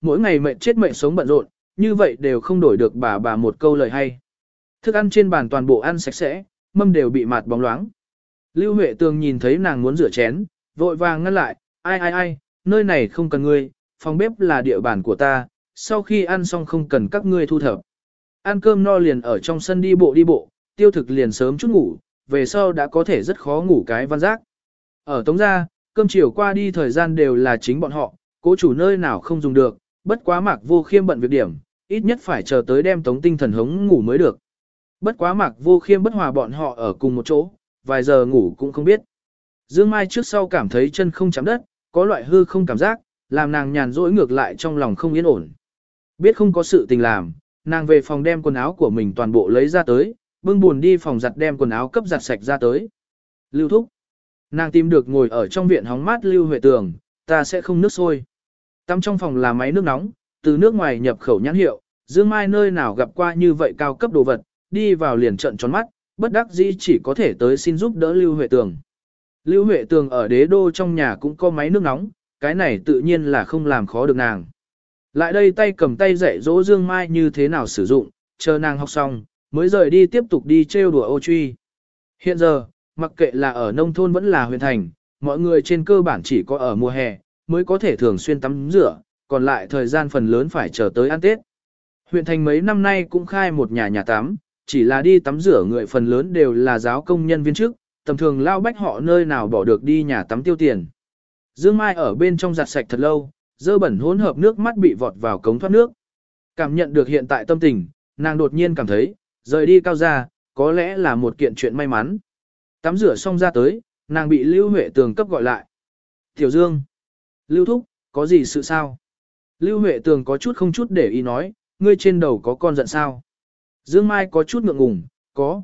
mỗi ngày mệnh chết mệnh sống bận rộn, như vậy đều không đổi được bà bà một câu lời hay. Thức ăn trên bàn toàn bộ ăn sạch sẽ, mâm đều bị mạt bóng loáng. Lưu Huệ Tường nhìn thấy nàng muốn rửa chén, vội vàng ngăn lại, ai ai ai, nơi này không cần ngươi, phòng bếp là địa bàn của ta, sau khi ăn xong không cần các ngươi thu thập. Ăn cơm no liền ở trong sân đi bộ đi bộ, tiêu thực liền sớm chút ngủ, về sau đã có thể rất khó ngủ cái văn giác. Ở Tống Gia, cơm chiều qua đi thời gian đều là chính bọn họ, cố chủ nơi nào không dùng được, bất quá mạc vô khiêm bận việc điểm, ít nhất phải chờ tới đem tống tinh thần hống ngủ mới được. Bất quá mạc vô khiêm bất hòa bọn họ ở cùng một chỗ, vài giờ ngủ cũng không biết. Dương Mai trước sau cảm thấy chân không chạm đất, có loại hư không cảm giác, làm nàng nhàn rỗi ngược lại trong lòng không yên ổn. Biết không có sự tình làm, nàng về phòng đem quần áo của mình toàn bộ lấy ra tới, bưng buồn đi phòng giặt đem quần áo cấp giặt sạch ra tới. Lưu thúc. Nàng tìm được ngồi ở trong viện hóng mát Lưu Huệ Tường, ta sẽ không nước sôi. Tắm trong phòng là máy nước nóng, từ nước ngoài nhập khẩu nhãn hiệu, Dương Mai nơi nào gặp qua như vậy cao cấp đồ vật, đi vào liền trận tròn mắt, bất đắc dĩ chỉ có thể tới xin giúp đỡ Lưu Huệ Tường. Lưu Huệ Tường ở đế đô trong nhà cũng có máy nước nóng, cái này tự nhiên là không làm khó được nàng. Lại đây tay cầm tay dạy dỗ Dương Mai như thế nào sử dụng, chờ nàng học xong, mới rời đi tiếp tục đi trêu đùa ô truy. Hiện giờ, mặc kệ là ở nông thôn vẫn là huyện thành, mọi người trên cơ bản chỉ có ở mùa hè, mới có thể thường xuyên tắm rửa, còn lại thời gian phần lớn phải chờ tới ăn Tết. Huyện thành mấy năm nay cũng khai một nhà nhà tắm, chỉ là đi tắm rửa người phần lớn đều là giáo công nhân viên chức, tầm thường lao bách họ nơi nào bỏ được đi nhà tắm tiêu tiền. Dương Mai ở bên trong giặt sạch thật lâu, dơ bẩn hỗn hợp nước mắt bị vọt vào cống thoát nước. Cảm nhận được hiện tại tâm tình, nàng đột nhiên cảm thấy, rời đi cao ra, có lẽ là một kiện chuyện may mắn. Tắm rửa xong ra tới, nàng bị Lưu Huệ Tường cấp gọi lại. Tiểu Dương. Lưu Thúc, có gì sự sao? Lưu Huệ Tường có chút không chút để ý nói, ngươi trên đầu có con giận sao? Dương Mai có chút ngượng ngùng, có.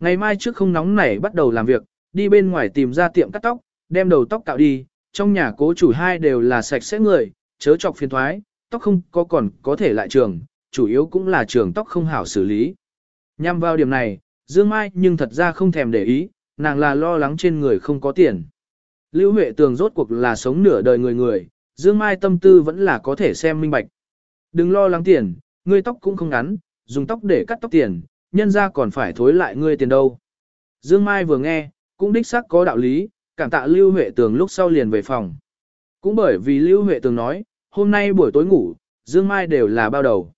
Ngày mai trước không nóng nảy bắt đầu làm việc, đi bên ngoài tìm ra tiệm cắt tóc, đem đầu tóc cạo đi, trong nhà cố chủ hai đều là sạch sẽ người, chớ chọc phiền thoái, tóc không có còn có thể lại trường, chủ yếu cũng là trường tóc không hảo xử lý. Nhằm vào điểm này, Dương Mai nhưng thật ra không thèm để ý, nàng là lo lắng trên người không có tiền. Lưu Huệ Tường rốt cuộc là sống nửa đời người người, Dương Mai tâm tư vẫn là có thể xem minh bạch. Đừng lo lắng tiền, ngươi tóc cũng không ngắn, dùng tóc để cắt tóc tiền, nhân ra còn phải thối lại ngươi tiền đâu. Dương Mai vừa nghe, cũng đích xác có đạo lý, cảm tạ Lưu Huệ Tường lúc sau liền về phòng. Cũng bởi vì Lưu Huệ Tường nói, hôm nay buổi tối ngủ, Dương Mai đều là bao đầu.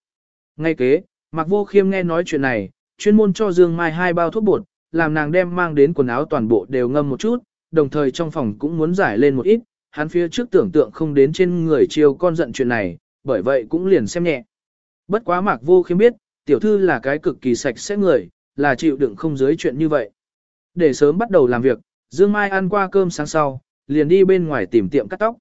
Ngay kế, Mạc Vô Khiêm nghe nói chuyện này, chuyên môn cho Dương Mai hai bao thuốc bột, làm nàng đem mang đến quần áo toàn bộ đều ngâm một chút, đồng thời trong phòng cũng muốn giải lên một ít, hắn phía trước tưởng tượng không đến trên người chiêu con giận chuyện này, bởi vậy cũng liền xem nhẹ. Bất quá Mạc Vô Khiêm biết, tiểu thư là cái cực kỳ sạch sẽ người, là chịu đựng không dưới chuyện như vậy. Để sớm bắt đầu làm việc, Dương Mai ăn qua cơm sáng sau, liền đi bên ngoài tìm tiệm cắt tóc.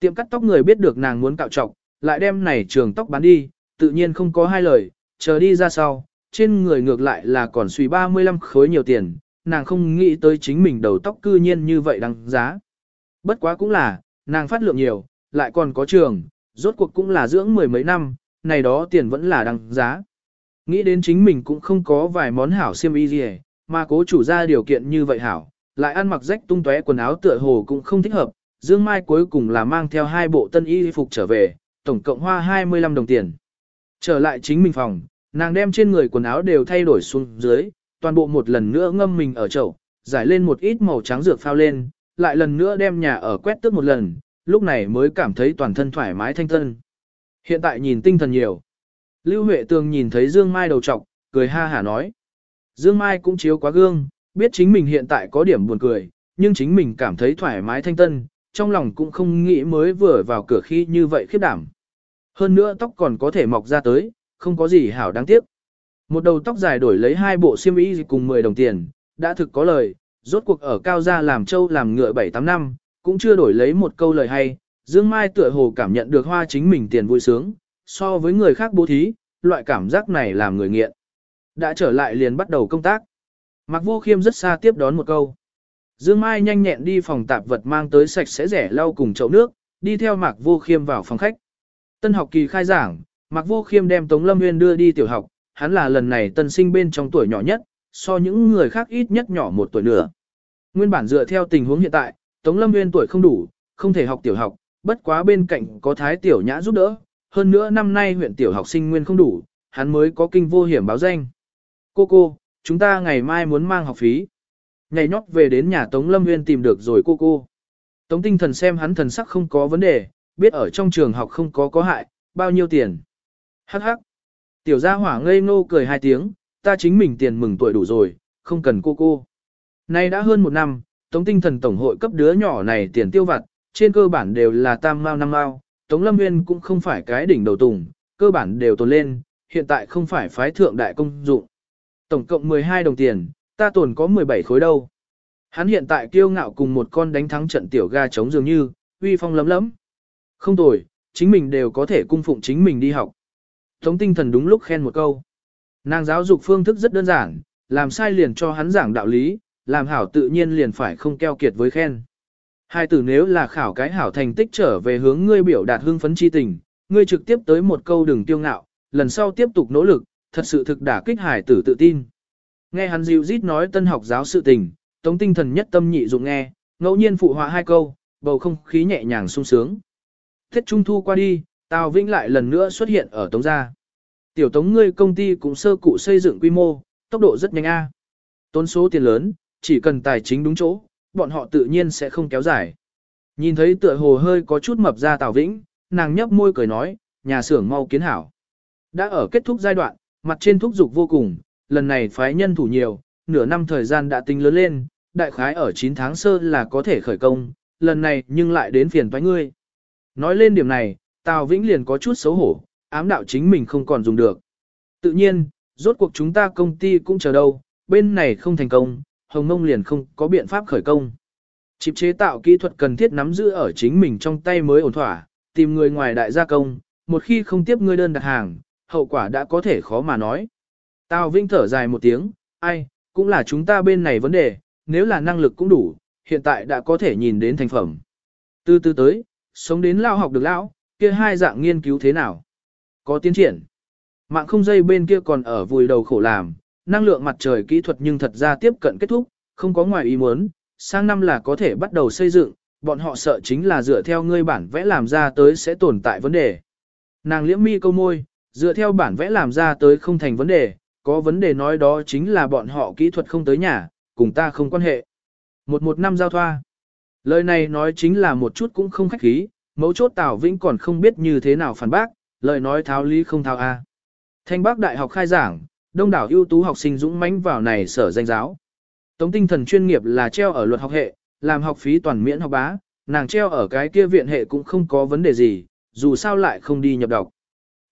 Tiệm cắt tóc người biết được nàng muốn cạo trọc, lại đem này trường tóc bán đi, tự nhiên không có hai lời, chờ đi ra sau, trên người ngược lại là còn suy 35 khối nhiều tiền, nàng không nghĩ tới chính mình đầu tóc cư nhiên như vậy đăng giá. Bất quá cũng là, nàng phát lượng nhiều, lại còn có trường, rốt cuộc cũng là dưỡng mười mấy năm, này đó tiền vẫn là đăng giá. Nghĩ đến chính mình cũng không có vài món hảo xiêm y gì, mà cố chủ ra điều kiện như vậy hảo, lại ăn mặc rách tung tóe quần áo tựa hồ cũng không thích hợp, Dương Mai cuối cùng là mang theo hai bộ tân y phục trở về, tổng cộng hoa 25 đồng tiền. Trở lại chính mình phòng, nàng đem trên người quần áo đều thay đổi xuống dưới, toàn bộ một lần nữa ngâm mình ở chậu, giải lên một ít màu trắng dược phao lên, lại lần nữa đem nhà ở quét tước một lần, lúc này mới cảm thấy toàn thân thoải mái thanh tân. Hiện tại nhìn tinh thần nhiều. Lưu Huệ Tường nhìn thấy Dương Mai đầu trọc, cười ha hả nói. Dương Mai cũng chiếu quá gương, biết chính mình hiện tại có điểm buồn cười, nhưng chính mình cảm thấy thoải mái thanh tân, trong lòng cũng không nghĩ mới vừa vào cửa khi như vậy khiếp đảm. Hơn nữa tóc còn có thể mọc ra tới, không có gì hảo đáng tiếc. Một đầu tóc dài đổi lấy hai bộ xiêm y cùng 10 đồng tiền, đã thực có lời, rốt cuộc ở cao gia làm châu làm ngựa 7-8 năm, cũng chưa đổi lấy một câu lời hay, Dương Mai tựa hồ cảm nhận được hoa chính mình tiền vui sướng, so với người khác bố thí, loại cảm giác này làm người nghiện. Đã trở lại liền bắt đầu công tác. Mạc Vô Khiêm rất xa tiếp đón một câu. Dương Mai nhanh nhẹn đi phòng tạp vật mang tới sạch sẽ rẻ lau cùng chậu nước, đi theo Mạc Vô Khiêm vào phòng khách. Tân học kỳ khai giảng, Mạc Vô Khiêm đem Tống Lâm Nguyên đưa đi tiểu học, hắn là lần này tân sinh bên trong tuổi nhỏ nhất, so những người khác ít nhất nhỏ một tuổi nữa. Nguyên bản dựa theo tình huống hiện tại, Tống Lâm Nguyên tuổi không đủ, không thể học tiểu học, bất quá bên cạnh có Thái Tiểu Nhã giúp đỡ, hơn nữa năm nay huyện tiểu học sinh nguyên không đủ, hắn mới có kinh vô hiểm báo danh. Cô cô, chúng ta ngày mai muốn mang học phí. Ngày nhót về đến nhà Tống Lâm Nguyên tìm được rồi cô cô. Tống tinh thần xem hắn thần sắc không có vấn đề, biết ở trong trường học không có có hại, bao nhiêu tiền. Hắc hắc. Tiểu gia hỏa ngây ngô cười hai tiếng, ta chính mình tiền mừng tuổi đủ rồi, không cần cô cô. Nay đã hơn một năm, Tống tinh thần tổng hội cấp đứa nhỏ này tiền tiêu vặt, trên cơ bản đều là tam mao năm mao, Tống Lâm Nguyên cũng không phải cái đỉnh đầu tùng, cơ bản đều tồn lên, hiện tại không phải phái thượng đại công dụng. Tổng cộng 12 đồng tiền, ta tồn có 17 khối đâu. Hắn hiện tại kiêu ngạo cùng một con đánh thắng trận tiểu ga chống dường như, uy phong lấm lấm. Không tồi, chính mình đều có thể cung phụng chính mình đi học. Tống tinh thần đúng lúc khen một câu. Nàng giáo dục phương thức rất đơn giản, làm sai liền cho hắn giảng đạo lý, làm hảo tự nhiên liền phải không keo kiệt với khen. Hai tử nếu là khảo cái hảo thành tích trở về hướng ngươi biểu đạt hưng phấn chi tình, ngươi trực tiếp tới một câu đừng tiêu ngạo, lần sau tiếp tục nỗ lực, thật sự thực đả kích hải tử tự tin. Nghe hắn dịu rít nói tân học giáo sự tình, tống tinh thần nhất tâm nhị dụng nghe, ngẫu nhiên phụ họa hai câu, bầu không khí nhẹ nhàng sung sướng. Tết Trung Thu qua đi, Tào Vĩnh lại lần nữa xuất hiện ở Tống Gia. Tiểu Tống ngươi công ty cũng sơ cụ xây dựng quy mô, tốc độ rất nhanh a. Tốn số tiền lớn, chỉ cần tài chính đúng chỗ, bọn họ tự nhiên sẽ không kéo dài. Nhìn thấy tựa hồ hơi có chút mập ra Tào Vĩnh, nàng nhấp môi cười nói, nhà xưởng mau kiến hảo. Đã ở kết thúc giai đoạn, mặt trên thúc dục vô cùng, lần này phái nhân thủ nhiều, nửa năm thời gian đã tính lớn lên, đại khái ở 9 tháng sơ là có thể khởi công, lần này nhưng lại đến phiền toái ngươi. Nói lên điểm này, Tào Vĩnh liền có chút xấu hổ, ám đạo chính mình không còn dùng được. Tự nhiên, rốt cuộc chúng ta công ty cũng chờ đâu, bên này không thành công, Hồng Mông liền không có biện pháp khởi công. Chịp chế tạo kỹ thuật cần thiết nắm giữ ở chính mình trong tay mới ổn thỏa, tìm người ngoài đại gia công, một khi không tiếp ngươi đơn đặt hàng, hậu quả đã có thể khó mà nói. Tào Vinh thở dài một tiếng, ai, cũng là chúng ta bên này vấn đề, nếu là năng lực cũng đủ, hiện tại đã có thể nhìn đến thành phẩm. Từ từ tới, sống đến lao học được lão, kia hai dạng nghiên cứu thế nào? Có tiến triển. Mạng không dây bên kia còn ở vùi đầu khổ làm, năng lượng mặt trời kỹ thuật nhưng thật ra tiếp cận kết thúc, không có ngoài ý muốn, sang năm là có thể bắt đầu xây dựng, bọn họ sợ chính là dựa theo ngươi bản vẽ làm ra tới sẽ tồn tại vấn đề. Nàng liễm mi câu môi, dựa theo bản vẽ làm ra tới không thành vấn đề, có vấn đề nói đó chính là bọn họ kỹ thuật không tới nhà, cùng ta không quan hệ. Một một năm giao thoa. Lời này nói chính là một chút cũng không khách khí, mấu chốt Tào Vĩnh còn không biết như thế nào phản bác, lời nói tháo lý không tháo A. Thanh Bắc Đại học khai giảng, đông đảo ưu tú học sinh dũng mãnh vào này sở danh giáo. Tống tinh thần chuyên nghiệp là treo ở luật học hệ, làm học phí toàn miễn học bá, nàng treo ở cái kia viện hệ cũng không có vấn đề gì, dù sao lại không đi nhập đọc.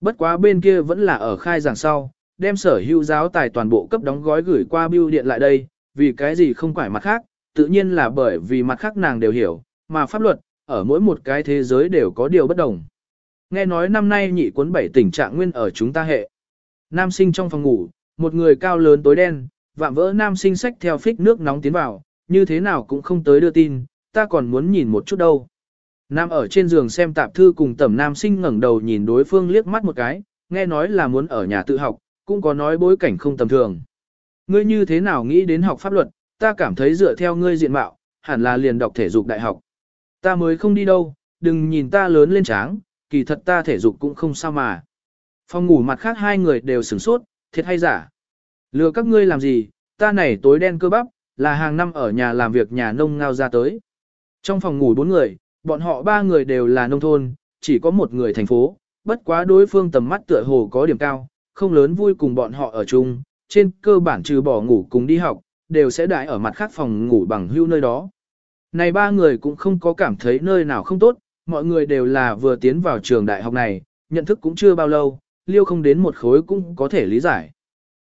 Bất quá bên kia vẫn là ở khai giảng sau, đem sở hữu giáo tài toàn bộ cấp đóng gói gửi qua bưu điện lại đây, vì cái gì không phải mặt khác, tự nhiên là bởi vì mặt khác nàng đều hiểu, mà pháp luật, ở mỗi một cái thế giới đều có điều bất đồng. Nghe nói năm nay nhị cuốn bảy tình trạng nguyên ở chúng ta hệ. Nam sinh trong phòng ngủ, một người cao lớn tối đen, vạm vỡ nam sinh sách theo phích nước nóng tiến vào, như thế nào cũng không tới đưa tin, ta còn muốn nhìn một chút đâu. Nam ở trên giường xem tạp thư cùng tẩm nam sinh ngẩng đầu nhìn đối phương liếc mắt một cái, nghe nói là muốn ở nhà tự học, cũng có nói bối cảnh không tầm thường. Ngươi như thế nào nghĩ đến học pháp luật, ta cảm thấy dựa theo ngươi diện mạo, hẳn là liền đọc thể dục đại học. Ta mới không đi đâu, đừng nhìn ta lớn lên tráng, kỳ thật ta thể dục cũng không sao mà. Phòng ngủ mặt khác hai người đều sửng sốt, thiệt hay giả. Lừa các ngươi làm gì, ta này tối đen cơ bắp, là hàng năm ở nhà làm việc nhà nông ngao ra tới. Trong phòng ngủ bốn người, bọn họ ba người đều là nông thôn, chỉ có một người thành phố, bất quá đối phương tầm mắt tựa hồ có điểm cao, không lớn vui cùng bọn họ ở chung, trên cơ bản trừ bỏ ngủ cùng đi học, đều sẽ đại ở mặt khác phòng ngủ bằng hưu nơi đó. Này ba người cũng không có cảm thấy nơi nào không tốt, mọi người đều là vừa tiến vào trường đại học này, nhận thức cũng chưa bao lâu, liêu không đến một khối cũng có thể lý giải.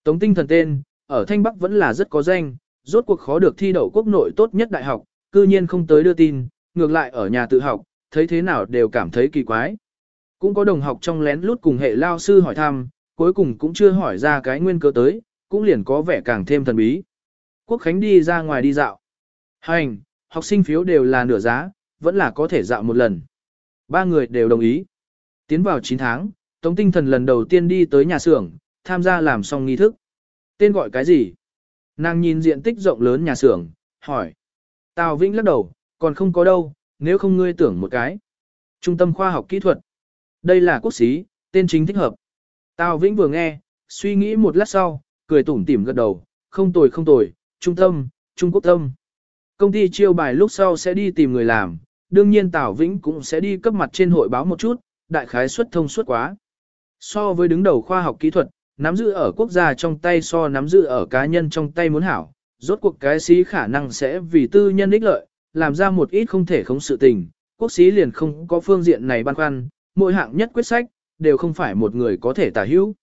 Tống tinh thần tên, ở Thanh Bắc vẫn là rất có danh, rốt cuộc khó được thi đậu quốc nội tốt nhất đại học, cư nhiên không tới đưa tin, ngược lại ở nhà tự học, thấy thế nào đều cảm thấy kỳ quái. Cũng có đồng học trong lén lút cùng hệ lao sư hỏi thăm, cuối cùng cũng chưa hỏi ra cái nguyên cơ tới, cũng liền có vẻ càng thêm thần bí. Quốc Khánh đi ra ngoài đi dạo. Hành, học sinh phiếu đều là nửa giá, vẫn là có thể dạo một lần. Ba người đều đồng ý. Tiến vào 9 tháng, Tống Tinh Thần lần đầu tiên đi tới nhà xưởng, tham gia làm xong nghi thức. Tên gọi cái gì? Nàng nhìn diện tích rộng lớn nhà xưởng, hỏi. Tào Vĩnh lắc đầu, còn không có đâu, nếu không ngươi tưởng một cái. Trung tâm khoa học kỹ thuật. Đây là quốc sĩ, tên chính thích hợp. Tào Vĩnh vừa nghe, suy nghĩ một lát sau, cười tủm tỉm gật đầu, không tồi không tồi, trung tâm, trung quốc tâm. Công ty chiêu bài lúc sau sẽ đi tìm người làm, đương nhiên Tào Vĩnh cũng sẽ đi cấp mặt trên hội báo một chút, đại khái xuất thông suốt quá. So với đứng đầu khoa học kỹ thuật, nắm giữ ở quốc gia trong tay so nắm giữ ở cá nhân trong tay muốn hảo, rốt cuộc cái sĩ khả năng sẽ vì tư nhân ích lợi, làm ra một ít không thể không sự tình, quốc sĩ liền không có phương diện này băn khoăn, mỗi hạng nhất quyết sách, đều không phải một người có thể tả hữu.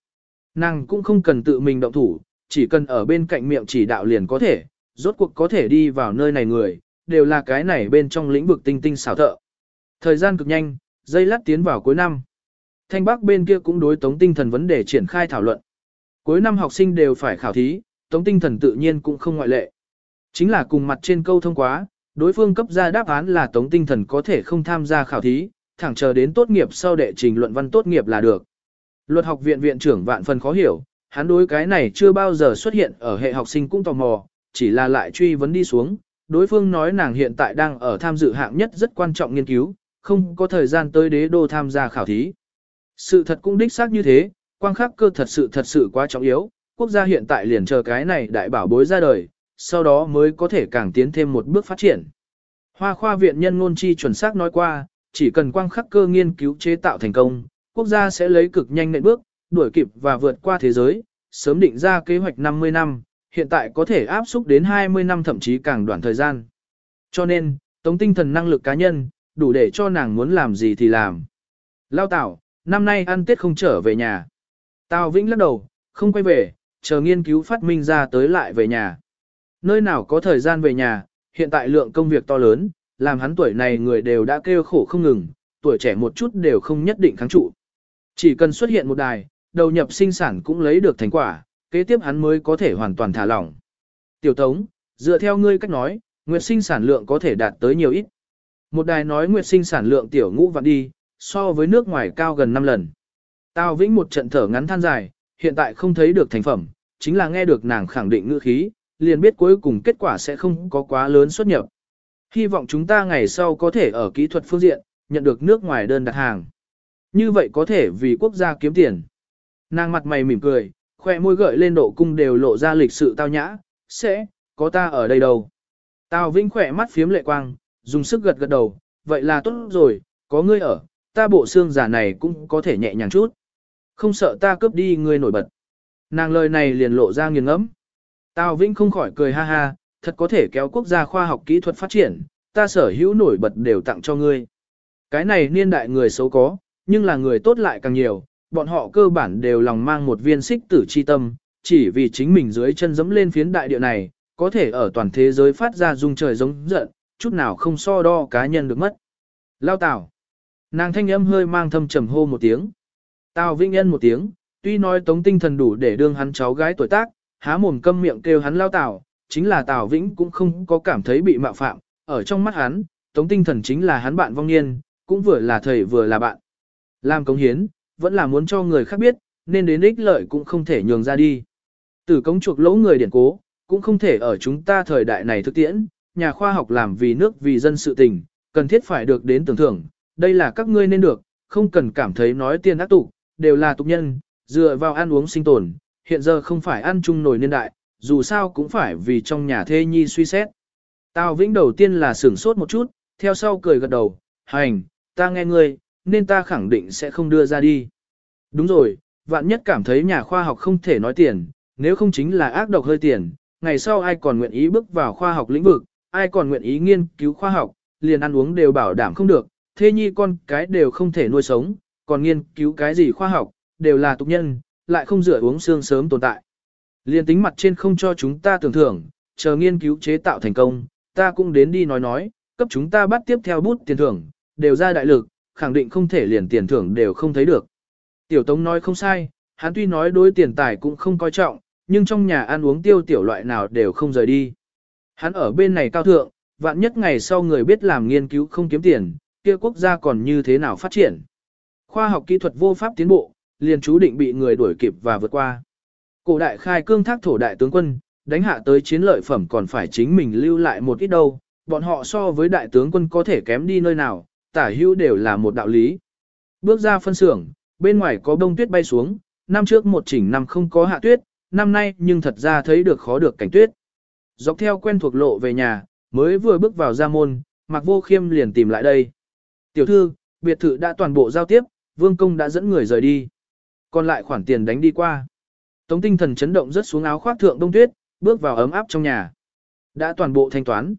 Nàng cũng không cần tự mình động thủ, chỉ cần ở bên cạnh miệng chỉ đạo liền có thể, rốt cuộc có thể đi vào nơi này người, đều là cái này bên trong lĩnh vực tinh tinh xảo thợ. Thời gian cực nhanh, dây lát tiến vào cuối năm. Thanh Bắc bên kia cũng đối tống tinh thần vấn đề triển khai thảo luận. Cuối năm học sinh đều phải khảo thí, tống tinh thần tự nhiên cũng không ngoại lệ. Chính là cùng mặt trên câu thông quá, đối phương cấp ra đáp án là tống tinh thần có thể không tham gia khảo thí, thẳng chờ đến tốt nghiệp sau đệ trình luận văn tốt nghiệp là được. Luật học viện viện trưởng vạn phần khó hiểu, hắn đối cái này chưa bao giờ xuất hiện ở hệ học sinh cũng tò mò, chỉ là lại truy vấn đi xuống. Đối phương nói nàng hiện tại đang ở tham dự hạng nhất rất quan trọng nghiên cứu, không có thời gian tới đế đô tham gia khảo thí. Sự thật cũng đích xác như thế, quang khắc cơ thật sự thật sự quá trọng yếu, quốc gia hiện tại liền chờ cái này đại bảo bối ra đời, sau đó mới có thể càng tiến thêm một bước phát triển. Hoa khoa viện nhân ngôn chi chuẩn xác nói qua, chỉ cần quang khắc cơ nghiên cứu chế tạo thành công, quốc gia sẽ lấy cực nhanh nệm bước, đuổi kịp và vượt qua thế giới, sớm định ra kế hoạch 50 năm, hiện tại có thể áp xúc đến 20 năm thậm chí càng đoạn thời gian. Cho nên, tống tinh thần năng lực cá nhân, đủ để cho nàng muốn làm gì thì làm. Lao Tảo, năm nay ăn Tết không trở về nhà. Tào Vĩnh lắc đầu, không quay về, chờ nghiên cứu phát minh ra tới lại về nhà. Nơi nào có thời gian về nhà, hiện tại lượng công việc to lớn, làm hắn tuổi này người đều đã kêu khổ không ngừng, tuổi trẻ một chút đều không nhất định kháng trụ. Chỉ cần xuất hiện một đài, đầu nhập sinh sản cũng lấy được thành quả, kế tiếp hắn mới có thể hoàn toàn thả lỏng. Tiểu Tống, dựa theo ngươi cách nói, nguyệt sinh sản lượng có thể đạt tới nhiều ít. Một đài nói nguyệt sinh sản lượng tiểu ngũ vạn đi, so với nước ngoài cao gần 5 lần. Tào Vĩnh một trận thở ngắn than dài, hiện tại không thấy được thành phẩm, chính là nghe được nàng khẳng định ngữ khí, liền biết cuối cùng kết quả sẽ không có quá lớn xuất nhập. Hy vọng chúng ta ngày sau có thể ở kỹ thuật phương diện, nhận được nước ngoài đơn đặt hàng. Như vậy có thể vì quốc gia kiếm tiền. Nàng mặt mày mỉm cười, khoe môi gợi lên độ cung đều lộ ra lịch sự tao nhã, sẽ, có ta ở đây đâu. Tào vinh khỏe mắt phiếm lệ quang, dùng sức gật gật đầu, vậy là tốt rồi, có ngươi ở, ta bộ xương giả này cũng có thể nhẹ nhàng chút. Không sợ ta cướp đi ngươi nổi bật. Nàng lời này liền lộ ra nghiền ngẫm. Tào vinh không khỏi cười ha ha, thật có thể kéo quốc gia khoa học kỹ thuật phát triển, ta sở hữu nổi bật đều tặng cho ngươi. Cái này niên đại người xấu có, nhưng là người tốt lại càng nhiều, bọn họ cơ bản đều lòng mang một viên xích tử chi tâm, chỉ vì chính mình dưới chân dẫm lên phiến đại địa này, có thể ở toàn thế giới phát ra dung trời giống giận, chút nào không so đo cá nhân được mất. Lao Tào. Nàng thanh âm hơi mang thâm trầm hô một tiếng. Tào Vĩnh Nhân một tiếng, tuy nói tống tinh thần đủ để đương hắn cháu gái tuổi tác, há mồm câm miệng kêu hắn Lao Tào, chính là Tào Vĩnh cũng không có cảm thấy bị mạo phạm, ở trong mắt hắn, tống tinh thần chính là hắn bạn vong niên, cũng vừa là thầy vừa là bạn. Làm công hiến, vẫn là muốn cho người khác biết, nên đến ích lợi cũng không thể nhường ra đi. Tử công chuộc lỗ người điển cố, cũng không thể ở chúng ta thời đại này thực tiễn, nhà khoa học làm vì nước vì dân sự tình, cần thiết phải được đến tưởng thưởng, đây là các ngươi nên được, không cần cảm thấy nói tiền ác tụ đều là tục nhân, dựa vào ăn uống sinh tồn, hiện giờ không phải ăn chung nổi niên đại, dù sao cũng phải vì trong nhà thê nhi suy xét. Tào Vĩnh đầu tiên là sửng sốt một chút, theo sau cười gật đầu, hành, ta nghe ngươi, nên ta khẳng định sẽ không đưa ra đi. Đúng rồi, vạn nhất cảm thấy nhà khoa học không thể nói tiền, nếu không chính là ác độc hơi tiền, ngày sau ai còn nguyện ý bước vào khoa học lĩnh vực, ai còn nguyện ý nghiên cứu khoa học, liền ăn uống đều bảo đảm không được, thế nhi con cái đều không thể nuôi sống, còn nghiên cứu cái gì khoa học, đều là tục nhân, lại không rửa uống xương sớm tồn tại. Liền tính mặt trên không cho chúng ta tưởng thưởng, chờ nghiên cứu chế tạo thành công, ta cũng đến đi nói nói, cấp chúng ta bắt tiếp theo bút tiền thưởng, đều ra đại lực, khẳng định không thể liền tiền thưởng đều không thấy được. Tiểu Tống nói không sai, hắn tuy nói đối tiền tài cũng không coi trọng, nhưng trong nhà ăn uống tiêu tiểu loại nào đều không rời đi. Hắn ở bên này cao thượng, vạn nhất ngày sau người biết làm nghiên cứu không kiếm tiền, kia quốc gia còn như thế nào phát triển. Khoa học kỹ thuật vô pháp tiến bộ, liền chú định bị người đuổi kịp và vượt qua. Cổ đại khai cương thác thổ đại tướng quân, đánh hạ tới chiến lợi phẩm còn phải chính mình lưu lại một ít đâu, bọn họ so với đại tướng quân có thể kém đi nơi nào, tả hữu đều là một đạo lý. Bước ra phân xưởng, bên ngoài có bông tuyết bay xuống, năm trước một chỉnh năm không có hạ tuyết, năm nay nhưng thật ra thấy được khó được cảnh tuyết. Dọc theo quen thuộc lộ về nhà, mới vừa bước vào ra môn, Mạc Vô Khiêm liền tìm lại đây. Tiểu thư, biệt thự đã toàn bộ giao tiếp, Vương Công đã dẫn người rời đi. Còn lại khoản tiền đánh đi qua. Tống tinh thần chấn động rất xuống áo khoác thượng đông tuyết, bước vào ấm áp trong nhà. Đã toàn bộ thanh toán.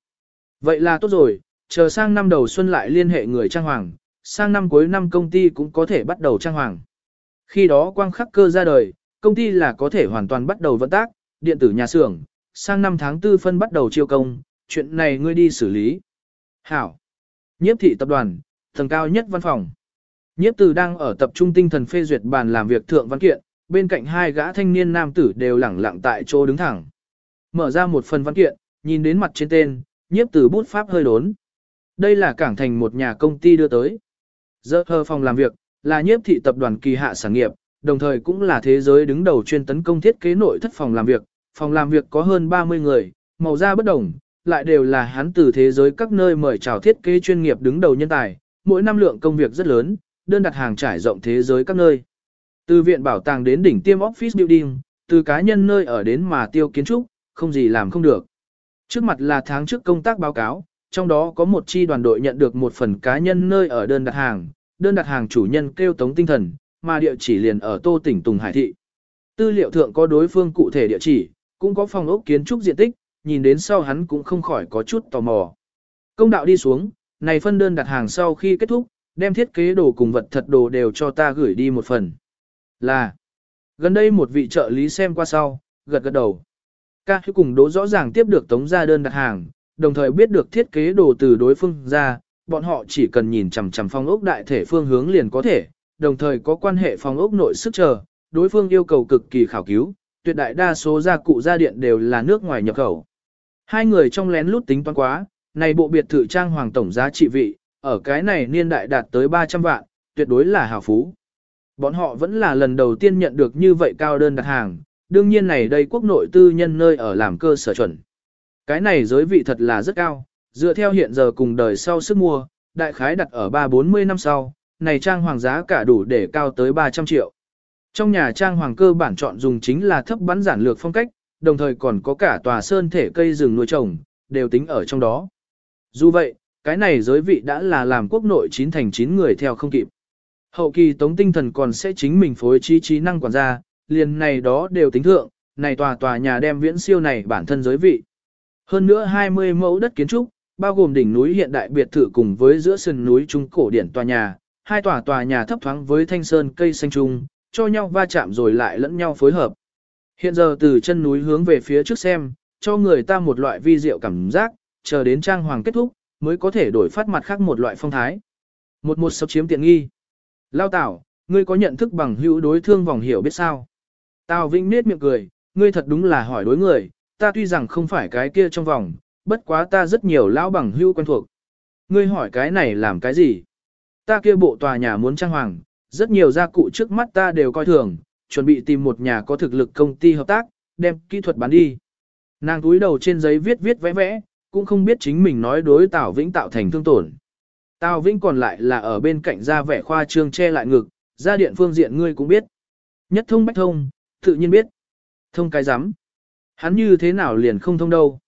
Vậy là tốt rồi, chờ sang năm đầu xuân lại liên hệ người trang hoàng, sang năm cuối năm công ty cũng có thể bắt đầu trang hoàng. Khi đó quang khắc cơ ra đời, công ty là có thể hoàn toàn bắt đầu vận tác, điện tử nhà xưởng, sang năm tháng tư phân bắt đầu chiêu công, chuyện này ngươi đi xử lý. Hảo. Nhiếp thị tập đoàn, tầng cao nhất văn phòng. Nhiếp từ đang ở tập trung tinh thần phê duyệt bàn làm việc thượng văn kiện, bên cạnh hai gã thanh niên nam tử đều lẳng lặng tại chỗ đứng thẳng. Mở ra một phần văn kiện, nhìn đến mặt trên tên, nhiếp từ bút pháp hơi đốn. Đây là cảng thành một nhà công ty đưa tới. Giờ hờ phòng làm việc, là nhiếp thị tập đoàn kỳ hạ sản nghiệp, đồng thời cũng là thế giới đứng đầu chuyên tấn công thiết kế nội thất phòng làm việc. Phòng làm việc có hơn 30 người, màu da bất đồng, lại đều là hắn từ thế giới các nơi mời chào thiết kế chuyên nghiệp đứng đầu nhân tài, mỗi năm lượng công việc rất lớn, đơn đặt hàng trải rộng thế giới các nơi. Từ viện bảo tàng đến đỉnh tiêm office building, từ cá nhân nơi ở đến mà tiêu kiến trúc, không gì làm không được. Trước mặt là tháng trước công tác báo cáo, trong đó có một chi đoàn đội nhận được một phần cá nhân nơi ở đơn đặt hàng, đơn đặt hàng chủ nhân kêu tống tinh thần, mà địa chỉ liền ở Tô tỉnh Tùng Hải Thị. Tư liệu thượng có đối phương cụ thể địa chỉ, cũng có phòng ốc kiến trúc diện tích, nhìn đến sau hắn cũng không khỏi có chút tò mò. Công đạo đi xuống, này phân đơn đặt hàng sau khi kết thúc, đem thiết kế đồ cùng vật thật đồ đều cho ta gửi đi một phần. Là, gần đây một vị trợ lý xem qua sau, gật gật đầu. Ca hữu cùng đố rõ ràng tiếp được tống ra đơn đặt hàng, đồng thời biết được thiết kế đồ từ đối phương ra, bọn họ chỉ cần nhìn chằm chằm phong ốc đại thể phương hướng liền có thể, đồng thời có quan hệ phong ốc nội sức chờ, đối phương yêu cầu cực kỳ khảo cứu, tuyệt đại đa số gia cụ gia điện đều là nước ngoài nhập khẩu. Hai người trong lén lút tính toán quá, này bộ biệt thự trang hoàng tổng giá trị vị, ở cái này niên đại đạt tới 300 vạn, tuyệt đối là hào phú. Bọn họ vẫn là lần đầu tiên nhận được như vậy cao đơn đặt hàng, đương nhiên này đây quốc nội tư nhân nơi ở làm cơ sở chuẩn. Cái này giới vị thật là rất cao, dựa theo hiện giờ cùng đời sau sức mua, đại khái đặt ở 3-40 năm sau, này trang hoàng giá cả đủ để cao tới 300 triệu. Trong nhà trang hoàng cơ bản chọn dùng chính là thấp bắn giản lược phong cách, đồng thời còn có cả tòa sơn thể cây rừng nuôi trồng, đều tính ở trong đó. Dù vậy, cái này giới vị đã là làm quốc nội chín thành chín người theo không kịp. Hậu kỳ tống tinh thần còn sẽ chính mình phối trí trí năng quản gia, liền này đó đều tính thượng, này tòa tòa nhà đem viễn siêu này bản thân giới vị. Hơn nữa 20 mẫu đất kiến trúc, bao gồm đỉnh núi hiện đại biệt thự cùng với giữa sườn núi trung cổ điển tòa nhà, hai tòa tòa nhà thấp thoáng với thanh sơn cây xanh trung, cho nhau va chạm rồi lại lẫn nhau phối hợp. Hiện giờ từ chân núi hướng về phía trước xem, cho người ta một loại vi diệu cảm giác, chờ đến trang hoàng kết thúc, mới có thể đổi phát mặt khác một loại phong thái. Một một sắp chiếm tiện nghi. Lao Tảo, ngươi có nhận thức bằng hữu đối thương vòng hiểu biết sao? Tào Vĩnh nết miệng cười, ngươi thật đúng là hỏi đối người, ta tuy rằng không phải cái kia trong vòng, bất quá ta rất nhiều lão bằng hưu quen thuộc. Ngươi hỏi cái này làm cái gì? Ta kia bộ tòa nhà muốn trang hoàng, rất nhiều gia cụ trước mắt ta đều coi thường, chuẩn bị tìm một nhà có thực lực công ty hợp tác, đem kỹ thuật bán đi. Nàng túi đầu trên giấy viết viết vẽ vẽ, cũng không biết chính mình nói đối Tào Vĩnh tạo thành thương tổn. Tào Vĩnh còn lại là ở bên cạnh ra vẻ khoa trương che lại ngực, ra điện phương diện ngươi cũng biết. Nhất thông bách thông, tự nhiên biết. Thông cái rắm Hắn như thế nào liền không thông đâu.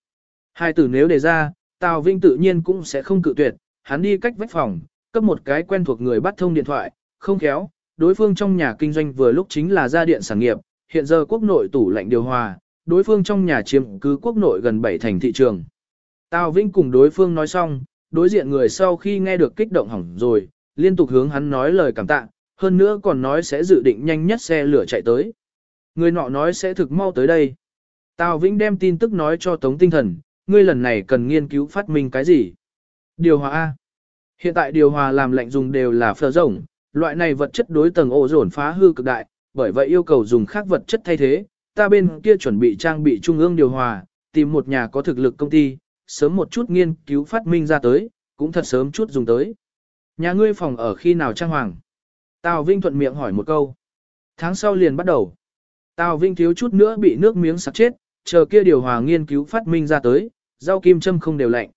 Hai tử nếu đề ra, Tào vinh tự nhiên cũng sẽ không cự tuyệt, hắn đi cách vách phòng, cấp một cái quen thuộc người bắt thông điện thoại, không khéo, đối phương trong nhà kinh doanh vừa lúc chính là gia điện sản nghiệp, hiện giờ quốc nội tủ lạnh điều hòa, đối phương trong nhà chiếm cứ quốc nội gần 7 thành thị trường. Tào vinh cùng đối phương nói xong, đối diện người sau khi nghe được kích động hỏng rồi, liên tục hướng hắn nói lời cảm tạ, hơn nữa còn nói sẽ dự định nhanh nhất xe lửa chạy tới. Người nọ nói sẽ thực mau tới đây. Tào Vĩnh đem tin tức nói cho Tống Tinh Thần, ngươi lần này cần nghiên cứu phát minh cái gì? Điều hòa A. Hiện tại điều hòa làm lạnh dùng đều là phở rồng, loại này vật chất đối tầng ổ rổn phá hư cực đại, bởi vậy yêu cầu dùng khác vật chất thay thế. Ta bên kia chuẩn bị trang bị trung ương điều hòa, tìm một nhà có thực lực công ty, sớm một chút nghiên cứu phát minh ra tới, cũng thật sớm chút dùng tới. Nhà ngươi phòng ở khi nào trang hoàng? Tào Vinh thuận miệng hỏi một câu. Tháng sau liền bắt đầu. Tào Vinh thiếu chút nữa bị nước miếng sặc chết, chờ kia điều hòa nghiên cứu phát minh ra tới, rau kim châm không đều lạnh.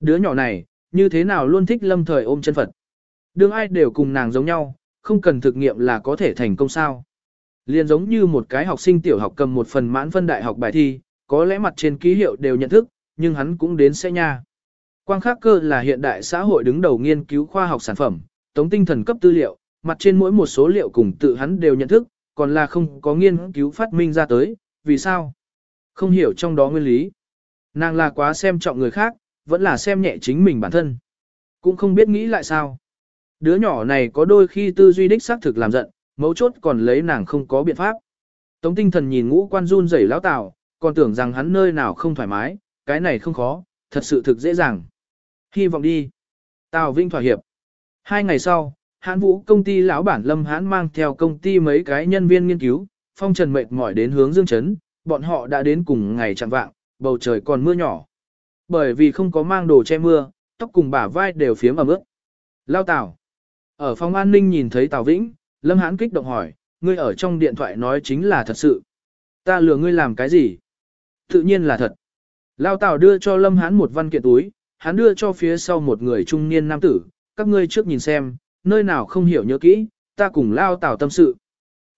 Đứa nhỏ này, như thế nào luôn thích lâm thời ôm chân Phật. Đương ai đều cùng nàng giống nhau, không cần thực nghiệm là có thể thành công sao. Liên giống như một cái học sinh tiểu học cầm một phần mãn phân đại học bài thi, có lẽ mặt trên ký hiệu đều nhận thức, nhưng hắn cũng đến xe nha. Quang khắc cơ là hiện đại xã hội đứng đầu nghiên cứu khoa học sản phẩm, tống tinh thần cấp tư liệu, mặt trên mỗi một số liệu cùng tự hắn đều nhận thức, còn là không có nghiên cứu phát minh ra tới, vì sao? Không hiểu trong đó nguyên lý. Nàng là quá xem trọng người khác, vẫn là xem nhẹ chính mình bản thân. Cũng không biết nghĩ lại sao. Đứa nhỏ này có đôi khi tư duy đích xác thực làm giận, mấu chốt còn lấy nàng không có biện pháp. Tống tinh thần nhìn ngũ quan run rẩy lão tào, còn tưởng rằng hắn nơi nào không thoải mái, cái này không khó, thật sự thực dễ dàng. Hy vọng đi. Tào Vinh thỏa hiệp. Hai ngày sau, hãn vũ công ty lão bản lâm hãn mang theo công ty mấy cái nhân viên nghiên cứu, phong trần mệt mỏi đến hướng dương chấn, bọn họ đã đến cùng ngày chẳng vạng, bầu trời còn mưa nhỏ. Bởi vì không có mang đồ che mưa, tóc cùng bả vai đều phiếm ẩm ướt. Lao Tào. Ở phòng an ninh nhìn thấy Tào Vĩnh, Lâm Hãn kích động hỏi, ngươi ở trong điện thoại nói chính là thật sự. Ta lừa ngươi làm cái gì? Tự nhiên là thật. Lao Tào đưa cho Lâm Hãn một văn kiện túi, hắn đưa cho phía sau một người trung niên nam tử, các ngươi trước nhìn xem, nơi nào không hiểu nhớ kỹ, ta cùng Lao Tào tâm sự.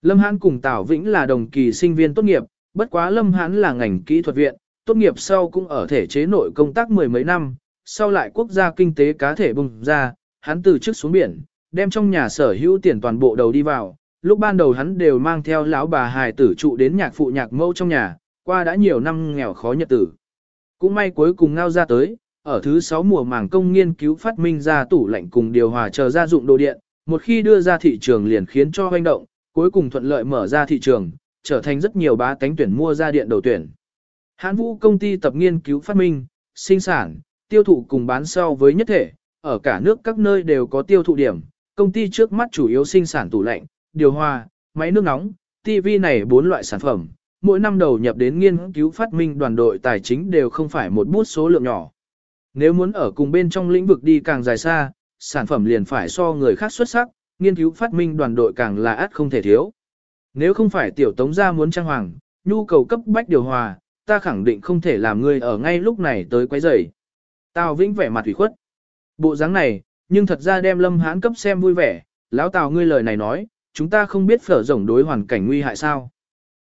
Lâm Hãn cùng Tào Vĩnh là đồng kỳ sinh viên tốt nghiệp, bất quá Lâm Hãn là ngành kỹ thuật viện, tốt nghiệp sau cũng ở thể chế nội công tác mười mấy năm, sau lại quốc gia kinh tế cá thể bùng ra, hắn từ trước xuống biển, đem trong nhà sở hữu tiền toàn bộ đầu đi vào, lúc ban đầu hắn đều mang theo lão bà hài tử trụ đến nhạc phụ nhạc mâu trong nhà, qua đã nhiều năm nghèo khó nhật tử. Cũng may cuối cùng ngao ra tới, ở thứ 6 mùa màng công nghiên cứu phát minh ra tủ lạnh cùng điều hòa chờ gia dụng đồ điện, một khi đưa ra thị trường liền khiến cho hoành động, cuối cùng thuận lợi mở ra thị trường, trở thành rất nhiều bá tánh tuyển mua ra điện đầu tuyển. Hán Vũ công ty tập nghiên cứu phát minh, sinh sản, tiêu thụ cùng bán sau với nhất thể, ở cả nước các nơi đều có tiêu thụ điểm, công ty trước mắt chủ yếu sinh sản tủ lạnh, điều hòa, máy nước nóng, TV này bốn loại sản phẩm, mỗi năm đầu nhập đến nghiên cứu phát minh đoàn đội tài chính đều không phải một bút số lượng nhỏ. Nếu muốn ở cùng bên trong lĩnh vực đi càng dài xa, sản phẩm liền phải so người khác xuất sắc, nghiên cứu phát minh đoàn đội càng là át không thể thiếu. Nếu không phải tiểu tống gia muốn trang hoàng, nhu cầu cấp bách điều hòa, ta khẳng định không thể làm ngươi ở ngay lúc này tới quấy rầy. Tào Vĩnh vẻ mặt ủy khuất. Bộ dáng này, nhưng thật ra đem Lâm Hãn cấp xem vui vẻ, lão Tào ngươi lời này nói, chúng ta không biết phở rộng đối hoàn cảnh nguy hại sao.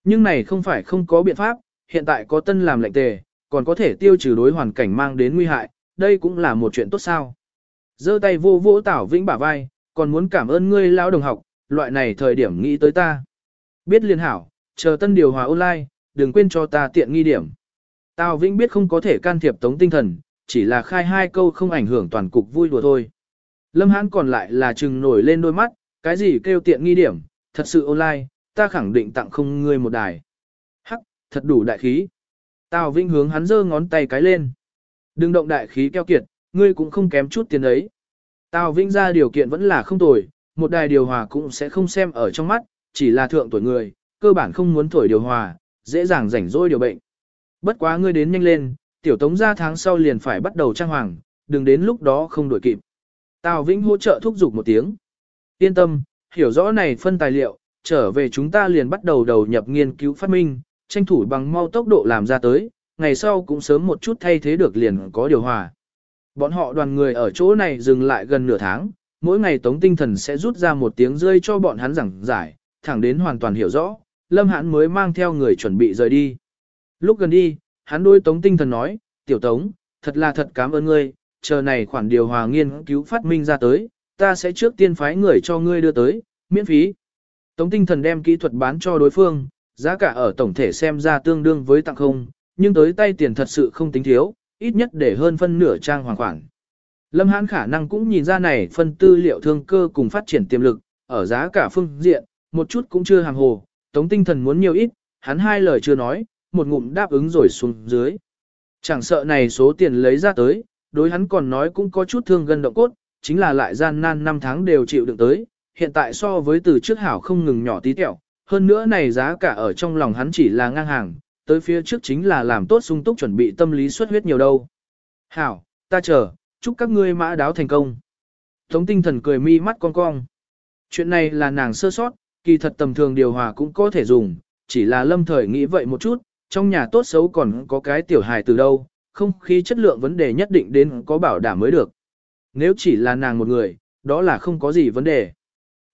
Nhưng này không phải không có biện pháp, hiện tại có tân làm lệnh tề, còn có thể tiêu trừ đối hoàn cảnh mang đến nguy hại, đây cũng là một chuyện tốt sao. giơ tay vô vỗ Tào Vĩnh bả vai, còn muốn cảm ơn ngươi lão đồng học, loại này thời điểm nghĩ tới ta. Biết liên hảo, chờ tân điều hòa online, đừng quên cho ta tiện nghi điểm. Tào Vĩnh biết không có thể can thiệp tống tinh thần, chỉ là khai hai câu không ảnh hưởng toàn cục vui đùa thôi. Lâm Hãn còn lại là chừng nổi lên đôi mắt, cái gì kêu tiện nghi điểm, thật sự online, ta khẳng định tặng không ngươi một đài. Hắc, thật đủ đại khí. Tào Vĩnh hướng hắn giơ ngón tay cái lên. Đừng động đại khí keo kiệt, ngươi cũng không kém chút tiền ấy. Tào Vĩnh ra điều kiện vẫn là không tồi, một đài điều hòa cũng sẽ không xem ở trong mắt, chỉ là thượng tuổi người, cơ bản không muốn thổi điều hòa, dễ dàng rảnh rỗi điều bệnh. Bất quá ngươi đến nhanh lên, tiểu tống ra tháng sau liền phải bắt đầu trang hoàng, đừng đến lúc đó không đổi kịp. Tào Vĩnh hỗ trợ thúc giục một tiếng. Yên tâm, hiểu rõ này phân tài liệu, trở về chúng ta liền bắt đầu đầu nhập nghiên cứu phát minh, tranh thủ bằng mau tốc độ làm ra tới, ngày sau cũng sớm một chút thay thế được liền có điều hòa. Bọn họ đoàn người ở chỗ này dừng lại gần nửa tháng, mỗi ngày tống tinh thần sẽ rút ra một tiếng rơi cho bọn hắn giảng giải, thẳng đến hoàn toàn hiểu rõ, Lâm Hãn mới mang theo người chuẩn bị rời đi. Lúc gần đi, hắn đôi Tống Tinh Thần nói, Tiểu Tống, thật là thật cảm ơn ngươi, chờ này khoản điều hòa nghiên cứu phát minh ra tới, ta sẽ trước tiên phái người cho ngươi đưa tới, miễn phí. Tống Tinh Thần đem kỹ thuật bán cho đối phương, giá cả ở tổng thể xem ra tương đương với tặng không, nhưng tới tay tiền thật sự không tính thiếu, ít nhất để hơn phân nửa trang hoàng khoản. Lâm Hãn khả năng cũng nhìn ra này phân tư liệu thương cơ cùng phát triển tiềm lực, ở giá cả phương diện, một chút cũng chưa hàng hồ, Tống tinh thần muốn nhiều ít, hắn hai lời chưa nói, một ngụm đáp ứng rồi xuống dưới. Chẳng sợ này số tiền lấy ra tới, đối hắn còn nói cũng có chút thương gân động cốt, chính là lại gian nan năm tháng đều chịu đựng tới, hiện tại so với từ trước hảo không ngừng nhỏ tí tẹo, hơn nữa này giá cả ở trong lòng hắn chỉ là ngang hàng, tới phía trước chính là làm tốt sung túc chuẩn bị tâm lý xuất huyết nhiều đâu. Hảo, ta chờ, chúc các ngươi mã đáo thành công. Tống tinh thần cười mi mắt cong cong. Chuyện này là nàng sơ sót, kỳ thật tầm thường điều hòa cũng có thể dùng, chỉ là lâm thời nghĩ vậy một chút, trong nhà tốt xấu còn có cái tiểu hài từ đâu, không khí chất lượng vấn đề nhất định đến có bảo đảm mới được. Nếu chỉ là nàng một người, đó là không có gì vấn đề.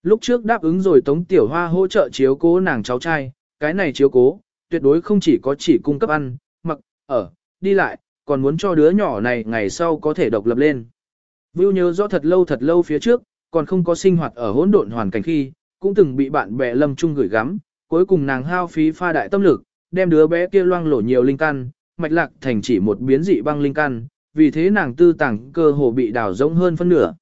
Lúc trước đáp ứng rồi Tống Tiểu Hoa hỗ trợ chiếu cố nàng cháu trai, cái này chiếu cố, tuyệt đối không chỉ có chỉ cung cấp ăn, mặc, ở, đi lại, còn muốn cho đứa nhỏ này ngày sau có thể độc lập lên. Vưu nhớ rõ thật lâu thật lâu phía trước, còn không có sinh hoạt ở hỗn độn hoàn cảnh khi, cũng từng bị bạn bè lâm chung gửi gắm, cuối cùng nàng hao phí pha đại tâm lực, đem đứa bé kia loang lổ nhiều linh căn, mạch lạc thành chỉ một biến dị băng linh căn, vì thế nàng tư tàng cơ hồ bị đào rỗng hơn phân nửa.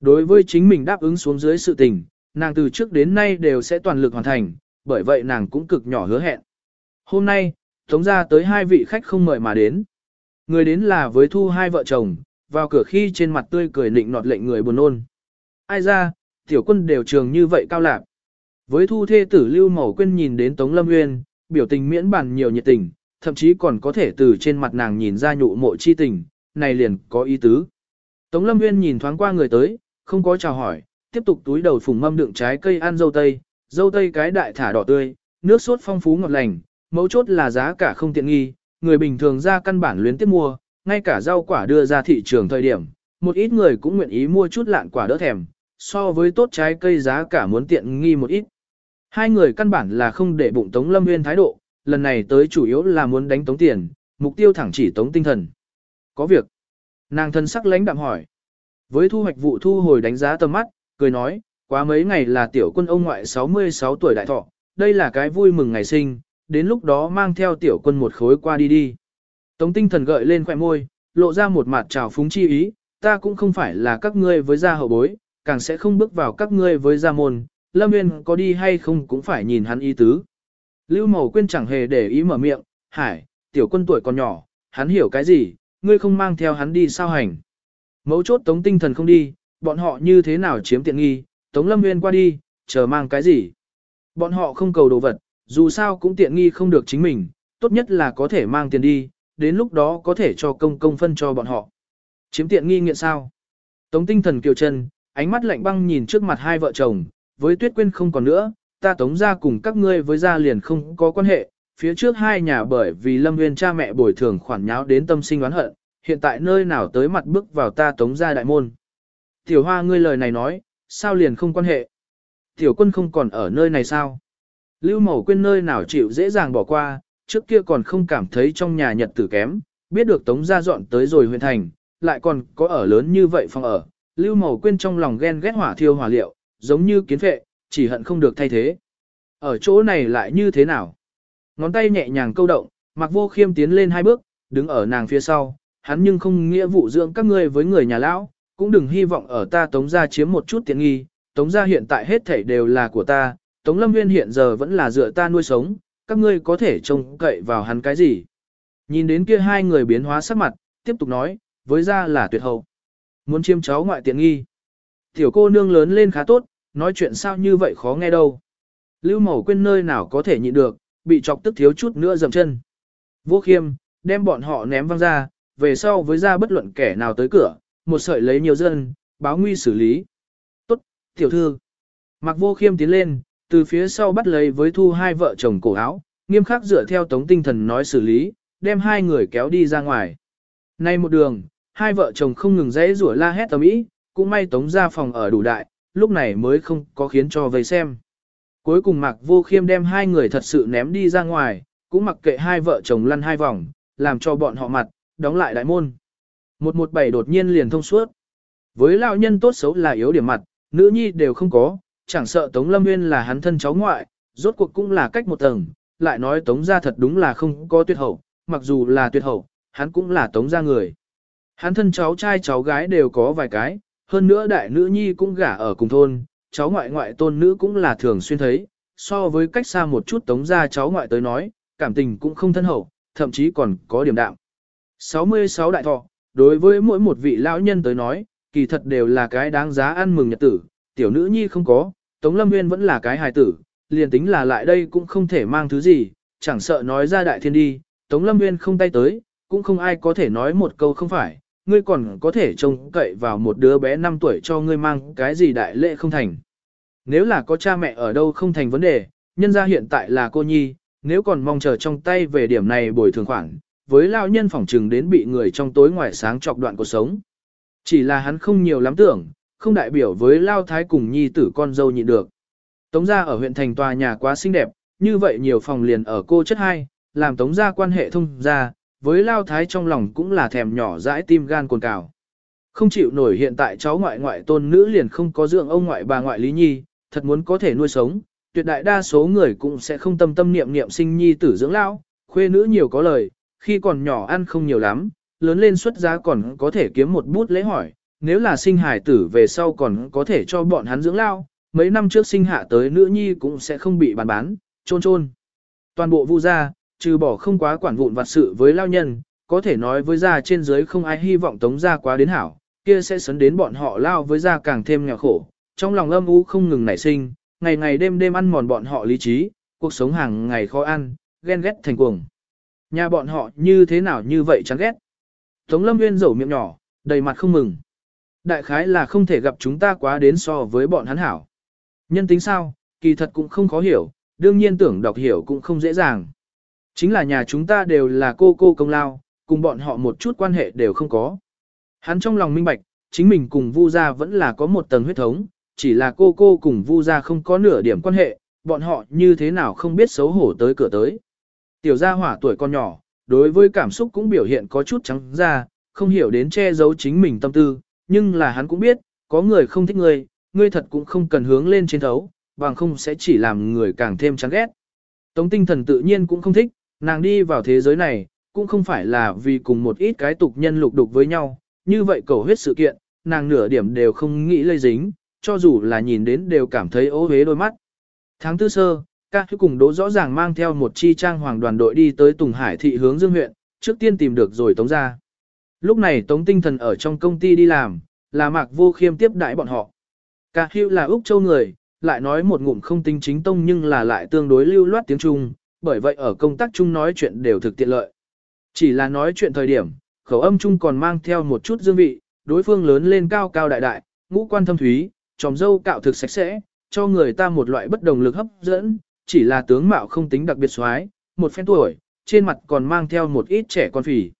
Đối với chính mình đáp ứng xuống dưới sự tình, nàng từ trước đến nay đều sẽ toàn lực hoàn thành, bởi vậy nàng cũng cực nhỏ hứa hẹn. Hôm nay, tống ra tới hai vị khách không mời mà đến. Người đến là với thu hai vợ chồng, vào cửa khi trên mặt tươi cười nịnh nọt lệnh người buồn nôn. Ai ra, tiểu quân đều trường như vậy cao lạc. Với thu thê tử lưu mẫu quên nhìn đến Tống Lâm Nguyên, biểu tình miễn bàn nhiều nhiệt tình, thậm chí còn có thể từ trên mặt nàng nhìn ra nhụ mộ chi tình, này liền có ý tứ. Tống Lâm Nguyên nhìn thoáng qua người tới, không có chào hỏi, tiếp tục túi đầu phùng mâm đựng trái cây ăn dâu tây, dâu tây cái đại thả đỏ tươi, nước sốt phong phú ngọt lành, mấu chốt là giá cả không tiện nghi, người bình thường ra căn bản luyến tiếp mua, ngay cả rau quả đưa ra thị trường thời điểm, một ít người cũng nguyện ý mua chút lạn quả đỡ thèm, so với tốt trái cây giá cả muốn tiện nghi một ít. Hai người căn bản là không để bụng Tống Lâm Nguyên thái độ, lần này tới chủ yếu là muốn đánh Tống tiền, mục tiêu thẳng chỉ Tống tinh thần. Có việc. Nàng thân sắc lãnh đạm hỏi. Với thu hoạch vụ thu hồi đánh giá tầm mắt, cười nói, quá mấy ngày là tiểu quân ông ngoại 66 tuổi đại thọ, đây là cái vui mừng ngày sinh, đến lúc đó mang theo tiểu quân một khối qua đi đi. Tống tinh thần gợi lên khỏe môi, lộ ra một mặt trào phúng chi ý, ta cũng không phải là các ngươi với gia hậu bối, càng sẽ không bước vào các ngươi với gia môn, Lâm Nguyên có đi hay không cũng phải nhìn hắn ý tứ. Lưu Mậu Quyên chẳng hề để ý mở miệng, hải, tiểu quân tuổi còn nhỏ, hắn hiểu cái gì, ngươi không mang theo hắn đi sao hành. Mấu chốt tống tinh thần không đi, bọn họ như thế nào chiếm tiện nghi, tống lâm nguyên qua đi, chờ mang cái gì. Bọn họ không cầu đồ vật, dù sao cũng tiện nghi không được chính mình, tốt nhất là có thể mang tiền đi, đến lúc đó có thể cho công công phân cho bọn họ. Chiếm tiện nghi nghiện sao? Tống tinh thần kiều chân, ánh mắt lạnh băng nhìn trước mặt hai vợ chồng, với tuyết quyên không còn nữa, ta tống ra cùng các ngươi với gia liền không có quan hệ, phía trước hai nhà bởi vì lâm nguyên cha mẹ bồi thường khoản nháo đến tâm sinh oán hận, hiện tại nơi nào tới mặt bước vào ta tống ra đại môn. Tiểu hoa ngươi lời này nói, sao liền không quan hệ? Tiểu quân không còn ở nơi này sao? Lưu mẫu quên nơi nào chịu dễ dàng bỏ qua, trước kia còn không cảm thấy trong nhà nhật tử kém, biết được tống ra dọn tới rồi huyện thành, lại còn có ở lớn như vậy phòng ở. Lưu màu quên trong lòng ghen ghét hỏa thiêu hỏa liệu, giống như kiến phệ, chỉ hận không được thay thế. Ở chỗ này lại như thế nào? Ngón tay nhẹ nhàng câu động, mặc vô khiêm tiến lên hai bước, đứng ở nàng phía sau, hắn nhưng không nghĩa vụ dưỡng các ngươi với người nhà lão, cũng đừng hy vọng ở ta tống gia chiếm một chút tiện nghi, tống gia hiện tại hết thảy đều là của ta, tống lâm nguyên hiện giờ vẫn là dựa ta nuôi sống, các ngươi có thể trông cậy vào hắn cái gì. Nhìn đến kia hai người biến hóa sắc mặt, tiếp tục nói, với ra là tuyệt hậu. Muốn chiêm cháu ngoại tiện nghi. Tiểu cô nương lớn lên khá tốt, nói chuyện sao như vậy khó nghe đâu. Lưu mẫu quên nơi nào có thể nhịn được, bị chọc tức thiếu chút nữa dầm chân. Vô khiêm, đem bọn họ ném văng ra, về sau với ra bất luận kẻ nào tới cửa, một sợi lấy nhiều dân, báo nguy xử lý. Tốt, tiểu thư. Mặc vô khiêm tiến lên, từ phía sau bắt lấy với thu hai vợ chồng cổ áo, nghiêm khắc dựa theo tống tinh thần nói xử lý, đem hai người kéo đi ra ngoài. Nay một đường, hai vợ chồng không ngừng dãy rủa la hét tầm ý, cũng may tống ra phòng ở đủ đại, lúc này mới không có khiến cho vây xem. Cuối cùng Mạc Vô Khiêm đem hai người thật sự ném đi ra ngoài, cũng mặc kệ hai vợ chồng lăn hai vòng, làm cho bọn họ mặt, đóng lại đại môn. 117 đột nhiên liền thông suốt. Với lão nhân tốt xấu là yếu điểm mặt, nữ nhi đều không có, chẳng sợ Tống Lâm Nguyên là hắn thân cháu ngoại, rốt cuộc cũng là cách một tầng, lại nói Tống gia thật đúng là không có tuyệt hậu, mặc dù là tuyệt hậu, hắn cũng là Tống gia người. Hắn thân cháu trai cháu gái đều có vài cái, hơn nữa đại nữ nhi cũng gả ở cùng thôn, cháu ngoại ngoại tôn nữ cũng là thường xuyên thấy, so với cách xa một chút tống ra cháu ngoại tới nói, cảm tình cũng không thân hậu, thậm chí còn có điểm đạm. 66 đại thọ, đối với mỗi một vị lão nhân tới nói, kỳ thật đều là cái đáng giá ăn mừng nhật tử, tiểu nữ nhi không có, Tống Lâm Nguyên vẫn là cái hài tử, liền tính là lại đây cũng không thể mang thứ gì, chẳng sợ nói ra đại thiên đi, Tống Lâm Nguyên không tay tới, cũng không ai có thể nói một câu không phải, ngươi còn có thể trông cậy vào một đứa bé 5 tuổi cho ngươi mang cái gì đại lễ không thành. Nếu là có cha mẹ ở đâu không thành vấn đề, nhân ra hiện tại là cô nhi, nếu còn mong chờ trong tay về điểm này bồi thường khoản, với lao nhân phỏng trừng đến bị người trong tối ngoài sáng chọc đoạn cuộc sống. Chỉ là hắn không nhiều lắm tưởng, không đại biểu với Lao Thái cùng nhi tử con dâu nhịn được. Tống gia ở huyện thành tòa nhà quá xinh đẹp, như vậy nhiều phòng liền ở cô chất hai, làm tống gia quan hệ thông ra, với Lao Thái trong lòng cũng là thèm nhỏ dãi tim gan cồn cào. Không chịu nổi hiện tại cháu ngoại ngoại tôn nữ liền không có dưỡng ông ngoại bà ngoại Lý Nhi, thật muốn có thể nuôi sống, tuyệt đại đa số người cũng sẽ không tâm tâm niệm niệm sinh nhi tử dưỡng lão, khuê nữ nhiều có lời, khi còn nhỏ ăn không nhiều lắm, lớn lên xuất giá còn có thể kiếm một bút lễ hỏi, nếu là sinh hải tử về sau còn có thể cho bọn hắn dưỡng lao, mấy năm trước sinh hạ tới nữ nhi cũng sẽ không bị bán bán, trôn trôn. Toàn bộ vu gia, trừ bỏ không quá quản vụn vặt sự với lao nhân, có thể nói với gia trên dưới không ai hy vọng tống gia quá đến hảo, kia sẽ sấn đến bọn họ lao với gia càng thêm nghèo khổ, trong lòng âm u không ngừng nảy sinh, ngày ngày đêm đêm ăn mòn bọn họ lý trí, cuộc sống hàng ngày khó ăn, ghen ghét thành cuồng. Nhà bọn họ như thế nào như vậy chán ghét. Tống lâm nguyên rầu miệng nhỏ, đầy mặt không mừng. Đại khái là không thể gặp chúng ta quá đến so với bọn hắn hảo. Nhân tính sao, kỳ thật cũng không khó hiểu, đương nhiên tưởng đọc hiểu cũng không dễ dàng. Chính là nhà chúng ta đều là cô cô công lao, cùng bọn họ một chút quan hệ đều không có. Hắn trong lòng minh bạch, chính mình cùng Vu gia vẫn là có một tầng huyết thống, chỉ là cô cô cùng Vu gia không có nửa điểm quan hệ, bọn họ như thế nào không biết xấu hổ tới cửa tới. Tiểu gia hỏa tuổi con nhỏ, đối với cảm xúc cũng biểu hiện có chút trắng ra, không hiểu đến che giấu chính mình tâm tư, nhưng là hắn cũng biết, có người không thích ngươi, ngươi thật cũng không cần hướng lên trên thấu, bằng không sẽ chỉ làm người càng thêm chán ghét. Tống tinh thần tự nhiên cũng không thích, nàng đi vào thế giới này, cũng không phải là vì cùng một ít cái tục nhân lục đục với nhau, như vậy cầu huyết sự kiện, nàng nửa điểm đều không nghĩ lây dính, cho dù là nhìn đến đều cảm thấy ố hế đôi mắt. Tháng tư sơ, các hữu cùng đỗ rõ ràng mang theo một chi trang hoàng đoàn đội đi tới Tùng Hải thị hướng Dương huyện, trước tiên tìm được rồi tống ra. Lúc này tống tinh thần ở trong công ty đi làm, là mạc vô khiêm tiếp đãi bọn họ. Cả hữu là Úc Châu người, lại nói một ngụm không tinh chính tông nhưng là lại tương đối lưu loát tiếng Trung, bởi vậy ở công tác chung nói chuyện đều thực tiện lợi. Chỉ là nói chuyện thời điểm, khẩu âm chung còn mang theo một chút dương vị, đối phương lớn lên cao cao đại đại, ngũ quan thâm thúy, tròm dâu cạo thực sạch sẽ, cho người ta một loại bất đồng lực hấp dẫn, chỉ là tướng mạo không tính đặc biệt xoái, một phen tuổi, trên mặt còn mang theo một ít trẻ con phỉ.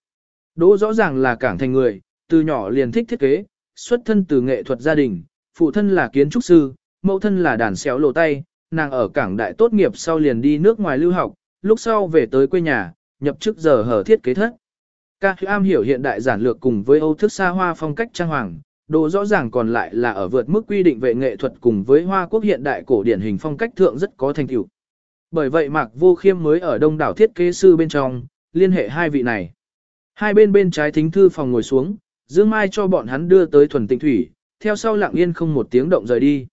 Đỗ rõ ràng là cảng thành người, từ nhỏ liền thích thiết kế, xuất thân từ nghệ thuật gia đình, phụ thân là kiến trúc sư, mẫu thân là đàn xéo lộ tay, nàng ở cảng đại tốt nghiệp sau liền đi nước ngoài lưu học, lúc sau về tới quê nhà, nhập chức giờ hở thiết kế thất. Ca am hiểu hiện đại giản lược cùng với Âu thức xa hoa phong cách trang hoàng, đồ rõ ràng còn lại là ở vượt mức quy định về nghệ thuật cùng với Hoa Quốc hiện đại cổ điển hình phong cách thượng rất có thành tựu. Bởi vậy Mạc Vô Khiêm mới ở đông đảo thiết kế sư bên trong, liên hệ hai vị này. Hai bên bên trái thính thư phòng ngồi xuống, Dương Mai cho bọn hắn đưa tới thuần tịnh thủy, theo sau lặng yên không một tiếng động rời đi.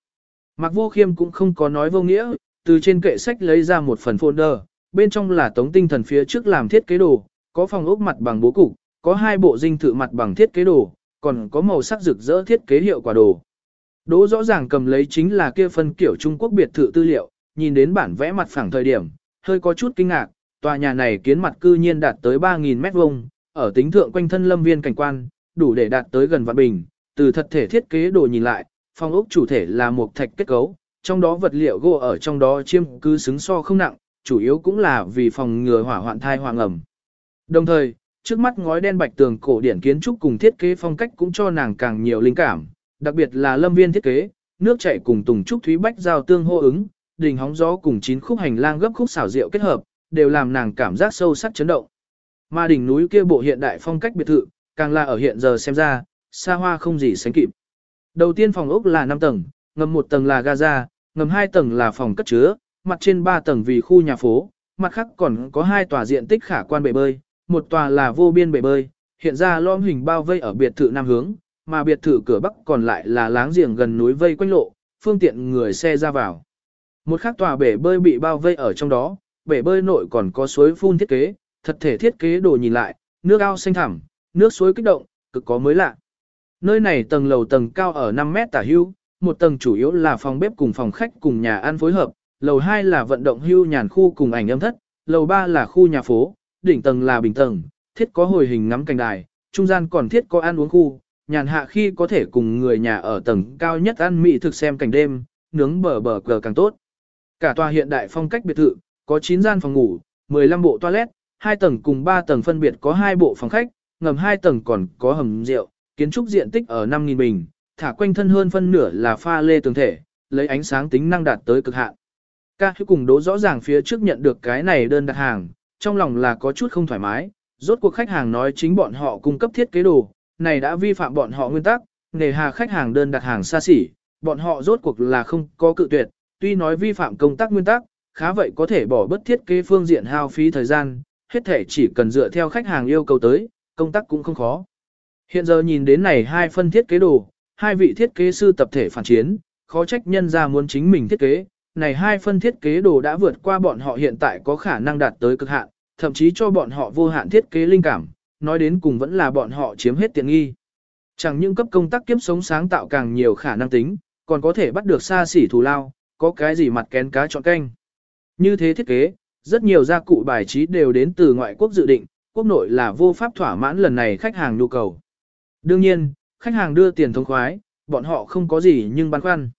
Mạc Vô Khiêm cũng không có nói vô nghĩa, từ trên kệ sách lấy ra một phần folder, bên trong là tống tinh thần phía trước làm thiết kế đồ, có phòng ốc mặt bằng bố cục, có hai bộ dinh thự mặt bằng thiết kế đồ, còn có màu sắc rực rỡ thiết kế hiệu quả đồ. Đỗ rõ ràng cầm lấy chính là kia phân kiểu Trung Quốc biệt thự tư liệu, nhìn đến bản vẽ mặt phẳng thời điểm, hơi có chút kinh ngạc, tòa nhà này kiến mặt cư nhiên đạt tới 3.000 mét vuông, ở tính thượng quanh thân lâm viên cảnh quan, đủ để đạt tới gần vạn bình, từ thật thể thiết kế đồ nhìn lại, phong ốc chủ thể là một thạch kết cấu, trong đó vật liệu gỗ ở trong đó chiêm cứ xứng so không nặng, chủ yếu cũng là vì phòng ngừa hỏa hoạn thai hoàng ẩm. Đồng thời, trước mắt ngói đen bạch tường cổ điển kiến trúc cùng thiết kế phong cách cũng cho nàng càng nhiều linh cảm, đặc biệt là lâm viên thiết kế, nước chảy cùng tùng trúc thúy bách giao tương hô ứng, đình hóng gió cùng chín khúc hành lang gấp khúc xảo diệu kết hợp, đều làm nàng cảm giác sâu sắc chấn động. Mà đỉnh núi kia bộ hiện đại phong cách biệt thự, càng là ở hiện giờ xem ra, xa hoa không gì sánh kịp. Đầu tiên phòng ốc là 5 tầng, ngầm một tầng là gaza, ngầm hai tầng là phòng cất chứa, mặt trên 3 tầng vì khu nhà phố, mặt khác còn có hai tòa diện tích khả quan bể bơi, một tòa là vô biên bể bơi, hiện ra lõm hình bao vây ở biệt thự nam hướng, mà biệt thự cửa bắc còn lại là láng giềng gần núi vây quanh lộ, phương tiện người xe ra vào. Một khác tòa bể bơi bị bao vây ở trong đó, bể bơi nội còn có suối phun thiết kế, thật thể thiết kế đồ nhìn lại, nước ao xanh thẳm, nước suối kích động, cực có mới lạ. Nơi này tầng lầu tầng cao ở 5 mét tả hưu, một tầng chủ yếu là phòng bếp cùng phòng khách cùng nhà ăn phối hợp, lầu 2 là vận động hưu nhàn khu cùng ảnh âm thất, lầu 3 là khu nhà phố, đỉnh tầng là bình tầng, thiết có hồi hình ngắm cảnh đài, trung gian còn thiết có ăn uống khu, nhàn hạ khi có thể cùng người nhà ở tầng cao nhất ăn mỹ thực xem cảnh đêm, nướng bờ bờ cờ càng tốt. Cả tòa hiện đại phong cách biệt thự, có 9 gian phòng ngủ, 15 bộ toilet, 2 tầng cùng 3 tầng phân biệt có 2 bộ phòng khách, ngầm 2 tầng còn có hầm rượu, kiến trúc diện tích ở 5.000 bình, thả quanh thân hơn phân nửa là pha lê tường thể, lấy ánh sáng tính năng đạt tới cực hạn. Ca hữu cùng đố rõ ràng phía trước nhận được cái này đơn đặt hàng, trong lòng là có chút không thoải mái, rốt cuộc khách hàng nói chính bọn họ cung cấp thiết kế đồ, này đã vi phạm bọn họ nguyên tắc, nề hà khách hàng đơn đặt hàng xa xỉ, bọn họ rốt cuộc là không có cự tuyệt, tuy nói vi phạm công tác nguyên tắc, khá vậy có thể bỏ bất thiết kế phương diện hao phí thời gian, hết thể chỉ cần dựa theo khách hàng yêu cầu tới, công tác cũng không khó. Hiện giờ nhìn đến này hai phân thiết kế đồ, hai vị thiết kế sư tập thể phản chiến, khó trách nhân ra muốn chính mình thiết kế, này hai phân thiết kế đồ đã vượt qua bọn họ hiện tại có khả năng đạt tới cực hạn, thậm chí cho bọn họ vô hạn thiết kế linh cảm, nói đến cùng vẫn là bọn họ chiếm hết tiện nghi. Chẳng những cấp công tác kiếp sống sáng tạo càng nhiều khả năng tính, còn có thể bắt được xa xỉ thù lao, có cái gì mặt kén cá chọn canh. Như thế thiết kế, rất nhiều gia cụ bài trí đều đến từ ngoại quốc dự định, quốc nội là vô pháp thỏa mãn lần này khách hàng nhu cầu. Đương nhiên, khách hàng đưa tiền thông khoái, bọn họ không có gì nhưng băn khoăn.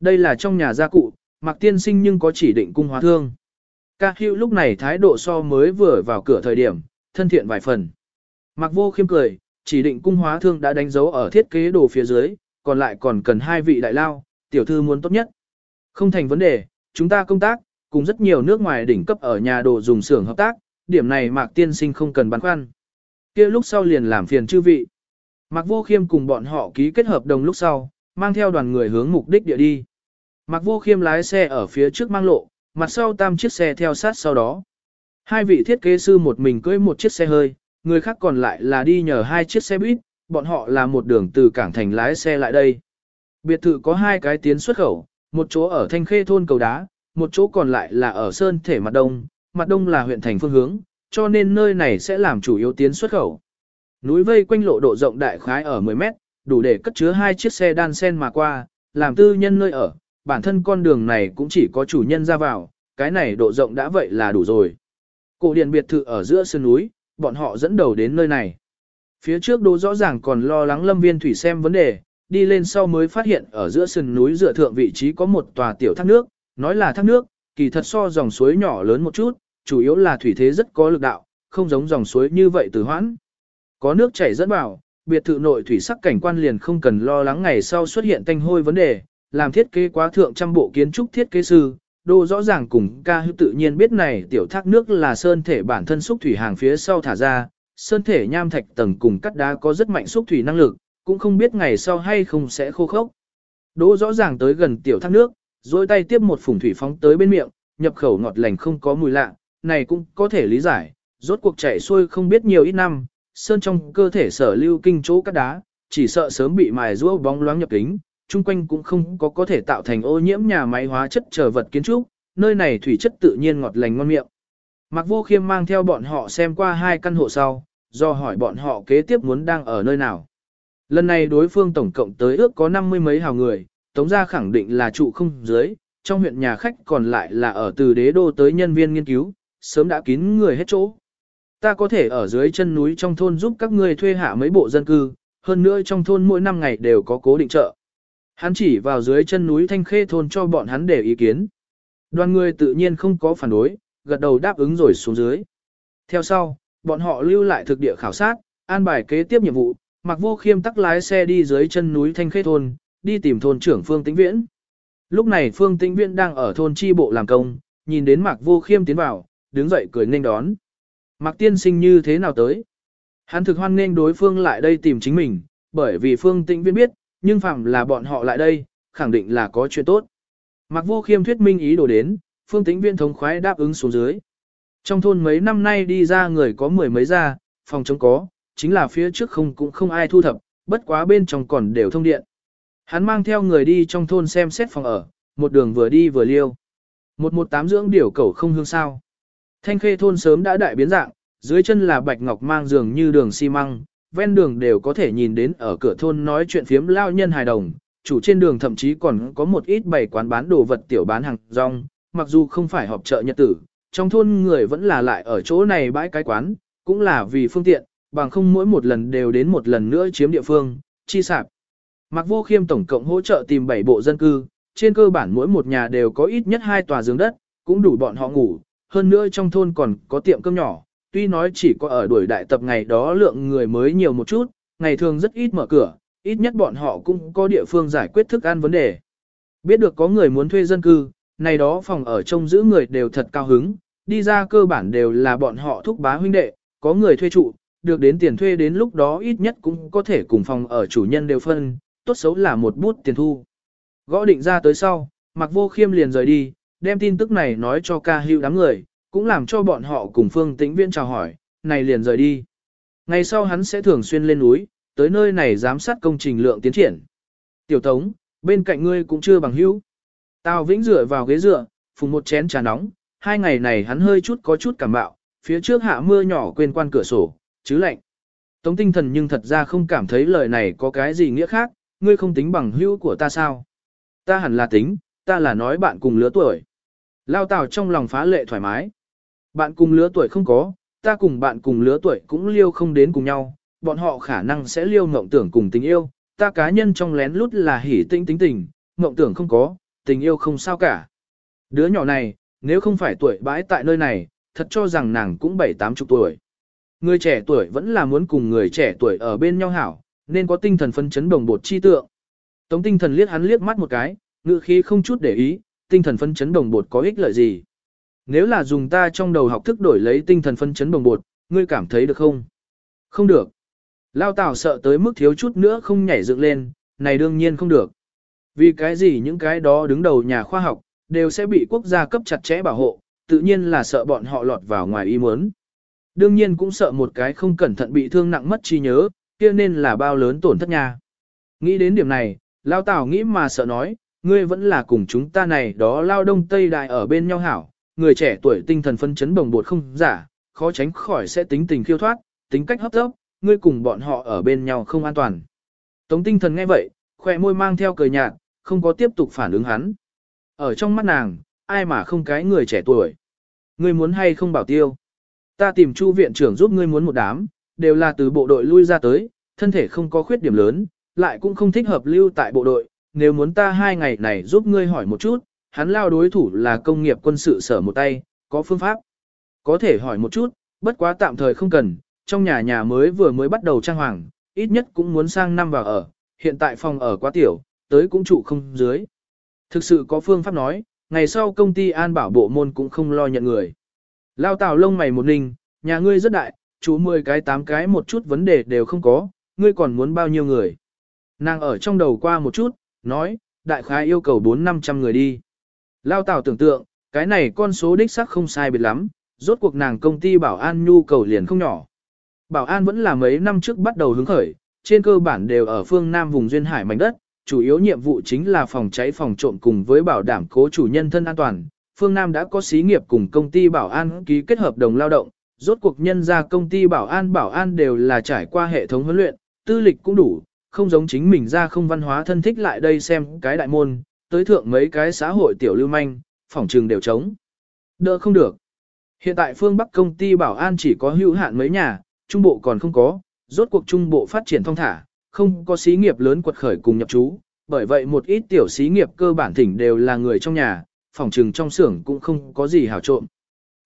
Đây là trong nhà gia cụ, mặc tiên sinh nhưng có chỉ định cung hóa thương. Ca hữu lúc này thái độ so mới vừa vào cửa thời điểm, thân thiện vài phần. Mặc vô khiêm cười, chỉ định cung hóa thương đã đánh dấu ở thiết kế đồ phía dưới, còn lại còn cần hai vị đại lao, tiểu thư muốn tốt nhất. Không thành vấn đề, chúng ta công tác, cùng rất nhiều nước ngoài đỉnh cấp ở nhà đồ dùng xưởng hợp tác, điểm này Mạc Tiên Sinh không cần băn khoăn. Kia lúc sau liền làm phiền chư vị. Mạc Vô Khiêm cùng bọn họ ký kết hợp đồng lúc sau, mang theo đoàn người hướng mục đích địa đi. Mạc Vô Khiêm lái xe ở phía trước mang lộ, mặt sau tam chiếc xe theo sát sau đó. Hai vị thiết kế sư một mình cưỡi một chiếc xe hơi, người khác còn lại là đi nhờ hai chiếc xe buýt, bọn họ là một đường từ cảng thành lái xe lại đây. Biệt thự có hai cái tiến xuất khẩu, một chỗ ở Thanh Khê thôn cầu đá, một chỗ còn lại là ở Sơn Thể mặt đông, mặt đông là huyện thành phương hướng, cho nên nơi này sẽ làm chủ yếu tiến xuất khẩu. Núi vây quanh lộ độ rộng đại khái ở 10 mét, đủ để cất chứa hai chiếc xe đan sen mà qua, làm tư nhân nơi ở, bản thân con đường này cũng chỉ có chủ nhân ra vào, cái này độ rộng đã vậy là đủ rồi. Cổ điện biệt thự ở giữa sơn núi, bọn họ dẫn đầu đến nơi này. Phía trước đô rõ ràng còn lo lắng lâm viên thủy xem vấn đề, đi lên sau mới phát hiện ở giữa sườn núi dựa thượng vị trí có một tòa tiểu thác nước, nói là thác nước, kỳ thật so dòng suối nhỏ lớn một chút, chủ yếu là thủy thế rất có lực đạo, không giống dòng suối như vậy từ hoãn. Có nước chảy dẫn vào, biệt thự nội thủy sắc cảnh quan liền không cần lo lắng ngày sau xuất hiện tanh hôi vấn đề, làm thiết kế quá thượng trăm bộ kiến trúc thiết kế sư, đô rõ ràng cùng ca hữu tự nhiên biết này tiểu thác nước là sơn thể bản thân xúc thủy hàng phía sau thả ra, sơn thể nham thạch tầng cùng cắt đá có rất mạnh xúc thủy năng lực, cũng không biết ngày sau hay không sẽ khô khốc. Đỗ rõ ràng tới gần tiểu thác nước, rồi tay tiếp một phùng thủy phóng tới bên miệng, nhập khẩu ngọt lành không có mùi lạ, này cũng có thể lý giải, rốt cuộc chạy xuôi không biết nhiều ít năm, sơn trong cơ thể sở lưu kinh chỗ cắt đá, chỉ sợ sớm bị mài rũa bóng loáng nhập kính, chung quanh cũng không có có thể tạo thành ô nhiễm nhà máy hóa chất trở vật kiến trúc, nơi này thủy chất tự nhiên ngọt lành ngon miệng. Mạc Vô Khiêm mang theo bọn họ xem qua hai căn hộ sau, do hỏi bọn họ kế tiếp muốn đang ở nơi nào. Lần này đối phương tổng cộng tới ước có năm mươi mấy hào người, Tống gia khẳng định là trụ không dưới, trong huyện nhà khách còn lại là ở từ đế đô tới nhân viên nghiên cứu, sớm đã kín người hết chỗ. Ta có thể ở dưới chân núi trong thôn giúp các ngươi thuê hạ mấy bộ dân cư, hơn nữa trong thôn mỗi năm ngày đều có cố định chợ. Hắn chỉ vào dưới chân núi Thanh Khê thôn cho bọn hắn để ý kiến. Đoàn người tự nhiên không có phản đối, gật đầu đáp ứng rồi xuống dưới. Theo sau, bọn họ lưu lại thực địa khảo sát, an bài kế tiếp nhiệm vụ, mặc vô khiêm tắc lái xe đi dưới chân núi Thanh Khê thôn, đi tìm thôn trưởng Phương Tĩnh Viễn. Lúc này Phương Tĩnh Viễn đang ở thôn chi bộ làm công, nhìn đến Mạc Vô Khiêm tiến vào, đứng dậy cười nghênh đón. Mạc Tiên Sinh như thế nào tới? Hắn thực hoan nghênh đối phương lại đây tìm chính mình, bởi vì Phương Tĩnh Viên biết, nhưng phạm là bọn họ lại đây, khẳng định là có chuyện tốt. Mạc Vô Khiêm thuyết minh ý đồ đến, Phương Tĩnh Viên thống khoái đáp ứng xuống dưới. Trong thôn mấy năm nay đi ra người có mười mấy ra, phòng chống có, chính là phía trước không cũng không ai thu thập, bất quá bên trong còn đều thông điện. Hắn mang theo người đi trong thôn xem xét phòng ở, một đường vừa đi vừa liêu. Một một tám dưỡng điểu cẩu không hương sao. Thanh khê thôn sớm đã đại biến dạng, dưới chân là bạch ngọc mang giường như đường xi măng, ven đường đều có thể nhìn đến ở cửa thôn nói chuyện phiếm lao nhân hài đồng, chủ trên đường thậm chí còn có một ít bày quán bán đồ vật tiểu bán hàng rong, mặc dù không phải họp chợ nhật tử, trong thôn người vẫn là lại ở chỗ này bãi cái quán, cũng là vì phương tiện, bằng không mỗi một lần đều đến một lần nữa chiếm địa phương, chi sạp. Mặc Vô Khiêm tổng cộng hỗ trợ tìm 7 bộ dân cư, trên cơ bản mỗi một nhà đều có ít nhất hai tòa giường đất, cũng đủ bọn họ ngủ, hơn nữa trong thôn còn có tiệm cơm nhỏ, tuy nói chỉ có ở đuổi đại tập ngày đó lượng người mới nhiều một chút, ngày thường rất ít mở cửa, ít nhất bọn họ cũng có địa phương giải quyết thức ăn vấn đề. Biết được có người muốn thuê dân cư, này đó phòng ở trông giữ người đều thật cao hứng, đi ra cơ bản đều là bọn họ thúc bá huynh đệ, có người thuê trụ, được đến tiền thuê đến lúc đó ít nhất cũng có thể cùng phòng ở chủ nhân đều phân, tốt xấu là một bút tiền thu. Gõ định ra tới sau, mặc Vô Khiêm liền rời đi, đem tin tức này nói cho ca hưu đám người, cũng làm cho bọn họ cùng Phương Tĩnh Viễn chào hỏi, này liền rời đi. Ngày sau hắn sẽ thường xuyên lên núi, tới nơi này giám sát công trình lượng tiến triển. Tiểu Tống, bên cạnh ngươi cũng chưa bằng hữu. Tào Vĩnh dựa vào ghế dựa, phùng một chén trà nóng, hai ngày này hắn hơi chút có chút cảm bạo, phía trước hạ mưa nhỏ quên quan cửa sổ, chứ lạnh. Tống tinh thần nhưng thật ra không cảm thấy lời này có cái gì nghĩa khác, ngươi không tính bằng hữu của ta sao? Ta hẳn là tính, ta là nói bạn cùng lứa tuổi. Lao Tào trong lòng phá lệ thoải mái. Bạn cùng lứa tuổi không có, ta cùng bạn cùng lứa tuổi cũng liêu không đến cùng nhau, bọn họ khả năng sẽ liêu mộng tưởng cùng tình yêu, ta cá nhân trong lén lút là hỉ tinh tính tình, mộng tưởng không có, tình yêu không sao cả. Đứa nhỏ này, nếu không phải tuổi bãi tại nơi này, thật cho rằng nàng cũng bảy tám chục tuổi. Người trẻ tuổi vẫn là muốn cùng người trẻ tuổi ở bên nhau hảo, nên có tinh thần phân chấn đồng bột chi tượng. Tống tinh thần liếc hắn liếc mắt một cái, ngữ khí không chút để ý, tinh thần phân chấn đồng bột có ích lợi gì. Nếu là dùng ta trong đầu học thức đổi lấy tinh thần phân chấn đồng bột, ngươi cảm thấy được không? Không được. Lao Tảo sợ tới mức thiếu chút nữa không nhảy dựng lên, này đương nhiên không được. Vì cái gì những cái đó đứng đầu nhà khoa học, đều sẽ bị quốc gia cấp chặt chẽ bảo hộ, tự nhiên là sợ bọn họ lọt vào ngoài ý muốn. Đương nhiên cũng sợ một cái không cẩn thận bị thương nặng mất trí nhớ, kia nên là bao lớn tổn thất nha. Nghĩ đến điểm này, Lao Tảo nghĩ mà sợ nói, ngươi vẫn là cùng chúng ta này đó lao đông tây đại ở bên nhau hảo, người trẻ tuổi tinh thần phân chấn bồng bột không giả, khó tránh khỏi sẽ tính tình khiêu thoát, tính cách hấp tấp, ngươi cùng bọn họ ở bên nhau không an toàn. Tống tinh thần nghe vậy, khỏe môi mang theo cười nhạt, không có tiếp tục phản ứng hắn. Ở trong mắt nàng, ai mà không cái người trẻ tuổi. Ngươi muốn hay không bảo tiêu. Ta tìm chu viện trưởng giúp ngươi muốn một đám, đều là từ bộ đội lui ra tới, thân thể không có khuyết điểm lớn, lại cũng không thích hợp lưu tại bộ đội. Nếu muốn ta hai ngày này giúp ngươi hỏi một chút, hắn lao đối thủ là công nghiệp quân sự sở một tay, có phương pháp. Có thể hỏi một chút, bất quá tạm thời không cần, trong nhà nhà mới vừa mới bắt đầu trang hoàng, ít nhất cũng muốn sang năm vào ở, hiện tại phòng ở quá tiểu, tới cũng trụ không dưới. Thực sự có phương pháp nói, ngày sau công ty an bảo bộ môn cũng không lo nhận người. Lao tào lông mày một ninh, nhà ngươi rất đại, chú 10 cái 8 cái một chút vấn đề đều không có, ngươi còn muốn bao nhiêu người. Nàng ở trong đầu qua một chút, nói, đại khái yêu cầu 4-500 người đi. Lao tào tưởng tượng, cái này con số đích xác không sai biệt lắm, rốt cuộc nàng công ty bảo an nhu cầu liền không nhỏ. Bảo an vẫn là mấy năm trước bắt đầu hứng khởi, trên cơ bản đều ở phương Nam vùng duyên hải mảnh đất, chủ yếu nhiệm vụ chính là phòng cháy phòng trộm cùng với bảo đảm cố chủ nhân thân an toàn. Phương Nam đã có xí nghiệp cùng công ty bảo an ký kết hợp đồng lao động, rốt cuộc nhân ra công ty bảo an bảo an đều là trải qua hệ thống huấn luyện, tư lịch cũng đủ, không giống chính mình ra không văn hóa thân thích lại đây xem cái đại môn, tới thượng mấy cái xã hội tiểu lưu manh, phòng trường đều trống. Đỡ không được. Hiện tại phương Bắc công ty bảo an chỉ có hữu hạn mấy nhà, trung bộ còn không có, rốt cuộc trung bộ phát triển thong thả, không có xí nghiệp lớn quật khởi cùng nhập trú, bởi vậy một ít tiểu xí nghiệp cơ bản thỉnh đều là người trong nhà, phòng trừng trong xưởng cũng không có gì hảo trộm.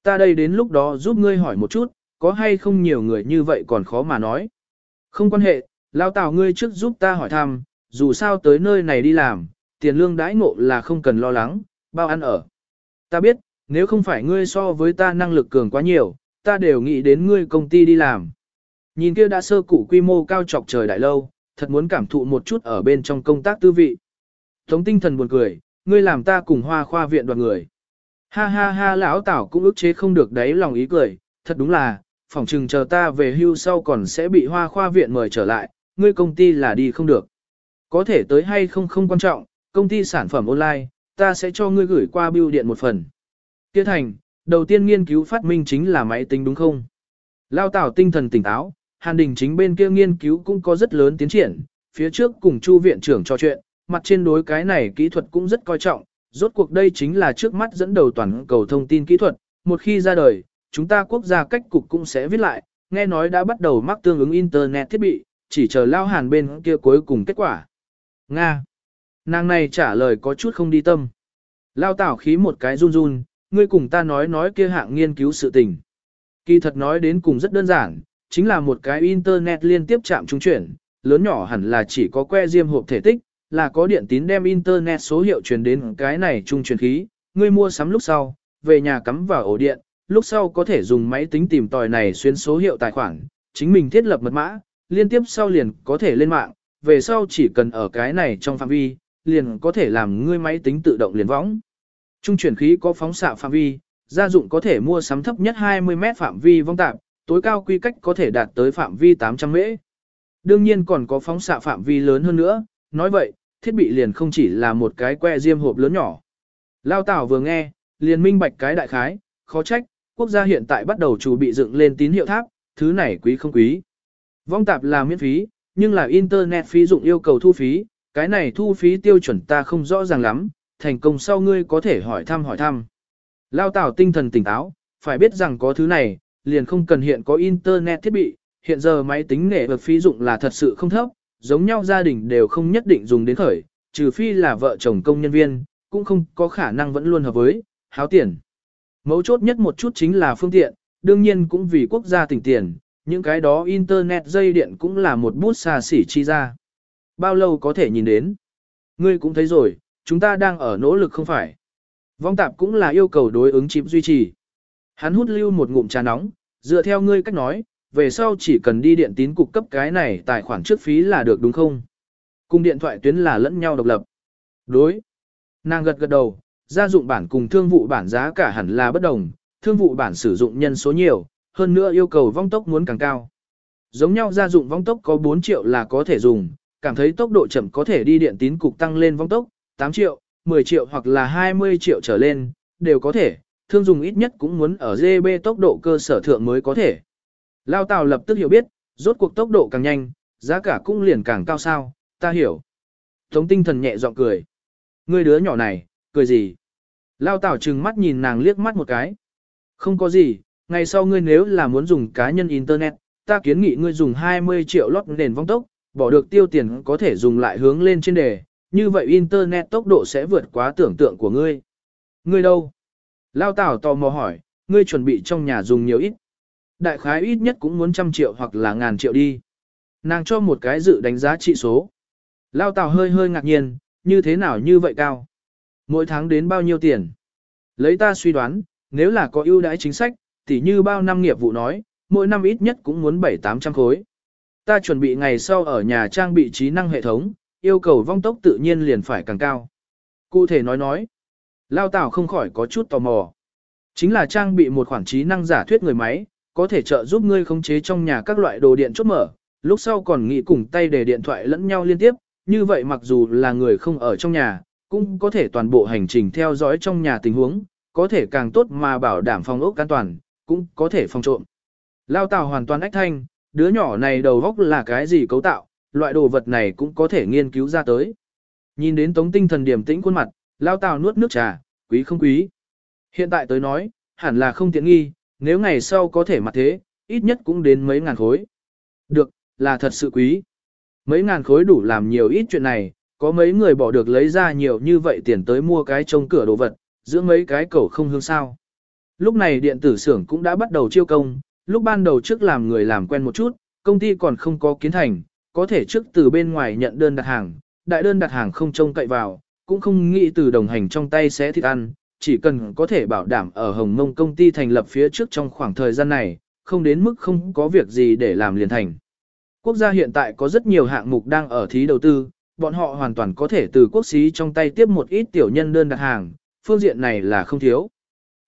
Ta đây đến lúc đó giúp ngươi hỏi một chút, có hay không nhiều người như vậy còn khó mà nói. Không quan hệ, lao tào ngươi trước giúp ta hỏi thăm, dù sao tới nơi này đi làm, tiền lương đãi ngộ là không cần lo lắng, bao ăn ở. Ta biết, nếu không phải ngươi so với ta năng lực cường quá nhiều, ta đều nghĩ đến ngươi công ty đi làm. Nhìn kia đã sơ cụ quy mô cao trọc trời đại lâu, thật muốn cảm thụ một chút ở bên trong công tác tư vị. Tống tinh thần buồn cười, ngươi làm ta cùng hoa khoa viện đoàn người. Ha ha ha lão tảo cũng ức chế không được đấy lòng ý cười, thật đúng là, phỏng chừng chờ ta về hưu sau còn sẽ bị hoa khoa viện mời trở lại, ngươi công ty là đi không được. Có thể tới hay không không quan trọng, công ty sản phẩm online, ta sẽ cho ngươi gửi qua bưu điện một phần. Tiết thành, đầu tiên nghiên cứu phát minh chính là máy tính đúng không? Lao tảo tinh thần tỉnh táo, Hàn Đình chính bên kia nghiên cứu cũng có rất lớn tiến triển, phía trước cùng Chu viện trưởng trò chuyện, mặt trên đối cái này kỹ thuật cũng rất coi trọng, rốt cuộc đây chính là trước mắt dẫn đầu toàn cầu thông tin kỹ thuật, một khi ra đời, chúng ta quốc gia cách cục cũng sẽ viết lại, nghe nói đã bắt đầu mắc tương ứng internet thiết bị, chỉ chờ lao hàn bên kia cuối cùng kết quả. Nga. Nàng này trả lời có chút không đi tâm. Lao tảo khí một cái run run, ngươi cùng ta nói nói kia hạng nghiên cứu sự tình. Kỳ thật nói đến cùng rất đơn giản, chính là một cái internet liên tiếp chạm trung chuyển, lớn nhỏ hẳn là chỉ có que diêm hộp thể tích, là có điện tín đem internet số hiệu truyền đến cái này trung truyền khí, ngươi mua sắm lúc sau, về nhà cắm vào ổ điện, lúc sau có thể dùng máy tính tìm tòi này xuyên số hiệu tài khoản, chính mình thiết lập mật mã, liên tiếp sau liền có thể lên mạng, về sau chỉ cần ở cái này trong phạm vi, liền có thể làm ngươi máy tính tự động liền võng. Trung chuyển khí có phóng xạ phạm vi, gia dụng có thể mua sắm thấp nhất 20 mét phạm vi vong tạp, tối cao quy cách có thể đạt tới phạm vi 800 mễ. Đương nhiên còn có phóng xạ phạm vi lớn hơn nữa, nói vậy, thiết bị liền không chỉ là một cái que diêm hộp lớn nhỏ. Lao Tảo vừa nghe, liền minh bạch cái đại khái, khó trách, quốc gia hiện tại bắt đầu chủ bị dựng lên tín hiệu tháp, thứ này quý không quý. Vong tạp là miễn phí, nhưng là Internet phí dụng yêu cầu thu phí, cái này thu phí tiêu chuẩn ta không rõ ràng lắm, thành công sau ngươi có thể hỏi thăm hỏi thăm. Lao Tảo tinh thần tỉnh táo, phải biết rằng có thứ này, liền không cần hiện có Internet thiết bị, hiện giờ máy tính nghệ vật phí dụng là thật sự không thấp, giống nhau gia đình đều không nhất định dùng đến khởi, trừ phi là vợ chồng công nhân viên, cũng không có khả năng vẫn luôn hợp với, háo tiền. Mấu chốt nhất một chút chính là phương tiện, đương nhiên cũng vì quốc gia tỉnh tiền, những cái đó internet dây điện cũng là một bút xa xỉ chi ra. Bao lâu có thể nhìn đến? Ngươi cũng thấy rồi, chúng ta đang ở nỗ lực không phải. Vong tạp cũng là yêu cầu đối ứng chip duy trì. Hắn hút lưu một ngụm trà nóng, dựa theo ngươi cách nói, về sau chỉ cần đi điện tín cục cấp cái này tài khoản trước phí là được đúng không? Cùng điện thoại tuyến là lẫn nhau độc lập. Đối. Nàng gật gật đầu, gia dụng bản cùng thương vụ bản giá cả hẳn là bất đồng, thương vụ bản sử dụng nhân số nhiều, hơn nữa yêu cầu vong tốc muốn càng cao. Giống nhau gia dụng vong tốc có 4 triệu là có thể dùng, cảm thấy tốc độ chậm có thể đi điện tín cục tăng lên vong tốc, 8 triệu, 10 triệu hoặc là 20 triệu trở lên, đều có thể, thương dùng ít nhất cũng muốn ở GB tốc độ cơ sở thượng mới có thể. Lao Tào lập tức hiểu biết, rốt cuộc tốc độ càng nhanh, giá cả cũng liền càng cao sao, ta hiểu. Tống tinh thần nhẹ giọng cười. người đứa nhỏ này, cười gì? Lao Tào trừng mắt nhìn nàng liếc mắt một cái. Không có gì, ngày sau ngươi nếu là muốn dùng cá nhân Internet, ta kiến nghị ngươi dùng 20 triệu lót nền vong tốc, bỏ được tiêu tiền có thể dùng lại hướng lên trên đề, như vậy Internet tốc độ sẽ vượt quá tưởng tượng của ngươi. Ngươi đâu? Lao Tào tò mò hỏi, ngươi chuẩn bị trong nhà dùng nhiều ít. Đại khái ít nhất cũng muốn trăm triệu hoặc là ngàn triệu đi. Nàng cho một cái dự đánh giá trị số. Lao Tào hơi hơi ngạc nhiên, như thế nào như vậy cao? Mỗi tháng đến bao nhiêu tiền? Lấy ta suy đoán, nếu là có ưu đãi chính sách, tỉ như bao năm nghiệp vụ nói, mỗi năm ít nhất cũng muốn 7-800 khối. Ta chuẩn bị ngày sau ở nhà trang bị trí năng hệ thống, yêu cầu vong tốc tự nhiên liền phải càng cao. Cụ thể nói nói, Lao Tảo không khỏi có chút tò mò. Chính là trang bị một khoản trí năng giả thuyết người máy, có thể trợ giúp ngươi khống chế trong nhà các loại đồ điện chốt mở, lúc sau còn nghĩ cùng tay để điện thoại lẫn nhau liên tiếp, như vậy mặc dù là người không ở trong nhà, cũng có thể toàn bộ hành trình theo dõi trong nhà tình huống, có thể càng tốt mà bảo đảm phòng ốc an toàn, cũng có thể phòng trộm. Lao Tào hoàn toàn ách thanh, đứa nhỏ này đầu góc là cái gì cấu tạo, loại đồ vật này cũng có thể nghiên cứu ra tới. Nhìn đến tống tinh thần điểm tĩnh khuôn mặt, Lao Tào nuốt nước trà, quý không quý. Hiện tại tới nói, hẳn là không tiện nghi, nếu ngày sau có thể mặt thế, ít nhất cũng đến mấy ngàn khối. Được, là thật sự quý. Mấy ngàn khối đủ làm nhiều ít chuyện này, có mấy người bỏ được lấy ra nhiều như vậy tiền tới mua cái trông cửa đồ vật, giữa mấy cái cầu không hương sao. Lúc này điện tử xưởng cũng đã bắt đầu chiêu công, lúc ban đầu trước làm người làm quen một chút, công ty còn không có kiến thành, có thể trước từ bên ngoài nhận đơn đặt hàng, đại đơn đặt hàng không trông cậy vào, cũng không nghĩ từ đồng hành trong tay sẽ thịt ăn, chỉ cần có thể bảo đảm ở Hồng Mông công ty thành lập phía trước trong khoảng thời gian này, không đến mức không có việc gì để làm liền thành. Quốc gia hiện tại có rất nhiều hạng mục đang ở thí đầu tư, bọn họ hoàn toàn có thể từ quốc xí trong tay tiếp một ít tiểu nhân đơn đặt hàng, phương diện này là không thiếu.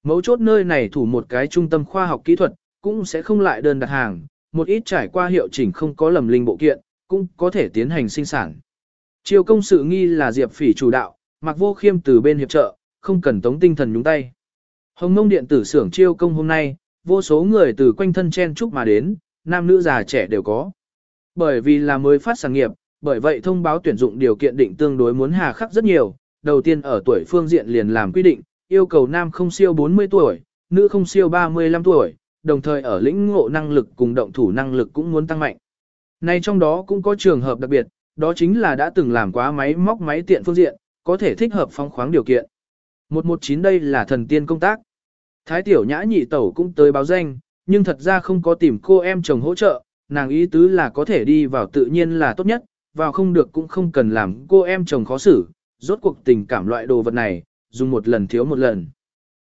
Mấu chốt nơi này thủ một cái trung tâm khoa học kỹ thuật, cũng sẽ không lại đơn đặt hàng, một ít trải qua hiệu chỉnh không có lầm linh bộ kiện, cũng có thể tiến hành sinh sản. Chiều công sự nghi là Diệp Phỉ chủ đạo, mặc vô khiêm từ bên hiệp trợ, không cần tống tinh thần nhúng tay. Hồng Mông điện tử xưởng chiêu công hôm nay, vô số người từ quanh thân chen chúc mà đến, nam nữ già trẻ đều có. Bởi vì là mới phát sản nghiệp, bởi vậy thông báo tuyển dụng điều kiện định tương đối muốn hà khắc rất nhiều, đầu tiên ở tuổi phương diện liền làm quy định, yêu cầu nam không siêu 40 tuổi, nữ không siêu 35 tuổi, đồng thời ở lĩnh ngộ năng lực cùng động thủ năng lực cũng muốn tăng mạnh. Này trong đó cũng có trường hợp đặc biệt, đó chính là đã từng làm quá máy móc máy tiện phương diện, có thể thích hợp phong khoáng điều kiện. 119 đây là thần tiên công tác. Thái tiểu nhã nhị tẩu cũng tới báo danh, nhưng thật ra không có tìm cô em chồng hỗ trợ, nàng ý tứ là có thể đi vào tự nhiên là tốt nhất, vào không được cũng không cần làm cô em chồng khó xử, rốt cuộc tình cảm loại đồ vật này, dùng một lần thiếu một lần.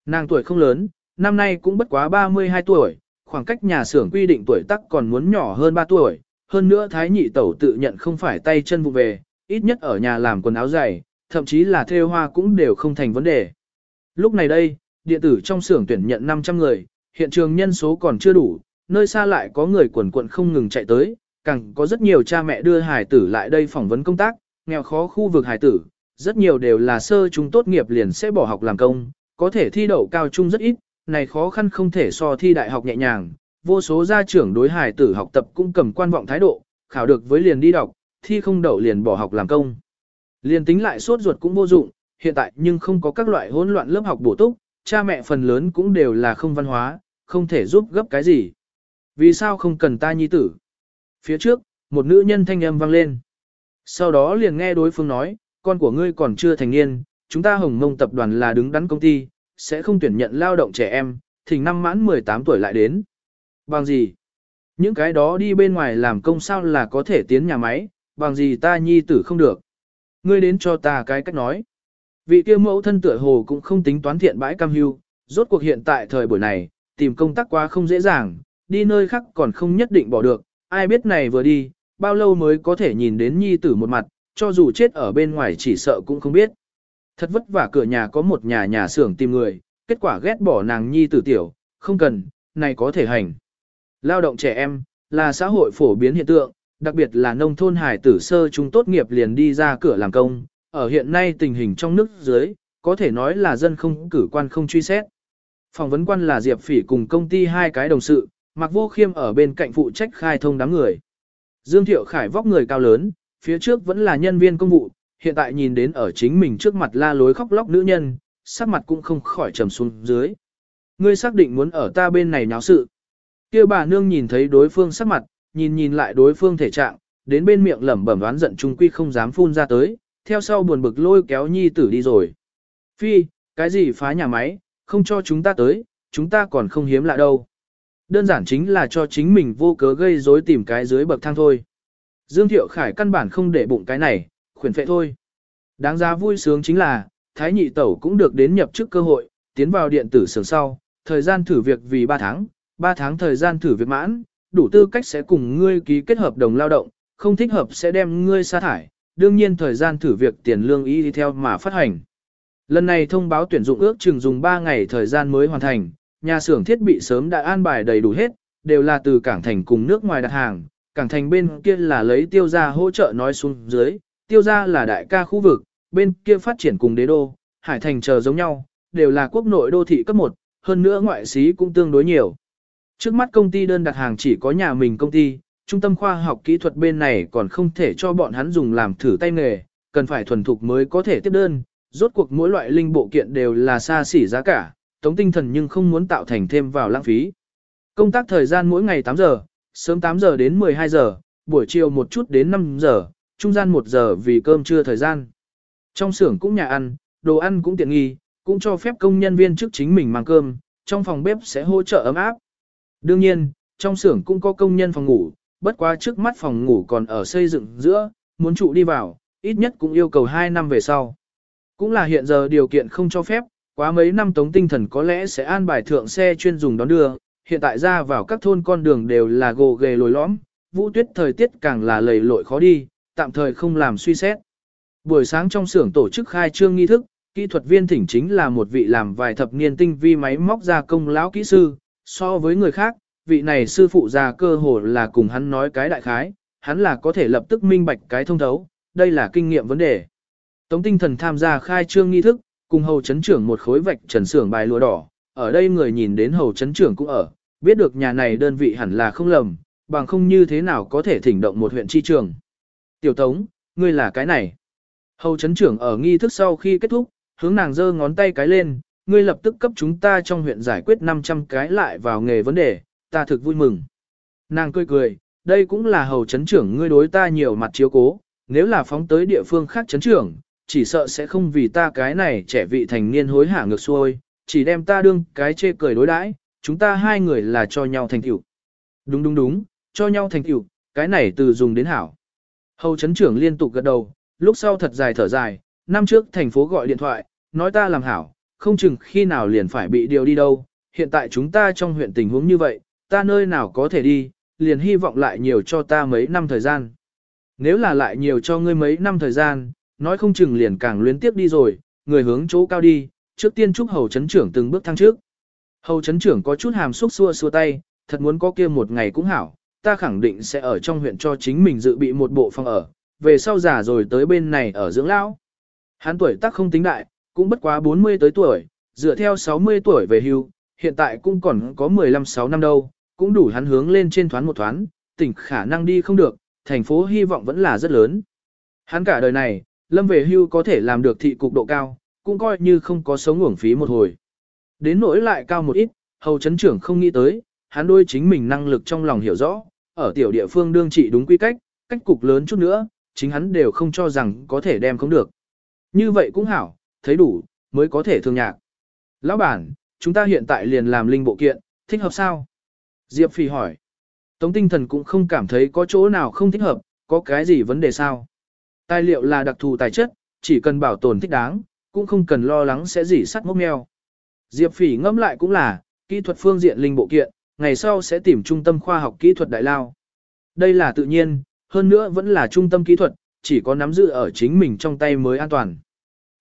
Nàng tuổi không lớn, năm nay cũng bất quá 32 tuổi, khoảng cách nhà xưởng quy định tuổi tác còn muốn nhỏ hơn 3 tuổi, hơn nữa thái nhị tẩu tự nhận không phải tay chân vụ về, ít nhất ở nhà làm quần áo dày, thậm chí là thêu hoa cũng đều không thành vấn đề. Lúc này đây, điện tử trong xưởng tuyển nhận 500 người, hiện trường nhân số còn chưa đủ, nơi xa lại có người quần quận không ngừng chạy tới, càng có rất nhiều cha mẹ đưa hải tử lại đây phỏng vấn công tác, nghèo khó khu vực hải tử, rất nhiều đều là sơ trung tốt nghiệp liền sẽ bỏ học làm công, có thể thi đậu cao trung rất ít, này khó khăn không thể so thi đại học nhẹ nhàng, vô số gia trưởng đối hải tử học tập cũng cầm quan vọng thái độ, khảo được với liền đi đọc, thi không đậu liền bỏ học làm công. Liền tính lại sốt ruột cũng vô dụng, hiện tại nhưng không có các loại hỗn loạn lớp học bổ túc, cha mẹ phần lớn cũng đều là không văn hóa, không thể giúp gấp cái gì. Vì sao không cần ta nhi tử? Phía trước, một nữ nhân thanh âm vang lên. Sau đó liền nghe đối phương nói, con của ngươi còn chưa thành niên, chúng ta hồng mông tập đoàn là đứng đắn công ty, sẽ không tuyển nhận lao động trẻ em, thỉnh năm mãn 18 tuổi lại đến. Bằng gì? Những cái đó đi bên ngoài làm công sao là có thể tiến nhà máy, bằng gì ta nhi tử không được. Ngươi đến cho ta cái cách nói. Vị kia mẫu thân tựa hồ cũng không tính toán thiện bãi cam hưu, rốt cuộc hiện tại thời buổi này, tìm công tác quá không dễ dàng, đi nơi khác còn không nhất định bỏ được, ai biết này vừa đi, bao lâu mới có thể nhìn đến nhi tử một mặt, cho dù chết ở bên ngoài chỉ sợ cũng không biết. Thật vất vả cửa nhà có một nhà nhà xưởng tìm người, kết quả ghét bỏ nàng nhi tử tiểu, không cần, này có thể hành. Lao động trẻ em, là xã hội phổ biến hiện tượng, đặc biệt là nông thôn hải tử sơ trung tốt nghiệp liền đi ra cửa làm công, ở hiện nay tình hình trong nước dưới, có thể nói là dân không cử quan không truy xét. Phỏng vấn quan là Diệp Phỉ cùng công ty hai cái đồng sự, Mạc Vô Khiêm ở bên cạnh phụ trách khai thông đám người. Dương Thiệu Khải vóc người cao lớn, phía trước vẫn là nhân viên công vụ, hiện tại nhìn đến ở chính mình trước mặt la lối khóc lóc nữ nhân, sắc mặt cũng không khỏi trầm xuống dưới. Ngươi xác định muốn ở ta bên này nháo sự. Kia bà nương nhìn thấy đối phương sắc mặt, nhìn nhìn lại đối phương thể trạng, đến bên miệng lẩm bẩm đoán giận trung quy không dám phun ra tới, theo sau buồn bực lôi kéo nhi tử đi rồi. Phi, cái gì phá nhà máy, không cho chúng ta tới, chúng ta còn không hiếm lạ đâu. Đơn giản chính là cho chính mình vô cớ gây rối tìm cái dưới bậc thang thôi. Dương Thiệu Khải căn bản không để bụng cái này, khuyển phệ thôi. Đáng giá vui sướng chính là, Thái Nhị Tẩu cũng được đến nhập chức cơ hội, tiến vào điện tử sưởng sau, thời gian thử việc vì 3 tháng, 3 tháng thời gian thử việc mãn, đủ tư cách sẽ cùng ngươi ký kết hợp đồng lao động, không thích hợp sẽ đem ngươi sa thải, đương nhiên thời gian thử việc tiền lương y đi theo mà phát hành. Lần này thông báo tuyển dụng ước chừng dùng 3 ngày thời gian mới hoàn thành, nhà xưởng thiết bị sớm đã an bài đầy đủ hết, đều là từ cảng thành cùng nước ngoài đặt hàng, cảng thành bên kia là lấy tiêu gia hỗ trợ nói xuống dưới, tiêu gia là đại ca khu vực, bên kia phát triển cùng đế đô, hải thành chờ giống nhau, đều là quốc nội đô thị cấp 1, hơn nữa ngoại xí cũng tương đối nhiều. Trước mắt công ty đơn đặt hàng chỉ có nhà mình công ty, trung tâm khoa học kỹ thuật bên này còn không thể cho bọn hắn dùng làm thử tay nghề, cần phải thuần thục mới có thể tiếp đơn, rốt cuộc mỗi loại linh bộ kiện đều là xa xỉ giá cả, tống tinh thần nhưng không muốn tạo thành thêm vào lãng phí. Công tác thời gian mỗi ngày 8 giờ, sớm 8 giờ đến 12 giờ, buổi chiều một chút đến 5 giờ, trung gian 1 giờ vì cơm trưa thời gian. Trong xưởng cũng nhà ăn, đồ ăn cũng tiện nghi, cũng cho phép công nhân viên trước chính mình mang cơm, trong phòng bếp sẽ hỗ trợ ấm áp. Đương nhiên, trong xưởng cũng có công nhân phòng ngủ, bất quá trước mắt phòng ngủ còn ở xây dựng giữa, muốn trụ đi vào, ít nhất cũng yêu cầu 2 năm về sau. Cũng là hiện giờ điều kiện không cho phép, quá mấy năm tống tinh thần có lẽ sẽ an bài thượng xe chuyên dùng đón đưa, hiện tại ra vào các thôn con đường đều là gồ ghề lồi lõm, vũ tuyết thời tiết càng là lầy lội khó đi, tạm thời không làm suy xét. Buổi sáng trong xưởng tổ chức khai trương nghi thức, kỹ thuật viên thỉnh chính là một vị làm vài thập niên tinh vi máy móc gia công lão kỹ sư, so với người khác, vị này sư phụ già cơ hồ là cùng hắn nói cái đại khái, hắn là có thể lập tức minh bạch cái thông thấu, đây là kinh nghiệm vấn đề. Tống tinh thần tham gia khai trương nghi thức, cùng hầu chấn trưởng một khối vạch trần xưởng bài lụa đỏ, ở đây người nhìn đến hầu chấn trưởng cũng ở, biết được nhà này đơn vị hẳn là không lầm, bằng không như thế nào có thể thỉnh động một huyện chi trường. Tiểu Tống, ngươi là cái này. Hầu chấn trưởng ở nghi thức sau khi kết thúc, hướng nàng giơ ngón tay cái lên, ngươi lập tức cấp chúng ta trong huyện giải quyết 500 cái lại vào nghề vấn đề, ta thực vui mừng. Nàng cười cười, đây cũng là hầu chấn trưởng ngươi đối ta nhiều mặt chiếu cố, nếu là phóng tới địa phương khác chấn trưởng, chỉ sợ sẽ không vì ta cái này trẻ vị thành niên hối hả ngược xuôi, chỉ đem ta đương cái chê cười đối đãi, chúng ta hai người là cho nhau thành tựu. Đúng đúng đúng, cho nhau thành tựu, cái này từ dùng đến hảo. Hầu chấn trưởng liên tục gật đầu, lúc sau thật dài thở dài, năm trước thành phố gọi điện thoại, nói ta làm hảo, không chừng khi nào liền phải bị điều đi đâu, hiện tại chúng ta trong huyện tình huống như vậy, ta nơi nào có thể đi, liền hy vọng lại nhiều cho ta mấy năm thời gian. Nếu là lại nhiều cho ngươi mấy năm thời gian, nói không chừng liền càng luyến tiếp đi rồi, người hướng chỗ cao đi, trước tiên chúc hầu chấn trưởng từng bước thăng trước. Hầu chấn trưởng có chút hàm xúc xua xua tay, thật muốn có kia một ngày cũng hảo, ta khẳng định sẽ ở trong huyện cho chính mình dự bị một bộ phòng ở, về sau già rồi tới bên này ở dưỡng lão. Hắn tuổi tác không tính đại, cũng bất quá 40 tới tuổi, dựa theo 60 tuổi về hưu, hiện tại cũng còn có 15-6 năm đâu, cũng đủ hắn hướng lên trên thoán một thoán, tỉnh khả năng đi không được, thành phố hy vọng vẫn là rất lớn. Hắn cả đời này, lâm về hưu có thể làm được thị cục độ cao, cũng coi như không có sống uổng phí một hồi. Đến nỗi lại cao một ít, hầu chấn trưởng không nghĩ tới, hắn đôi chính mình năng lực trong lòng hiểu rõ, ở tiểu địa phương đương trị đúng quy cách, cách cục lớn chút nữa, chính hắn đều không cho rằng có thể đem không được. Như vậy cũng hảo, thấy đủ, mới có thể thương nhạc. Lão bản, chúng ta hiện tại liền làm linh bộ kiện, thích hợp sao? Diệp Phi hỏi. Tống tinh thần cũng không cảm thấy có chỗ nào không thích hợp, có cái gì vấn đề sao? Tài liệu là đặc thù tài chất, chỉ cần bảo tồn thích đáng, cũng không cần lo lắng sẽ dỉ sắt mốc meo. Diệp Phỉ ngẫm lại cũng là, kỹ thuật phương diện linh bộ kiện, ngày sau sẽ tìm trung tâm khoa học kỹ thuật đại lao. Đây là tự nhiên, hơn nữa vẫn là trung tâm kỹ thuật, chỉ có nắm giữ ở chính mình trong tay mới an toàn.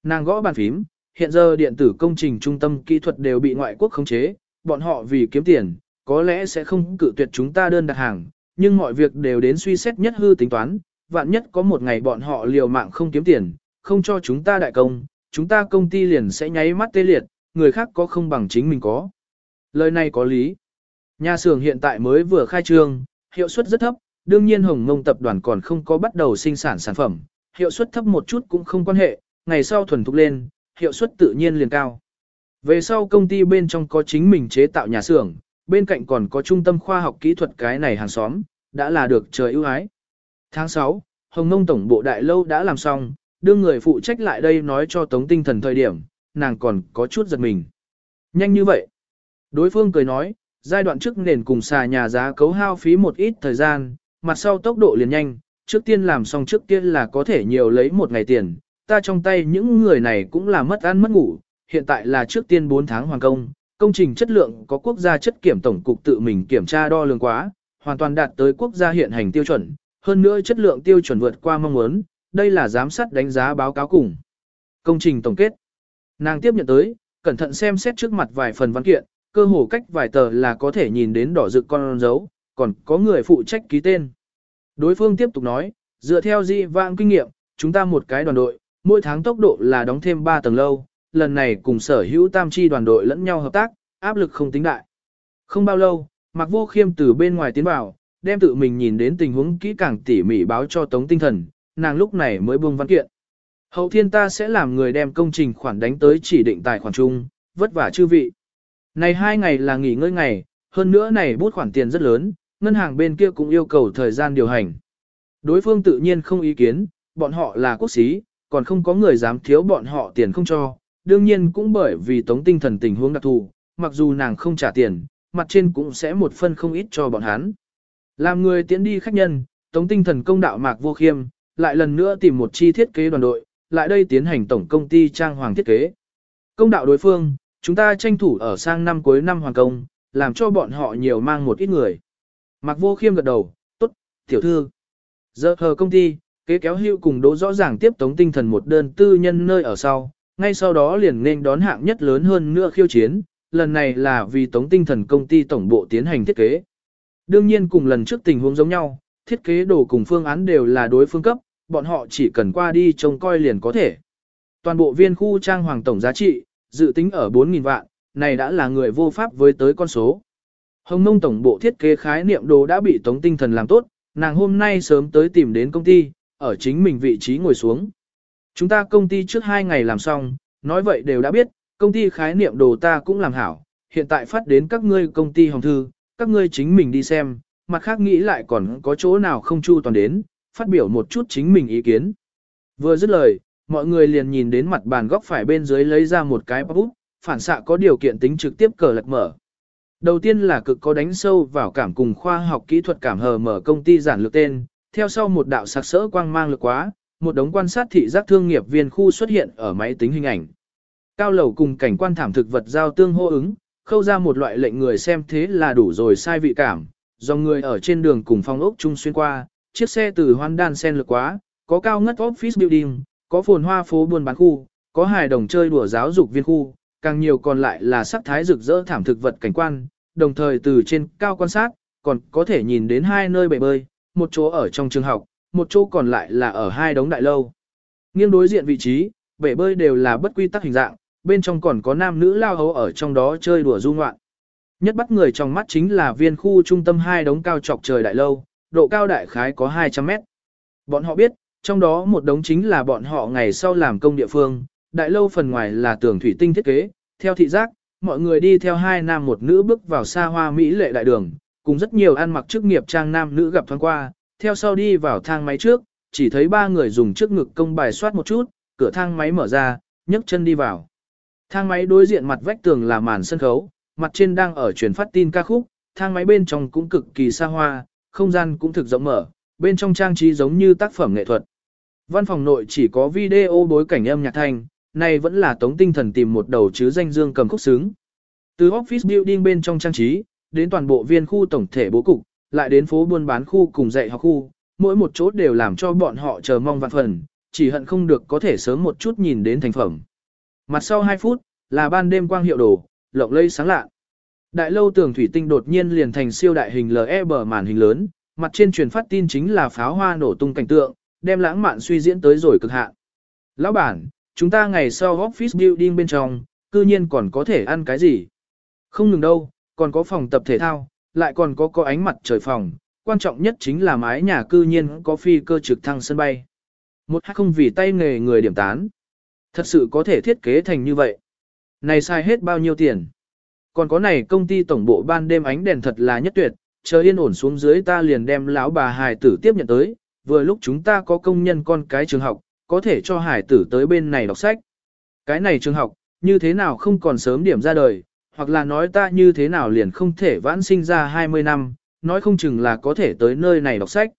Nàng gõ bàn phím, hiện giờ điện tử công trình trung tâm kỹ thuật đều bị ngoại quốc khống chế, bọn họ vì kiếm tiền, có lẽ sẽ không cự tuyệt chúng ta đơn đặt hàng, nhưng mọi việc đều đến suy xét nhất hư tính toán, vạn nhất có một ngày bọn họ liều mạng không kiếm tiền, không cho chúng ta đại công, chúng ta công ty liền sẽ nháy mắt tê liệt, người khác có không bằng chính mình có. Lời này có lý. Nhà xưởng hiện tại mới vừa khai trương, hiệu suất rất thấp, đương nhiên Hồng Ngông tập đoàn còn không có bắt đầu sinh sản sản phẩm, hiệu suất thấp một chút cũng không quan hệ, ngày sau thuần thục lên, hiệu suất tự nhiên liền cao. Về sau công ty bên trong có chính mình chế tạo nhà xưởng, bên cạnh còn có trung tâm khoa học kỹ thuật cái này hàng xóm, đã là được trời ưu ái. Tháng 6, Hồng Nông Tổng Bộ Đại Lâu đã làm xong, đưa người phụ trách lại đây nói cho Tống Tinh Thần thời điểm, nàng còn có chút giật mình. Nhanh như vậy. Đối phương cười nói, giai đoạn trước nền cùng xà nhà giá cấu hao phí một ít thời gian, mặt sau tốc độ liền nhanh, trước tiên làm xong trước tiên là có thể nhiều lấy một ngày tiền, ta trong tay những người này cũng là mất ăn mất ngủ, hiện tại là trước tiên 4 tháng hoàn công, công trình chất lượng có quốc gia chất kiểm tổng cục tự mình kiểm tra đo lường quá, hoàn toàn đạt tới quốc gia hiện hành tiêu chuẩn, hơn nữa chất lượng tiêu chuẩn vượt qua mong muốn, đây là giám sát đánh giá báo cáo cùng. Công trình tổng kết. Nàng tiếp nhận tới, cẩn thận xem xét trước mặt vài phần văn kiện, cơ hồ cách vài tờ là có thể nhìn đến đỏ rực con dấu, còn có người phụ trách ký tên. Đối phương tiếp tục nói, dựa theo di vãng kinh nghiệm, chúng ta một cái đoàn đội, mỗi tháng tốc độ là đóng thêm 3 tầng lâu, lần này cùng sở hữu tam chi đoàn đội lẫn nhau hợp tác, áp lực không tính đại. Không bao lâu, Mạc Vô Khiêm từ bên ngoài tiến vào, đem tự mình nhìn đến tình huống kỹ càng tỉ mỉ báo cho Tống Tinh Thần, nàng lúc này mới buông văn kiện. Hậu thiên ta sẽ làm người đem công trình khoản đánh tới chỉ định tài khoản chung, vất vả chư vị. Này hai ngày là nghỉ ngơi ngày, hơn nữa này bút khoản tiền rất lớn, ngân hàng bên kia cũng yêu cầu thời gian điều hành. Đối phương tự nhiên không ý kiến, bọn họ là quốc sĩ, còn không có người dám thiếu bọn họ tiền không cho, đương nhiên cũng bởi vì tống tinh thần tình huống đặc thù, mặc dù nàng không trả tiền, mặt trên cũng sẽ một phân không ít cho bọn hắn. Làm người tiến đi khách nhân, tống tinh thần công đạo mạc vô khiêm, lại lần nữa tìm một chi thiết kế đoàn đội, lại đây tiến hành tổng công ty trang hoàng thiết kế. Công đạo đối phương, chúng ta tranh thủ ở sang năm cuối năm hoàn công, làm cho bọn họ nhiều mang một ít người. Mạc vô khiêm gật đầu, tốt, tiểu thư. Giờ hờ công ty, kế kéo hữu cùng đố rõ ràng tiếp tống tinh thần một đơn tư nhân nơi ở sau, ngay sau đó liền nên đón hạng nhất lớn hơn nữa khiêu chiến, lần này là vì tống tinh thần công ty tổng bộ tiến hành thiết kế. Đương nhiên cùng lần trước tình huống giống nhau, thiết kế đồ cùng phương án đều là đối phương cấp, bọn họ chỉ cần qua đi trông coi liền có thể. Toàn bộ viên khu trang hoàng tổng giá trị, dự tính ở 4.000 vạn, này đã là người vô pháp với tới con số. Hồng Nông tổng bộ thiết kế khái niệm đồ đã bị Tống Tinh Thần làm tốt, nàng hôm nay sớm tới tìm đến công ty, ở chính mình vị trí ngồi xuống. Chúng ta công ty trước hai ngày làm xong, nói vậy đều đã biết, công ty khái niệm đồ ta cũng làm hảo, hiện tại phát đến các ngươi công ty hồng thư, các ngươi chính mình đi xem, mặt khác nghĩ lại còn có chỗ nào không chu toàn đến, phát biểu một chút chính mình ý kiến. Vừa dứt lời, mọi người liền nhìn đến mặt bàn góc phải bên dưới lấy ra một cái bút, phản xạ có điều kiện tính trực tiếp cờ lật mở. Đầu tiên là cực có đánh sâu vào cảm cùng khoa học kỹ thuật cảm hờ mở công ty giản lược tên, theo sau một đạo sặc sỡ quang mang lực quá, một đống quan sát thị giác thương nghiệp viên khu xuất hiện ở máy tính hình ảnh. Cao lầu cùng cảnh quan thảm thực vật giao tương hô ứng, khâu ra một loại lệnh người xem thế là đủ rồi sai vị cảm, dòng người ở trên đường cùng phong ốc chung xuyên qua, chiếc xe từ hoan đan sen lực quá, có cao ngất office building, có phồn hoa phố buôn bán khu, có hài đồng chơi đùa giáo dục viên khu, càng nhiều còn lại là sắc thái rực rỡ thảm thực vật cảnh quan, đồng thời từ trên cao quan sát, còn có thể nhìn đến hai nơi bể bơi, một chỗ ở trong trường học, một chỗ còn lại là ở hai đống đại lâu. Nghiêng đối diện vị trí, bể bơi đều là bất quy tắc hình dạng, bên trong còn có nam nữ lao hấu ở trong đó chơi đùa du ngoạn. Nhất bắt người trong mắt chính là viên khu trung tâm hai đống cao chọc trời đại lâu, độ cao đại khái có 200 mét. Bọn họ biết, trong đó một đống chính là bọn họ ngày sau làm công địa phương, đại lâu phần ngoài là tường thủy tinh thiết kế, theo thị giác, mọi người đi theo hai nam một nữ bước vào xa hoa mỹ lệ đại đường, cùng rất nhiều ăn mặc chức nghiệp trang nam nữ gặp thoáng qua, theo sau đi vào thang máy trước, chỉ thấy ba người dùng trước ngực công bài soát một chút, cửa thang máy mở ra, nhấc chân đi vào. Thang máy đối diện mặt vách tường là màn sân khấu, mặt trên đang ở truyền phát tin ca khúc, thang máy bên trong cũng cực kỳ xa hoa, không gian cũng thực rộng mở, bên trong trang trí giống như tác phẩm nghệ thuật. Văn phòng nội chỉ có video bối cảnh âm nhạc thanh, này vẫn là tống tinh thần tìm một đầu chứ danh dương cầm khúc sướng. Từ office building bên trong trang trí, đến toàn bộ viên khu tổng thể bố cục, lại đến phố buôn bán khu cùng dạy học khu, mỗi một chỗ đều làm cho bọn họ chờ mong vạn phần, chỉ hận không được có thể sớm một chút nhìn đến thành phẩm. Mặt sau 2 phút, là ban đêm quang hiệu đồ, lộng lây sáng lạ. Đại lâu tường thủy tinh đột nhiên liền thành siêu đại hình LE bờ màn hình lớn, mặt trên truyền phát tin chính là pháo hoa nổ tung cảnh tượng, đem lãng mạn suy diễn tới rồi cực hạn. Lão bản, chúng ta ngày sau office building bên trong, cư nhiên còn có thể ăn cái gì? Không ngừng đâu, còn có phòng tập thể thao, lại còn có có ánh mặt trời phòng, quan trọng nhất chính là mái nhà cư nhiên có phi cơ trực thăng sân bay. Một hát không vì tay nghề người điểm tán. Thật sự có thể thiết kế thành như vậy. Này sai hết bao nhiêu tiền. Còn có này công ty tổng bộ ban đêm ánh đèn thật là nhất tuyệt, chờ yên ổn xuống dưới ta liền đem lão bà hài tử tiếp nhận tới, vừa lúc chúng ta có công nhân con cái trường học, có thể cho hải tử tới bên này đọc sách. Cái này trường học, như thế nào không còn sớm điểm ra đời, hoặc là nói ta như thế nào liền không thể vãn sinh ra 20 năm, nói không chừng là có thể tới nơi này đọc sách.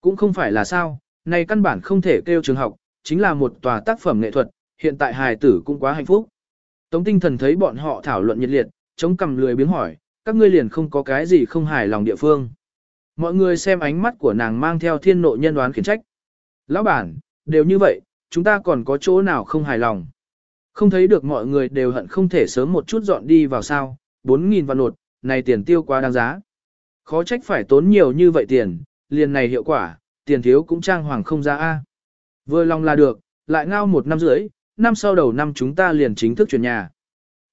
Cũng không phải là sao, này căn bản không thể kêu trường học, chính là một tòa tác phẩm nghệ thuật, hiện tại hài tử cũng quá hạnh phúc. Tống tinh thần thấy bọn họ thảo luận nhiệt liệt, chống cầm lười biếng hỏi, các ngươi liền không có cái gì không hài lòng địa phương. Mọi người xem ánh mắt của nàng mang theo thiên nộ nhân đoán khiển trách. Lão bản, đều như vậy, chúng ta còn có chỗ nào không hài lòng. Không thấy được mọi người đều hận không thể sớm một chút dọn đi vào sao, 4.000 vạn nột, này tiền tiêu quá đáng giá. Khó trách phải tốn nhiều như vậy tiền, liền này hiệu quả, tiền thiếu cũng trang hoàng không ra A. Vừa lòng là được, lại ngao một năm rưỡi, năm sau đầu năm chúng ta liền chính thức chuyển nhà.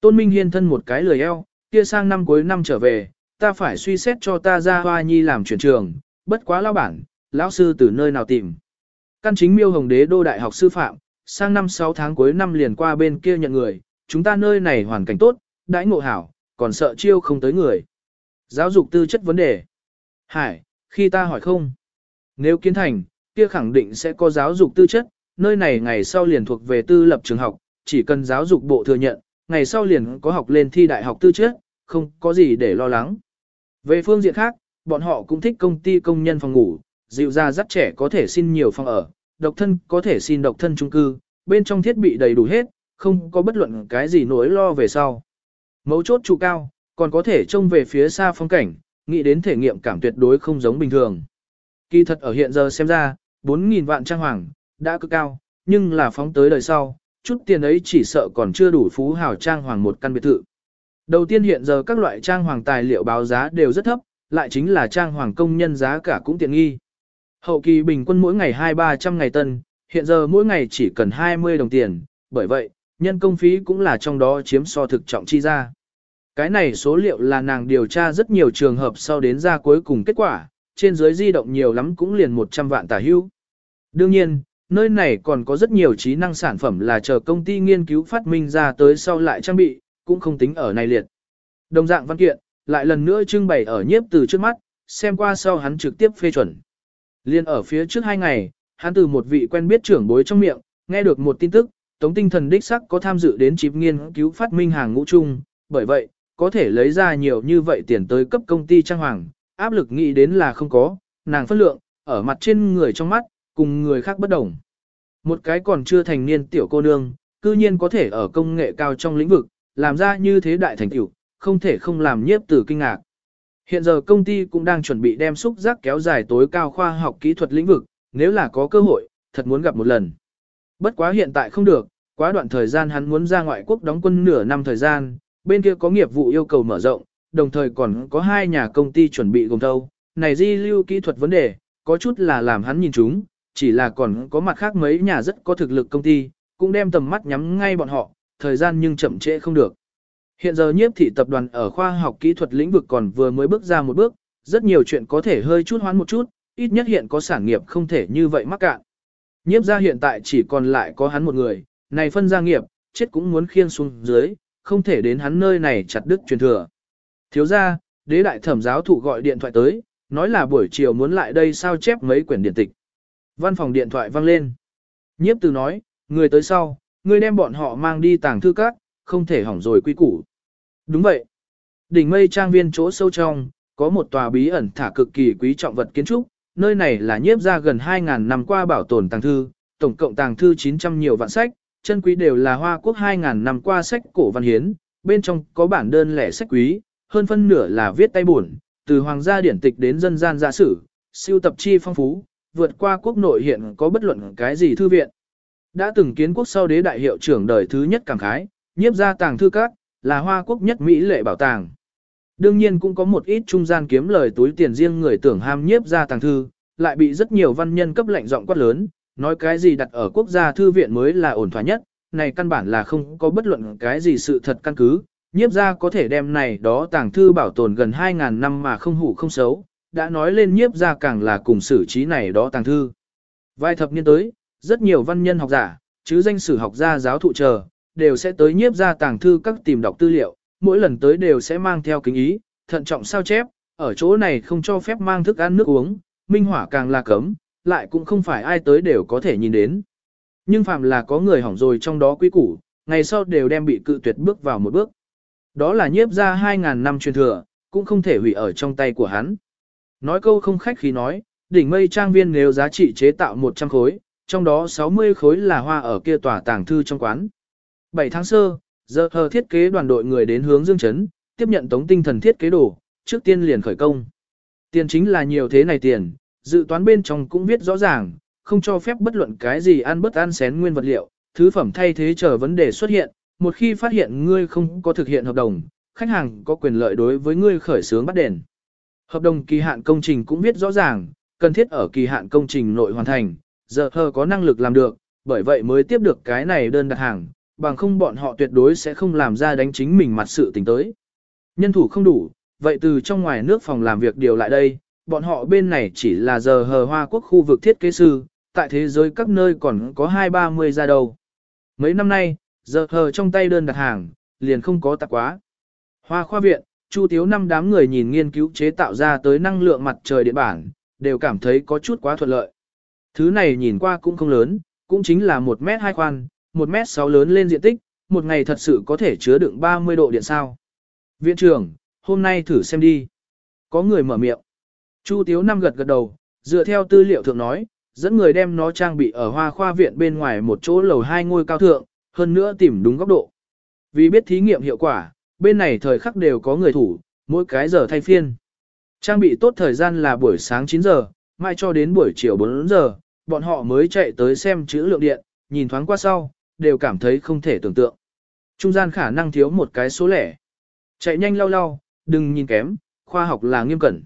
Tôn Minh Hiên thân một cái lười eo, kia sang năm cuối năm trở về, ta phải suy xét cho ta ra hoa nhi làm chuyển trường, bất quá lao bản, lão sư từ nơi nào tìm. Căn chính miêu hồng đế đô đại học sư phạm, sang năm 6 tháng cuối năm liền qua bên kia nhận người, chúng ta nơi này hoàn cảnh tốt, đãi ngộ hảo, còn sợ chiêu không tới người. Giáo dục tư chất vấn đề. Hải, khi ta hỏi không. Nếu kiến thành, kia khẳng định sẽ có giáo dục tư chất, nơi này ngày sau liền thuộc về tư lập trường học, chỉ cần giáo dục bộ thừa nhận, ngày sau liền có học lên thi đại học tư chất, không có gì để lo lắng. Về phương diện khác, bọn họ cũng thích công ty công nhân phòng ngủ, dịu ra dắt trẻ có thể xin nhiều phòng ở, độc thân có thể xin độc thân chung cư, bên trong thiết bị đầy đủ hết, không có bất luận cái gì nỗi lo về sau. Mấu chốt trụ cao, còn có thể trông về phía xa phong cảnh, nghĩ đến thể nghiệm cảm tuyệt đối không giống bình thường. Kỳ thật ở hiện giờ xem ra, 4.000 vạn trang hoàng, đã cực cao, nhưng là phóng tới đời sau, chút tiền ấy chỉ sợ còn chưa đủ phú hào trang hoàng một căn biệt thự. Đầu tiên hiện giờ các loại trang hoàng tài liệu báo giá đều rất thấp, lại chính là trang hoàng công nhân giá cả cũng tiện nghi. Hậu kỳ bình quân mỗi ngày 2-300 ngày tân, hiện giờ mỗi ngày chỉ cần 20 đồng tiền, bởi vậy, nhân công phí cũng là trong đó chiếm so thực trọng chi ra. Cái này số liệu là nàng điều tra rất nhiều trường hợp sau đến ra cuối cùng kết quả, trên dưới di động nhiều lắm cũng liền 100 vạn tả hữu. Đương nhiên, nơi này còn có rất nhiều trí năng sản phẩm là chờ công ty nghiên cứu phát minh ra tới sau lại trang bị, cũng không tính ở này liệt. Đồng dạng văn kiện, lại lần nữa trưng bày ở nhiếp từ trước mắt, xem qua sau hắn trực tiếp phê chuẩn. Liên ở phía trước hai ngày, hắn từ một vị quen biết trưởng bối trong miệng, nghe được một tin tức, Tống Tinh Thần đích sắc có tham dự đến chip nghiên cứu phát minh hàng ngũ chung, bởi vậy, có thể lấy ra nhiều như vậy tiền tới cấp công ty trang hoàng, áp lực nghĩ đến là không có, nàng phân lượng, ở mặt trên người trong mắt, cùng người khác bất đồng. Một cái còn chưa thành niên tiểu cô nương, cư nhiên có thể ở công nghệ cao trong lĩnh vực, làm ra như thế đại thành tiểu, không thể không làm nhiếp tử kinh ngạc. Hiện giờ công ty cũng đang chuẩn bị đem xúc giác kéo dài tối cao khoa học kỹ thuật lĩnh vực, nếu là có cơ hội, thật muốn gặp một lần. Bất quá hiện tại không được, quá đoạn thời gian hắn muốn ra ngoại quốc đóng quân nửa năm thời gian, bên kia có nghiệp vụ yêu cầu mở rộng, đồng thời còn có hai nhà công ty chuẩn bị gồm thâu. Này di lưu kỹ thuật vấn đề, có chút là làm hắn nhìn chúng, chỉ là còn có mặt khác mấy nhà rất có thực lực công ty, cũng đem tầm mắt nhắm ngay bọn họ, thời gian nhưng chậm trễ không được. Hiện giờ nhiếp thị tập đoàn ở khoa học kỹ thuật lĩnh vực còn vừa mới bước ra một bước, rất nhiều chuyện có thể hơi chút hoán một chút, ít nhất hiện có sản nghiệp không thể như vậy mắc cạn. Nhiếp gia hiện tại chỉ còn lại có hắn một người, này phân gia nghiệp, chết cũng muốn khiêng xuống dưới, không thể đến hắn nơi này chặt đứt truyền thừa. Thiếu gia, đế đại thẩm giáo thụ gọi điện thoại tới, nói là buổi chiều muốn lại đây sao chép mấy quyển điện tịch. Văn phòng điện thoại vang lên. Nhiếp từ nói, người tới sau, người đem bọn họ mang đi tàng thư các, không thể hỏng rồi quy củ. Đúng vậy. Đỉnh mây trang viên chỗ sâu trong, có một tòa bí ẩn thả cực kỳ quý trọng vật kiến trúc, nơi này là nhiếp ra gần 2.000 năm qua bảo tồn tàng thư, tổng cộng tàng thư 900 nhiều vạn sách, chân quý đều là Hoa Quốc 2.000 năm qua sách cổ văn hiến, bên trong có bản đơn lẻ sách quý, hơn phân nửa là viết tay buồn, từ hoàng gia điển tịch đến dân gian giả sử, siêu tập chi phong phú, vượt qua quốc nội hiện có bất luận cái gì thư viện. Đã từng kiến quốc sau đế đại hiệu trưởng đời thứ nhất cảm khái, nhiếp ra tàng thư các, là Hoa Quốc nhất Mỹ lệ bảo tàng. Đương nhiên cũng có một ít trung gian kiếm lời túi tiền riêng người tưởng ham nhiếp ra tàng thư, lại bị rất nhiều văn nhân cấp lệnh giọng quát lớn, nói cái gì đặt ở quốc gia thư viện mới là ổn thỏa nhất, này căn bản là không có bất luận cái gì sự thật căn cứ, nhiếp ra có thể đem này đó tàng thư bảo tồn gần 2.000 năm mà không hủ không xấu, đã nói lên nhiếp ra càng là cùng xử trí này đó tàng thư. Vài thập niên tới, rất nhiều văn nhân học giả, chứ danh sử học gia giáo thụ chờ, đều sẽ tới nhiếp ra tàng thư các tìm đọc tư liệu, mỗi lần tới đều sẽ mang theo kính ý, thận trọng sao chép, ở chỗ này không cho phép mang thức ăn nước uống, minh hỏa càng là cấm, lại cũng không phải ai tới đều có thể nhìn đến. Nhưng phạm là có người hỏng rồi trong đó quý củ, ngày sau đều đem bị cự tuyệt bước vào một bước. Đó là nhiếp ra 2.000 năm truyền thừa, cũng không thể hủy ở trong tay của hắn. Nói câu không khách khí nói, đỉnh mây trang viên nếu giá trị chế tạo 100 khối, trong đó 60 khối là hoa ở kia tòa tàng thư trong quán. 7 tháng sơ, giờ hờ thiết kế đoàn đội người đến hướng Dương Trấn, tiếp nhận tống tinh thần thiết kế đồ, trước tiên liền khởi công. Tiền chính là nhiều thế này tiền, dự toán bên trong cũng viết rõ ràng, không cho phép bất luận cái gì ăn bất ăn xén nguyên vật liệu, thứ phẩm thay thế chờ vấn đề xuất hiện, một khi phát hiện ngươi không có thực hiện hợp đồng, khách hàng có quyền lợi đối với ngươi khởi xướng bắt đền. Hợp đồng kỳ hạn công trình cũng viết rõ ràng, cần thiết ở kỳ hạn công trình nội hoàn thành, giờ hờ có năng lực làm được, bởi vậy mới tiếp được cái này đơn đặt hàng, bằng không bọn họ tuyệt đối sẽ không làm ra đánh chính mình mặt sự tình tới. Nhân thủ không đủ, vậy từ trong ngoài nước phòng làm việc điều lại đây, bọn họ bên này chỉ là giờ hờ hoa quốc khu vực thiết kế sư, tại thế giới các nơi còn có hai ba mươi ra đầu. Mấy năm nay, giờ hờ trong tay đơn đặt hàng, liền không có tạp quá. Hoa khoa viện, Chu Tiếu năm đám người nhìn nghiên cứu chế tạo ra tới năng lượng mặt trời điện bản, đều cảm thấy có chút quá thuận lợi. Thứ này nhìn qua cũng không lớn, cũng chính là một mét hai khoan, một mét sáu lớn lên diện tích, một ngày thật sự có thể chứa đựng 30 độ điện sao. Viện trưởng, hôm nay thử xem đi. Có người mở miệng. Chu Tiếu năm gật gật đầu, dựa theo tư liệu thượng nói, dẫn người đem nó trang bị ở hoa khoa viện bên ngoài một chỗ lầu hai ngôi cao thượng, hơn nữa tìm đúng góc độ. Vì biết thí nghiệm hiệu quả, bên này thời khắc đều có người thủ, mỗi cái giờ thay phiên. Trang bị tốt thời gian là buổi sáng 9 giờ, mai cho đến buổi chiều 4 giờ, bọn họ mới chạy tới xem chữ lượng điện, nhìn thoáng qua sau, đều cảm thấy không thể tưởng tượng. Trung gian khả năng thiếu một cái số lẻ. Chạy nhanh lau lau, đừng nhìn kém, khoa học là nghiêm cẩn.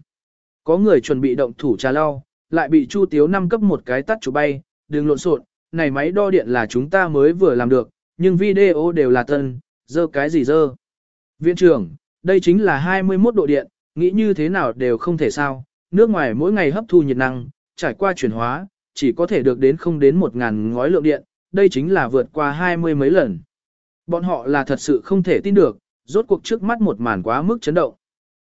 Có người chuẩn bị động thủ trà lau, lại bị Chu Tiếu năm cấp một cái tắt chủ bay, đừng lộn xộn, này máy đo điện là chúng ta mới vừa làm được, nhưng video đều là tân, dơ cái gì dơ. Viện trưởng, đây chính là 21 độ điện, nghĩ như thế nào đều không thể sao, nước ngoài mỗi ngày hấp thu nhiệt năng, trải qua chuyển hóa, chỉ có thể được đến không đến 1.000 ngói lượng điện, đây chính là vượt qua hai mươi mấy lần. Bọn họ là thật sự không thể tin được, rốt cuộc trước mắt một màn quá mức chấn động.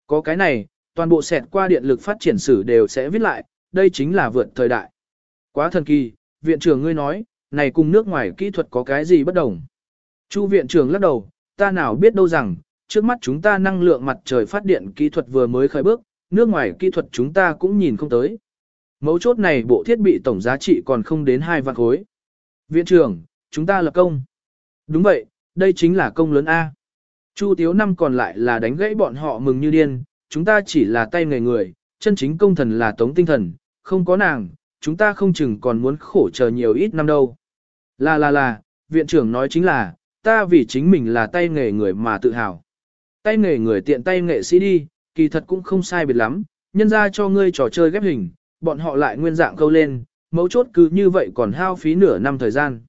Có cái này, toàn bộ xẹt qua điện lực phát triển sử đều sẽ viết lại, đây chính là vượt thời đại. Quá thần kỳ, viện trưởng ngươi nói, này cùng nước ngoài kỹ thuật có cái gì bất đồng. Chu viện trưởng lắc đầu, ta nào biết đâu rằng, Trước mắt chúng ta năng lượng mặt trời phát điện kỹ thuật vừa mới khởi bước, nước ngoài kỹ thuật chúng ta cũng nhìn không tới. Mấu chốt này bộ thiết bị tổng giá trị còn không đến 2 vạn khối. Viện trưởng, chúng ta lập công. Đúng vậy, đây chính là công lớn A. Chu Tiếu năm còn lại là đánh gãy bọn họ mừng như điên, chúng ta chỉ là tay người người, chân chính công thần là tống tinh thần, không có nàng, chúng ta không chừng còn muốn khổ chờ nhiều ít năm đâu. Là là là, viện trưởng nói chính là, ta vì chính mình là tay nghề người mà tự hào. Tay nghề người tiện tay nghệ sĩ đi, kỳ thật cũng không sai biệt lắm, nhân ra cho ngươi trò chơi ghép hình, bọn họ lại nguyên dạng câu lên, mấu chốt cứ như vậy còn hao phí nửa năm thời gian.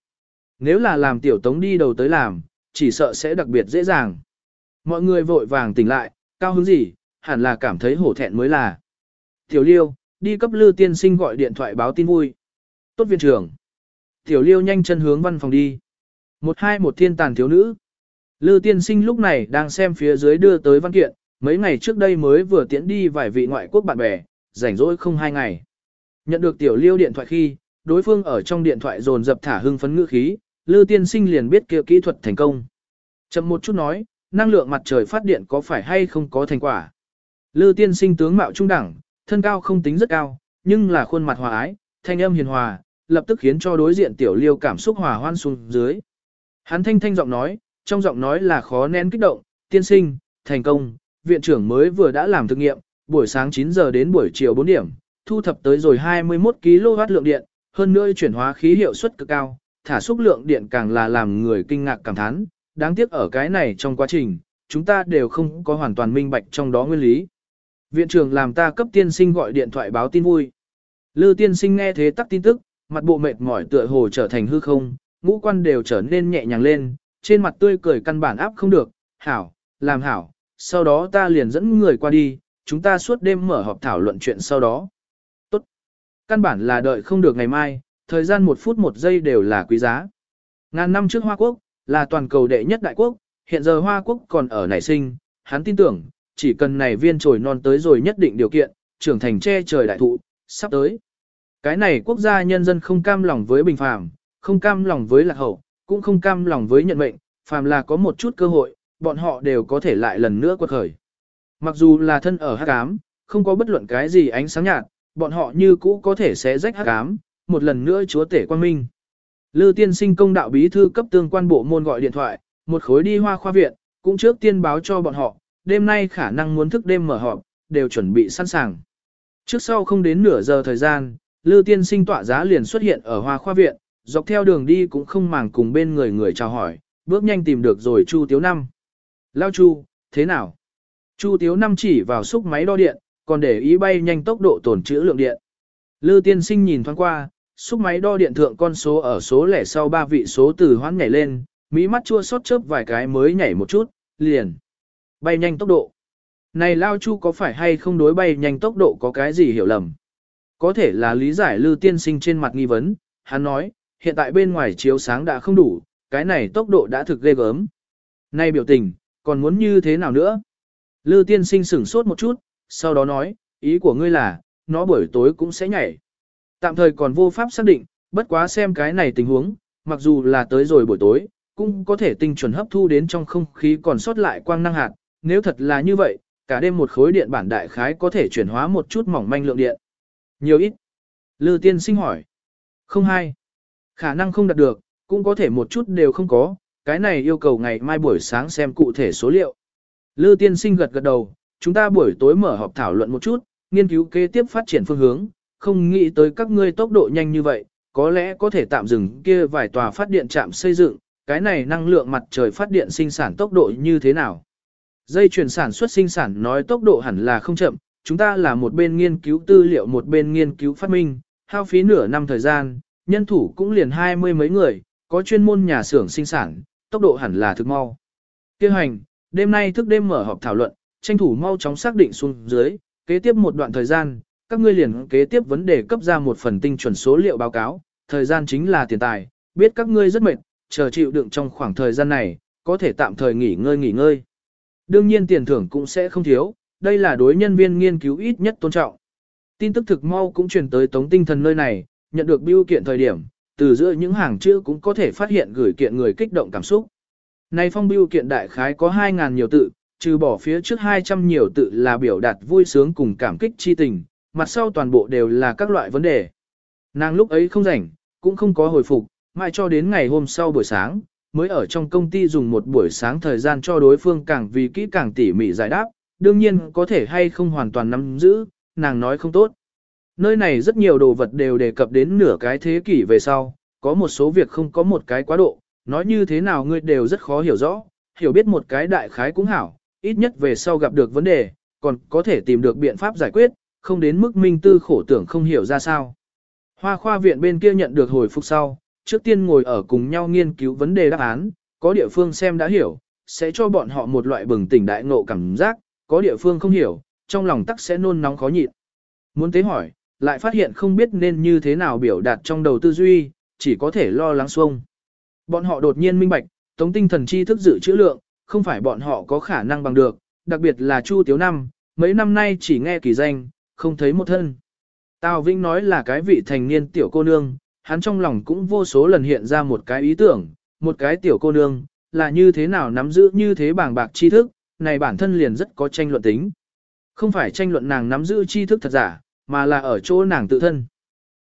Nếu là làm tiểu tống đi đầu tới làm, chỉ sợ sẽ đặc biệt dễ dàng. Mọi người vội vàng tỉnh lại, cao hứng gì, hẳn là cảm thấy hổ thẹn mới là. Tiểu liêu, đi cấp lư tiên sinh gọi điện thoại báo tin vui. Tốt viên trưởng. Tiểu liêu nhanh chân hướng văn phòng đi. Một hai một thiên tàn thiếu nữ. Lư tiên sinh lúc này đang xem phía dưới đưa tới văn kiện, mấy ngày trước đây mới vừa tiễn đi vài vị ngoại quốc bạn bè, rảnh rỗi không hai ngày. Nhận được tiểu liêu điện thoại khi, đối phương ở trong điện thoại dồn dập thả hưng phấn ngữ khí, Lư tiên sinh liền biết kia kỹ thuật thành công. Chậm một chút nói, năng lượng mặt trời phát điện có phải hay không có thành quả. Lư tiên sinh tướng mạo trung đẳng, thân cao không tính rất cao, nhưng là khuôn mặt hòa ái, thanh âm hiền hòa, lập tức khiến cho đối diện tiểu liêu cảm xúc hòa hoan xuống dưới. Hắn thanh thanh giọng nói, trong giọng nói là khó nén kích động, tiên sinh, thành công, viện trưởng mới vừa đã làm thực nghiệm, buổi sáng 9 giờ đến buổi chiều 4 điểm, thu thập tới rồi 21 kW lượng điện, hơn nữa chuyển hóa khí hiệu suất cực cao, thả xúc lượng điện càng là làm người kinh ngạc cảm thán, đáng tiếc ở cái này trong quá trình, chúng ta đều không có hoàn toàn minh bạch trong đó nguyên lý. Viện trưởng làm ta cấp tiên sinh gọi điện thoại báo tin vui. Lư tiên sinh nghe thế tắc tin tức, mặt bộ mệt mỏi tựa hồ trở thành hư không, ngũ quan đều trở nên nhẹ nhàng lên, trên mặt tươi cười căn bản áp không được, hảo, làm hảo, sau đó ta liền dẫn người qua đi, chúng ta suốt đêm mở họp thảo luận chuyện sau đó. Tốt. Căn bản là đợi không được ngày mai, thời gian một phút một giây đều là quý giá. Ngàn năm trước Hoa Quốc, là toàn cầu đệ nhất đại quốc, hiện giờ Hoa Quốc còn ở nảy sinh, hắn tin tưởng, chỉ cần này viên trồi non tới rồi nhất định điều kiện, trưởng thành che trời đại thụ, sắp tới. Cái này quốc gia nhân dân không cam lòng với bình phàm, không cam lòng với lạc hậu, cũng không cam lòng với nhận mệnh, phàm là có một chút cơ hội, bọn họ đều có thể lại lần nữa quật khởi. Mặc dù là thân ở hắc ám, không có bất luận cái gì ánh sáng nhạt, bọn họ như cũ có thể sẽ rách hắc ám, một lần nữa chúa tể quan minh. Lư tiên sinh công đạo bí thư cấp tương quan bộ môn gọi điện thoại, một khối đi hoa khoa viện, cũng trước tiên báo cho bọn họ, đêm nay khả năng muốn thức đêm mở họp, đều chuẩn bị sẵn sàng. Trước sau không đến nửa giờ thời gian, Lư tiên sinh tọa giá liền xuất hiện ở hoa khoa viện, dọc theo đường đi cũng không màng cùng bên người người chào hỏi, bước nhanh tìm được rồi Chu Tiếu Năm. Lao Chu, thế nào? Chu Tiếu Năm chỉ vào xúc máy đo điện, còn để ý bay nhanh tốc độ tổn trữ lượng điện. Lư tiên sinh nhìn thoáng qua, xúc máy đo điện thượng con số ở số lẻ sau ba vị số từ hoãn nhảy lên, mỹ mắt chua sót chớp vài cái mới nhảy một chút, liền. Bay nhanh tốc độ. Này Lao Chu có phải hay không đối bay nhanh tốc độ có cái gì hiểu lầm? Có thể là lý giải Lư tiên sinh trên mặt nghi vấn, hắn nói, hiện tại bên ngoài chiếu sáng đã không đủ, cái này tốc độ đã thực ghê gớm. Nay biểu tình, còn muốn như thế nào nữa? Lư tiên sinh sửng sốt một chút, sau đó nói, ý của ngươi là, nó buổi tối cũng sẽ nhảy. Tạm thời còn vô pháp xác định, bất quá xem cái này tình huống, mặc dù là tới rồi buổi tối, cũng có thể tinh chuẩn hấp thu đến trong không khí còn sót lại quang năng hạt. Nếu thật là như vậy, cả đêm một khối điện bản đại khái có thể chuyển hóa một chút mỏng manh lượng điện. Nhiều ít. Lư tiên sinh hỏi. Không hay. Khả năng không đạt được, cũng có thể một chút đều không có, cái này yêu cầu ngày mai buổi sáng xem cụ thể số liệu. Lư tiên sinh gật gật đầu, chúng ta buổi tối mở họp thảo luận một chút, nghiên cứu kế tiếp phát triển phương hướng, không nghĩ tới các ngươi tốc độ nhanh như vậy, có lẽ có thể tạm dừng kia vài tòa phát điện trạm xây dựng, cái này năng lượng mặt trời phát điện sinh sản tốc độ như thế nào. Dây chuyển sản xuất sinh sản nói tốc độ hẳn là không chậm, chúng ta là một bên nghiên cứu tư liệu một bên nghiên cứu phát minh, hao phí nửa năm thời gian, nhân thủ cũng liền hai mươi mấy người, có chuyên môn nhà xưởng sinh sản, tốc độ hẳn là thực mau. Kêu hành, đêm nay thức đêm mở họp thảo luận, tranh thủ mau chóng xác định xuống dưới, kế tiếp một đoạn thời gian, các ngươi liền kế tiếp vấn đề cấp ra một phần tinh chuẩn số liệu báo cáo, thời gian chính là tiền tài, biết các ngươi rất mệt, chờ chịu đựng trong khoảng thời gian này, có thể tạm thời nghỉ ngơi nghỉ ngơi. Đương nhiên tiền thưởng cũng sẽ không thiếu, đây là đối nhân viên nghiên cứu ít nhất tôn trọng. Tin tức thực mau cũng truyền tới tống tinh thần nơi này, nhận được biêu kiện thời điểm, từ giữa những hàng chữ cũng có thể phát hiện gửi kiện người kích động cảm xúc. Này phong biêu kiện đại khái có 2.000 nhiều tự, trừ bỏ phía trước 200 nhiều tự là biểu đạt vui sướng cùng cảm kích chi tình, mặt sau toàn bộ đều là các loại vấn đề. Nàng lúc ấy không rảnh, cũng không có hồi phục, mãi cho đến ngày hôm sau buổi sáng, mới ở trong công ty dùng một buổi sáng thời gian cho đối phương càng vì kỹ càng tỉ mỉ giải đáp, đương nhiên có thể hay không hoàn toàn nắm giữ, nàng nói không tốt. Nơi này rất nhiều đồ vật đều đề cập đến nửa cái thế kỷ về sau, có một số việc không có một cái quá độ, nói như thế nào ngươi đều rất khó hiểu rõ, hiểu biết một cái đại khái cũng hảo, ít nhất về sau gặp được vấn đề, còn có thể tìm được biện pháp giải quyết, không đến mức minh tư khổ tưởng không hiểu ra sao. Hoa khoa viện bên kia nhận được hồi phục sau, trước tiên ngồi ở cùng nhau nghiên cứu vấn đề đáp án, có địa phương xem đã hiểu, sẽ cho bọn họ một loại bừng tỉnh đại ngộ cảm giác, có địa phương không hiểu, trong lòng tắc sẽ nôn nóng khó nhịn. Muốn tế hỏi, lại phát hiện không biết nên như thế nào biểu đạt trong đầu tư duy, chỉ có thể lo lắng xuông. Bọn họ đột nhiên minh bạch, tống tinh thần chi thức dự trữ lượng, không phải bọn họ có khả năng bằng được, đặc biệt là Chu Tiếu Năm, mấy năm nay chỉ nghe kỳ danh, không thấy một thân. Tào Vĩnh nói là cái vị thành niên tiểu cô nương, hắn trong lòng cũng vô số lần hiện ra một cái ý tưởng, một cái tiểu cô nương, là như thế nào nắm giữ như thế bảng bạc tri thức, này bản thân liền rất có tranh luận tính. Không phải tranh luận nàng nắm giữ tri thức thật giả, mà là ở chỗ nàng tự thân.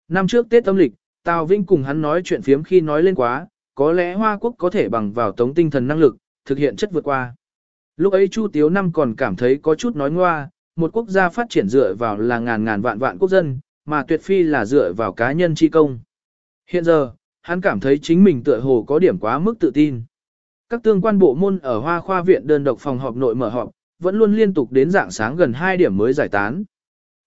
Năm trước Tết âm lịch, Tào Vinh cùng hắn nói chuyện phiếm khi nói lên quá, có lẽ Hoa Quốc có thể bằng vào tống tinh thần năng lực, thực hiện chất vượt qua. Lúc ấy Chu Tiếu Năm còn cảm thấy có chút nói ngoa, một quốc gia phát triển dựa vào là ngàn ngàn vạn vạn quốc dân, mà tuyệt phi là dựa vào cá nhân chi công. Hiện giờ, hắn cảm thấy chính mình tựa hồ có điểm quá mức tự tin. Các tương quan bộ môn ở Hoa Khoa viện đơn độc phòng họp nội mở họp, vẫn luôn liên tục đến dạng sáng gần 2 điểm mới giải tán.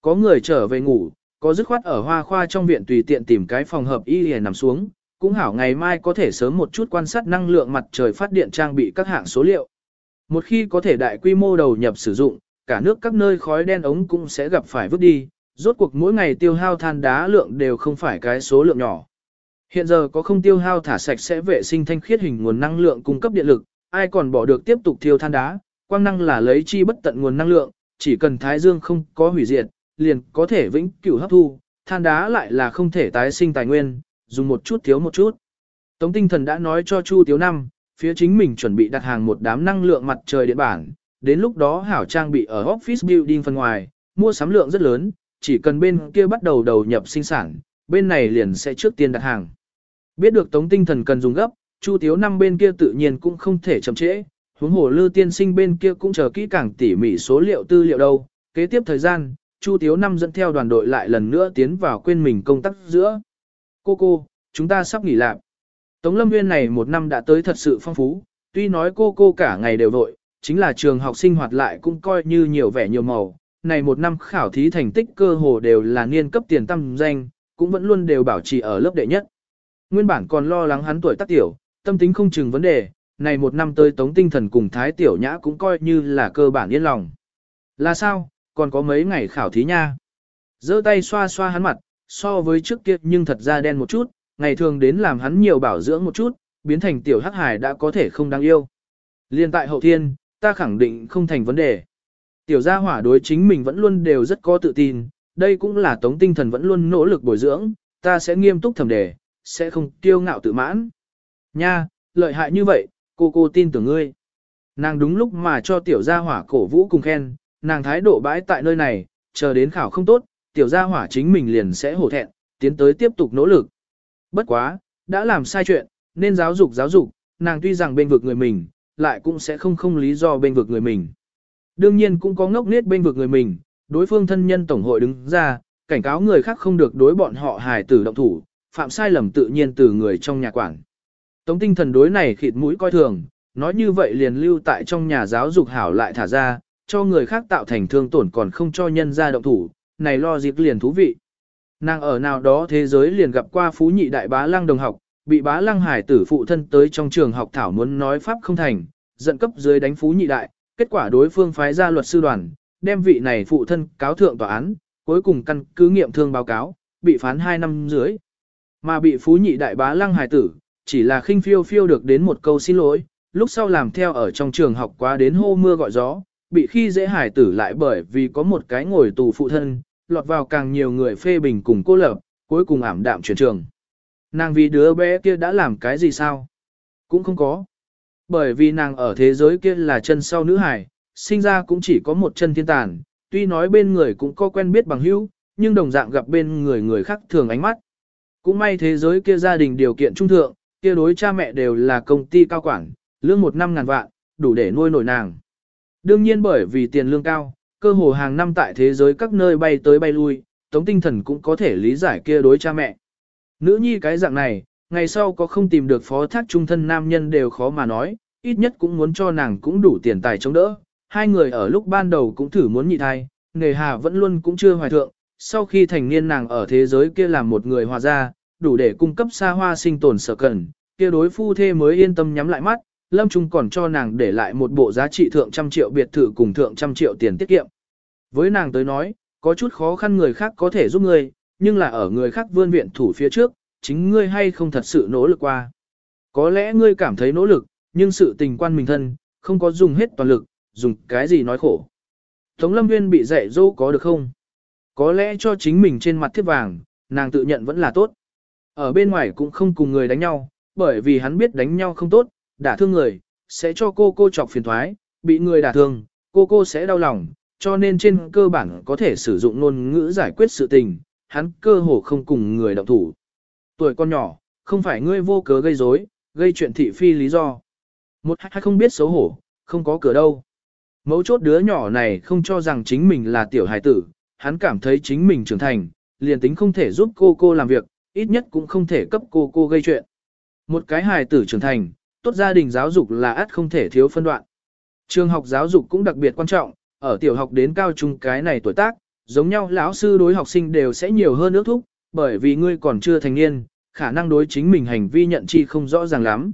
Có người trở về ngủ, có dứt khoát ở Hoa Khoa trong viện tùy tiện tìm cái phòng hợp y để nằm xuống, cũng hảo ngày mai có thể sớm một chút quan sát năng lượng mặt trời phát điện trang bị các hạng số liệu. Một khi có thể đại quy mô đầu nhập sử dụng, cả nước các nơi khói đen ống cũng sẽ gặp phải vứt đi, rốt cuộc mỗi ngày tiêu hao than đá lượng đều không phải cái số lượng nhỏ. Hiện giờ có không tiêu hao thả sạch sẽ vệ sinh thanh khiết hình nguồn năng lượng cung cấp điện lực, ai còn bỏ được tiếp tục thiêu than đá, quang năng là lấy chi bất tận nguồn năng lượng, chỉ cần thái dương không có hủy diệt, liền có thể vĩnh cửu hấp thu, than đá lại là không thể tái sinh tài nguyên, dùng một chút thiếu một chút. Tống tinh thần đã nói cho Chu Tiếu Năm, phía chính mình chuẩn bị đặt hàng một đám năng lượng mặt trời điện bản, đến lúc đó hảo trang bị ở office building phần ngoài, mua sắm lượng rất lớn, chỉ cần bên kia bắt đầu đầu nhập sinh sản, bên này liền sẽ trước tiên đặt hàng. Biết được tống tinh thần cần dùng gấp, Chu Tiếu năm bên kia tự nhiên cũng không thể chậm trễ, huống hồ lư tiên sinh bên kia cũng chờ kỹ càng tỉ mỉ số liệu tư liệu đâu. Kế tiếp thời gian, Chu Tiếu năm dẫn theo đoàn đội lại lần nữa tiến vào quên mình công tác giữa. Cô cô, chúng ta sắp nghỉ lạc. Tống lâm Nguyên này một năm đã tới thật sự phong phú, tuy nói cô cô cả ngày đều vội, chính là trường học sinh hoạt lại cũng coi như nhiều vẻ nhiều màu. Này một năm khảo thí thành tích cơ hồ đều là niên cấp tiền tâm danh, cũng vẫn luôn đều bảo trì ở lớp đệ nhất. Nguyên bản còn lo lắng hắn tuổi tác tiểu, tâm tính không chừng vấn đề, này một năm tới tống tinh thần cùng thái tiểu nhã cũng coi như là cơ bản yên lòng. Là sao, còn có mấy ngày khảo thí nha. giơ tay xoa xoa hắn mặt, so với trước kia nhưng thật ra đen một chút, ngày thường đến làm hắn nhiều bảo dưỡng một chút, biến thành tiểu hắc hải đã có thể không đáng yêu. Liên tại hậu thiên, ta khẳng định không thành vấn đề. Tiểu gia hỏa đối chính mình vẫn luôn đều rất có tự tin, đây cũng là tống tinh thần vẫn luôn nỗ lực bồi dưỡng, ta sẽ nghiêm túc thẩm đề, sẽ không tiêu ngạo tự mãn. Nha, lợi hại như vậy, cô cô tin tưởng ngươi. Nàng đúng lúc mà cho tiểu gia hỏa cổ vũ cùng khen, nàng thái độ bãi tại nơi này, chờ đến khảo không tốt, tiểu gia hỏa chính mình liền sẽ hổ thẹn, tiến tới tiếp tục nỗ lực. Bất quá, đã làm sai chuyện, nên giáo dục giáo dục, nàng tuy rằng bên vực người mình, lại cũng sẽ không không lý do bên vực người mình. Đương nhiên cũng có ngốc nết bên vực người mình, đối phương thân nhân tổng hội đứng ra, cảnh cáo người khác không được đối bọn họ hài tử động thủ, phạm sai lầm tự nhiên từ người trong nhà quản. Tống tinh thần đối này khịt mũi coi thường, nói như vậy liền lưu tại trong nhà giáo dục hảo lại thả ra, cho người khác tạo thành thương tổn còn không cho nhân ra động thủ, này lo dịp liền thú vị. Nàng ở nào đó thế giới liền gặp qua phú nhị đại bá lăng đồng học, bị bá lăng hải tử phụ thân tới trong trường học thảo muốn nói pháp không thành, giận cấp dưới đánh phú nhị đại, kết quả đối phương phái ra luật sư đoàn, đem vị này phụ thân cáo thượng tòa án, cuối cùng căn cứ nghiệm thương báo cáo, bị phán 2 năm dưới. Mà bị phú nhị đại bá lăng hải tử, chỉ là khinh phiêu phiêu được đến một câu xin lỗi, lúc sau làm theo ở trong trường học quá đến hô mưa gọi gió, bị khi dễ hải tử lại bởi vì có một cái ngồi tù phụ thân, lọt vào càng nhiều người phê bình cùng cô lập, cuối cùng ảm đạm chuyển trường. Nàng vì đứa bé kia đã làm cái gì sao? Cũng không có. Bởi vì nàng ở thế giới kia là chân sau nữ hải, sinh ra cũng chỉ có một chân thiên tàn, tuy nói bên người cũng có quen biết bằng hữu, nhưng đồng dạng gặp bên người người khác thường ánh mắt. Cũng may thế giới kia gia đình điều kiện trung thượng, kia đối cha mẹ đều là công ty cao quản, lương một năm ngàn vạn, đủ để nuôi nổi nàng. Đương nhiên bởi vì tiền lương cao, cơ hồ hàng năm tại thế giới các nơi bay tới bay lui, tống tinh thần cũng có thể lý giải kia đối cha mẹ. Nữ nhi cái dạng này, ngày sau có không tìm được phó thác trung thân nam nhân đều khó mà nói, ít nhất cũng muốn cho nàng cũng đủ tiền tài chống đỡ. Hai người ở lúc ban đầu cũng thử muốn nhị thai, nghề hà vẫn luôn cũng chưa hoài thượng, sau khi thành niên nàng ở thế giới kia làm một người hòa gia, đủ để cung cấp xa hoa sinh tồn sở cần, kia đối phu thê mới yên tâm nhắm lại mắt, Lâm Trung còn cho nàng để lại một bộ giá trị thượng trăm triệu biệt thự cùng thượng trăm triệu tiền tiết kiệm. Với nàng tới nói, có chút khó khăn người khác có thể giúp ngươi, nhưng là ở người khác vươn viện thủ phía trước, chính ngươi hay không thật sự nỗ lực qua. Có lẽ ngươi cảm thấy nỗ lực, nhưng sự tình quan mình thân, không có dùng hết toàn lực, dùng cái gì nói khổ. Tống Lâm Nguyên bị dạy dỗ có được không? Có lẽ cho chính mình trên mặt thiết vàng, nàng tự nhận vẫn là tốt. Ở bên ngoài cũng không cùng người đánh nhau, bởi vì hắn biết đánh nhau không tốt, đả thương người, sẽ cho cô cô chọc phiền thoái, bị người đả thương, cô cô sẽ đau lòng, cho nên trên cơ bản có thể sử dụng ngôn ngữ giải quyết sự tình, hắn cơ hồ không cùng người động thủ. Tuổi con nhỏ, không phải ngươi vô cớ gây rối, gây chuyện thị phi lý do. Một hai không biết xấu hổ, không có cửa đâu. Mấu chốt đứa nhỏ này không cho rằng chính mình là tiểu hài tử, hắn cảm thấy chính mình trưởng thành, liền tính không thể giúp cô cô làm việc, ít nhất cũng không thể cấp cô cô gây chuyện. Một cái hài tử trưởng thành, tốt gia đình giáo dục là ắt không thể thiếu phân đoạn. Trường học giáo dục cũng đặc biệt quan trọng, ở tiểu học đến cao trung cái này tuổi tác, giống nhau lão sư đối học sinh đều sẽ nhiều hơn ước thúc, bởi vì ngươi còn chưa thành niên, khả năng đối chính mình hành vi nhận chi không rõ ràng lắm.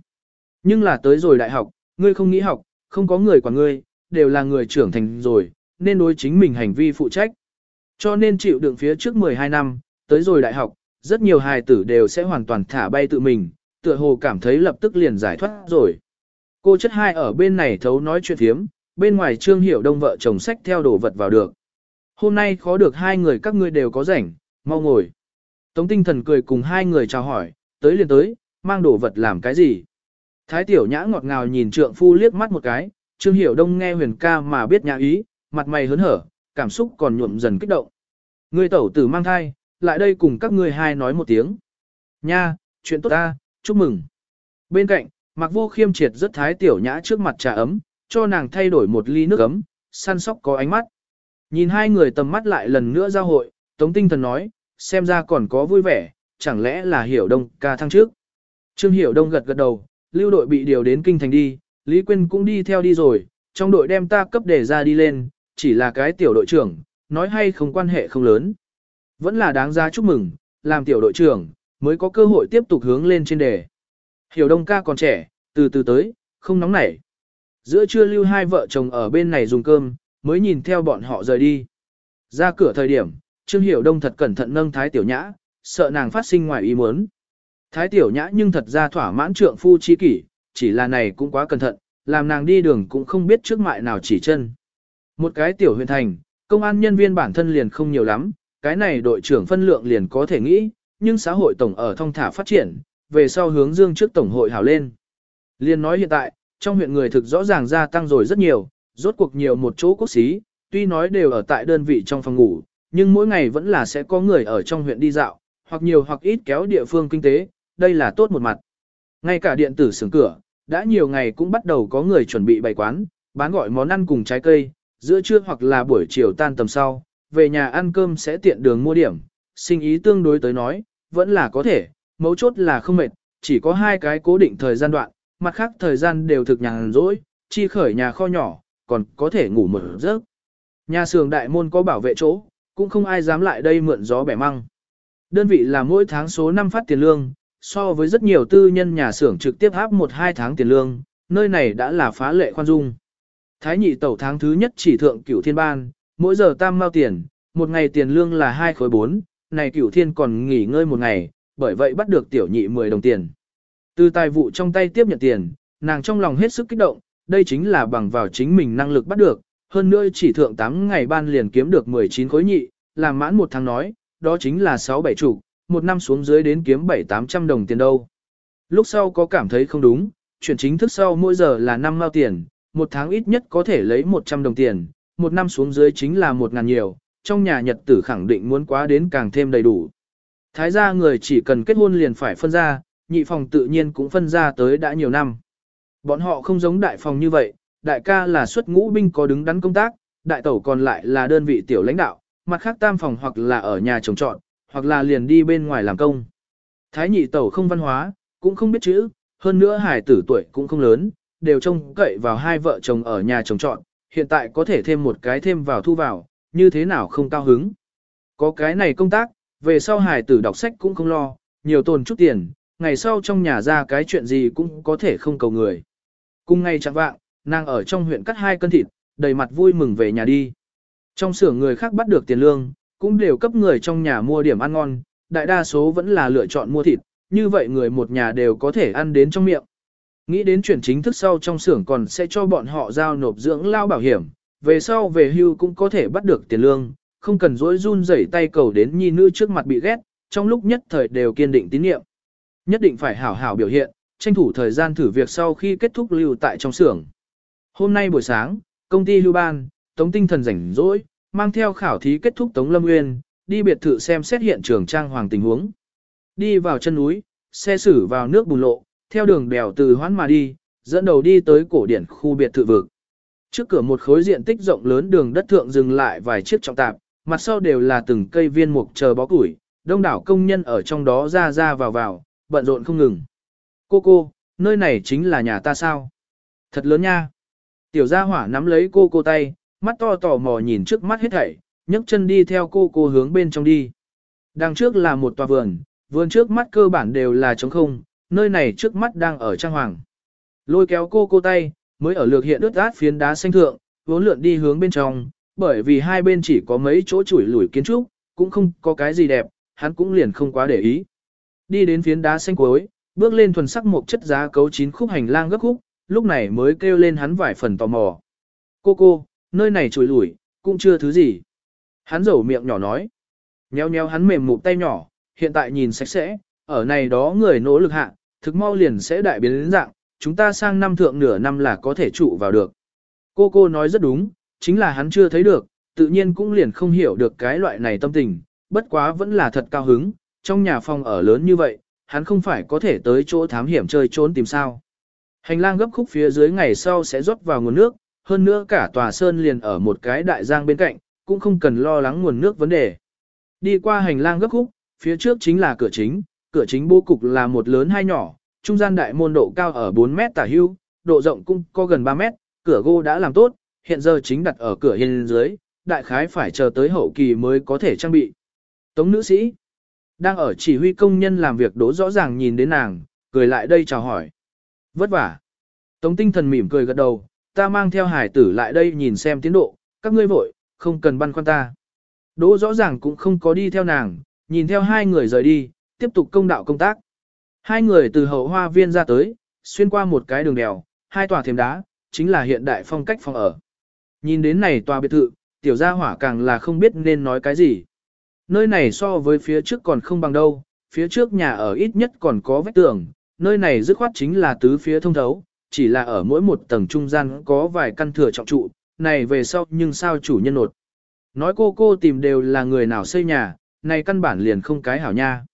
Nhưng là tới rồi đại học, ngươi không nghĩ học, không có người quản ngươi, đều là người trưởng thành rồi, nên đối chính mình hành vi phụ trách. Cho nên chịu đựng phía trước 12 năm, tới rồi đại học, rất nhiều hài tử đều sẽ hoàn toàn thả bay tự mình, tựa hồ cảm thấy lập tức liền giải thoát rồi. Cô chất hai ở bên này thấu nói chuyện thiếm, bên ngoài trương hiểu đông vợ chồng sách theo đồ vật vào được. Hôm nay khó được hai người các ngươi đều có rảnh, mau ngồi. Tống tinh thần cười cùng hai người chào hỏi, tới liền tới, mang đồ vật làm cái gì. Thái tiểu nhã ngọt ngào nhìn trượng phu liếc mắt một cái, trương hiểu đông nghe huyền ca mà biết nhã ý, mặt mày hớn hở, cảm xúc còn nhuộm dần kích động. Ngươi tẩu tử mang thai, lại đây cùng các ngươi hai nói một tiếng. Nha, chuyện tốt ta, chúc mừng. Bên cạnh, mặc vô khiêm triệt rất thái tiểu nhã trước mặt trà ấm, cho nàng thay đổi một ly nước ấm, săn sóc có ánh mắt. Nhìn hai người tầm mắt lại lần nữa giao hội, Tống Tinh Thần nói, xem ra còn có vui vẻ, chẳng lẽ là Hiểu Đông ca thăng trước. Trương Hiểu Đông gật gật đầu, lưu đội bị điều đến kinh thành đi, Lý Quyên cũng đi theo đi rồi, trong đội đem ta cấp để ra đi lên, chỉ là cái tiểu đội trưởng, nói hay không quan hệ không lớn. Vẫn là đáng ra chúc mừng, làm tiểu đội trưởng, mới có cơ hội tiếp tục hướng lên trên đề. Hiểu Đông ca còn trẻ, từ từ tới, không nóng nảy. Giữa trưa lưu hai vợ chồng ở bên này dùng cơm, mới nhìn theo bọn họ rời đi. Ra cửa thời điểm, Trương Hiểu Đông thật cẩn thận nâng Thái Tiểu Nhã, sợ nàng phát sinh ngoài ý muốn. Thái Tiểu Nhã nhưng thật ra thỏa mãn trượng phu chi kỷ, chỉ là này cũng quá cẩn thận, làm nàng đi đường cũng không biết trước mại nào chỉ chân. Một cái tiểu huyện thành, công an nhân viên bản thân liền không nhiều lắm, cái này đội trưởng phân lượng liền có thể nghĩ, nhưng xã hội tổng ở thông thả phát triển, về sau hướng dương trước tổng hội hảo lên. Liên nói hiện tại, trong huyện người thực rõ ràng gia tăng rồi rất nhiều, rốt cuộc nhiều một chỗ quốc xí, tuy nói đều ở tại đơn vị trong phòng ngủ, nhưng mỗi ngày vẫn là sẽ có người ở trong huyện đi dạo, hoặc nhiều hoặc ít kéo địa phương kinh tế, đây là tốt một mặt. Ngay cả điện tử xưởng cửa, đã nhiều ngày cũng bắt đầu có người chuẩn bị bày quán, bán gọi món ăn cùng trái cây, giữa trưa hoặc là buổi chiều tan tầm sau, về nhà ăn cơm sẽ tiện đường mua điểm, sinh ý tương đối tới nói, vẫn là có thể, mấu chốt là không mệt, chỉ có hai cái cố định thời gian đoạn, mặt khác thời gian đều thực nhàn rỗi, chi khởi nhà kho nhỏ, còn có thể ngủ một giấc. Nhà xưởng đại môn có bảo vệ chỗ, cũng không ai dám lại đây mượn gió bẻ măng. Đơn vị là mỗi tháng số 5 phát tiền lương, so với rất nhiều tư nhân nhà xưởng trực tiếp áp 1-2 tháng tiền lương, nơi này đã là phá lệ khoan dung. Thái nhị tẩu tháng thứ nhất chỉ thượng cửu thiên ban, mỗi giờ tam mao tiền, một ngày tiền lương là 2 khối 4, này cửu thiên còn nghỉ ngơi một ngày, bởi vậy bắt được tiểu nhị 10 đồng tiền. Từ tài vụ trong tay tiếp nhận tiền, nàng trong lòng hết sức kích động, đây chính là bằng vào chính mình năng lực bắt được, hơn nữa chỉ thượng 8 ngày ban liền kiếm được 19 khối nhị, làm mãn một tháng nói, đó chính là 6-7 chủ, một năm xuống dưới đến kiếm 7-800 đồng tiền đâu. Lúc sau có cảm thấy không đúng, chuyển chính thức sau mỗi giờ là 5 mao tiền, một tháng ít nhất có thể lấy 100 đồng tiền, một năm xuống dưới chính là 1 ngàn nhiều, trong nhà nhật tử khẳng định muốn quá đến càng thêm đầy đủ. Thái gia người chỉ cần kết hôn liền phải phân ra, nhị phòng tự nhiên cũng phân ra tới đã nhiều năm. Bọn họ không giống đại phòng như vậy, đại ca là xuất ngũ binh có đứng đắn công tác, đại tẩu còn lại là đơn vị tiểu lãnh đạo, mặt khác tam phòng hoặc là ở nhà trồng trọn, hoặc là liền đi bên ngoài làm công. Thái nhị tẩu không văn hóa, cũng không biết chữ, hơn nữa hải tử tuổi cũng không lớn, đều trông cậy vào hai vợ chồng ở nhà trồng trọn, hiện tại có thể thêm một cái thêm vào thu vào, như thế nào không cao hứng. Có cái này công tác, về sau hải tử đọc sách cũng không lo, nhiều tồn chút tiền, ngày sau trong nhà ra cái chuyện gì cũng có thể không cầu người. Cùng ngày chẳng vạng, nàng ở trong huyện cắt hai cân thịt, đầy mặt vui mừng về nhà đi. Trong xưởng người khác bắt được tiền lương, cũng đều cấp người trong nhà mua điểm ăn ngon, đại đa số vẫn là lựa chọn mua thịt, như vậy người một nhà đều có thể ăn đến trong miệng. Nghĩ đến chuyển chính thức sau trong xưởng còn sẽ cho bọn họ giao nộp dưỡng lao bảo hiểm, về sau về hưu cũng có thể bắt được tiền lương, không cần dối run rẩy tay cầu đến nhi nữ trước mặt bị ghét, trong lúc nhất thời đều kiên định tín nhiệm. Nhất định phải hảo hảo biểu hiện, tranh thủ thời gian thử việc sau khi kết thúc lưu tại trong xưởng. Hôm nay buổi sáng, công ty lưu ban, Tống Tinh Thần rảnh rỗi, mang theo khảo thí kết thúc Tống Lâm Nguyên, đi biệt thự xem xét hiện trường trang hoàng tình huống. Đi vào chân núi, xe xử vào nước bùn lộ, theo đường đèo từ hoán mà đi, dẫn đầu đi tới cổ điển khu biệt thự vực. Trước cửa một khối diện tích rộng lớn đường đất thượng dừng lại vài chiếc trọng tạp, mặt sau đều là từng cây viên mục chờ bó củi, đông đảo công nhân ở trong đó ra ra vào vào, bận rộn không ngừng. Cô cô, nơi này chính là nhà ta sao? Thật lớn nha. Tiểu gia hỏa nắm lấy cô cô tay, mắt to tò mò nhìn trước mắt hết thảy, nhấc chân đi theo cô cô hướng bên trong đi. Đằng trước là một tòa vườn, vườn trước mắt cơ bản đều là trống không, nơi này trước mắt đang ở trang hoàng. Lôi kéo cô cô tay, mới ở lược hiện ướt át phiến đá xanh thượng, vốn lượn đi hướng bên trong, bởi vì hai bên chỉ có mấy chỗ chủi lủi kiến trúc, cũng không có cái gì đẹp, hắn cũng liền không quá để ý. Đi đến phiến đá xanh cuối, bước lên thuần sắc một chất giá cấu chín khúc hành lang gấp khúc, lúc này mới kêu lên hắn vài phần tò mò. Cô cô, nơi này chủi lủi, cũng chưa thứ gì. Hắn rầu miệng nhỏ nói. Nheo nheo hắn mềm mụn tay nhỏ, hiện tại nhìn sạch sẽ, ở này đó người nỗ lực hạ, thực mau liền sẽ đại biến đến dạng, chúng ta sang năm thượng nửa năm là có thể trụ vào được. Cô cô nói rất đúng, chính là hắn chưa thấy được, tự nhiên cũng liền không hiểu được cái loại này tâm tình, bất quá vẫn là thật cao hứng, trong nhà phòng ở lớn như vậy, hắn không phải có thể tới chỗ thám hiểm chơi trốn tìm sao. Hành lang gấp khúc phía dưới ngày sau sẽ rót vào nguồn nước, hơn nữa cả tòa sơn liền ở một cái đại giang bên cạnh, cũng không cần lo lắng nguồn nước vấn đề. Đi qua hành lang gấp khúc, phía trước chính là cửa chính, cửa chính bố cục là một lớn hai nhỏ, trung gian đại môn độ cao ở 4 mét tả hưu, độ rộng cũng có gần 3 mét, cửa gỗ đã làm tốt, hiện giờ chính đặt ở cửa hiên dưới, đại khái phải chờ tới hậu kỳ mới có thể trang bị. Tống nữ sĩ, đang ở chỉ huy công nhân làm việc đố rõ ràng nhìn đến nàng, cười lại đây chào hỏi. Vất vả. Tống tinh thần mỉm cười gật đầu, ta mang theo hải tử lại đây nhìn xem tiến độ, các ngươi vội, không cần băn khoăn ta. Đỗ rõ ràng cũng không có đi theo nàng, nhìn theo hai người rời đi, tiếp tục công đạo công tác. Hai người từ hậu hoa viên ra tới, xuyên qua một cái đường đèo, hai tòa thềm đá, chính là hiện đại phong cách phòng ở. Nhìn đến này tòa biệt thự, tiểu gia hỏa càng là không biết nên nói cái gì. Nơi này so với phía trước còn không bằng đâu, phía trước nhà ở ít nhất còn có vách tường, nơi này dứt khoát chính là tứ phía thông thấu, chỉ là ở mỗi một tầng trung gian có vài căn thừa trọng trụ, này về sau nhưng sao chủ nhân nột. Nói cô cô tìm đều là người nào xây nhà, này căn bản liền không cái hảo nha.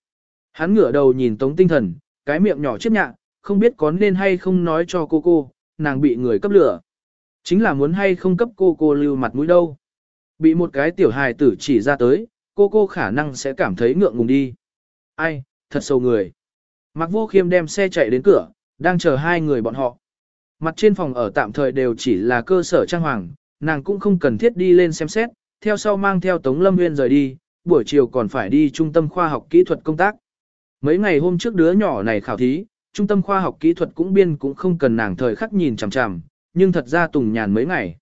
Hắn ngửa đầu nhìn tống tinh thần, cái miệng nhỏ chiếc nhạ, không biết có nên hay không nói cho cô cô, nàng bị người cấp lửa. Chính là muốn hay không cấp cô cô lưu mặt mũi đâu. Bị một cái tiểu hài tử chỉ ra tới, cô cô khả năng sẽ cảm thấy ngượng ngùng đi. Ai, thật sâu người. Mặc vô khiêm đem xe chạy đến cửa, đang chờ hai người bọn họ. Mặt trên phòng ở tạm thời đều chỉ là cơ sở trang hoàng, nàng cũng không cần thiết đi lên xem xét, theo sau mang theo Tống Lâm Nguyên rời đi, buổi chiều còn phải đi trung tâm khoa học kỹ thuật công tác. Mấy ngày hôm trước đứa nhỏ này khảo thí, trung tâm khoa học kỹ thuật cũng biên cũng không cần nàng thời khắc nhìn chằm chằm, nhưng thật ra tùng nhàn mấy ngày.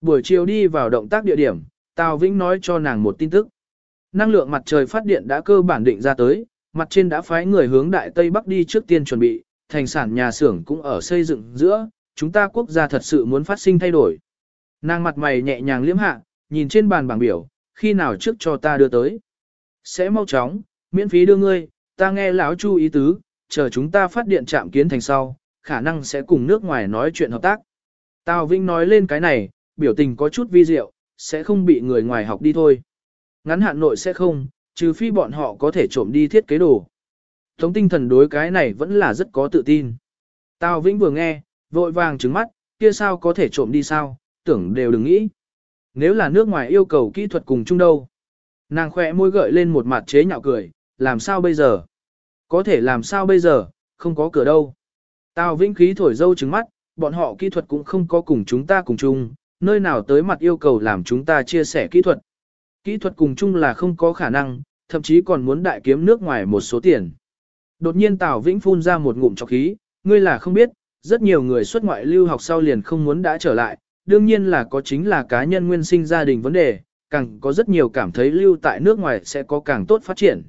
Buổi chiều đi vào động tác địa điểm, Tào Vĩnh nói cho nàng một tin tức. Năng lượng mặt trời phát điện đã cơ bản định ra tới, mặt trên đã phái người hướng đại Tây Bắc đi trước tiên chuẩn bị, thành sản nhà xưởng cũng ở xây dựng giữa, chúng ta quốc gia thật sự muốn phát sinh thay đổi. Nàng mặt mày nhẹ nhàng liếm hạ, nhìn trên bàn bảng biểu, khi nào trước cho ta đưa tới. Sẽ mau chóng, miễn phí đưa ngươi, ta nghe lão chu ý tứ, chờ chúng ta phát điện trạm kiến thành sau, khả năng sẽ cùng nước ngoài nói chuyện hợp tác. Tào Vĩnh nói lên cái này, biểu tình có chút vi diệu, sẽ không bị người ngoài học đi thôi. Ngắn hạn nội sẽ không, trừ phi bọn họ có thể trộm đi thiết kế đồ. Tống tinh thần đối cái này vẫn là rất có tự tin. Tào Vĩnh vừa nghe, vội vàng trứng mắt, kia sao có thể trộm đi sao, tưởng đều đừng nghĩ. Nếu là nước ngoài yêu cầu kỹ thuật cùng chung đâu. Nàng khỏe môi gợi lên một mặt chế nhạo cười, làm sao bây giờ? Có thể làm sao bây giờ, không có cửa đâu. Tào Vĩnh khí thổi dâu trứng mắt, bọn họ kỹ thuật cũng không có cùng chúng ta cùng chung, nơi nào tới mặt yêu cầu làm chúng ta chia sẻ kỹ thuật. Kỹ thuật cùng chung là không có khả năng, thậm chí còn muốn đại kiếm nước ngoài một số tiền. Đột nhiên Tào Vĩnh phun ra một ngụm trọc khí, ngươi là không biết, rất nhiều người xuất ngoại lưu học sau liền không muốn đã trở lại, đương nhiên là có chính là cá nhân nguyên sinh gia đình vấn đề, càng có rất nhiều cảm thấy lưu tại nước ngoài sẽ có càng tốt phát triển.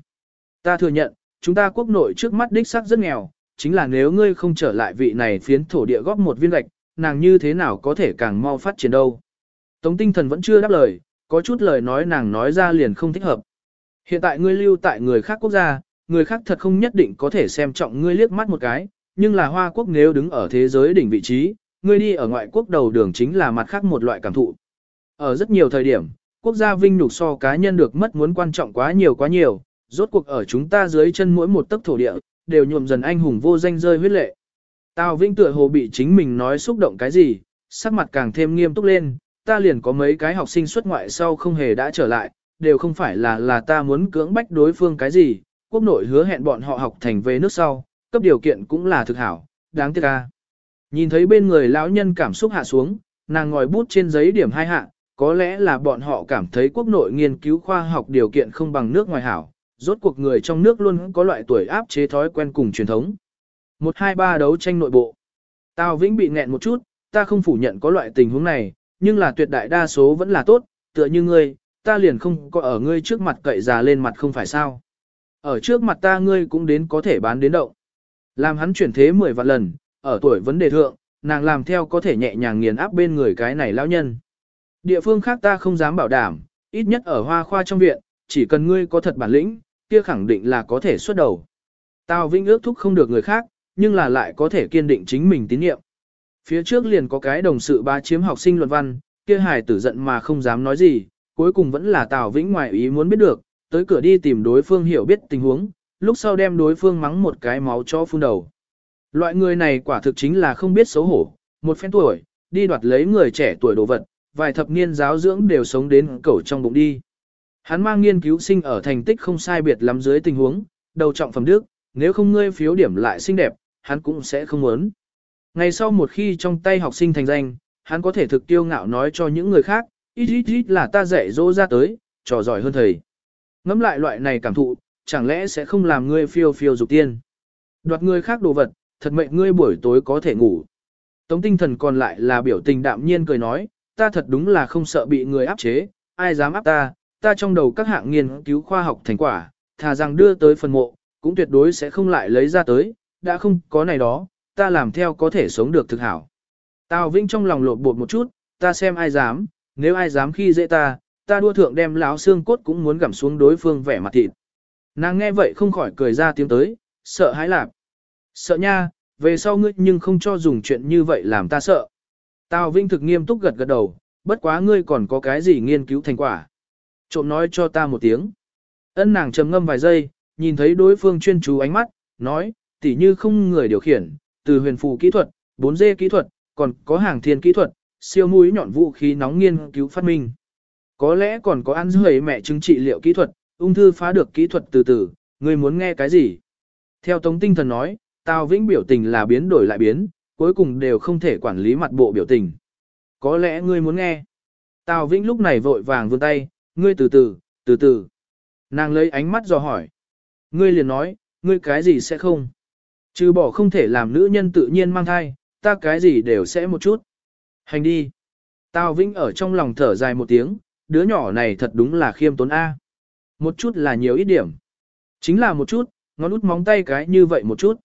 Ta thừa nhận, chúng ta quốc nội trước mắt đích xác rất nghèo, chính là nếu ngươi không trở lại vị này phiến thổ địa góp một viên gạch, nàng như thế nào có thể càng mau phát triển đâu. Tống tinh thần vẫn chưa đáp lời, có chút lời nói nàng nói ra liền không thích hợp. Hiện tại ngươi lưu tại người khác quốc gia, người khác thật không nhất định có thể xem trọng ngươi liếc mắt một cái, nhưng là Hoa Quốc nếu đứng ở thế giới đỉnh vị trí, ngươi đi ở ngoại quốc đầu đường chính là mặt khác một loại cảm thụ. Ở rất nhiều thời điểm, quốc gia vinh nhục so cá nhân được mất muốn quan trọng quá nhiều quá nhiều, rốt cuộc ở chúng ta dưới chân mỗi một tấc thổ địa, đều nhuộm dần anh hùng vô danh rơi huyết lệ. Tào Vinh tựa hồ bị chính mình nói xúc động cái gì, sắc mặt càng thêm nghiêm túc lên, ta liền có mấy cái học sinh xuất ngoại sau không hề đã trở lại, đều không phải là là ta muốn cưỡng bách đối phương cái gì, quốc nội hứa hẹn bọn họ học thành về nước sau, cấp điều kiện cũng là thực hảo, đáng tiếc ca. Nhìn thấy bên người lão nhân cảm xúc hạ xuống, nàng ngòi bút trên giấy điểm hai hạ, có lẽ là bọn họ cảm thấy quốc nội nghiên cứu khoa học điều kiện không bằng nước ngoài hảo, rốt cuộc người trong nước luôn có loại tuổi áp chế thói quen cùng truyền thống. Một hai ba đấu tranh nội bộ. Tào Vĩnh bị nghẹn một chút, ta không phủ nhận có loại tình huống này, nhưng là tuyệt đại đa số vẫn là tốt, tựa như ngươi, ta liền không có ở ngươi trước mặt cậy già lên mặt không phải sao. Ở trước mặt ta ngươi cũng đến có thể bán đến động. Làm hắn chuyển thế 10 vạn lần, ở tuổi vấn đề thượng, nàng làm theo có thể nhẹ nhàng nghiền áp bên người cái này lão nhân. Địa phương khác ta không dám bảo đảm, ít nhất ở hoa khoa trong viện, chỉ cần ngươi có thật bản lĩnh, kia khẳng định là có thể xuất đầu. Tào Vĩnh ước thúc không được người khác, nhưng là lại có thể kiên định chính mình tín nhiệm. Phía trước liền có cái đồng sự ba chiếm học sinh luận văn, kia hài tử giận mà không dám nói gì, cuối cùng vẫn là Tào Vĩnh ngoài ý muốn biết được, tới cửa đi tìm đối phương hiểu biết tình huống, lúc sau đem đối phương mắng một cái máu cho phun đầu. Loại người này quả thực chính là không biết xấu hổ, một phen tuổi, đi đoạt lấy người trẻ tuổi đồ vật, vài thập niên giáo dưỡng đều sống đến cẩu trong bụng đi. Hắn mang nghiên cứu sinh ở thành tích không sai biệt lắm dưới tình huống, đầu trọng phẩm đức, nếu không ngươi phiếu điểm lại xinh đẹp, hắn cũng sẽ không muốn. Ngày sau một khi trong tay học sinh thành danh, hắn có thể thực tiêu ngạo nói cho những người khác, ít ít ít là ta dạy dỗ ra tới, trò giỏi hơn thầy. Ngắm lại loại này cảm thụ, chẳng lẽ sẽ không làm ngươi phiêu phiêu dục tiên. Đoạt người khác đồ vật, thật mệnh ngươi buổi tối có thể ngủ. Tống tinh thần còn lại là biểu tình đạm nhiên cười nói, ta thật đúng là không sợ bị người áp chế, ai dám áp ta, ta trong đầu các hạng nghiên cứu khoa học thành quả, thà rằng đưa tới phần mộ, cũng tuyệt đối sẽ không lại lấy ra tới, đã không có này đó, ta làm theo có thể sống được thực hảo. Tào Vinh trong lòng lột bột một chút, ta xem ai dám, nếu ai dám khi dễ ta, ta đua thượng đem láo xương cốt cũng muốn gặm xuống đối phương vẻ mặt thịt. Nàng nghe vậy không khỏi cười ra tiếng tới, sợ hãi lạc. Sợ nha, về sau ngươi nhưng không cho dùng chuyện như vậy làm ta sợ. Tào Vinh thực nghiêm túc gật gật đầu, bất quá ngươi còn có cái gì nghiên cứu thành quả. Trộm nói cho ta một tiếng. Ân nàng trầm ngâm vài giây, nhìn thấy đối phương chuyên chú ánh mắt, nói, tỉ như không người điều khiển, từ huyền phù kỹ thuật, 4G kỹ thuật, còn có hàng thiên kỹ thuật, siêu mũi nhọn vũ khí nóng nghiên cứu phát minh. Có lẽ còn có ăn rưỡi mẹ chứng trị liệu kỹ thuật, ung thư phá được kỹ thuật từ từ, người muốn nghe cái gì? Theo Tống Tinh Thần nói, Tào Vĩnh biểu tình là biến đổi lại biến, cuối cùng đều không thể quản lý mặt bộ biểu tình. Có lẽ ngươi muốn nghe. Tào Vĩnh lúc này vội vàng vươn tay, ngươi từ từ, từ từ. Nàng lấy ánh mắt dò hỏi. Ngươi liền nói, ngươi cái gì sẽ không? Trừ bỏ không thể làm nữ nhân tự nhiên mang thai, ta cái gì đều sẽ một chút. Hành đi. Tào Vĩnh ở trong lòng thở dài một tiếng, đứa nhỏ này thật đúng là khiêm tốn A. Một chút là nhiều ít điểm. Chính là một chút, ngón út móng tay cái như vậy một chút.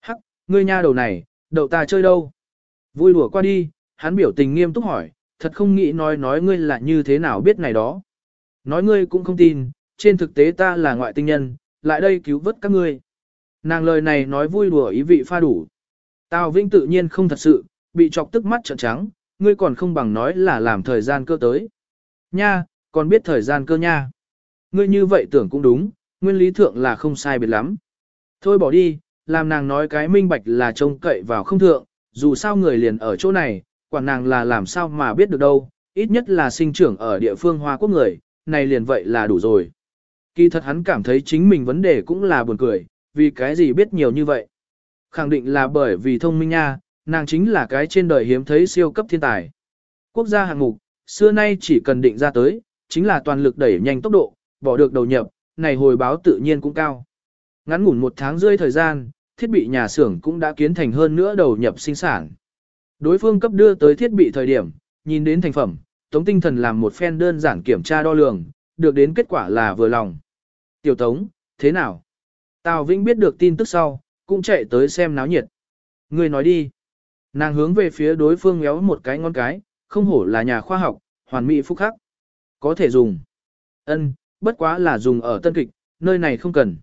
Hắc, ngươi nha đầu này, đậu ta chơi đâu? Vui đùa qua đi, hắn biểu tình nghiêm túc hỏi, thật không nghĩ nói nói ngươi là như thế nào biết này đó. Nói ngươi cũng không tin, trên thực tế ta là ngoại tinh nhân, lại đây cứu vớt các ngươi. Nàng lời này nói vui đùa ý vị pha đủ. Tào Vinh tự nhiên không thật sự, bị chọc tức mắt trợn trắng, ngươi còn không bằng nói là làm thời gian cơ tới. Nha, còn biết thời gian cơ nha. Ngươi như vậy tưởng cũng đúng, nguyên lý thượng là không sai biệt lắm. Thôi bỏ đi, làm nàng nói cái minh bạch là trông cậy vào không thượng, dù sao người liền ở chỗ này, quả nàng là làm sao mà biết được đâu, ít nhất là sinh trưởng ở địa phương Hoa Quốc người, này liền vậy là đủ rồi. Kỳ thật hắn cảm thấy chính mình vấn đề cũng là buồn cười, vì cái gì biết nhiều như vậy. Khẳng định là bởi vì thông minh nha, nàng chính là cái trên đời hiếm thấy siêu cấp thiên tài. Quốc gia hạng mục, xưa nay chỉ cần định ra tới, chính là toàn lực đẩy nhanh tốc độ, bỏ được đầu nhập, này hồi báo tự nhiên cũng cao. Ngắn ngủn một tháng rơi thời gian, thiết bị nhà xưởng cũng đã kiến thành hơn nữa đầu nhập sinh sản. Đối phương cấp đưa tới thiết bị thời điểm, nhìn đến thành phẩm, Tống Tinh Thần làm một phen đơn giản kiểm tra đo lường, được đến kết quả là vừa lòng. Tiểu Tống, thế nào? Tào Vĩnh biết được tin tức sau, cũng chạy tới xem náo nhiệt. Người nói đi. Nàng hướng về phía đối phương méo một cái ngón cái, không hổ là nhà khoa học, hoàn mỹ phúc khắc. Có thể dùng. Ân, bất quá là dùng ở tân kịch, nơi này không cần.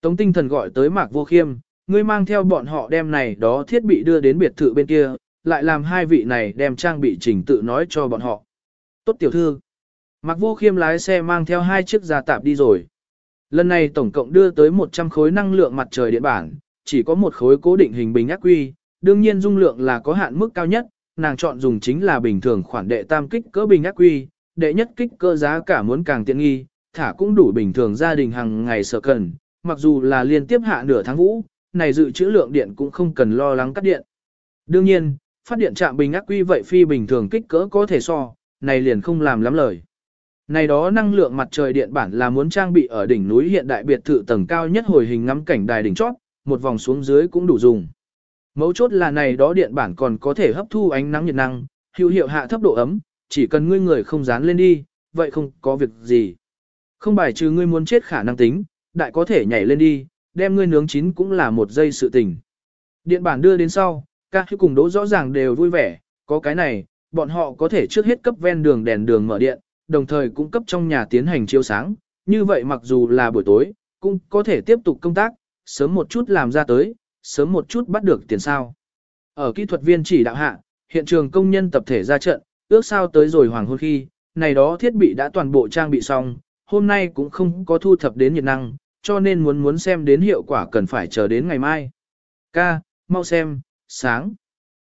Tống tinh thần gọi tới Mạc Vô Khiêm, ngươi mang theo bọn họ đem này đó thiết bị đưa đến biệt thự bên kia, lại làm hai vị này đem trang bị trình tự nói cho bọn họ. Tốt tiểu thư. Mạc Vô Khiêm lái xe mang theo hai chiếc gia tạp đi rồi. Lần này tổng cộng đưa tới 100 khối năng lượng mặt trời điện bản, chỉ có một khối cố định hình bình ác quy, đương nhiên dung lượng là có hạn mức cao nhất, nàng chọn dùng chính là bình thường khoản đệ tam kích cỡ bình ác quy, đệ nhất kích cỡ giá cả muốn càng tiện nghi, thả cũng đủ bình thường gia đình hàng ngày sở cần, mặc dù là liên tiếp hạ nửa tháng vũ, này dự trữ lượng điện cũng không cần lo lắng cắt điện. Đương nhiên, phát điện trạm bình ác quy vậy phi bình thường kích cỡ có thể so, này liền không làm lắm lời. Này đó năng lượng mặt trời điện bản là muốn trang bị ở đỉnh núi hiện đại biệt thự tầng cao nhất hồi hình ngắm cảnh đài đỉnh chót, một vòng xuống dưới cũng đủ dùng. Mấu chốt là này đó điện bản còn có thể hấp thu ánh nắng nhiệt năng, hữu hiệu hạ thấp độ ấm, chỉ cần ngươi người không dán lên đi, vậy không có việc gì. Không bài trừ ngươi muốn chết khả năng tính, đại có thể nhảy lên đi, đem ngươi nướng chín cũng là một giây sự tình. Điện bản đưa đến sau, các hữu cùng đố rõ ràng đều vui vẻ, có cái này, bọn họ có thể trước hết cấp ven đường đèn đường mở điện, đồng thời cũng cấp trong nhà tiến hành chiếu sáng, như vậy mặc dù là buổi tối, cũng có thể tiếp tục công tác, sớm một chút làm ra tới, sớm một chút bắt được tiền sao. Ở kỹ thuật viên chỉ đạo hạ, hiện trường công nhân tập thể ra trận, ước sao tới rồi hoàng hôn khi, này đó thiết bị đã toàn bộ trang bị xong, hôm nay cũng không có thu thập đến nhiệt năng, cho nên muốn muốn xem đến hiệu quả cần phải chờ đến ngày mai. Ca, mau xem, sáng.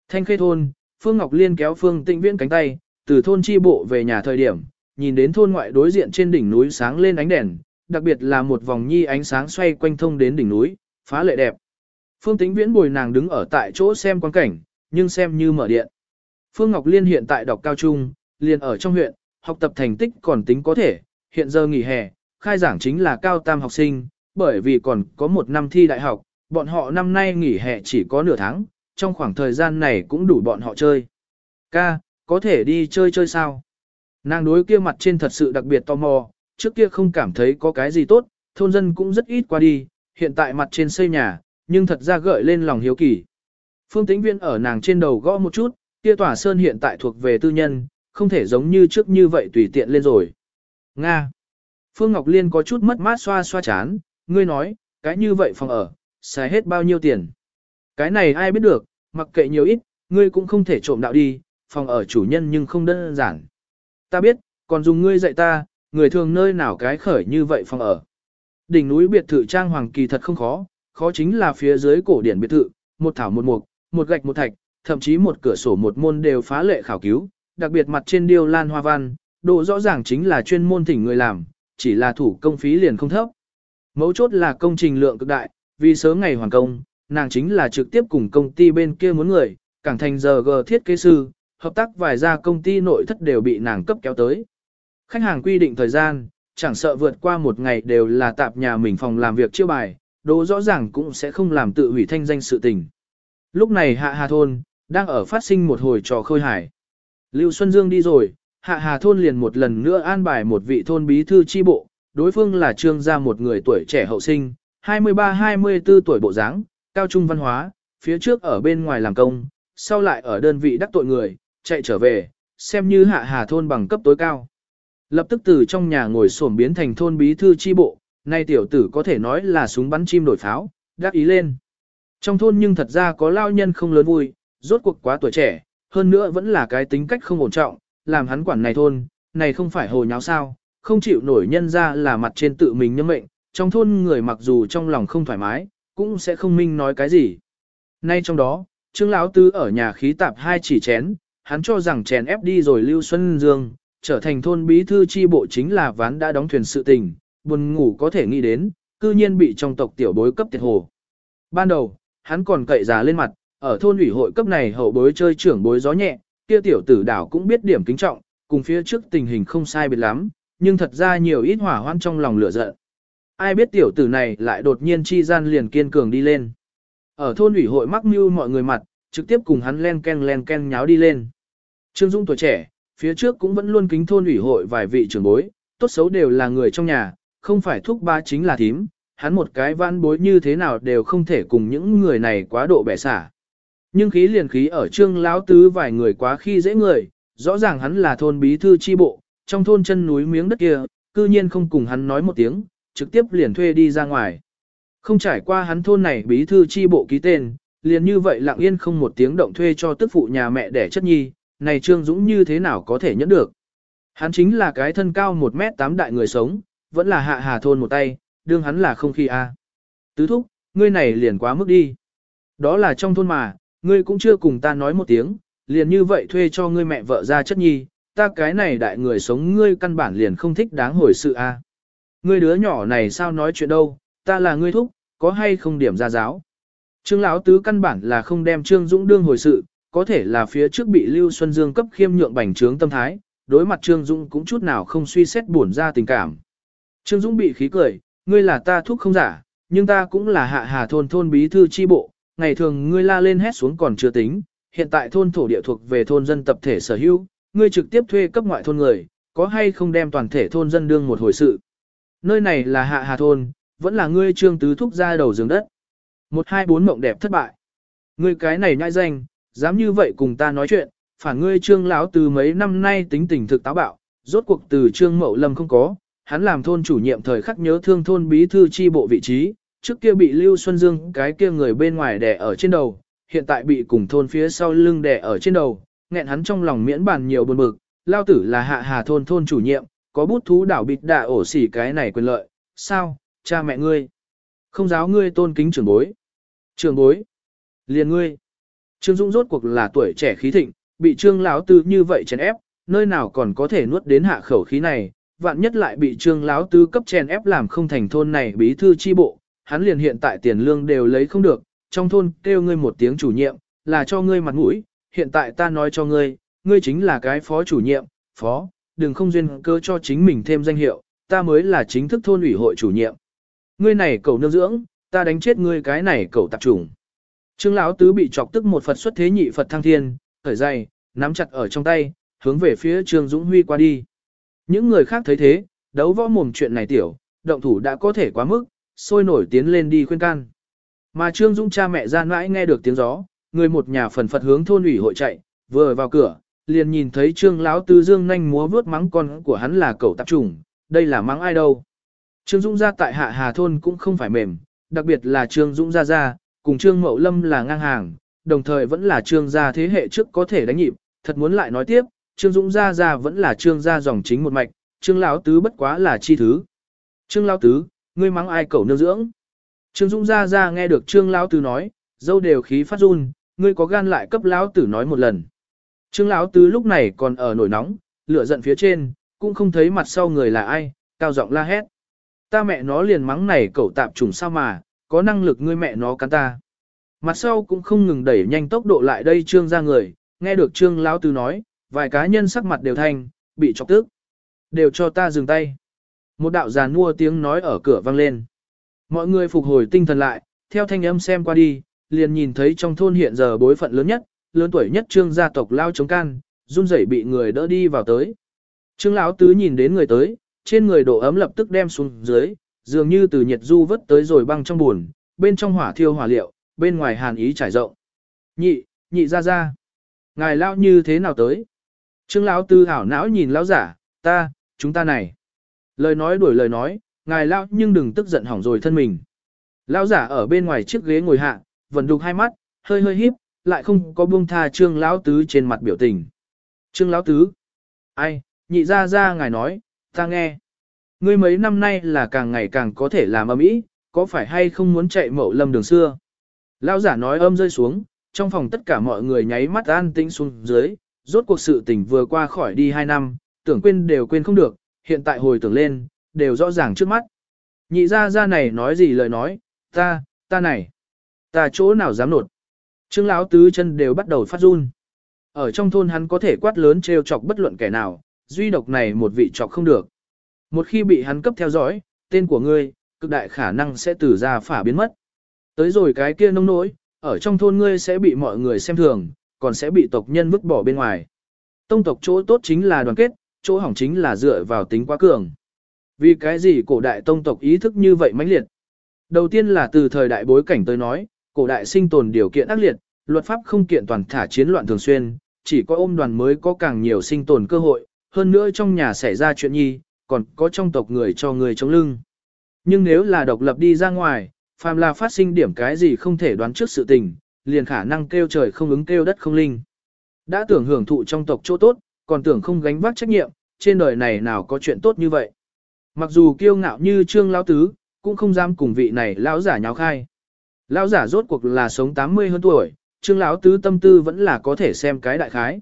Thanh khê thôn, Phương Ngọc Liên kéo Phương Tịnh Viễn cánh tay, từ thôn chi bộ về nhà thời điểm, nhìn đến thôn ngoại đối diện trên đỉnh núi sáng lên ánh đèn, đặc biệt là một vòng nhi ánh sáng xoay quanh thông đến đỉnh núi, phá lệ đẹp. Phương Tĩnh Viễn bồi nàng đứng ở tại chỗ xem quan cảnh, nhưng xem như mở điện. Phương Ngọc Liên hiện tại đọc cao trung, liền ở trong huyện, học tập thành tích còn tính có thể, hiện giờ nghỉ hè, khai giảng chính là cao tam học sinh, bởi vì còn có một năm thi đại học, bọn họ năm nay nghỉ hè chỉ có nửa tháng, trong khoảng thời gian này cũng đủ bọn họ chơi. Ca, có thể đi chơi chơi sao? Nàng đối kia mặt trên thật sự đặc biệt tò mò, trước kia không cảm thấy có cái gì tốt, thôn dân cũng rất ít qua đi, hiện tại mặt trên xây nhà, nhưng thật ra gợi lên lòng hiếu kỳ. Phương Tĩnh Viên ở nàng trên đầu gõ một chút, kia tòa sơn hiện tại thuộc về tư nhân, không thể giống như trước như vậy tùy tiện lên rồi. Nga. Phương Ngọc Liên có chút mất mát xoa xoa chán, ngươi nói, cái như vậy phòng ở, xài hết bao nhiêu tiền. Cái này ai biết được, mặc kệ nhiều ít, ngươi cũng không thể trộm đạo đi, phòng ở chủ nhân nhưng không đơn giản. Ta biết, còn dùng ngươi dạy ta, người thường nơi nào cái khởi như vậy phòng ở. Đỉnh núi biệt thự trang hoàng kỳ thật không khó, khó chính là phía dưới cổ điển biệt thự, một thảo một mục, một gạch một thạch, thậm chí một cửa sổ một môn đều phá lệ khảo cứu, đặc biệt mặt trên điêu lan hoa văn, độ rõ ràng chính là chuyên môn thỉnh người làm, chỉ là thủ công phí liền không thấp. Mấu chốt là công trình lượng cực đại, vì sớm ngày hoàn công, nàng chính là trực tiếp cùng công ty bên kia muốn người, cảng thành giờ g thiết kế sư, hợp tác vài gia công ty nội thất đều bị nàng cấp kéo tới. Khách hàng quy định thời gian, chẳng sợ vượt qua một ngày đều là tạp nhà mình phòng làm việc chiêu bài, đồ rõ ràng cũng sẽ không làm tự hủy thanh danh sự tình. Lúc này Hạ Hà Thôn, đang ở phát sinh một hồi trò khơi hải. Lưu Xuân Dương đi rồi, Hạ Hà Thôn liền một lần nữa an bài một vị thôn bí thư chi bộ, đối phương là trương gia một người tuổi trẻ hậu sinh, 23-24 tuổi bộ dáng, cao trung văn hóa, phía trước ở bên ngoài làm công, sau lại ở đơn vị đắc tội người, chạy trở về, xem như Hạ Hà Thôn bằng cấp tối cao. Lập tức từ trong nhà ngồi xổm biến thành thôn bí thư chi bộ, nay tiểu tử có thể nói là súng bắn chim đổi pháo, đắc ý lên. Trong thôn nhưng thật ra có lao nhân không lớn vui, rốt cuộc quá tuổi trẻ, hơn nữa vẫn là cái tính cách không ổn trọng, làm hắn quản này thôn, này không phải hồ nháo sao, không chịu nổi nhân ra là mặt trên tự mình nhân mệnh, trong thôn người mặc dù trong lòng không thoải mái, cũng sẽ không minh nói cái gì. Nay trong đó, Trương Lão Tứ ở nhà khí tạp hai chỉ chén, hắn cho rằng chèn ép đi rồi Lưu Xuân Dương, trở thành thôn bí thư chi bộ chính là ván đã đóng thuyền sự tình, buồn ngủ có thể nghĩ đến, cư nhiên bị trong tộc tiểu bối cấp tiệt hồ. Ban đầu, hắn còn cậy già lên mặt, ở thôn ủy hội cấp này hậu bối chơi trưởng bối gió nhẹ, kia tiểu tử đảo cũng biết điểm kính trọng, cùng phía trước tình hình không sai biệt lắm, nhưng thật ra nhiều ít hỏa hoan trong lòng lửa giận. Ai biết tiểu tử này lại đột nhiên chi gian liền kiên cường đi lên. Ở thôn ủy hội mắc mưu mọi người mặt, trực tiếp cùng hắn len ken len ken nháo đi lên. Trương Dung tuổi trẻ, phía trước cũng vẫn luôn kính thôn ủy hội vài vị trưởng bối, tốt xấu đều là người trong nhà, không phải thúc ba chính là thím, hắn một cái văn bối như thế nào đều không thể cùng những người này quá độ bẻ xả. Nhưng khí liền khí ở trương lão tứ vài người quá khi dễ người, rõ ràng hắn là thôn bí thư chi bộ, trong thôn chân núi miếng đất kia, cư nhiên không cùng hắn nói một tiếng, trực tiếp liền thuê đi ra ngoài. Không trải qua hắn thôn này bí thư chi bộ ký tên, liền như vậy lặng yên không một tiếng động thuê cho tức phụ nhà mẹ đẻ chất nhi, này Trương Dũng như thế nào có thể nhẫn được. Hắn chính là cái thân cao 1 mét 8 đại người sống, vẫn là hạ hà thôn một tay, đương hắn là không khi a. Tứ thúc, ngươi này liền quá mức đi. Đó là trong thôn mà, ngươi cũng chưa cùng ta nói một tiếng, liền như vậy thuê cho ngươi mẹ vợ ra chất nhi, ta cái này đại người sống ngươi căn bản liền không thích đáng hồi sự a. Ngươi đứa nhỏ này sao nói chuyện đâu, ta là ngươi thúc, có hay không điểm ra giáo. Trương lão tứ căn bản là không đem Trương Dũng đương hồi sự, có thể là phía trước bị Lưu Xuân Dương cấp khiêm nhượng bành trướng tâm thái, đối mặt Trương Dũng cũng chút nào không suy xét buồn ra tình cảm. Trương Dũng bị khí cười, ngươi là ta thúc không giả, nhưng ta cũng là hạ hà thôn thôn bí thư chi bộ, ngày thường ngươi la lên hét xuống còn chưa tính, hiện tại thôn thổ địa thuộc về thôn dân tập thể sở hữu, ngươi trực tiếp thuê cấp ngoại thôn người, có hay không đem toàn thể thôn dân đương một hồi sự. Nơi này là hạ hà thôn, vẫn là ngươi trương tứ thúc ra đầu giường đất. Một hai bốn mộng đẹp thất bại. Ngươi cái này nhai danh, dám như vậy cùng ta nói chuyện, phản ngươi trương lão từ mấy năm nay tính tình thực táo bạo, rốt cuộc từ trương mậu lâm không có, hắn làm thôn chủ nhiệm thời khắc nhớ thương thôn bí thư chi bộ vị trí, trước kia bị Lưu Xuân Dương cái kia người bên ngoài đè ở trên đầu, hiện tại bị cùng thôn phía sau lưng đè ở trên đầu, nghẹn hắn trong lòng miễn bàn nhiều buồn bực, lao tử là hạ hà thôn thôn chủ nhiệm, có bút thú đảo bịt đạ ổ xỉ cái này quyền lợi, sao, cha mẹ ngươi, không giáo ngươi tôn kính trưởng bối. Trưởng bối, liền ngươi. Trương Dũng rốt cuộc là tuổi trẻ khí thịnh, bị Trương lão tư như vậy chèn ép, nơi nào còn có thể nuốt đến hạ khẩu khí này, vạn nhất lại bị Trương lão tư cấp chèn ép làm không thành thôn này bí thư chi bộ, hắn liền hiện tại tiền lương đều lấy không được, trong thôn kêu ngươi một tiếng chủ nhiệm, là cho ngươi mặt mũi, hiện tại ta nói cho ngươi, ngươi chính là cái phó chủ nhiệm, phó, đừng không duyên cơ cho chính mình thêm danh hiệu, ta mới là chính thức thôn ủy hội chủ nhiệm. Ngươi này cầu nương dưỡng, ta đánh chết ngươi cái này cầu tạp trùng. Trương lão tứ bị chọc tức một Phật xuất thế nhị Phật thăng thiên, khởi dày, nắm chặt ở trong tay, hướng về phía Trương Dũng Huy qua đi. Những người khác thấy thế, đấu võ mồm chuyện này tiểu, động thủ đã có thể quá mức, sôi nổi tiến lên đi khuyên can. Mà Trương Dũng cha mẹ gian mãi nghe được tiếng gió, người một nhà phần phật hướng thôn ủy hội chạy, vừa vào cửa, liền nhìn thấy Trương lão tứ dương nhanh múa vớt mắng con của hắn là cậu tạp trùng, đây là mắng ai đâu. Trương Dũng gia tại Hạ Hà thôn cũng không phải mềm, đặc biệt là Trương Dũng gia gia cùng Trương Mậu Lâm là ngang hàng, đồng thời vẫn là Trương gia thế hệ trước có thể đánh nhịp, thật muốn lại nói tiếp, Trương Dũng gia gia vẫn là Trương gia dòng chính một mạch, Trương lão tứ bất quá là chi thứ. Trương lão tứ, ngươi mắng ai cậu nương dưỡng? Trương Dũng gia gia nghe được Trương lão tứ nói, dâu đều khí phát run, ngươi có gan lại cấp lão tử nói một lần. Trương lão tứ lúc này còn ở nổi nóng, lửa giận phía trên, cũng không thấy mặt sau người là ai, cao giọng la hét. Ta mẹ nó liền mắng này cậu tạp trùng sao mà, có năng lực ngươi mẹ nó cắn ta. Mặt sau cũng không ngừng đẩy nhanh tốc độ lại đây trương ra người, nghe được trương lão tứ nói, vài cá nhân sắc mặt đều thanh, bị chọc tức. Đều cho ta dừng tay. Một đạo giàn mua tiếng nói ở cửa vang lên. Mọi người phục hồi tinh thần lại, theo thanh âm xem qua đi, liền nhìn thấy trong thôn hiện giờ bối phận lớn nhất, lớn tuổi nhất trương gia tộc lao chống can, run rẩy bị người đỡ đi vào tới. Trương lão tứ nhìn đến người tới, trên người độ ấm lập tức đem xuống dưới, dường như từ nhiệt du vớt tới rồi băng trong buồn, bên trong hỏa thiêu hỏa liệu, bên ngoài hàn ý trải rộng. Nhị, nhị ra ra. Ngài lão như thế nào tới? Trương lão tư hảo não nhìn lão giả, ta, chúng ta này. Lời nói đuổi lời nói, ngài lão nhưng đừng tức giận hỏng rồi thân mình. Lão giả ở bên ngoài chiếc ghế ngồi hạ, vẫn đục hai mắt, hơi hơi híp, lại không có buông tha trương lão tứ trên mặt biểu tình. Trương lão tứ, ai, nhị ra ra ngài nói, ta nghe. Ngươi mấy năm nay là càng ngày càng có thể làm âm ý, có phải hay không muốn chạy mậu lâm đường xưa? Lão giả nói âm rơi xuống, trong phòng tất cả mọi người nháy mắt an tĩnh xuống dưới, rốt cuộc sự tình vừa qua khỏi đi hai năm, tưởng quên đều quên không được, hiện tại hồi tưởng lên, đều rõ ràng trước mắt. Nhị ra ra này nói gì lời nói, ta, ta này, ta chỗ nào dám nột. Trương lão tứ chân đều bắt đầu phát run. Ở trong thôn hắn có thể quát lớn trêu chọc bất luận kẻ nào, duy độc này một vị chọc không được. Một khi bị hắn cấp theo dõi, tên của ngươi, cực đại khả năng sẽ từ ra phả biến mất. Tới rồi cái kia nông nỗi, ở trong thôn ngươi sẽ bị mọi người xem thường, còn sẽ bị tộc nhân vứt bỏ bên ngoài. Tông tộc chỗ tốt chính là đoàn kết, chỗ hỏng chính là dựa vào tính quá cường. Vì cái gì cổ đại tông tộc ý thức như vậy mãnh liệt? Đầu tiên là từ thời đại bối cảnh tới nói, cổ đại sinh tồn điều kiện ác liệt, luật pháp không kiện toàn thả chiến loạn thường xuyên, chỉ có ôm đoàn mới có càng nhiều sinh tồn cơ hội, hơn nữa trong nhà xảy ra chuyện nhi, còn có trong tộc người cho người chống lưng. Nhưng nếu là độc lập đi ra ngoài, phàm là phát sinh điểm cái gì không thể đoán trước sự tình, liền khả năng kêu trời không ứng kêu đất không linh. Đã tưởng hưởng thụ trong tộc chỗ tốt, còn tưởng không gánh vác trách nhiệm, trên đời này nào có chuyện tốt như vậy. Mặc dù kiêu ngạo như trương lão tứ, cũng không dám cùng vị này lão giả nháo khai. Lão giả rốt cuộc là sống 80 hơn tuổi, trương lão tứ tâm tư vẫn là có thể xem cái đại khái.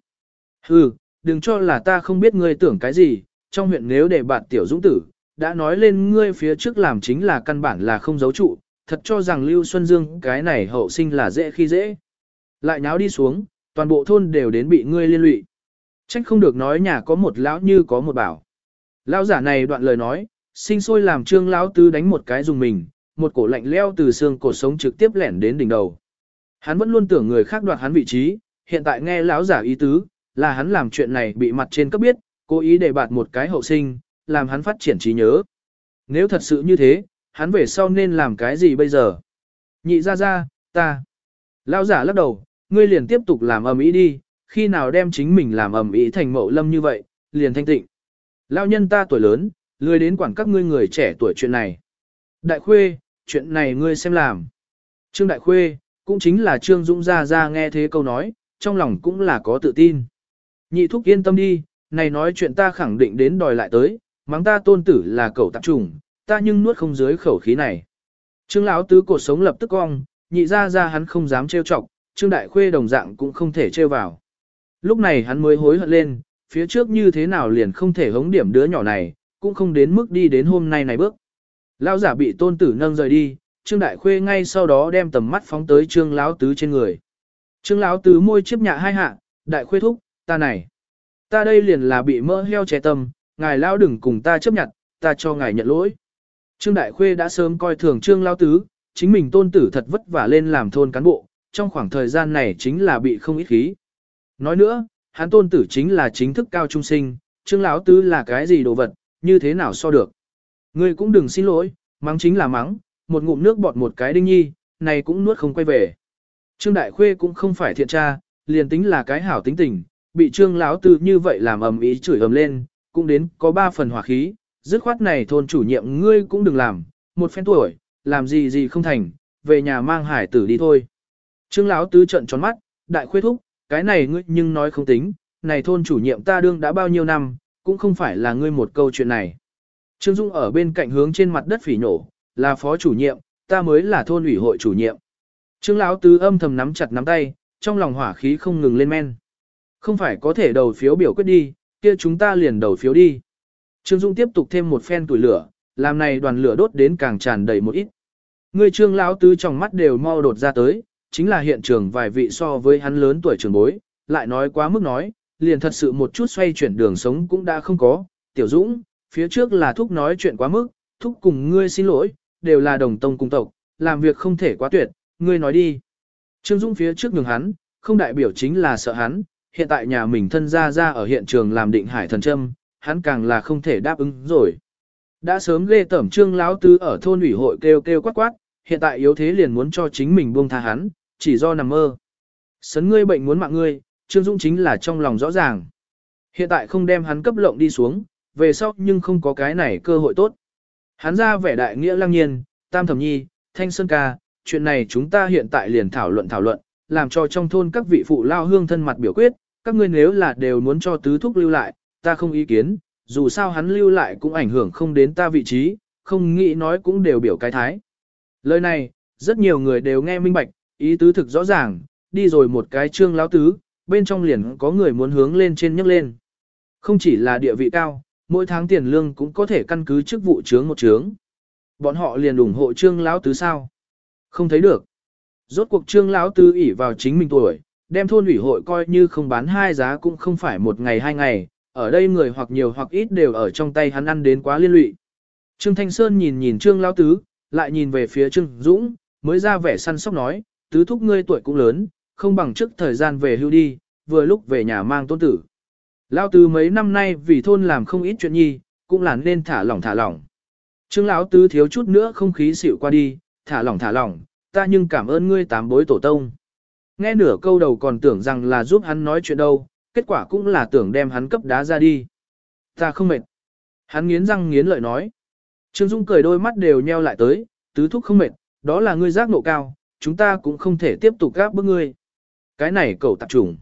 Hừ, đừng cho là ta không biết ngươi tưởng cái gì, trong huyện nếu để bạn tiểu dũng tử, đã nói lên ngươi phía trước làm chính là căn bản là không giấu trụ, thật cho rằng Lưu Xuân Dương cái này hậu sinh là dễ khi dễ. Lại nháo đi xuống, toàn bộ thôn đều đến bị ngươi liên lụy. Trách không được nói nhà có một lão như có một bảo. Lão giả này đoạn lời nói, sinh sôi làm trương lão tứ đánh một cái dùng mình, một cổ lạnh leo từ xương cổ sống trực tiếp lẻn đến đỉnh đầu. Hắn vẫn luôn tưởng người khác đoạt hắn vị trí, hiện tại nghe lão giả ý tứ, là hắn làm chuyện này bị mặt trên cấp biết, cố ý để bạt một cái hậu sinh, làm hắn phát triển trí nhớ. Nếu thật sự như thế, hắn về sau nên làm cái gì bây giờ? Nhị ra ra, ta. Lão giả lắc đầu, ngươi liền tiếp tục làm ầm ĩ đi, khi nào đem chính mình làm ầm ĩ thành mậu lâm như vậy, liền thanh tịnh. Lão nhân ta tuổi lớn, lười đến quản các ngươi người trẻ tuổi chuyện này. Đại khuê, chuyện này ngươi xem làm. Trương Đại khuê, cũng chính là Trương Dũng ra ra nghe thế câu nói, trong lòng cũng là có tự tin. Nhị thúc yên tâm đi, này nói chuyện ta khẳng định đến đòi lại tới, mắng ta tôn tử là cẩu tạp trùng, ta nhưng nuốt không dưới khẩu khí này. Trương lão tứ cột sống lập tức cong, nhị ra ra hắn không dám trêu chọc, Trương Đại Khuê đồng dạng cũng không thể trêu vào. Lúc này hắn mới hối hận lên, phía trước như thế nào liền không thể hống điểm đứa nhỏ này, cũng không đến mức đi đến hôm nay này bước. Lão giả bị tôn tử nâng rời đi, Trương Đại Khuê ngay sau đó đem tầm mắt phóng tới Trương lão tứ trên người. Trương lão tứ môi chiếp nhạ hai hạ, Đại Khuê thúc, ta này, ta đây liền là bị mỡ heo trẻ tâm, ngài lão đừng cùng ta chấp nhận, ta cho ngài nhận lỗi. Trương Đại Khuê đã sớm coi thường Trương lão tứ, chính mình tôn tử thật vất vả lên làm thôn cán bộ, trong khoảng thời gian này chính là bị không ít khí. Nói nữa, hắn tôn tử chính là chính thức cao trung sinh, Trương lão tứ là cái gì đồ vật, như thế nào so được. Ngươi cũng đừng xin lỗi, mắng chính là mắng, một ngụm nước bọt một cái đinh nhi, này cũng nuốt không quay về. Trương Đại Khuê cũng không phải thiện tra, liền tính là cái hảo tính tình, bị Trương lão Tư như vậy làm ầm ý chửi ầm lên, cũng đến có ba phần hỏa khí, dứt khoát này thôn chủ nhiệm ngươi cũng đừng làm, một phen tuổi, làm gì gì không thành, về nhà mang hải tử đi thôi. Trương lão tứ trận tròn mắt, đại khuê thúc, cái này ngươi nhưng nói không tính, này thôn chủ nhiệm ta đương đã bao nhiêu năm, cũng không phải là ngươi một câu chuyện này. Trương Dung ở bên cạnh hướng trên mặt đất phỉ nổ, là phó chủ nhiệm, ta mới là thôn ủy hội chủ nhiệm. Trương lão tứ âm thầm nắm chặt nắm tay, trong lòng hỏa khí không ngừng lên men. Không phải có thể đầu phiếu biểu quyết đi, kia chúng ta liền đầu phiếu đi. Trương Dung tiếp tục thêm một phen tuổi lửa, làm này đoàn lửa đốt đến càng tràn đầy một ít. Người trương lão tứ trong mắt đều mau đột ra tới, chính là hiện trường vài vị so với hắn lớn tuổi trường bối, lại nói quá mức nói, liền thật sự một chút xoay chuyển đường sống cũng đã không có. Tiểu Dũng, phía trước là thúc nói chuyện quá mức, thúc cùng ngươi xin lỗi, đều là đồng tông cùng tộc, làm việc không thể quá tuyệt, ngươi nói đi. Trương Dũng phía trước nhường hắn, không đại biểu chính là sợ hắn, hiện tại nhà mình thân ra ra ở hiện trường làm định hải thần châm, hắn càng là không thể đáp ứng rồi. Đã sớm ghê tẩm trương lão tứ ở thôn ủy hội kêu kêu quát quát, hiện tại yếu thế liền muốn cho chính mình buông tha hắn, chỉ do nằm mơ. Sấn ngươi bệnh muốn mạng ngươi, Trương Dũng chính là trong lòng rõ ràng. Hiện tại không đem hắn cấp lộng đi xuống, về sau nhưng không có cái này cơ hội tốt. Hắn ra vẻ đại nghĩa lăng nhiên, tam thẩm nhi, thanh sơn ca, chuyện này chúng ta hiện tại liền thảo luận thảo luận, làm cho trong thôn các vị phụ lao hương thân mặt biểu quyết, các ngươi nếu là đều muốn cho tứ thúc lưu lại, ta không ý kiến, dù sao hắn lưu lại cũng ảnh hưởng không đến ta vị trí, không nghĩ nói cũng đều biểu cái thái. Lời này, rất nhiều người đều nghe minh bạch, ý tứ thực rõ ràng, đi rồi một cái trương lão tứ, bên trong liền có người muốn hướng lên trên nhấc lên. Không chỉ là địa vị cao, mỗi tháng tiền lương cũng có thể căn cứ chức vụ chướng một chướng. Bọn họ liền ủng hộ trương lão tứ sao? Không thấy được. Rốt cuộc trương lão tứ ỷ vào chính mình tuổi, đem thôn ủy hội coi như không bán hai giá cũng không phải một ngày hai ngày, ở đây người hoặc nhiều hoặc ít đều ở trong tay hắn ăn đến quá liên lụy. Trương Thanh Sơn nhìn nhìn Trương Lão Tứ, lại nhìn về phía Trương Dũng, mới ra vẻ săn sóc nói, tứ thúc ngươi tuổi cũng lớn, không bằng trước thời gian về hưu đi, vừa lúc về nhà mang tôn tử. Lão Tứ mấy năm nay vì thôn làm không ít chuyện nhi, cũng là nên thả lỏng thả lỏng. Trương Lão Tứ thiếu chút nữa không khí xịu qua đi, thả lỏng thả lỏng, ta nhưng cảm ơn ngươi tám bối tổ tông. Nghe nửa câu đầu còn tưởng rằng là giúp hắn nói chuyện đâu, kết quả cũng là tưởng đem hắn cấp đá ra đi. Ta không mệt. Hắn nghiến răng nghiến lợi nói. Trương Dung cười đôi mắt đều nheo lại tới, tứ thúc không mệt, đó là ngươi giác nộ cao, chúng ta cũng không thể tiếp tục gáp bức ngươi. Cái này cậu tạp trùng.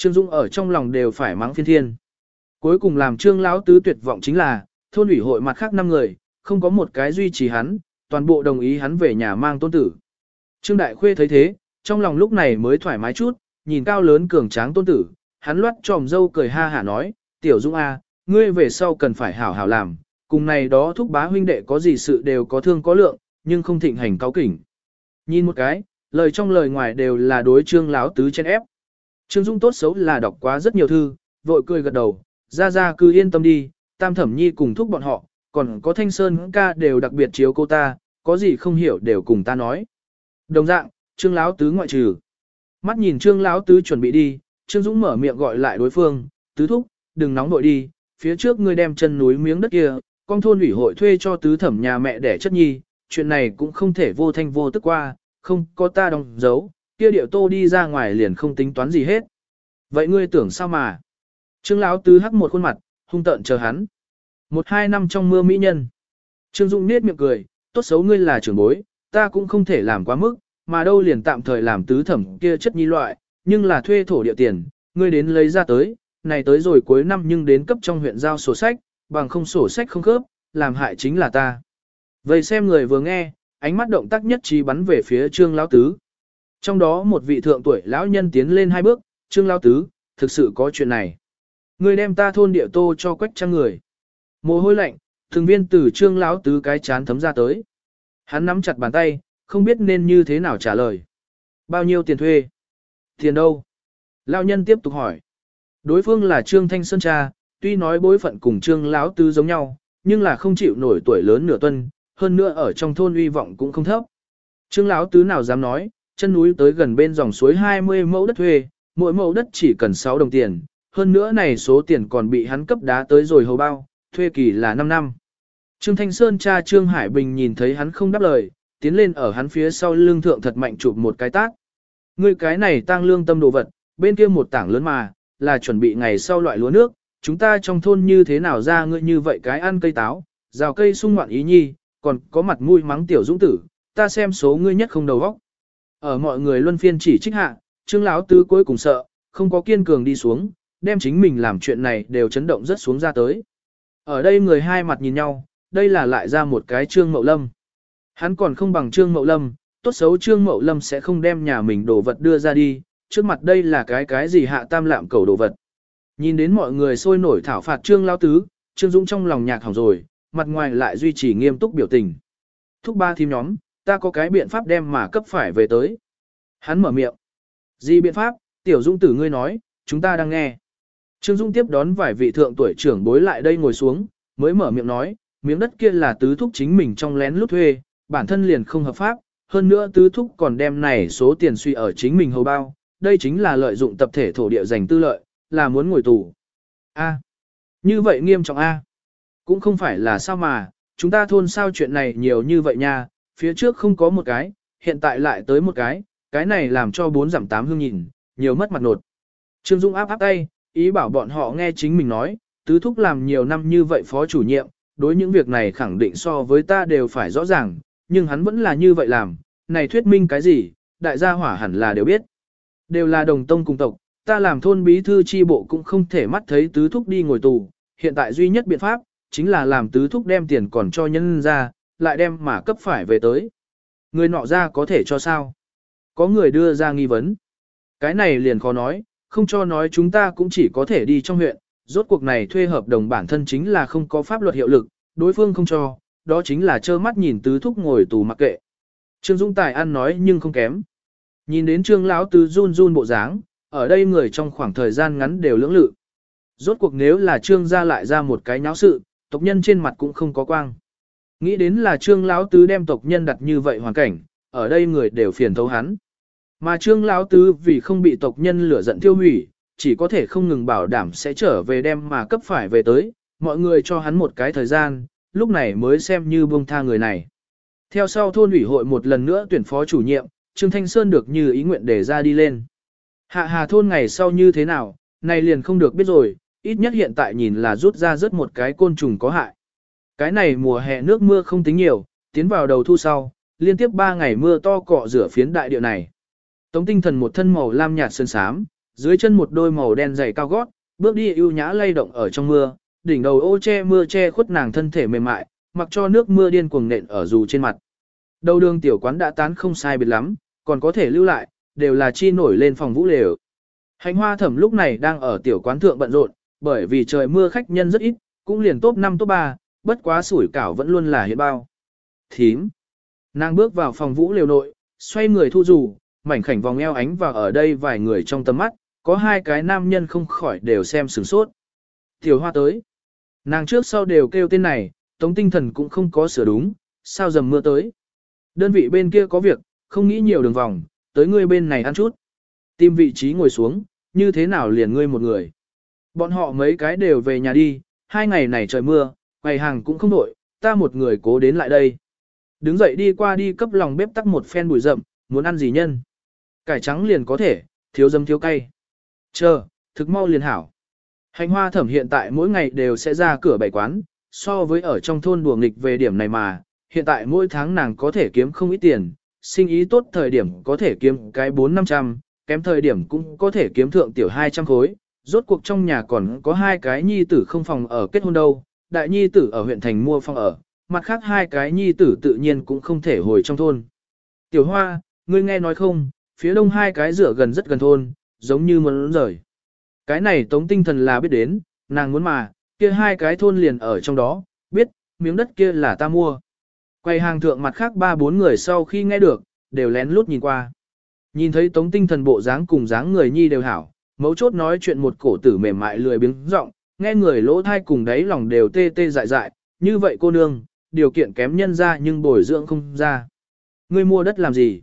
Trương Dung ở trong lòng đều phải mắng phiên thiên. Cuối cùng làm Trương Lão Tứ tuyệt vọng chính là, thôn ủy hội mặt khác năm người, không có một cái duy trì hắn, toàn bộ đồng ý hắn về nhà mang tôn tử. Trương Đại Khuê thấy thế, trong lòng lúc này mới thoải mái chút, nhìn cao lớn cường tráng tôn tử, hắn loát tròm dâu cười ha hả nói, tiểu Dung A, à, ngươi về sau cần phải hảo hảo làm, cùng này đó thúc bá huynh đệ có gì sự đều có thương có lượng, nhưng không thịnh hành cáo kỉnh. Nhìn một cái, lời trong lời ngoài đều là đối trương Lão tứ chen ép. Trương Dung tốt xấu là đọc quá rất nhiều thư, vội cười gật đầu, ra ra cứ yên tâm đi, tam thẩm nhi cùng thúc bọn họ, còn có thanh sơn ca đều đặc biệt chiếu cô ta, có gì không hiểu đều cùng ta nói. Đồng dạng, trương láo tứ ngoại trừ. Mắt nhìn trương láo tứ chuẩn bị đi, trương Dũng mở miệng gọi lại đối phương, tứ thúc, đừng nóng nội đi, phía trước ngươi đem chân núi miếng đất kia, con thôn ủy hội thuê cho tứ thẩm nhà mẹ đẻ chất nhi, chuyện này cũng không thể vô thanh vô tức qua, không có ta đóng dấu, kia điệu tô đi ra ngoài liền không tính toán gì hết. Vậy ngươi tưởng sao mà? Trương lão tứ hắc một khuôn mặt, hung tợn chờ hắn. Một hai năm trong mưa mỹ nhân. Trương Dung nết miệng cười, tốt xấu ngươi là trưởng bối, ta cũng không thể làm quá mức, mà đâu liền tạm thời làm tứ thẩm kia chất nhi loại, nhưng là thuê thổ địa tiền, ngươi đến lấy ra tới, này tới rồi cuối năm nhưng đến cấp trong huyện giao sổ sách, bằng không sổ sách không khớp, làm hại chính là ta. Vậy xem người vừa nghe, ánh mắt động tác nhất trí bắn về phía Trương Lão Tứ. Trong đó một vị thượng tuổi lão nhân tiến lên hai bước, Trương Lão Tứ, thực sự có chuyện này. Người đem ta thôn địa tô cho quách trang người. Mồ hôi lạnh, thường viên từ Trương Lão Tứ cái chán thấm ra tới. Hắn nắm chặt bàn tay, không biết nên như thế nào trả lời. Bao nhiêu tiền thuê? Tiền đâu? Lão nhân tiếp tục hỏi. Đối phương là Trương Thanh Sơn cha, tuy nói bối phận cùng trương lão tứ giống nhau, nhưng là không chịu nổi tuổi lớn nửa tuần, hơn nữa ở trong thôn uy vọng cũng không thấp. Trương lão tứ nào dám nói, chân núi tới gần bên dòng suối 20 mẫu đất thuê, mỗi mẫu đất chỉ cần 6 đồng tiền, hơn nữa này số tiền còn bị hắn cấp đá tới rồi hầu bao, thuê kỳ là 5 năm. Trương Thanh Sơn cha Trương Hải Bình nhìn thấy hắn không đáp lời, tiến lên ở hắn phía sau lưng thượng thật mạnh chụp một cái tác. Ngươi cái này tăng lương tâm đồ vật, bên kia một tảng lớn mà, là chuẩn bị ngày sau loại lúa nước, chúng ta trong thôn như thế nào ra ngươi như vậy cái ăn cây táo, rào cây sung ngoạn ý nhi, còn có mặt mũi mắng tiểu dũng tử, ta xem số ngươi nhất không đầu óc. Ở mọi người luân phiên chỉ trích hạ, Trương lão tứ cuối cùng sợ, không có kiên cường đi xuống, đem chính mình làm chuyện này đều chấn động rất xuống ra tới. Ở đây người hai mặt nhìn nhau, đây là lại ra một cái Trương Mậu Lâm. Hắn còn không bằng Trương Mậu Lâm, tốt xấu Trương Mậu Lâm sẽ không đem nhà mình đồ vật đưa ra đi, trước mặt đây là cái cái gì hạ tam lạm cầu đồ vật. Nhìn đến mọi người sôi nổi thảo phạt Trương Lao Tứ, Trương Dũng trong lòng nhạc hỏng rồi, mặt ngoài lại duy trì nghiêm túc biểu tình. Thúc ba thím nhóm, ta có cái biện pháp đem mà cấp phải về tới. Hắn mở miệng. Gì biện pháp, tiểu dung tử ngươi nói, chúng ta đang nghe. Trương dung tiếp đón vài vị thượng tuổi trưởng bối lại đây ngồi xuống, mới mở miệng nói, miếng đất kia là tứ thúc chính mình trong lén lút thuê, bản thân liền không hợp pháp, hơn nữa tứ thúc còn đem này số tiền suy ở chính mình hầu bao, đây chính là lợi dụng tập thể thổ địa dành tư lợi, là muốn ngồi tù. A. Như vậy nghiêm trọng A. Cũng không phải là sao mà, chúng ta thôn sao chuyện này nhiều như vậy nha, phía trước không có một cái, hiện tại lại tới một cái, cái này làm cho bốn giảm tám hương nhìn, nhiều mất mặt nột. Trương Dung áp áp tay, ý bảo bọn họ nghe chính mình nói, tứ thúc làm nhiều năm như vậy phó chủ nhiệm, đối những việc này khẳng định so với ta đều phải rõ ràng, nhưng hắn vẫn là như vậy làm, này thuyết minh cái gì, đại gia hỏa hẳn là đều biết. Đều là đồng tông cùng tộc, ta làm thôn bí thư chi bộ cũng không thể mắt thấy tứ thúc đi ngồi tù, hiện tại duy nhất biện pháp, chính là làm tứ thúc đem tiền còn cho nhân ra, lại đem mà cấp phải về tới. Người nọ ra có thể cho sao? Có người đưa ra nghi vấn. Cái này liền khó nói, không cho nói chúng ta cũng chỉ có thể đi trong huyện, rốt cuộc này thuê hợp đồng bản thân chính là không có pháp luật hiệu lực, đối phương không cho, đó chính là trơ mắt nhìn tứ thúc ngồi tù mặc kệ. Trương Dũng Tài ăn nói nhưng không kém. Nhìn đến Trương lão tứ run run bộ dáng, ở đây người trong khoảng thời gian ngắn đều lưỡng lự. Rốt cuộc nếu là Trương gia lại ra một cái nháo sự, tộc nhân trên mặt cũng không có quang. Nghĩ đến là Trương lão tứ đem tộc nhân đặt như vậy hoàn cảnh, ở đây người đều phiền thấu hắn. Mà Trương lão tứ vì không bị tộc nhân lửa giận tiêu hủy, chỉ có thể không ngừng bảo đảm sẽ trở về đem mà cấp phải về tới, mọi người cho hắn một cái thời gian, lúc này mới xem như buông tha người này. Theo sau thôn ủy hội một lần nữa tuyển phó chủ nhiệm, Trương Thanh Sơn được như ý nguyện để ra đi lên. Hạ hà thôn ngày sau như thế nào, này liền không được biết rồi, ít nhất hiện tại nhìn là rút ra rất một cái côn trùng có hại. Cái này mùa hè nước mưa không tính nhiều, tiến vào đầu thu sau, liên tiếp 3 ngày mưa to cọ rửa phiến đại địa này. Tống tinh thần một thân màu lam nhạt sơn sám, dưới chân một đôi màu đen dày cao gót, bước đi ưu nhã lay động ở trong mưa, đỉnh đầu ô che mưa che khuất nàng thân thể mềm mại, mặc cho nước mưa điên cuồng nện ở dù trên mặt. Đầu đường tiểu quán đã tán không sai biệt lắm, còn có thể lưu lại, đều là chi nổi lên phòng vũ lều. Hành hoa thẩm lúc này đang ở tiểu quán thượng bận rộn, bởi vì trời mưa khách nhân rất ít, cũng liền top 5 top 3, bất quá sủi cảo vẫn luôn là hiện bao. Thím. Nàng bước vào phòng vũ liều nội, xoay người thu dù, mảnh khảnh vòng eo ánh vào ở đây vài người trong tầm mắt, có hai cái nam nhân không khỏi đều xem sửng sốt. Tiểu hoa tới. Nàng trước sau đều kêu tên này, tống tinh thần cũng không có sửa đúng, sao dầm mưa tới. Đơn vị bên kia có việc, không nghĩ nhiều đường vòng, tới ngươi bên này ăn chút. Tìm vị trí ngồi xuống, như thế nào liền ngươi một người. Bọn họ mấy cái đều về nhà đi, hai ngày này trời mưa, quầy hàng cũng không đổi, ta một người cố đến lại đây. Đứng dậy đi qua đi cấp lòng bếp tắt một phen bụi rậm, muốn ăn gì nhân. Cải trắng liền có thể, thiếu dâm thiếu cay. Chờ, thực mau liền hảo. Hành hoa thẩm hiện tại mỗi ngày đều sẽ ra cửa bày quán, so với ở trong thôn đùa nghịch về điểm này mà, hiện tại mỗi tháng nàng có thể kiếm không ít tiền, sinh ý tốt thời điểm có thể kiếm cái 4-500, kém thời điểm cũng có thể kiếm thượng tiểu 200 khối, rốt cuộc trong nhà còn có hai cái nhi tử không phòng ở kết hôn đâu, đại nhi tử ở huyện thành mua phòng ở, mặt khác hai cái nhi tử tự nhiên cũng không thể hồi trong thôn. Tiểu hoa, ngươi nghe nói không, phía đông hai cái rửa gần rất gần thôn, giống như muốn rời. Cái này tống tinh thần là biết đến, nàng muốn mà, kia hai cái thôn liền ở trong đó, biết, miếng đất kia là ta mua. Quay hàng thượng mặt khác ba bốn người sau khi nghe được, đều lén lút nhìn qua. Nhìn thấy tống tinh thần bộ dáng cùng dáng người nhi đều hảo, mấu chốt nói chuyện một cổ tử mềm mại lười biếng giọng, nghe người lỗ thai cùng đáy lòng đều tê tê dại dại, như vậy cô nương, điều kiện kém nhân ra nhưng bồi dưỡng không ra. Ngươi mua đất làm gì?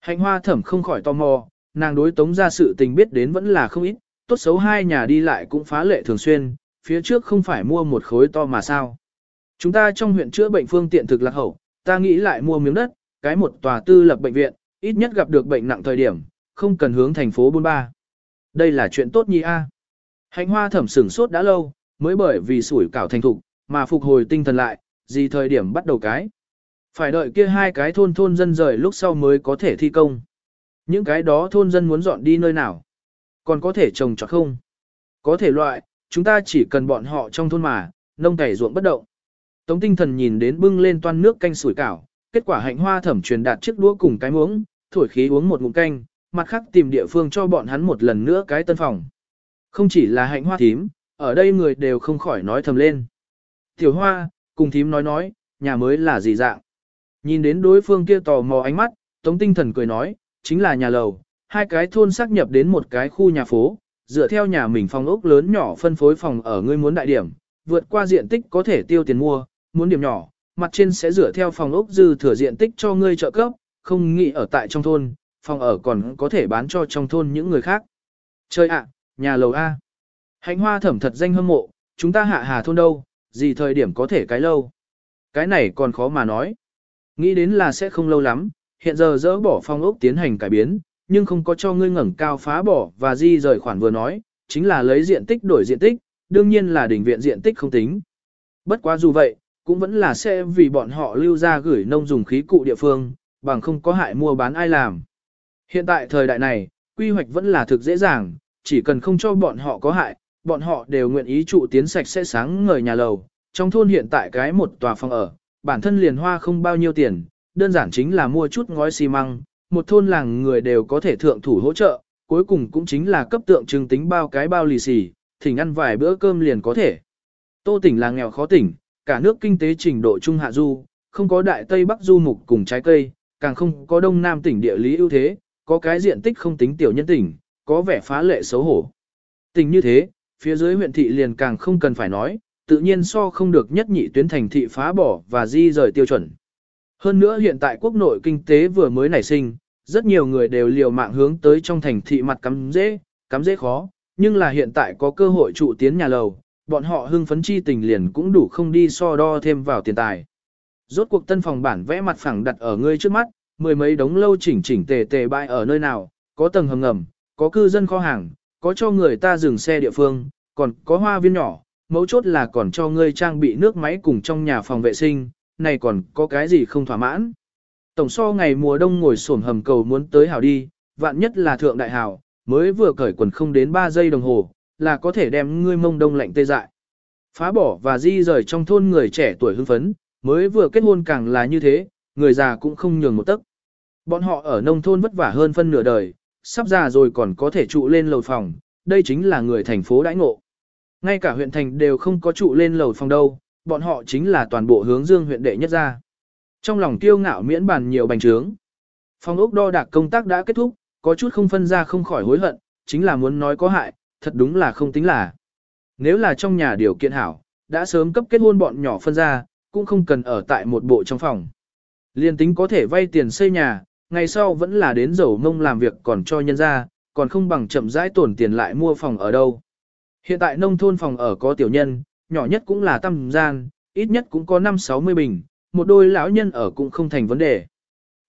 Hạnh hoa thẩm không khỏi tò mò, nàng đối tống ra sự tình biết đến vẫn là không ít, tốt xấu hai nhà đi lại cũng phá lệ thường xuyên, phía trước không phải mua một khối to mà sao. Chúng ta trong huyện chữa bệnh phương tiện thực lạc hậu, ta nghĩ lại mua miếng đất, cái một tòa tư lập bệnh viện, ít nhất gặp được bệnh nặng thời điểm, không cần hướng thành phố 43. Đây là chuyện tốt nhi a. Hạnh hoa thẩm sửng sốt đã lâu, mới bởi vì sủi cảo thành thục, mà phục hồi tinh thần lại, gì thời điểm bắt đầu cái. Phải đợi kia hai cái thôn thôn dân rời lúc sau mới có thể thi công. Những cái đó thôn dân muốn dọn đi nơi nào? Còn có thể trồng trọt không? Có thể loại, chúng ta chỉ cần bọn họ trong thôn mà, nông cày ruộng bất động. Tống tinh thần nhìn đến bưng lên toan nước canh sủi cảo, kết quả hạnh hoa thẩm truyền đạt chiếc đũa cùng cái muỗng, thổi khí uống một ngụm canh, mặt khác tìm địa phương cho bọn hắn một lần nữa cái tân phòng. Không chỉ là hạnh hoa thím, ở đây người đều không khỏi nói thầm lên. Tiểu hoa, cùng thím nói nói, nhà mới là gì dạng. Nhìn đến đối phương kia tò mò ánh mắt, tống tinh thần cười nói, chính là nhà lầu, hai cái thôn xác nhập đến một cái khu nhà phố, dựa theo nhà mình phòng ốc lớn nhỏ phân phối phòng ở ngươi muốn đại điểm, vượt qua diện tích có thể tiêu tiền mua, muốn điểm nhỏ, mặt trên sẽ dựa theo phòng ốc dư thừa diện tích cho ngươi trợ cấp, không nghĩ ở tại trong thôn, phòng ở còn có thể bán cho trong thôn những người khác. Chơi ạ, nhà lầu A. Hạnh hoa thẩm thật danh hâm mộ, chúng ta hạ hà thôn đâu, gì thời điểm có thể cái lâu. Cái này còn khó mà nói. Nghĩ đến là sẽ không lâu lắm, hiện giờ dỡ bỏ phong ốc tiến hành cải biến, nhưng không có cho ngươi ngẩng cao phá bỏ và di rời khoản vừa nói, chính là lấy diện tích đổi diện tích, đương nhiên là đỉnh viện diện tích không tính. Bất quá dù vậy, cũng vẫn là sẽ vì bọn họ lưu ra gửi nông dùng khí cụ địa phương, bằng không có hại mua bán ai làm. Hiện tại thời đại này, quy hoạch vẫn là thực dễ dàng, chỉ cần không cho bọn họ có hại, bọn họ đều nguyện ý trụ tiến sạch sẽ sáng ngời nhà lầu. Trong thôn hiện tại cái một tòa phòng ở, bản thân liền hoa không bao nhiêu tiền, đơn giản chính là mua chút ngói xi măng, một thôn làng người đều có thể thượng thủ hỗ trợ, cuối cùng cũng chính là cấp tượng trưng tính bao cái bao lì xì, thỉnh ăn vài bữa cơm liền có thể. Tô tỉnh là nghèo khó tỉnh, cả nước kinh tế trình độ trung hạ du, không có đại tây bắc du mục cùng trái cây, càng không có đông nam tỉnh địa lý ưu thế, có cái diện tích không tính tiểu nhân tỉnh, có vẻ phá lệ xấu hổ. tình như thế, phía dưới huyện thị liền càng không cần phải nói, tự nhiên so không được nhất nhị tuyến thành thị phá bỏ và di rời tiêu chuẩn. Hơn nữa hiện tại quốc nội kinh tế vừa mới nảy sinh, rất nhiều người đều liều mạng hướng tới trong thành thị mặt cắm dễ, cắm dễ khó, nhưng là hiện tại có cơ hội trụ tiến nhà lầu, bọn họ hưng phấn chi tình liền cũng đủ không đi so đo thêm vào tiền tài. Rốt cuộc tân phòng bản vẽ mặt phẳng đặt ở ngươi trước mắt, mười mấy đống lâu chỉnh chỉnh tề tề bại ở nơi nào, có tầng hầm ngầm, có cư dân kho hàng, có cho người ta dừng xe địa phương, còn có hoa viên nhỏ, mấu chốt là còn cho ngươi trang bị nước máy cùng trong nhà phòng vệ sinh, này còn có cái gì không thỏa mãn. Tổng so ngày mùa đông ngồi sổm hầm cầu muốn tới hào đi, vạn nhất là thượng đại hào, mới vừa cởi quần không đến 3 giây đồng hồ, là có thể đem ngươi mông đông lạnh tê dại. Phá bỏ và di rời trong thôn người trẻ tuổi hưng phấn, mới vừa kết hôn càng là như thế, người già cũng không nhường một tấc. Bọn họ ở nông thôn vất vả hơn phân nửa đời, sắp già rồi còn có thể trụ lên lầu phòng, đây chính là người thành phố đãi ngộ. Ngay cả huyện thành đều không có trụ lên lầu phòng đâu, bọn họ chính là toàn bộ hướng dương huyện đệ nhất ra. Trong lòng kiêu ngạo miễn bàn nhiều bành trướng. Phòng ốc đo đạc công tác đã kết thúc, có chút không phân ra không khỏi hối hận, chính là muốn nói có hại, thật đúng là không tính là. Nếu là trong nhà điều kiện hảo, đã sớm cấp kết hôn bọn nhỏ phân ra, cũng không cần ở tại một bộ trong phòng. Liên tính có thể vay tiền xây nhà, ngày sau vẫn là đến dầu mông làm việc còn cho nhân ra, còn không bằng chậm rãi tổn tiền lại mua phòng ở đâu. Hiện tại nông thôn phòng ở có tiểu nhân, nhỏ nhất cũng là tăm gian, ít nhất cũng có 5-60 bình, một đôi lão nhân ở cũng không thành vấn đề.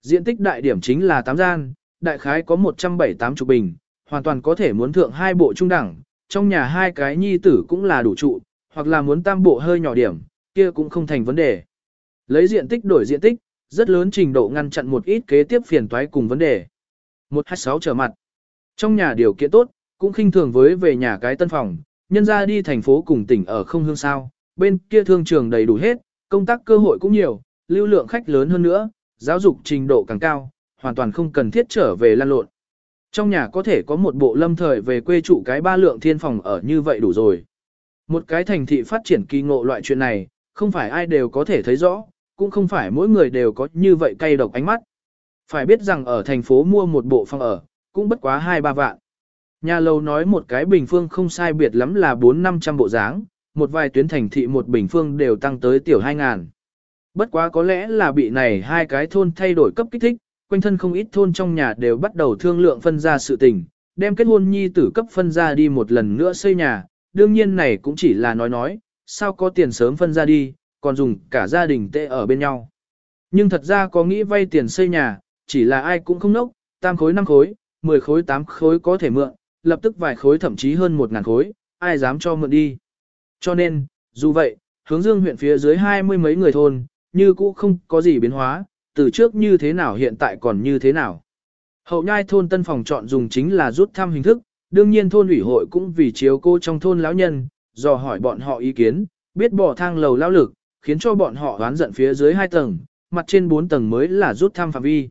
Diện tích đại điểm chính là 8 gian, đại khái có 178 chục bình, hoàn toàn có thể muốn thượng hai bộ trung đẳng, trong nhà hai cái nhi tử cũng là đủ trụ, hoặc là muốn tam bộ hơi nhỏ điểm, kia cũng không thành vấn đề. Lấy diện tích đổi diện tích, rất lớn trình độ ngăn chặn một ít kế tiếp phiền toái cùng vấn đề. 126 trở mặt. Trong nhà điều kiện tốt, cũng khinh thường với về nhà cái tân phòng, nhân ra đi thành phố cùng tỉnh ở không hương sao, bên kia thương trường đầy đủ hết, công tác cơ hội cũng nhiều, lưu lượng khách lớn hơn nữa, giáo dục trình độ càng cao, hoàn toàn không cần thiết trở về lan lộn. Trong nhà có thể có một bộ lâm thời về quê trụ cái ba lượng thiên phòng ở như vậy đủ rồi. Một cái thành thị phát triển kỳ ngộ loại chuyện này, không phải ai đều có thể thấy rõ, cũng không phải mỗi người đều có như vậy cay độc ánh mắt. Phải biết rằng ở thành phố mua một bộ phòng ở, cũng bất quá 2-3 vạn. Nhà lầu nói một cái bình phương không sai biệt lắm là 4-500 bộ dáng, một vài tuyến thành thị một bình phương đều tăng tới tiểu 2 ngàn. Bất quá có lẽ là bị này hai cái thôn thay đổi cấp kích thích, quanh thân không ít thôn trong nhà đều bắt đầu thương lượng phân ra sự tình, đem kết hôn nhi tử cấp phân ra đi một lần nữa xây nhà, đương nhiên này cũng chỉ là nói nói, sao có tiền sớm phân ra đi, còn dùng cả gia đình tệ ở bên nhau. Nhưng thật ra có nghĩ vay tiền xây nhà, chỉ là ai cũng không nốc, tam khối năm khối, 10 khối 8 khối có thể mượn, lập tức vài khối thậm chí hơn 1 ngàn khối, ai dám cho mượn đi. Cho nên, dù vậy, hướng dương huyện phía dưới hai mươi mấy người thôn, như cũ không có gì biến hóa, từ trước như thế nào hiện tại còn như thế nào. Hậu nhai thôn tân phòng chọn dùng chính là rút thăm hình thức, đương nhiên thôn ủy hội cũng vì chiếu cô trong thôn lão nhân, dò hỏi bọn họ ý kiến, biết bỏ thang lầu lao lực, khiến cho bọn họ oán giận phía dưới hai tầng, mặt trên bốn tầng mới là rút thăm phạm vi.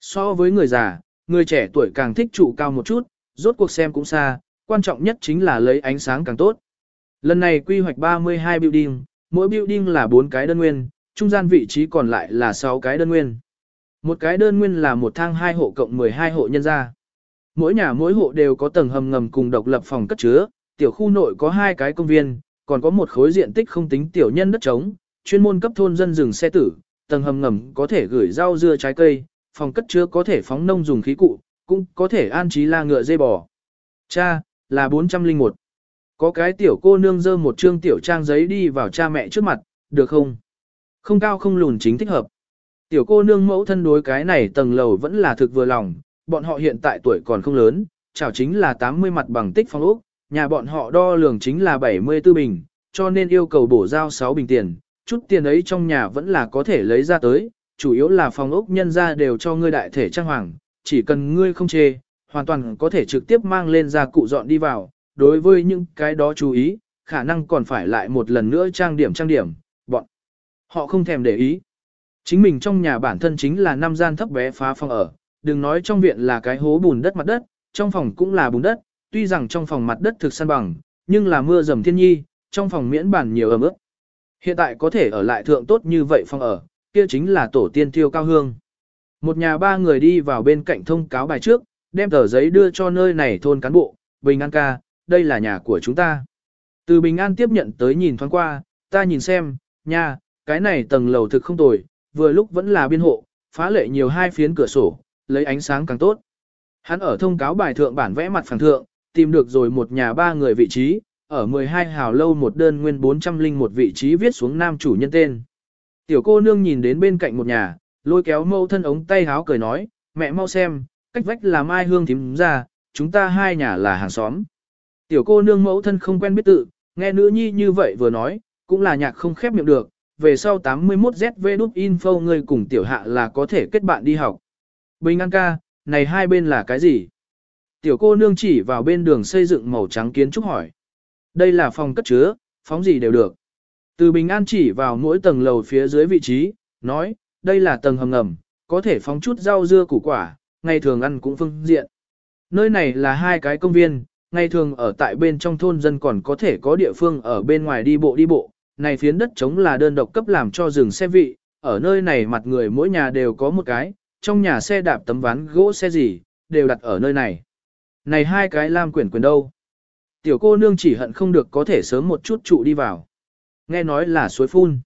So với người già, người trẻ tuổi càng thích trụ cao một chút, rốt cuộc xem cũng xa, quan trọng nhất chính là lấy ánh sáng càng tốt. Lần này quy hoạch 32 building, mỗi building là 4 cái đơn nguyên, trung gian vị trí còn lại là 6 cái đơn nguyên. Một cái đơn nguyên là một thang hai hộ cộng 12 hộ nhân gia. Mỗi nhà mỗi hộ đều có tầng hầm ngầm cùng độc lập phòng cất chứa, tiểu khu nội có hai cái công viên, còn có một khối diện tích không tính tiểu nhân đất trống, chuyên môn cấp thôn dân dừng xe tử, tầng hầm ngầm có thể gửi rau dưa trái cây, phòng cất chứa có thể phóng nông dùng khí cụ, cũng có thể an trí la ngựa dây bò. Cha, là 401. Có cái tiểu cô nương dơ một trương tiểu trang giấy đi vào cha mẹ trước mặt, được không? Không cao không lùn chính thích hợp. Tiểu cô nương mẫu thân đối cái này tầng lầu vẫn là thực vừa lòng, bọn họ hiện tại tuổi còn không lớn, chào chính là 80 mặt bằng tích phong ốc, nhà bọn họ đo lường chính là 74 bình, cho nên yêu cầu bổ giao 6 bình tiền, chút tiền ấy trong nhà vẫn là có thể lấy ra tới, chủ yếu là phòng ốc nhân ra đều cho ngươi đại thể trang hoàng, chỉ cần ngươi không chê, hoàn toàn có thể trực tiếp mang lên ra cụ dọn đi vào, đối với những cái đó chú ý, khả năng còn phải lại một lần nữa trang điểm trang điểm, bọn họ không thèm để ý. Chính mình trong nhà bản thân chính là năm gian thấp bé phá phòng ở, đừng nói trong viện là cái hố bùn đất mặt đất, trong phòng cũng là bùn đất, tuy rằng trong phòng mặt đất thực săn bằng, nhưng là mưa dầm thiên nhi, trong phòng miễn bản nhiều ẩm ướt. Hiện tại có thể ở lại thượng tốt như vậy phòng ở, kia chính là tổ tiên tiêu cao hương. Một nhà ba người đi vào bên cạnh thông cáo bài trước, đem tờ giấy đưa cho nơi này thôn cán bộ, Bình An ca, đây là nhà của chúng ta. Từ Bình An tiếp nhận tới nhìn thoáng qua, ta nhìn xem, nha, cái này tầng lầu thực không tồi, vừa lúc vẫn là biên hộ, phá lệ nhiều hai phiến cửa sổ, lấy ánh sáng càng tốt. Hắn ở thông cáo bài thượng bản vẽ mặt phẳng thượng, tìm được rồi một nhà ba người vị trí, ở 12 hào lâu một đơn nguyên 400 linh một vị trí viết xuống nam chủ nhân tên. Tiểu cô nương nhìn đến bên cạnh một nhà, lôi kéo mâu thân ống tay háo cười nói, mẹ mau xem, cách vách là mai hương thím ra, chúng ta hai nhà là hàng xóm. Tiểu cô nương mẫu thân không quen biết tự, nghe nữ nhi như vậy vừa nói, cũng là nhạc không khép miệng được, về sau 81ZV đúc info người cùng tiểu hạ là có thể kết bạn đi học. Bình An ca, này hai bên là cái gì? Tiểu cô nương chỉ vào bên đường xây dựng màu trắng kiến trúc hỏi. Đây là phòng cất chứa, phóng gì đều được. Từ Bình An chỉ vào mỗi tầng lầu phía dưới vị trí, nói, đây là tầng hầm ngầm, có thể phóng chút rau dưa củ quả, ngày thường ăn cũng phương diện. Nơi này là hai cái công viên, ngày thường ở tại bên trong thôn dân còn có thể có địa phương ở bên ngoài đi bộ đi bộ, này phiến đất trống là đơn độc cấp làm cho rừng xe vị, ở nơi này mặt người mỗi nhà đều có một cái, trong nhà xe đạp tấm ván gỗ xe gì, đều đặt ở nơi này. Này hai cái lam quyển quyền đâu? Tiểu cô nương chỉ hận không được có thể sớm một chút trụ đi vào. Nghe nói là suối phun.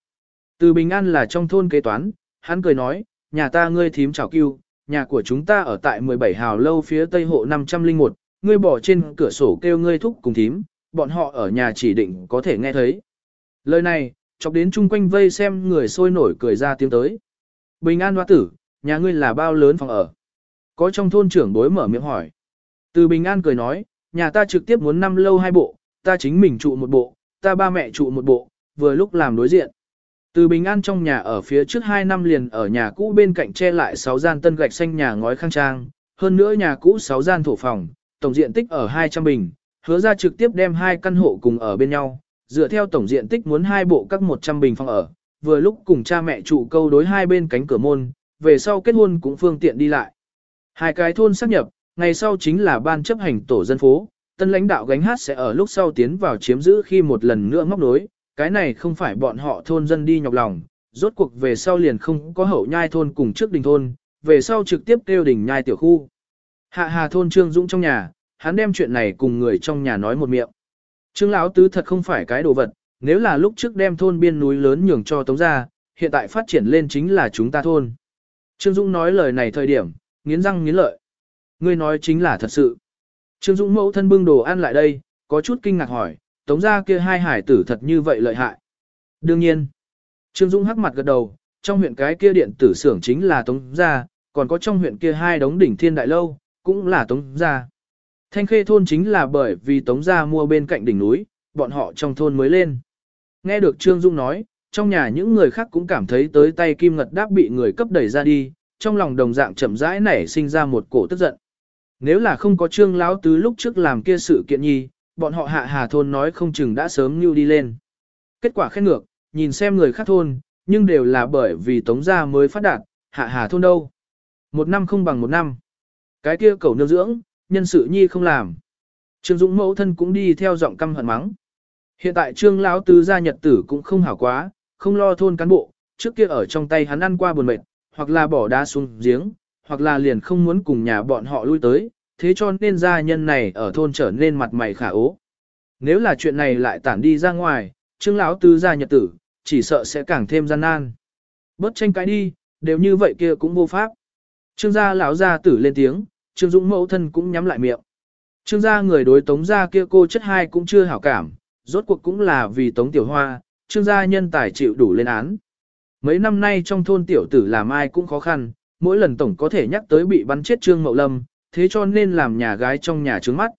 Từ Bình An là trong thôn kế toán, hắn cười nói, nhà ta ngươi thím chào cưu, nhà của chúng ta ở tại 17 hào lâu phía tây hộ 501, ngươi bỏ trên cửa sổ kêu ngươi thúc cùng thím, bọn họ ở nhà chỉ định có thể nghe thấy. Lời này, chọc đến chung quanh vây xem người sôi nổi cười ra tiếng tới. Bình an hoa tử, nhà ngươi là bao lớn phòng ở. Có trong thôn trưởng bối mở miệng hỏi. Từ bình an cười nói, nhà ta trực tiếp muốn năm lâu hai bộ, ta chính mình trụ một bộ, ta ba mẹ trụ một bộ, vừa lúc làm đối diện. Từ bình an trong nhà ở phía trước hai năm liền ở nhà cũ bên cạnh che lại 6 gian tân gạch xanh nhà ngói khang trang, hơn nữa nhà cũ 6 gian thổ phòng, tổng diện tích ở 200 bình, hứa ra trực tiếp đem hai căn hộ cùng ở bên nhau, dựa theo tổng diện tích muốn hai bộ các 100 bình phòng ở, vừa lúc cùng cha mẹ trụ câu đối hai bên cánh cửa môn, về sau kết hôn cũng phương tiện đi lại. Hai cái thôn sáp nhập, ngày sau chính là ban chấp hành tổ dân phố, tân lãnh đạo gánh hát sẽ ở lúc sau tiến vào chiếm giữ khi một lần nữa móc nối, cái này không phải bọn họ thôn dân đi nhọc lòng, rốt cuộc về sau liền không có hậu nhai thôn cùng trước đình thôn, về sau trực tiếp kêu đình nhai tiểu khu. Hạ hà thôn Trương Dũng trong nhà, hắn đem chuyện này cùng người trong nhà nói một miệng. Trương lão tứ thật không phải cái đồ vật, nếu là lúc trước đem thôn biên núi lớn nhường cho tống gia, hiện tại phát triển lên chính là chúng ta thôn. Trương Dũng nói lời này thời điểm, nghiến răng nghiến lợi. Ngươi nói chính là thật sự. Trương Dũng mẫu thân bưng đồ ăn lại đây, có chút kinh ngạc hỏi, tống gia kia hai hải tử thật như vậy lợi hại. Đương nhiên. Trương Dũng hắc mặt gật đầu, trong huyện cái kia điện tử xưởng chính là tống gia, còn có trong huyện kia hai đống đỉnh thiên đại lâu, cũng là tống gia. Thanh khê thôn chính là bởi vì tống gia mua bên cạnh đỉnh núi, bọn họ trong thôn mới lên. Nghe được Trương Dung nói, trong nhà những người khác cũng cảm thấy tới tay kim ngật đáp bị người cấp đẩy ra đi, trong lòng đồng dạng chậm rãi nảy sinh ra một cổ tức giận. Nếu là không có Trương Lão Tứ lúc trước làm kia sự kiện nhi, bọn họ hạ hà thôn nói không chừng đã sớm như đi lên. Kết quả khen ngược, nhìn xem người khác thôn, nhưng đều là bởi vì tống gia mới phát đạt, hạ hà thôn đâu. Một năm không bằng một năm. Cái kia cầu nương dưỡng, nhân sự nhi không làm. Trương Dũng mẫu thân cũng đi theo giọng căm hận mắng. Hiện tại Trương lão tứ gia nhật tử cũng không hảo quá, không lo thôn cán bộ, trước kia ở trong tay hắn ăn qua buồn mệt, hoặc là bỏ đá xuống giếng, hoặc là liền không muốn cùng nhà bọn họ lui tới, thế cho nên gia nhân này ở thôn trở nên mặt mày khả ố. Nếu là chuyện này lại tản đi ra ngoài, Trương lão tứ gia nhật tử, chỉ sợ sẽ càng thêm gian nan. Bớt tranh cãi đi, đều như vậy kia cũng vô pháp. Trương gia lão gia tử lên tiếng, Trương Dũng mẫu thân cũng nhắm lại miệng. Trương gia người đối tống gia kia cô chất hai cũng chưa hảo cảm, rốt cuộc cũng là vì tống tiểu hoa, trương gia nhân tài chịu đủ lên án. Mấy năm nay trong thôn tiểu tử làm ai cũng khó khăn, mỗi lần tổng có thể nhắc tới bị bắn chết trương mậu lâm, thế cho nên làm nhà gái trong nhà trướng mắt.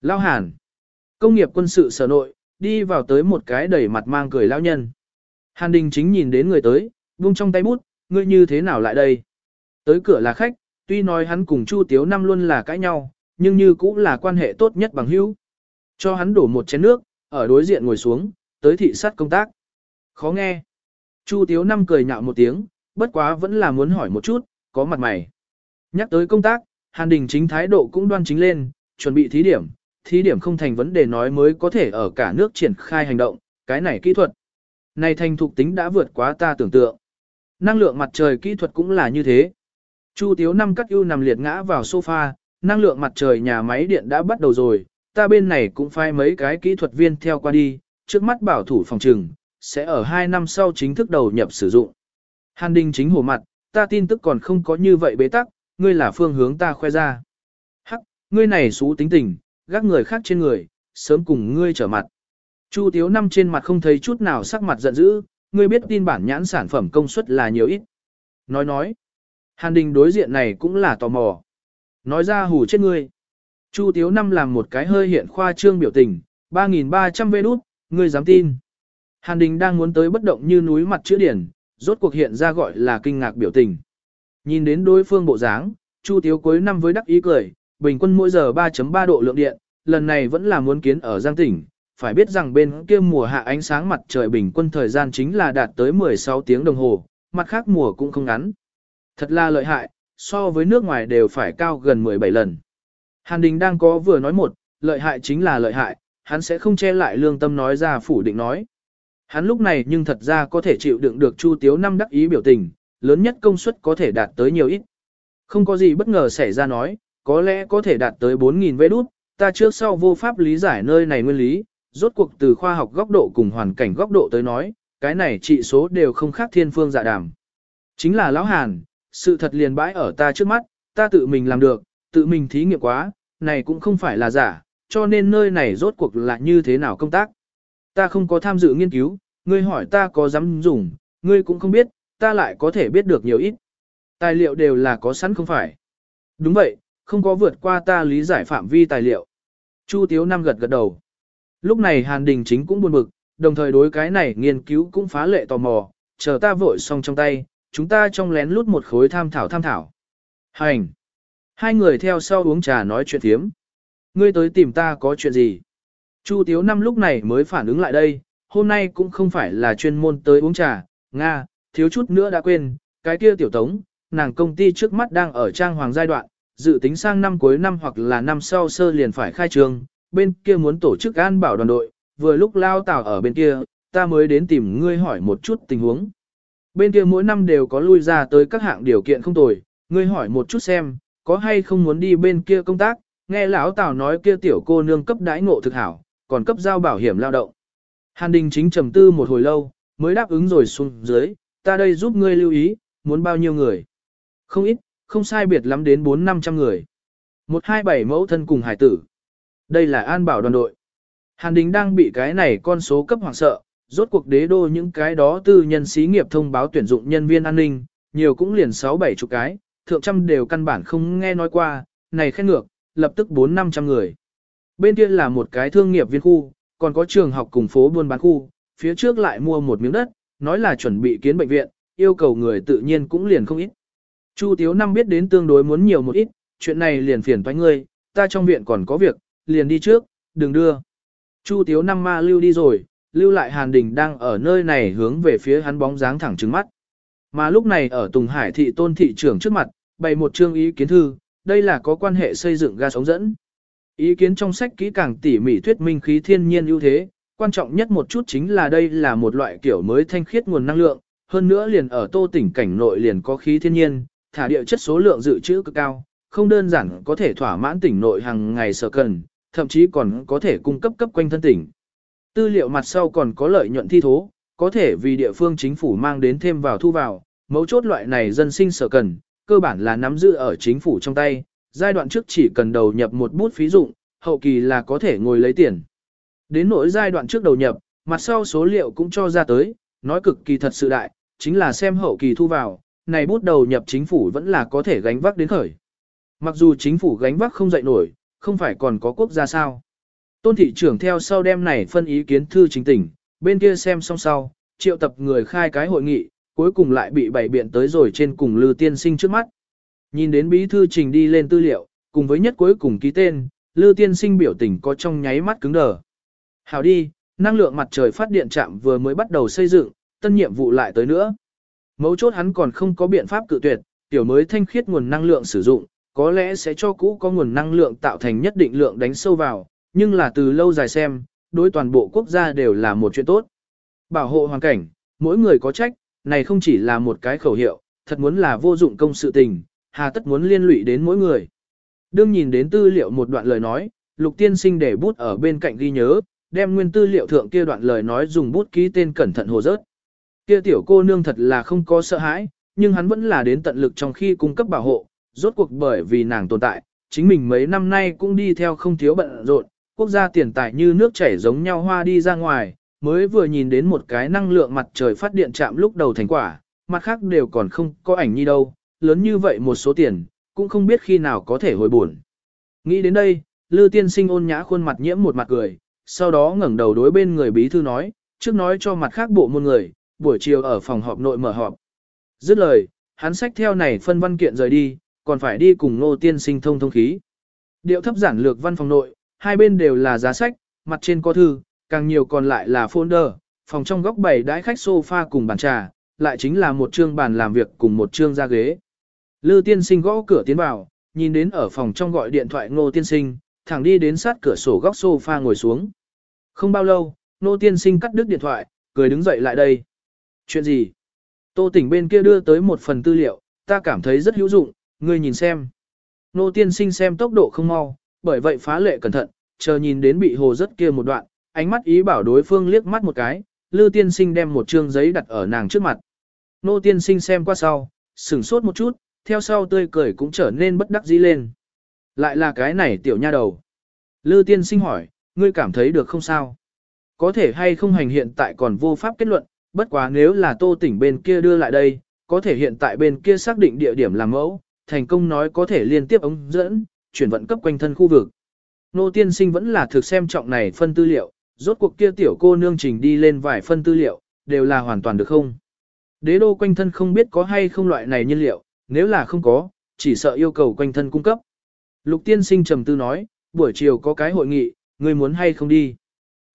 Lao hàn, công nghiệp quân sự sở nội, đi vào tới một cái đẩy mặt mang cười lao nhân. Hàn đình chính nhìn đến người tới, buông trong tay bút, ngươi như thế nào lại đây? Tới cửa là khách, tuy nói hắn cùng Chu Tiếu Năm luôn là cãi nhau, nhưng như cũng là quan hệ tốt nhất bằng hữu. Cho hắn đổ một chén nước, ở đối diện ngồi xuống, tới thị sát công tác. Khó nghe. Chu Tiếu Năm cười nhạo một tiếng, bất quá vẫn là muốn hỏi một chút, có mặt mày. Nhắc tới công tác, Hàn Đình chính thái độ cũng đoan chính lên, chuẩn bị thí điểm, thí điểm không thành vấn đề nói mới có thể ở cả nước triển khai hành động, cái này kỹ thuật. Này thành thục tính đã vượt quá ta tưởng tượng. Năng lượng mặt trời kỹ thuật cũng là như thế. Chu Tiếu Năm cắt ưu nằm liệt ngã vào sofa, năng lượng mặt trời nhà máy điện đã bắt đầu rồi, ta bên này cũng phai mấy cái kỹ thuật viên theo qua đi, trước mắt bảo thủ phòng trừng, sẽ ở 2 năm sau chính thức đầu nhập sử dụng. Hàn Đình chính hổ mặt, ta tin tức còn không có như vậy bế tắc, ngươi là phương hướng ta khoe ra. Hắc, ngươi này xú tính tình, gác người khác trên người, sớm cùng ngươi trở mặt. Chu Tiếu năm trên mặt không thấy chút nào sắc mặt giận dữ, ngươi biết tin bản nhãn sản phẩm công suất là nhiều ít. Nói nói, Hàn Đình đối diện này cũng là tò mò. Nói ra hù chết ngươi. Chu Tiếu năm làm một cái hơi hiện khoa trương biểu tình, 3.300 vê đút, ngươi dám tin. Hàn Đình đang muốn tới bất động như núi mặt chữ điển, rốt cuộc hiện ra gọi là kinh ngạc biểu tình. Nhìn đến đối phương bộ dáng, Chu Tiếu cuối năm với đắc ý cười, bình quân mỗi giờ 3.3 độ lượng điện, lần này vẫn là muốn kiến ở Giang tỉnh, phải biết rằng bên kia mùa hạ ánh sáng mặt trời bình quân thời gian chính là đạt tới 16 tiếng đồng hồ, mặt khác mùa cũng không ngắn. Thật là lợi hại, so với nước ngoài đều phải cao gần 17 lần. Hàn Đình đang có vừa nói một, lợi hại chính là lợi hại, hắn sẽ không che lại lương tâm nói ra phủ định nói. Hắn lúc này nhưng thật ra có thể chịu đựng được Chu Tiếu năm đắc ý biểu tình, lớn nhất công suất có thể đạt tới nhiều ít. Không có gì bất ngờ xảy ra nói, có lẽ có thể đạt tới 4.000 vé đút, ta trước sau vô pháp lý giải nơi này nguyên lý, rốt cuộc từ khoa học góc độ cùng hoàn cảnh góc độ tới nói, cái này trị số đều không khác thiên phương dạ đàm. Chính là lão hàn, sự thật liền bãi ở ta trước mắt, ta tự mình làm được, tự mình thí nghiệm quá, này cũng không phải là giả, cho nên nơi này rốt cuộc là như thế nào công tác. Ta không có tham dự nghiên cứu, ngươi hỏi ta có dám dùng, ngươi cũng không biết, ta lại có thể biết được nhiều ít. Tài liệu đều là có sẵn không phải. Đúng vậy, không có vượt qua ta lý giải phạm vi tài liệu. Chu Tiếu Năm gật gật đầu. Lúc này Hàn Đình chính cũng buồn bực, đồng thời đối cái này nghiên cứu cũng phá lệ tò mò, chờ ta vội xong trong tay, chúng ta trong lén lút một khối tham thảo tham thảo. Hành! Hai người theo sau uống trà nói chuyện thiếm. Ngươi tới tìm ta có chuyện gì? Chu Tiếu Năm lúc này mới phản ứng lại đây, hôm nay cũng không phải là chuyên môn tới uống trà, Nga, thiếu chút nữa đã quên, cái kia tiểu tống, nàng công ty trước mắt đang ở trang hoàng giai đoạn, dự tính sang năm cuối năm hoặc là năm sau sơ liền phải khai trương, bên kia muốn tổ chức an bảo đoàn đội, vừa lúc lao tảo ở bên kia, ta mới đến tìm ngươi hỏi một chút tình huống. Bên kia mỗi năm đều có lui ra tới các hạng điều kiện không tồi, ngươi hỏi một chút xem, có hay không muốn đi bên kia công tác, nghe lão tảo nói kia tiểu cô nương cấp đãi ngộ thực hảo, còn cấp giao bảo hiểm lao động. Hàn Đình chính trầm tư một hồi lâu, mới đáp ứng rồi xuống dưới, ta đây giúp ngươi lưu ý, muốn bao nhiêu người. Không ít, không sai biệt lắm đến 4-500 người. 127 mẫu thân cùng hải tử. Đây là an bảo đoàn đội. Hàn Đình đang bị cái này con số cấp hoảng sợ, rốt cuộc đế đô những cái đó tư nhân xí nghiệp thông báo tuyển dụng nhân viên an ninh, nhiều cũng liền 6-7 chục cái, thượng trăm đều căn bản không nghe nói qua, này khen ngược, lập tức 4-500 người. Bên kia là một cái thương nghiệp viên khu, còn có trường học cùng phố buôn bán khu, phía trước lại mua một miếng đất, nói là chuẩn bị kiến bệnh viện, yêu cầu người tự nhiên cũng liền không ít. Chu Tiếu Năm biết đến tương đối muốn nhiều một ít, chuyện này liền phiền toái ngươi, ta trong viện còn có việc, liền đi trước, đừng đưa. Chu Tiếu Năm ma lưu đi rồi, lưu lại Hàn Đình đang ở nơi này hướng về phía hắn bóng dáng thẳng trứng mắt. Mà lúc này ở Tùng Hải thị tôn thị trưởng trước mặt, bày một chương ý kiến thư, đây là có quan hệ xây dựng ga sống dẫn. Ý kiến trong sách kỹ càng tỉ mỉ thuyết minh khí thiên nhiên ưu thế, quan trọng nhất một chút chính là đây là một loại kiểu mới thanh khiết nguồn năng lượng, hơn nữa liền ở tô tỉnh cảnh nội liền có khí thiên nhiên, thả địa chất số lượng dự trữ cực cao, không đơn giản có thể thỏa mãn tỉnh nội hàng ngày sở cần, thậm chí còn có thể cung cấp cấp quanh thân tỉnh. Tư liệu mặt sau còn có lợi nhuận thi thố, có thể vì địa phương chính phủ mang đến thêm vào thu vào, mấu chốt loại này dân sinh sở cần, cơ bản là nắm giữ ở chính phủ trong tay, giai đoạn trước chỉ cần đầu nhập một bút phí dụng, hậu kỳ là có thể ngồi lấy tiền. Đến nỗi giai đoạn trước đầu nhập, mặt sau số liệu cũng cho ra tới, nói cực kỳ thật sự đại, chính là xem hậu kỳ thu vào, này bút đầu nhập chính phủ vẫn là có thể gánh vác đến khởi. Mặc dù chính phủ gánh vác không dậy nổi, không phải còn có quốc gia sao. Tôn thị trưởng theo sau đem này phân ý kiến thư chính tỉnh, bên kia xem xong sau, triệu tập người khai cái hội nghị, cuối cùng lại bị bày biện tới rồi trên cùng lư tiên sinh trước mắt. Nhìn đến bí thư trình đi lên tư liệu, cùng với nhất cuối cùng ký tên, Lư Tiên Sinh biểu tình có trong nháy mắt cứng đờ. hảo đi, năng lượng mặt trời phát điện trạm vừa mới bắt đầu xây dựng, tân nhiệm vụ lại tới nữa. Mấu chốt hắn còn không có biện pháp cự tuyệt, tiểu mới thanh khiết nguồn năng lượng sử dụng, có lẽ sẽ cho cũ có nguồn năng lượng tạo thành nhất định lượng đánh sâu vào, nhưng là từ lâu dài xem, đối toàn bộ quốc gia đều là một chuyện tốt. Bảo hộ hoàn cảnh, mỗi người có trách, này không chỉ là một cái khẩu hiệu, thật muốn là vô dụng công sự tình, hà tất muốn liên lụy đến mỗi người. Đương nhìn đến tư liệu một đoạn lời nói, lục tiên sinh để bút ở bên cạnh ghi nhớ, đem nguyên tư liệu thượng kia đoạn lời nói dùng bút ký tên cẩn thận hồ rớt. Kia tiểu cô nương thật là không có sợ hãi, nhưng hắn vẫn là đến tận lực trong khi cung cấp bảo hộ, rốt cuộc bởi vì nàng tồn tại, chính mình mấy năm nay cũng đi theo không thiếu bận rộn, quốc gia tiền tài như nước chảy giống nhau hoa đi ra ngoài, mới vừa nhìn đến một cái năng lượng mặt trời phát điện chạm lúc đầu thành quả, mặt khác đều còn không có ảnh như đâu, lớn như vậy một số tiền, cũng không biết khi nào có thể hồi buồn. Nghĩ đến đây, Lư Tiên Sinh ôn nhã khuôn mặt nhiễm một mặt cười, sau đó ngẩng đầu đối bên người bí thư nói, trước nói cho mặt khác bộ môn người, buổi chiều ở phòng họp nội mở họp. Dứt lời, hắn sách theo này phân văn kiện rời đi, còn phải đi cùng Ngô Tiên Sinh thông thông khí. Điệu thấp giản lược văn phòng nội, hai bên đều là giá sách, mặt trên có thư, càng nhiều còn lại là folder, phòng trong góc bày đãi khách sofa cùng bàn trà, lại chính là một chương bàn làm việc cùng một chương ra ghế. Lư tiên sinh gõ cửa tiến vào, nhìn đến ở phòng trong gọi điện thoại ngô tiên sinh, thẳng đi đến sát cửa sổ góc sofa ngồi xuống. Không bao lâu, ngô tiên sinh cắt đứt điện thoại, cười đứng dậy lại đây. Chuyện gì? Tô tỉnh bên kia đưa tới một phần tư liệu, ta cảm thấy rất hữu dụng, ngươi nhìn xem. Ngô tiên sinh xem tốc độ không mau, bởi vậy phá lệ cẩn thận, chờ nhìn đến bị hồ rất kia một đoạn, ánh mắt ý bảo đối phương liếc mắt một cái, Lư tiên sinh đem một trương giấy đặt ở nàng trước mặt. Nô tiên sinh xem qua sau, sửng sốt một chút, theo sau tươi cười cũng trở nên bất đắc dĩ lên. Lại là cái này tiểu nha đầu. Lư tiên sinh hỏi, ngươi cảm thấy được không sao? Có thể hay không hành hiện tại còn vô pháp kết luận, bất quá nếu là tô tỉnh bên kia đưa lại đây, có thể hiện tại bên kia xác định địa điểm làm mẫu, thành công nói có thể liên tiếp ống dẫn, chuyển vận cấp quanh thân khu vực. Nô tiên sinh vẫn là thực xem trọng này phân tư liệu, rốt cuộc kia tiểu cô nương trình đi lên vài phân tư liệu, đều là hoàn toàn được không? Đế đô quanh thân không biết có hay không loại này nhiên liệu, nếu là không có, chỉ sợ yêu cầu quanh thân cung cấp. Lục tiên sinh trầm tư nói, buổi chiều có cái hội nghị, người muốn hay không đi.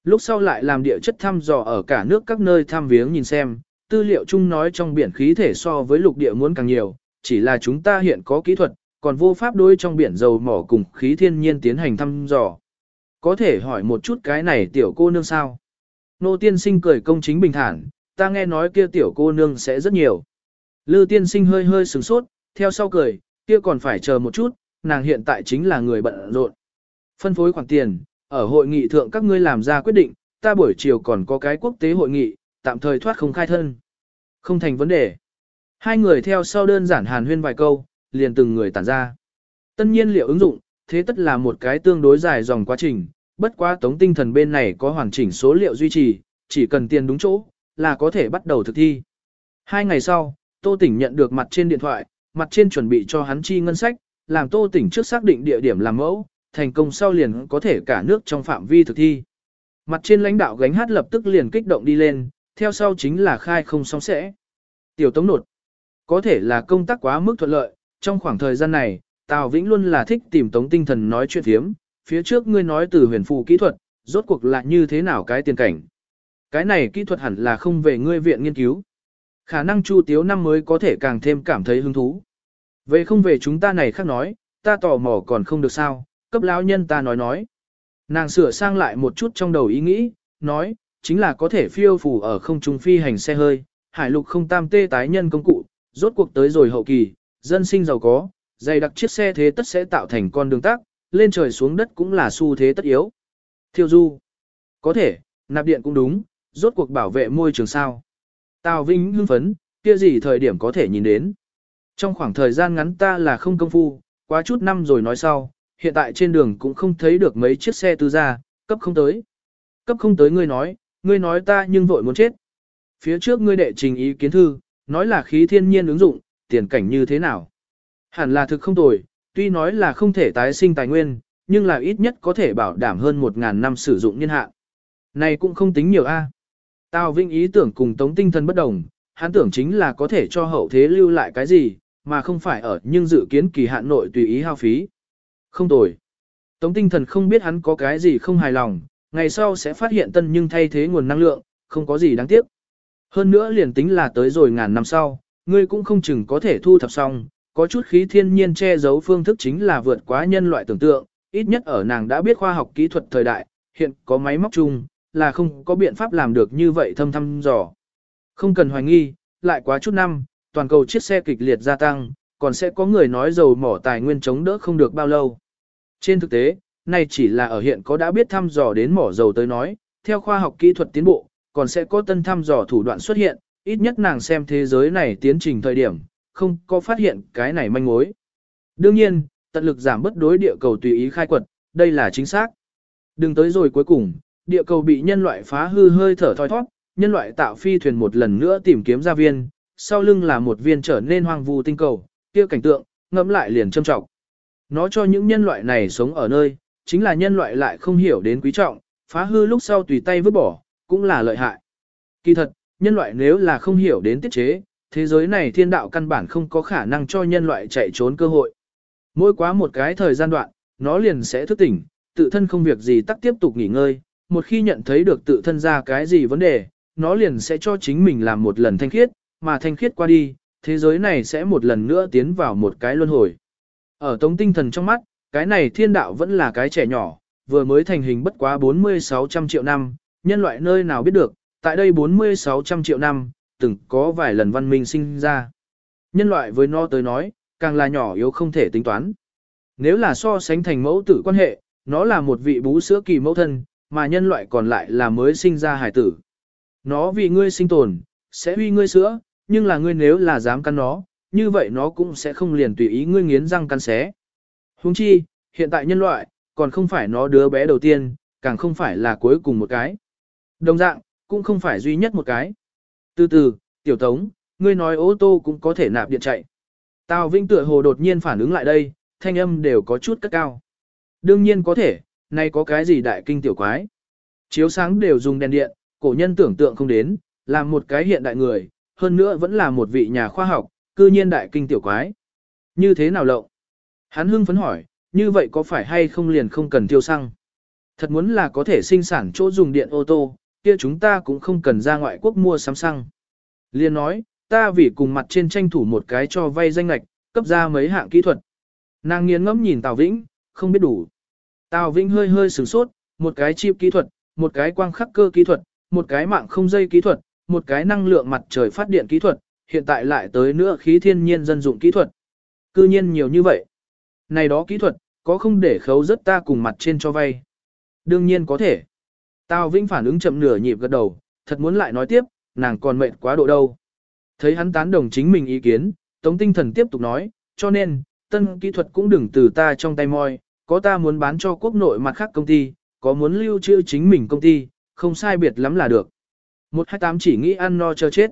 Lúc sau lại làm địa chất thăm dò ở cả nước các nơi thăm viếng nhìn xem, tư liệu chung nói trong biển khí thể so với lục địa muốn càng nhiều, chỉ là chúng ta hiện có kỹ thuật, còn vô pháp đối trong biển dầu mỏ cùng khí thiên nhiên tiến hành thăm dò. Có thể hỏi một chút cái này tiểu cô nương sao? Nô tiên sinh cười công chính bình thản, ta nghe nói kia tiểu cô nương sẽ rất nhiều. Lư tiên sinh hơi hơi sửng sốt, theo sau cười, kia còn phải chờ một chút, nàng hiện tại chính là người bận rộn. Phân phối khoản tiền, ở hội nghị thượng các ngươi làm ra quyết định, ta buổi chiều còn có cái quốc tế hội nghị, tạm thời thoát không khai thân. Không thành vấn đề. Hai người theo sau đơn giản hàn huyên vài câu, liền từng người tản ra. Tân nhiên liệu ứng dụng, thế tất là một cái tương đối dài dòng quá trình, bất quá tống tinh thần bên này có hoàn chỉnh số liệu duy trì, chỉ cần tiền đúng chỗ, là có thể bắt đầu thực thi. Hai ngày sau, Tô Tỉnh nhận được mặt trên điện thoại, mặt trên chuẩn bị cho hắn chi ngân sách, làm Tô Tỉnh trước xác định địa điểm làm mẫu, thành công sau liền có thể cả nước trong phạm vi thực thi. Mặt trên lãnh đạo gánh hát lập tức liền kích động đi lên, theo sau chính là khai không song sẽ. Tiểu Tống nột. Có thể là công tác quá mức thuận lợi, trong khoảng thời gian này, Tào Vĩnh luôn là thích tìm Tống Tinh Thần nói chuyện thiếm, phía trước ngươi nói từ huyền phù kỹ thuật, rốt cuộc là như thế nào cái tiền cảnh. Cái này kỹ thuật hẳn là không về ngươi viện nghiên cứu. Khả năng Chu Tiếu năm mới có thể càng thêm cảm thấy hứng thú. Về không về chúng ta này khác nói, ta tò mò còn không được sao, cấp lão nhân ta nói nói. Nàng sửa sang lại một chút trong đầu ý nghĩ, nói, chính là có thể phiêu phù ở không trung phi hành xe hơi, hải lục không tam tê tái nhân công cụ, rốt cuộc tới rồi hậu kỳ, dân sinh giàu có, dày đặc chiếc xe thế tất sẽ tạo thành con đường tác, lên trời xuống đất cũng là xu thế tất yếu. Thiêu du, có thể, nạp điện cũng đúng, rốt cuộc bảo vệ môi trường sao. Tào Vinh hưng phấn, kia gì thời điểm có thể nhìn đến. Trong khoảng thời gian ngắn ta là không công phu, quá chút năm rồi nói sau, hiện tại trên đường cũng không thấy được mấy chiếc xe tư ra, cấp không tới. Cấp không tới ngươi nói, ngươi nói ta nhưng vội muốn chết. Phía trước ngươi đệ trình ý kiến thư, nói là khí thiên nhiên ứng dụng, tiền cảnh như thế nào. Hẳn là thực không tồi, tuy nói là không thể tái sinh tài nguyên, nhưng là ít nhất có thể bảo đảm hơn 1.000 năm sử dụng niên hạn. Này cũng không tính nhiều a. Tào Vinh ý tưởng cùng tống tinh thần bất đồng, hắn tưởng chính là có thể cho hậu thế lưu lại cái gì, mà không phải ở nhưng dự kiến kỳ hạn nội tùy ý hao phí. Không tồi. Tống tinh thần không biết hắn có cái gì không hài lòng, ngày sau sẽ phát hiện tân nhưng thay thế nguồn năng lượng, không có gì đáng tiếc. Hơn nữa liền tính là tới rồi ngàn năm sau, ngươi cũng không chừng có thể thu thập xong, có chút khí thiên nhiên che giấu phương thức chính là vượt quá nhân loại tưởng tượng, ít nhất ở nàng đã biết khoa học kỹ thuật thời đại, hiện có máy móc chung, là không có biện pháp làm được như vậy thâm thăm dò. Không cần hoài nghi, lại quá chút năm, toàn cầu chiếc xe kịch liệt gia tăng, còn sẽ có người nói dầu mỏ tài nguyên chống đỡ không được bao lâu. Trên thực tế, này chỉ là ở hiện có đã biết thăm dò đến mỏ dầu tới nói, theo khoa học kỹ thuật tiến bộ, còn sẽ có tân thăm dò thủ đoạn xuất hiện, ít nhất nàng xem thế giới này tiến trình thời điểm, không có phát hiện cái này manh mối. Đương nhiên, tận lực giảm bất đối địa cầu tùy ý khai quật, đây là chính xác. Đừng tới rồi cuối cùng, địa cầu bị nhân loại phá hư hơi thở thoi thoát, nhân loại tạo phi thuyền một lần nữa tìm kiếm ra viên, sau lưng là một viên trở nên hoang vu tinh cầu, kia cảnh tượng, ngẫm lại liền châm trọng. Nó cho những nhân loại này sống ở nơi, chính là nhân loại lại không hiểu đến quý trọng, phá hư lúc sau tùy tay vứt bỏ, cũng là lợi hại. Kỳ thật, nhân loại nếu là không hiểu đến tiết chế, thế giới này thiên đạo căn bản không có khả năng cho nhân loại chạy trốn cơ hội. Mỗi quá một cái thời gian đoạn, nó liền sẽ thức tỉnh, tự thân không việc gì tắc tiếp tục nghỉ ngơi, một khi nhận thấy được tự thân ra cái gì vấn đề, nó liền sẽ cho chính mình làm một lần thanh khiết, mà thanh khiết qua đi, thế giới này sẽ một lần nữa tiến vào một cái luân hồi. Ở tống tinh thần trong mắt, cái này thiên đạo vẫn là cái trẻ nhỏ, vừa mới thành hình bất quá 40-600 triệu năm, nhân loại nơi nào biết được, tại đây 40-600 triệu năm, từng có vài lần văn minh sinh ra. Nhân loại với nó tới nói, càng là nhỏ yếu không thể tính toán. Nếu là so sánh thành mẫu tử quan hệ, nó là một vị bú sữa kỳ mẫu thân, mà nhân loại còn lại là mới sinh ra hải tử. Nó vì ngươi sinh tồn, sẽ uy ngươi sữa, nhưng là ngươi nếu là dám cắn nó, như vậy nó cũng sẽ không liền tùy ý ngươi nghiến răng cắn xé. Huống chi, hiện tại nhân loại, còn không phải nó đứa bé đầu tiên, càng không phải là cuối cùng một cái. Đồng dạng, cũng không phải duy nhất một cái. Từ từ, tiểu tống, ngươi nói ô tô cũng có thể nạp điện chạy. Tào Vinh tựa hồ đột nhiên phản ứng lại đây, thanh âm đều có chút cất cao. Đương nhiên có thể, nay có cái gì đại kinh tiểu quái. Chiếu sáng đều dùng đèn điện, cổ nhân tưởng tượng không đến, làm một cái hiện đại người, hơn nữa vẫn là một vị nhà khoa học, cư nhiên đại kinh tiểu quái. Như thế nào lộng? Hắn hưng phấn hỏi, như vậy có phải hay không liền không cần tiêu xăng? Thật muốn là có thể sinh sản chỗ dùng điện ô tô, kia chúng ta cũng không cần ra ngoại quốc mua sắm xăng. Liên nói, ta vì cùng mặt trên tranh thủ một cái cho vay danh lạch, cấp ra mấy hạng kỹ thuật. Nàng nghiến ngẫm nhìn Tào Vĩnh, không biết đủ. Tào Vĩnh hơi hơi sửng sốt, một cái chip kỹ thuật, một cái quang khắc cơ kỹ thuật, một cái mạng không dây kỹ thuật, một cái năng lượng mặt trời phát điện kỹ thuật, hiện tại lại tới nữa khí thiên nhiên dân dụng kỹ thuật. Cư nhiên nhiều như vậy. Này đó kỹ thuật, có không để khấu rất ta cùng mặt trên cho vay? Đương nhiên có thể. Tào Vĩnh phản ứng chậm nửa nhịp gật đầu, thật muốn lại nói tiếp, nàng còn mệt quá độ đâu. Thấy hắn tán đồng chính mình ý kiến, Tống Tinh Thần tiếp tục nói, cho nên, tân kỹ thuật cũng đừng từ ta trong tay moi, có ta muốn bán cho quốc nội mặt khác công ty, có muốn lưu trữ chính mình công ty, không sai biệt lắm là được. Một hai tám chỉ nghĩ ăn no cho chết.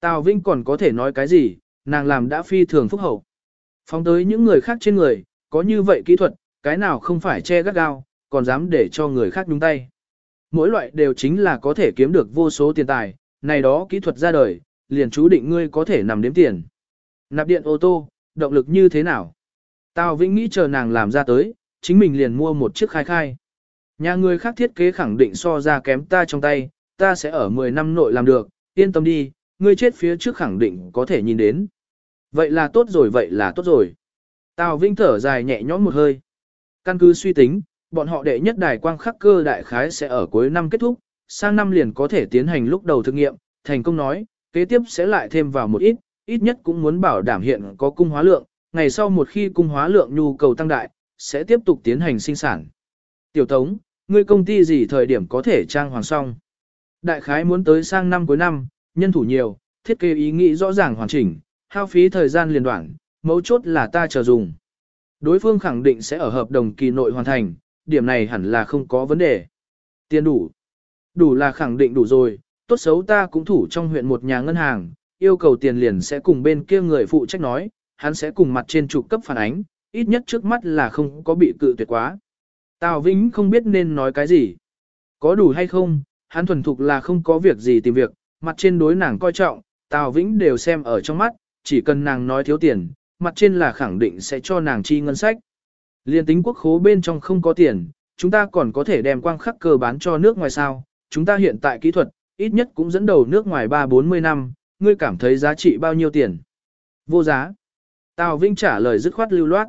Tào Vinh còn có thể nói cái gì, nàng làm đã phi thường phúc hậu. Phóng tới những người khác trên người, có như vậy kỹ thuật, cái nào không phải che gắt gao, còn dám để cho người khác nhúng tay. Mỗi loại đều chính là có thể kiếm được vô số tiền tài, này đó kỹ thuật ra đời, liền chú định ngươi có thể nằm đếm tiền. Nạp điện ô tô, động lực như thế nào? Tào Vĩnh nghĩ chờ nàng làm ra tới, chính mình liền mua một chiếc khai khai. Nhà người khác thiết kế khẳng định so ra kém ta trong tay, ta sẽ ở 10 năm nội làm được, yên tâm đi, ngươi chết phía trước khẳng định có thể nhìn đến. Vậy là tốt rồi, vậy là tốt rồi. Tào Vinh thở dài nhẹ nhõm một hơi. Căn cứ suy tính, bọn họ đệ nhất đài quang khắc cơ đại khái sẽ ở cuối năm kết thúc, sang năm liền có thể tiến hành lúc đầu thực nghiệm, thành công nói, kế tiếp sẽ lại thêm vào một ít, ít nhất cũng muốn bảo đảm hiện có cung hóa lượng, ngày sau một khi cung hóa lượng nhu cầu tăng đại, sẽ tiếp tục tiến hành sinh sản. Tiểu Tống, ngươi công ty gì thời điểm có thể trang hoàng xong? Đại khái muốn tới sang năm cuối năm, nhân thủ nhiều, thiết kế ý nghĩ rõ ràng hoàn chỉnh, hao phí thời gian liền đoạn, mấu chốt là ta chờ dùng. Đối phương khẳng định sẽ ở hợp đồng kỳ nội hoàn thành, điểm này hẳn là không có vấn đề. Tiền đủ. Đủ là khẳng định đủ rồi, tốt xấu ta cũng thủ trong huyện một nhà ngân hàng, yêu cầu tiền liền sẽ cùng bên kia người phụ trách nói, hắn sẽ cùng mặt trên trục cấp phản ánh, ít nhất trước mắt là không có bị cự tuyệt quá. Tào Vĩnh không biết nên nói cái gì. Có đủ hay không, hắn thuần thục là không có việc gì tìm việc, mặt trên đối nàng coi trọng, Tào Vĩnh đều xem ở trong mắt, chỉ cần nàng nói thiếu tiền, mặt trên là khẳng định sẽ cho nàng chi ngân sách. Liên tính quốc khố bên trong không có tiền, chúng ta còn có thể đem quang khắc cơ bán cho nước ngoài sao. Chúng ta hiện tại kỹ thuật, ít nhất cũng dẫn đầu nước ngoài 3-40 năm, ngươi cảm thấy giá trị bao nhiêu tiền? Vô giá. Tào Vĩnh trả lời dứt khoát lưu loát.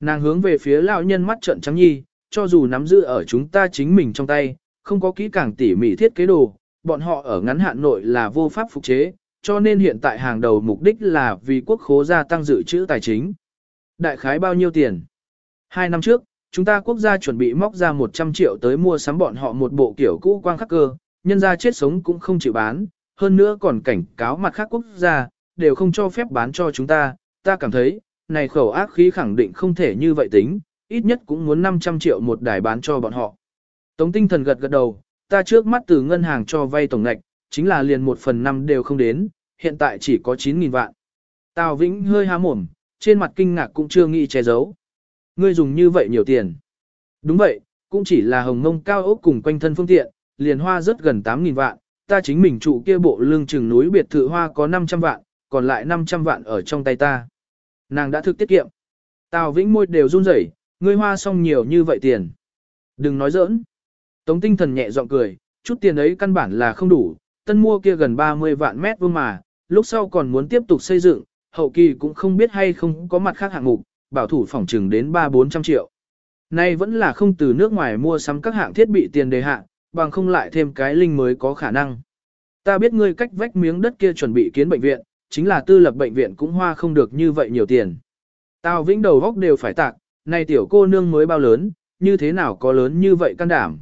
Nàng hướng về phía lão nhân mắt trợn trắng nhi, cho dù nắm giữ ở chúng ta chính mình trong tay, không có kỹ càng tỉ mỉ thiết kế đồ, bọn họ ở ngắn hạn nội là vô pháp phục chế, cho nên hiện tại hàng đầu mục đích là vì quốc khố gia tăng dự trữ tài chính. Đại khái bao nhiêu tiền? Hai năm trước, chúng ta quốc gia chuẩn bị móc ra 100 triệu tới mua sắm bọn họ một bộ kiểu cũ quang khắc cơ, nhân ra chết sống cũng không chịu bán, hơn nữa còn cảnh cáo mặt khác quốc gia, đều không cho phép bán cho chúng ta, ta cảm thấy, này khẩu ác khí khẳng định không thể như vậy tính, ít nhất cũng muốn 500 triệu một đài bán cho bọn họ. Tống tinh thần gật gật đầu, ta trước mắt từ ngân hàng cho vay tổng ngạch, chính là liền một phần năm đều không đến, hiện tại chỉ có 9.000 vạn. Tào Vĩnh hơi há mồm, trên mặt kinh ngạc cũng chưa nghĩ che giấu. Ngươi dùng như vậy nhiều tiền. Đúng vậy, cũng chỉ là hồng ngông cao ốc cùng quanh thân phương tiện, liền hoa rất gần 8.000 vạn, ta chính mình trụ kia bộ lương trường núi biệt thự hoa có 500 vạn, còn lại 500 vạn ở trong tay ta. Nàng đã thực tiết kiệm. Tào Vĩnh môi đều run rẩy, ngươi hoa xong nhiều như vậy tiền. Đừng nói giỡn. Tống tinh thần nhẹ giọng cười, chút tiền ấy căn bản là không đủ, tân mua kia gần 30 vạn mét vuông mà, lúc sau còn muốn tiếp tục xây dựng, hậu kỳ cũng không biết hay không có mặt khác hạng mục, bảo thủ phòng trừng đến 3-400 triệu. Nay vẫn là không từ nước ngoài mua sắm các hạng thiết bị tiền đề hạng, bằng không lại thêm cái linh mới có khả năng. Ta biết ngươi cách vách miếng đất kia chuẩn bị kiến bệnh viện, chính là tư lập bệnh viện cũng hoa không được như vậy nhiều tiền. Tào vĩnh đầu góc đều phải tạc, này tiểu cô nương mới bao lớn, như thế nào có lớn như vậy can đảm.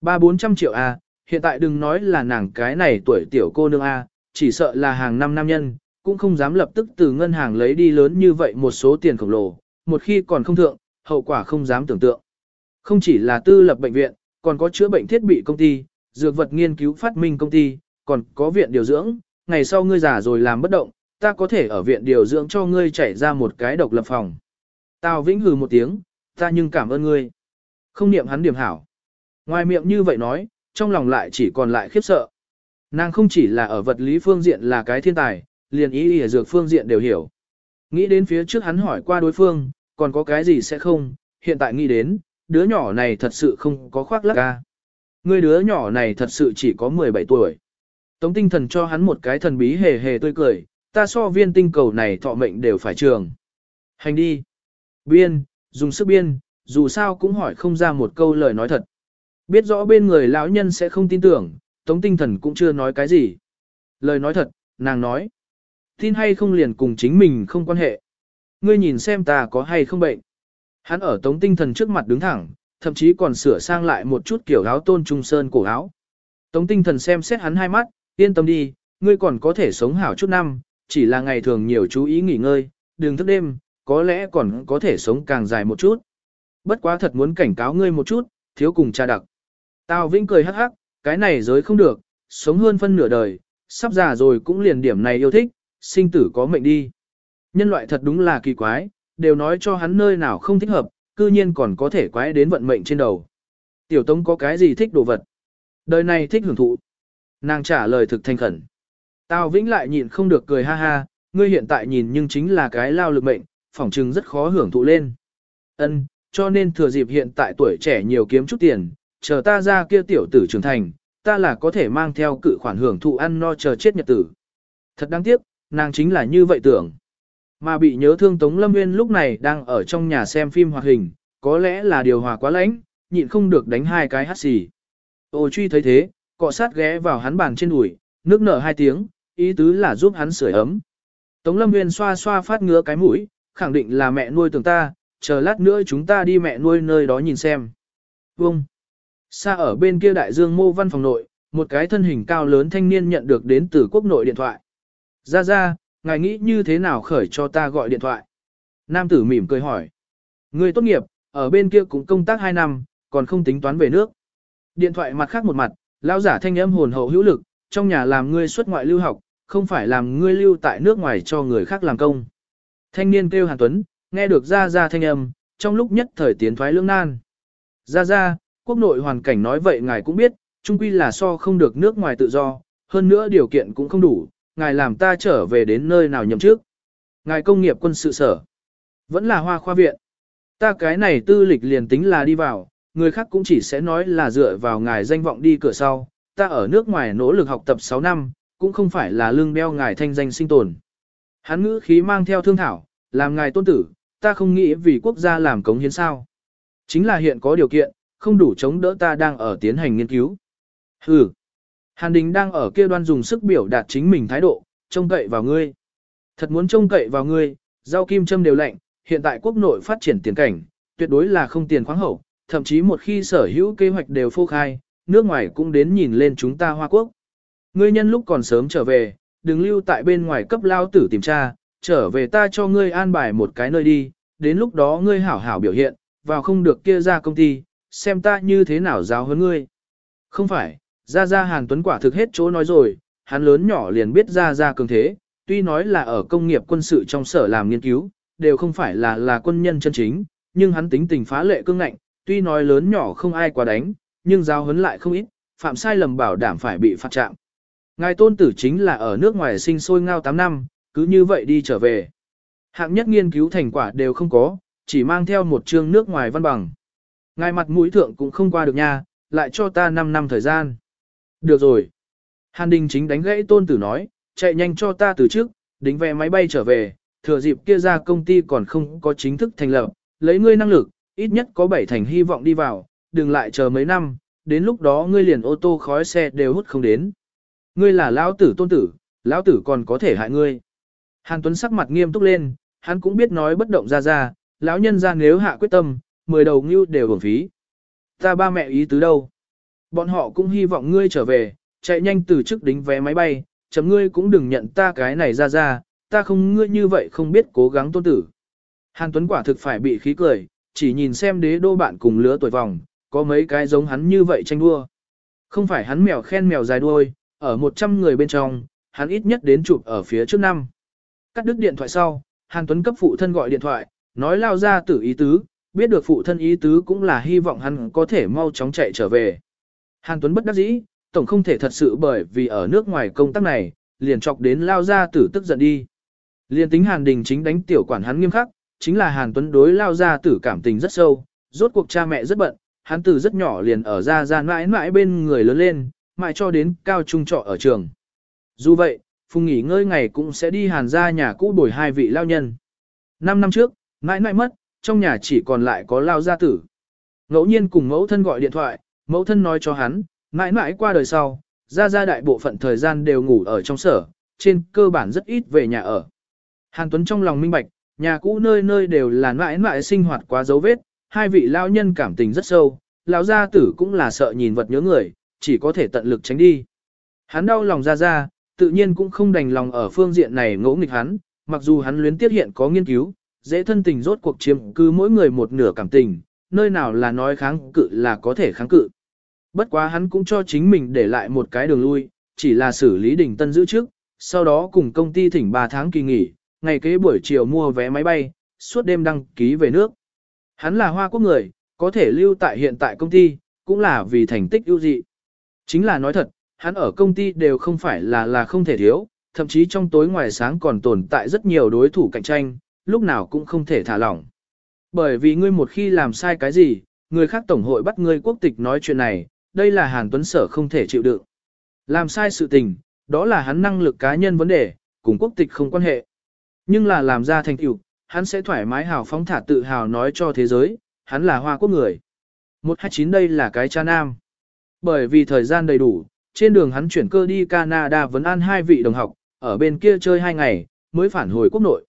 Ba bốn trăm triệu A, hiện tại đừng nói là nàng cái này tuổi tiểu cô nương A, chỉ sợ là hàng năm nam nhân, cũng không dám lập tức từ ngân hàng lấy đi lớn như vậy một số tiền khổng lồ, một khi còn không thượng, hậu quả không dám tưởng tượng. Không chỉ là tư lập bệnh viện, còn có chữa bệnh thiết bị công ty, dược vật nghiên cứu phát minh công ty, còn có viện điều dưỡng, ngày sau ngươi già rồi làm bất động, ta có thể ở viện điều dưỡng cho ngươi chảy ra một cái độc lập phòng. Tào Vĩnh hừ một tiếng, ta nhưng cảm ơn ngươi. Không niệm hắn điểm hảo. Ngoài miệng như vậy nói, trong lòng lại chỉ còn lại khiếp sợ. Nàng không chỉ là ở vật lý phương diện là cái thiên tài, liền ý ý dược phương diện đều hiểu. Nghĩ đến phía trước hắn hỏi qua đối phương, còn có cái gì sẽ không, hiện tại nghĩ đến, đứa nhỏ này thật sự không có khoác lác ca. Người đứa nhỏ này thật sự chỉ có 17 tuổi. Tống tinh thần cho hắn một cái thần bí hề hề tươi cười, ta so viên tinh cầu này thọ mệnh đều phải trường. Hành đi. Biên, dùng sức biên, dù sao cũng hỏi không ra một câu lời nói thật. Biết rõ bên người lão nhân sẽ không tin tưởng, tống tinh thần cũng chưa nói cái gì. Lời nói thật, nàng nói. Tin hay không liền cùng chính mình không quan hệ. Ngươi nhìn xem ta có hay không bệnh. Hắn ở tống tinh thần trước mặt đứng thẳng, thậm chí còn sửa sang lại một chút kiểu áo tôn trung sơn cổ áo. Tống tinh thần xem xét hắn hai mắt, yên tâm đi, ngươi còn có thể sống hảo chút năm, chỉ là ngày thường nhiều chú ý nghỉ ngơi, đừng thức đêm, có lẽ còn có thể sống càng dài một chút. Bất quá thật muốn cảnh cáo ngươi một chút, thiếu cùng cha đặc. Tào Vĩnh cười hắc hắc, cái này giới không được, sống hơn phân nửa đời, sắp già rồi cũng liền điểm này yêu thích, sinh tử có mệnh đi. Nhân loại thật đúng là kỳ quái, đều nói cho hắn nơi nào không thích hợp, cư nhiên còn có thể quái đến vận mệnh trên đầu. Tiểu Tống có cái gì thích đồ vật? Đời này thích hưởng thụ. Nàng trả lời thực thanh khẩn. Tào Vĩnh lại nhịn không được cười ha ha, ngươi hiện tại nhìn nhưng chính là cái lao lực mệnh, phỏng chừng rất khó hưởng thụ lên. Ân, cho nên thừa dịp hiện tại tuổi trẻ nhiều kiếm chút tiền, chờ ta ra kia tiểu tử trưởng thành, ta là có thể mang theo cự khoản hưởng thụ ăn no chờ chết nhật tử. Thật đáng tiếc, nàng chính là như vậy tưởng. Mà bị nhớ thương Tống Lâm Nguyên lúc này đang ở trong nhà xem phim hoạt hình, có lẽ là điều hòa quá lãnh, nhịn không được đánh hai cái hát xì. Ô truy thấy thế, cọ sát ghé vào hắn bàn trên đùi, nước nở hai tiếng, ý tứ là giúp hắn sưởi ấm. Tống Lâm Nguyên xoa xoa phát ngứa cái mũi, khẳng định là mẹ nuôi tưởng ta, chờ lát nữa chúng ta đi mẹ nuôi nơi đó nhìn xem. Vông. Xa ở bên kia đại dương mô văn phòng nội, một cái thân hình cao lớn thanh niên nhận được đến từ quốc nội điện thoại. Ra ra, ngài nghĩ như thế nào khởi cho ta gọi điện thoại? Nam tử mỉm cười hỏi. Người tốt nghiệp, ở bên kia cũng công tác 2 năm, còn không tính toán về nước. Điện thoại mặt khác một mặt, lão giả thanh âm hồn hậu hữu lực, trong nhà làm ngươi xuất ngoại lưu học, không phải làm ngươi lưu tại nước ngoài cho người khác làm công. Thanh niên kêu Hàn Tuấn, nghe được ra ra thanh âm, trong lúc nhất thời tiến thoái lưỡng nan. Ra ra, quốc nội hoàn cảnh nói vậy ngài cũng biết, chung quy là so không được nước ngoài tự do, hơn nữa điều kiện cũng không đủ, ngài làm ta trở về đến nơi nào nhậm trước. Ngài công nghiệp quân sự sở, vẫn là hoa khoa viện. Ta cái này tư lịch liền tính là đi vào, người khác cũng chỉ sẽ nói là dựa vào ngài danh vọng đi cửa sau, ta ở nước ngoài nỗ lực học tập 6 năm, cũng không phải là lương đeo ngài thanh danh sinh tồn. Hắn ngữ khí mang theo thương thảo, làm ngài tôn tử, ta không nghĩ vì quốc gia làm cống hiến sao. Chính là hiện có điều kiện, không đủ chống đỡ ta đang ở tiến hành nghiên cứu. Hừ. Hàn Đình đang ở kia đoan dùng sức biểu đạt chính mình thái độ, trông cậy vào ngươi. Thật muốn trông cậy vào ngươi, rau kim châm đều lạnh, hiện tại quốc nội phát triển tiền cảnh, tuyệt đối là không tiền khoáng hậu, thậm chí một khi sở hữu kế hoạch đều phô khai, nước ngoài cũng đến nhìn lên chúng ta Hoa Quốc. Ngươi nhân lúc còn sớm trở về, đừng lưu tại bên ngoài cấp lao tử tìm tra, trở về ta cho ngươi an bài một cái nơi đi, đến lúc đó ngươi hảo hảo biểu hiện, vào không được kia ra công ty, xem ta như thế nào giáo hơn ngươi. Không phải, ra ra Hàn Tuấn quả thực hết chỗ nói rồi, hắn lớn nhỏ liền biết ra ra cường thế, tuy nói là ở công nghiệp quân sự trong sở làm nghiên cứu, đều không phải là là quân nhân chân chính, nhưng hắn tính tình phá lệ cương ngạnh, tuy nói lớn nhỏ không ai quá đánh, nhưng giáo huấn lại không ít, phạm sai lầm bảo đảm phải bị phạt trạng. Ngài tôn tử chính là ở nước ngoài sinh sôi ngao 8 năm, cứ như vậy đi trở về. Hạng nhất nghiên cứu thành quả đều không có, chỉ mang theo một chương nước ngoài văn bằng. Ngài mặt mũi thượng cũng không qua được nha, lại cho ta 5 năm thời gian. Được rồi. Hàn Đình chính đánh gãy tôn tử nói, chạy nhanh cho ta từ trước, đính vé máy bay trở về, thừa dịp kia ra công ty còn không có chính thức thành lập, lấy ngươi năng lực, ít nhất có bảy thành hy vọng đi vào, đừng lại chờ mấy năm, đến lúc đó ngươi liền ô tô khói xe đều hút không đến. Ngươi là lão tử tôn tử, lão tử còn có thể hại ngươi. Hàn Tuấn sắc mặt nghiêm túc lên, hắn cũng biết nói bất động ra ra, lão nhân ra nếu hạ quyết tâm, mười đầu ngưu đều hưởng phí. Ta ba mẹ ý tứ đâu? Bọn họ cũng hy vọng ngươi trở về, chạy nhanh từ chức đính vé máy bay, chấm ngươi cũng đừng nhận ta cái này ra ra, ta không ngươi như vậy không biết cố gắng tôn tử. Hàn Tuấn quả thực phải bị khí cười, chỉ nhìn xem đế đô bạn cùng lứa tuổi vòng, có mấy cái giống hắn như vậy tranh đua. Không phải hắn mèo khen mèo dài đuôi, ở 100 người bên trong, hắn ít nhất đến chụp ở phía trước năm. Cắt đứt điện thoại sau, Hàn Tuấn cấp phụ thân gọi điện thoại, nói lao ra tử ý tứ, biết được phụ thân ý tứ cũng là hy vọng hắn có thể mau chóng chạy trở về. Hàn Tuấn bất đắc dĩ, tổng không thể thật sự bởi vì ở nước ngoài công tác này, liền chọc đến lao ra tử tức giận đi. Liên tính Hàn Đình chính đánh tiểu quản hắn nghiêm khắc, chính là Hàn Tuấn đối lao ra tử cảm tình rất sâu, rốt cuộc cha mẹ rất bận, hắn từ rất nhỏ liền ở ra ra mãi mãi bên người lớn lên, mãi cho đến cao trung trọ ở trường. Dù vậy, Phùng nghỉ ngơi ngày cũng sẽ đi hàn ra nhà cũ bồi hai vị lao nhân. Năm năm trước, mãi mãi mất, trong nhà chỉ còn lại có lao gia tử. Ngẫu nhiên cùng mẫu thân gọi điện thoại, mẫu thân nói cho hắn, mãi mãi qua đời sau, ra ra đại bộ phận thời gian đều ngủ ở trong sở, trên cơ bản rất ít về nhà ở. Hàn Tuấn trong lòng minh bạch, nhà cũ nơi nơi đều là mãi mãi sinh hoạt quá dấu vết, hai vị lao nhân cảm tình rất sâu, lão gia tử cũng là sợ nhìn vật nhớ người, chỉ có thể tận lực tránh đi. Hắn đau lòng ra ra, tự nhiên cũng không đành lòng ở phương diện này ngỗ nghịch hắn, mặc dù hắn luyến tiết hiện có nghiên cứu, dễ thân tình rốt cuộc chiếm cứ mỗi người một nửa cảm tình, nơi nào là nói kháng cự là có thể kháng cự. Bất quá hắn cũng cho chính mình để lại một cái đường lui, chỉ là xử lý đỉnh tân giữ trước, sau đó cùng công ty thỉnh 3 tháng kỳ nghỉ, ngày kế buổi chiều mua vé máy bay, suốt đêm đăng ký về nước. Hắn là hoa quốc người, có thể lưu tại hiện tại công ty, cũng là vì thành tích ưu dị. Chính là nói thật, hắn ở công ty đều không phải là là không thể thiếu, thậm chí trong tối ngoài sáng còn tồn tại rất nhiều đối thủ cạnh tranh, lúc nào cũng không thể thả lỏng. Bởi vì ngươi một khi làm sai cái gì, người khác tổng hội bắt ngươi quốc tịch nói chuyện này, đây là Hàn Tuấn Sở không thể chịu đựng. Làm sai sự tình, đó là hắn năng lực cá nhân vấn đề, cùng quốc tịch không quan hệ. Nhưng là làm ra thành tựu, hắn sẽ thoải mái hào phóng thả tự hào nói cho thế giới, hắn là hoa quốc người. 129 đây là cái cha nam. Bởi vì thời gian đầy đủ, trên đường hắn chuyển cơ đi Canada vấn an hai vị đồng học, ở bên kia chơi hai ngày, mới phản hồi quốc nội.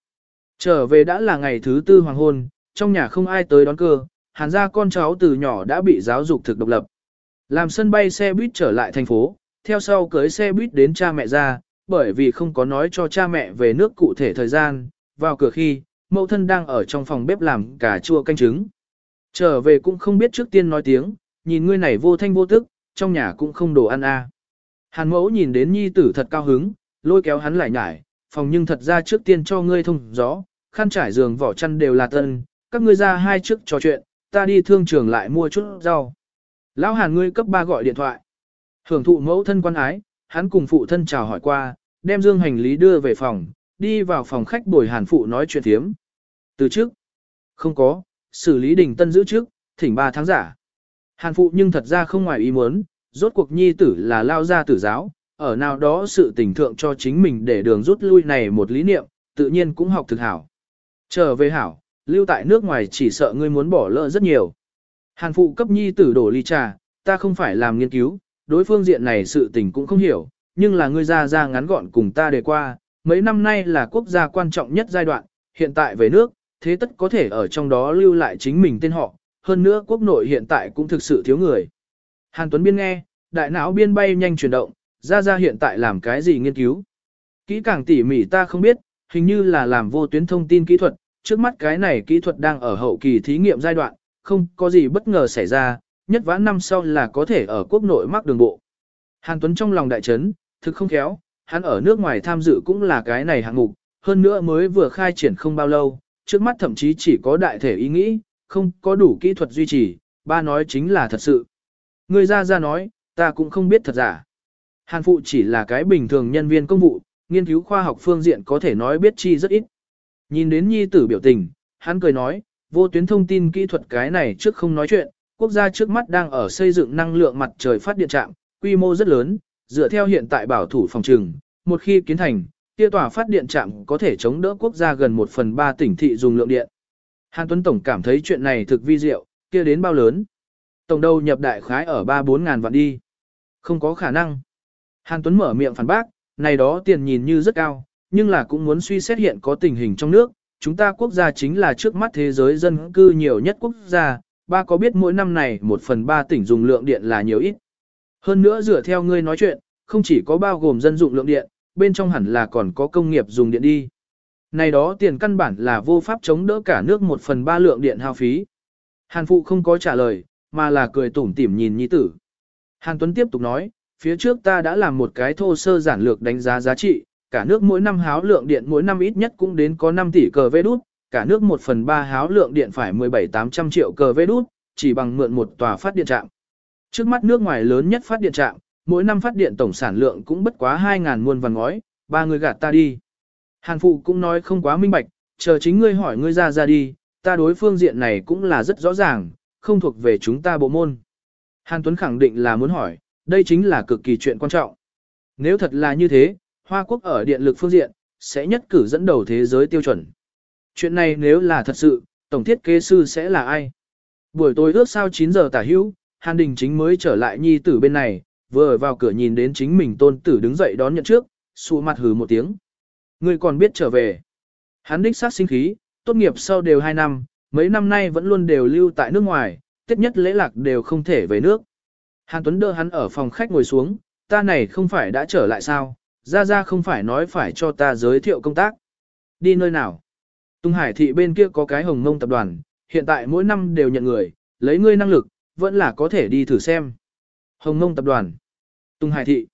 Trở về đã là ngày thứ tư hoàng hôn, trong nhà không ai tới đón cơ, hàn ra con cháu từ nhỏ đã bị giáo dục thực độc lập. Làm sân bay xe buýt trở lại thành phố, theo sau cưới xe buýt đến cha mẹ ra, bởi vì không có nói cho cha mẹ về nước cụ thể thời gian, vào cửa khi, mẫu thân đang ở trong phòng bếp làm cà chua canh trứng. Trở về cũng không biết trước tiên nói tiếng, nhìn ngươi này vô thanh vô tức, trong nhà cũng không đồ ăn a. À. Hàn mẫu nhìn đến nhi tử thật cao hứng, lôi kéo hắn lại nhải, phòng nhưng thật ra trước tiên cho ngươi thông gió, khăn trải giường vỏ chăn đều là tân, các ngươi ra hai trước trò chuyện, ta đi thương trường lại mua chút rau. Lão hàn ngươi cấp ba gọi điện thoại. Hưởng thụ mẫu thân quan ái, hắn cùng phụ thân chào hỏi qua, đem dương hành lý đưa về phòng, đi vào phòng khách bồi hàn phụ nói chuyện thiếm. Từ trước, không có, xử lý đình tân giữ trước, thỉnh ba tháng giả. Hàn phụ nhưng thật ra không ngoài ý muốn, rốt cuộc nhi tử là lao gia tử giáo, ở nào đó sự tình thượng cho chính mình để đường rút lui này một lý niệm, tự nhiên cũng học thực hảo. Trở về hảo, lưu tại nước ngoài chỉ sợ ngươi muốn bỏ lỡ rất nhiều. Hàn phụ cấp nhi tử đổ ly trà, ta không phải làm nghiên cứu, đối phương diện này sự tình cũng không hiểu, nhưng là ngươi ra ra ngắn gọn cùng ta đề qua, mấy năm nay là quốc gia quan trọng nhất giai đoạn, hiện tại về nước, thế tất có thể ở trong đó lưu lại chính mình tên họ, hơn nữa quốc nội hiện tại cũng thực sự thiếu người. Hàn Tuấn Biên nghe, đại não biên bay nhanh chuyển động, ra ra hiện tại làm cái gì nghiên cứu. Kỹ càng tỉ mỉ ta không biết, hình như là làm vô tuyến thông tin kỹ thuật, trước mắt cái này kỹ thuật đang ở hậu kỳ thí nghiệm giai đoạn, không có gì bất ngờ xảy ra, nhất vãn năm sau là có thể ở quốc nội mắc đường bộ. Hàn Tuấn trong lòng đại chấn, thực không khéo, hắn ở nước ngoài tham dự cũng là cái này hạng mục, hơn nữa mới vừa khai triển không bao lâu, trước mắt thậm chí chỉ có đại thể ý nghĩ, không có đủ kỹ thuật duy trì, ba nói chính là thật sự. Người ra ra nói, ta cũng không biết thật giả. Hàn Phụ chỉ là cái bình thường nhân viên công vụ, nghiên cứu khoa học phương diện có thể nói biết chi rất ít. Nhìn đến nhi tử biểu tình, hắn cười nói, vô tuyến thông tin kỹ thuật cái này trước không nói chuyện, quốc gia trước mắt đang ở xây dựng năng lượng mặt trời phát điện trạm, quy mô rất lớn, dựa theo hiện tại bảo thủ phòng trừng, một khi kiến thành, kia tòa phát điện trạm có thể chống đỡ quốc gia gần 1 phần 3 tỉnh thị dùng lượng điện. Hàn Tuấn Tổng cảm thấy chuyện này thực vi diệu, kia đến bao lớn. Tổng đầu nhập đại khái ở 3-4 ngàn vạn đi. Không có khả năng. Hàn Tuấn mở miệng phản bác, này đó tiền nhìn như rất cao, nhưng là cũng muốn suy xét hiện có tình hình trong nước. Chúng ta quốc gia chính là trước mắt thế giới dân cư nhiều nhất quốc gia, ba có biết mỗi năm này một phần ba tỉnh dùng lượng điện là nhiều ít. Hơn nữa dựa theo ngươi nói chuyện, không chỉ có bao gồm dân dụng lượng điện, bên trong hẳn là còn có công nghiệp dùng điện đi. Này đó tiền căn bản là vô pháp chống đỡ cả nước một phần ba lượng điện hao phí. Hàn Phụ không có trả lời, mà là cười tủm tỉm nhìn nhi tử. Hàn Tuấn tiếp tục nói, phía trước ta đã làm một cái thô sơ giản lược đánh giá giá trị, cả nước mỗi năm háo lượng điện mỗi năm ít nhất cũng đến có 5 tỷ cờ vê đút, cả nước 1 phần 3 háo lượng điện phải 17-800 triệu cờ vê đút, chỉ bằng mượn một tòa phát điện trạm. Trước mắt nước ngoài lớn nhất phát điện trạm, mỗi năm phát điện tổng sản lượng cũng bất quá 2.000 muôn vàng ngói, ba người gạt ta đi. Hàn phụ cũng nói không quá minh bạch, chờ chính ngươi hỏi ngươi ra ra đi, ta đối phương diện này cũng là rất rõ ràng, không thuộc về chúng ta bộ môn. Hàn Tuấn khẳng định là muốn hỏi, đây chính là cực kỳ chuyện quan trọng. Nếu thật là như thế, Hoa Quốc ở điện lực phương diện, sẽ nhất cử dẫn đầu thế giới tiêu chuẩn. Chuyện này nếu là thật sự, tổng thiết kế sư sẽ là ai? Buổi tối ước sao 9 giờ tả hữu, Hàn Đình chính mới trở lại nhi tử bên này, vừa vào cửa nhìn đến chính mình tôn tử đứng dậy đón nhận trước, sụ mặt hừ một tiếng. Ngươi còn biết trở về. Hắn đích sát sinh khí, tốt nghiệp sau đều 2 năm, mấy năm nay vẫn luôn đều lưu tại nước ngoài, tết nhất lễ lạc đều không thể về nước. Hàn Tuấn đưa hắn ở phòng khách ngồi xuống, ta này không phải đã trở lại sao, ra ra không phải nói phải cho ta giới thiệu công tác. Đi nơi nào? Tung Hải thị bên kia có cái hồng mông tập đoàn, hiện tại mỗi năm đều nhận người, lấy ngươi năng lực, vẫn là có thể đi thử xem. Hồng mông tập đoàn. Tung Hải thị.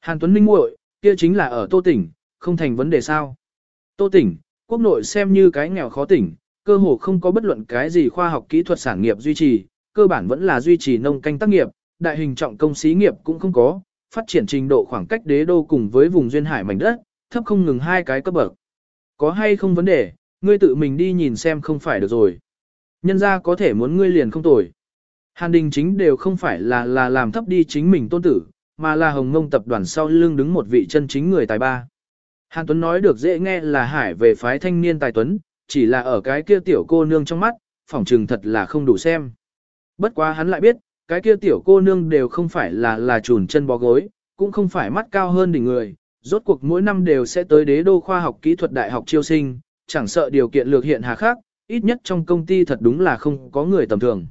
Hàn Tuấn Minh muội, kia chính là ở Tô tỉnh, không thành vấn đề sao? Tô tỉnh, quốc nội xem như cái nghèo khó tỉnh, cơ hồ không có bất luận cái gì khoa học kỹ thuật sản nghiệp duy trì, cơ bản vẫn là duy trì nông canh tác nghiệp, đại hình trọng công xí nghiệp cũng không có, phát triển trình độ khoảng cách đế đô cùng với vùng duyên hải mảnh đất, thấp không ngừng hai cái cấp bậc. Có hay không vấn đề, ngươi tự mình đi nhìn xem không phải được rồi. Nhân ra có thể muốn ngươi liền không tồi. Hàn đình chính đều không phải là là làm thấp đi chính mình tôn tử, mà là hồng ngông tập đoàn sau lưng đứng một vị chân chính người tài ba. Hàn Tuấn nói được dễ nghe là hải về phái thanh niên tài tuấn, chỉ là ở cái kia tiểu cô nương trong mắt, phỏng trừng thật là không đủ xem. Bất quá hắn lại biết, cái kia tiểu cô nương đều không phải là là chùn chân bó gối, cũng không phải mắt cao hơn đỉnh người, rốt cuộc mỗi năm đều sẽ tới đế đô khoa học kỹ thuật đại học chiêu sinh, chẳng sợ điều kiện lược hiện hà khác, ít nhất trong công ty thật đúng là không có người tầm thường.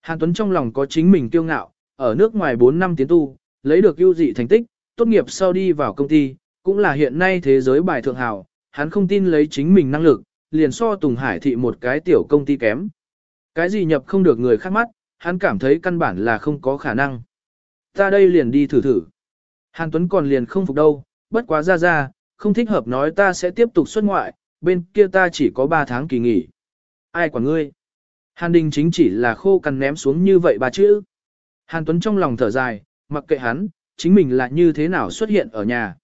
Hàn Tuấn trong lòng có chính mình kiêu ngạo, ở nước ngoài 4 năm tiến tu, lấy được ưu dị thành tích, tốt nghiệp sau đi vào công ty, cũng là hiện nay thế giới bài thượng hào, hắn không tin lấy chính mình năng lực, liền so Tùng Hải thị một cái tiểu công ty kém. Cái gì nhập không được người khác mắt, hắn cảm thấy căn bản là không có khả năng. Ta đây liền đi thử thử. Hàn Tuấn còn liền không phục đâu, bất quá ra ra, không thích hợp nói ta sẽ tiếp tục xuất ngoại, bên kia ta chỉ có 3 tháng kỳ nghỉ. Ai quản ngươi? Hàn Đình chính chỉ là khô cằn ném xuống như vậy ba chữ. Hàn Tuấn trong lòng thở dài, mặc kệ hắn, chính mình là như thế nào xuất hiện ở nhà.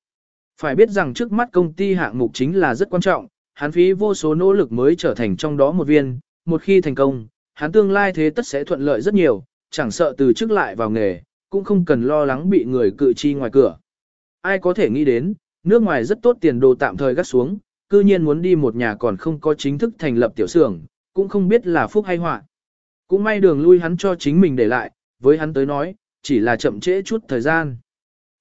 Phải biết rằng trước mắt công ty hạng mục chính là rất quan trọng, hắn phí vô số nỗ lực mới trở thành trong đó một viên, một khi thành công, hắn tương lai thế tất sẽ thuận lợi rất nhiều, chẳng sợ từ trước lại vào nghề, cũng không cần lo lắng bị người cự chi ngoài cửa. Ai có thể nghĩ đến, nước ngoài rất tốt tiền đồ tạm thời gắt xuống, cư nhiên muốn đi một nhà còn không có chính thức thành lập tiểu xưởng, cũng không biết là phúc hay họa. Cũng may đường lui hắn cho chính mình để lại, với hắn tới nói, chỉ là chậm trễ chút thời gian.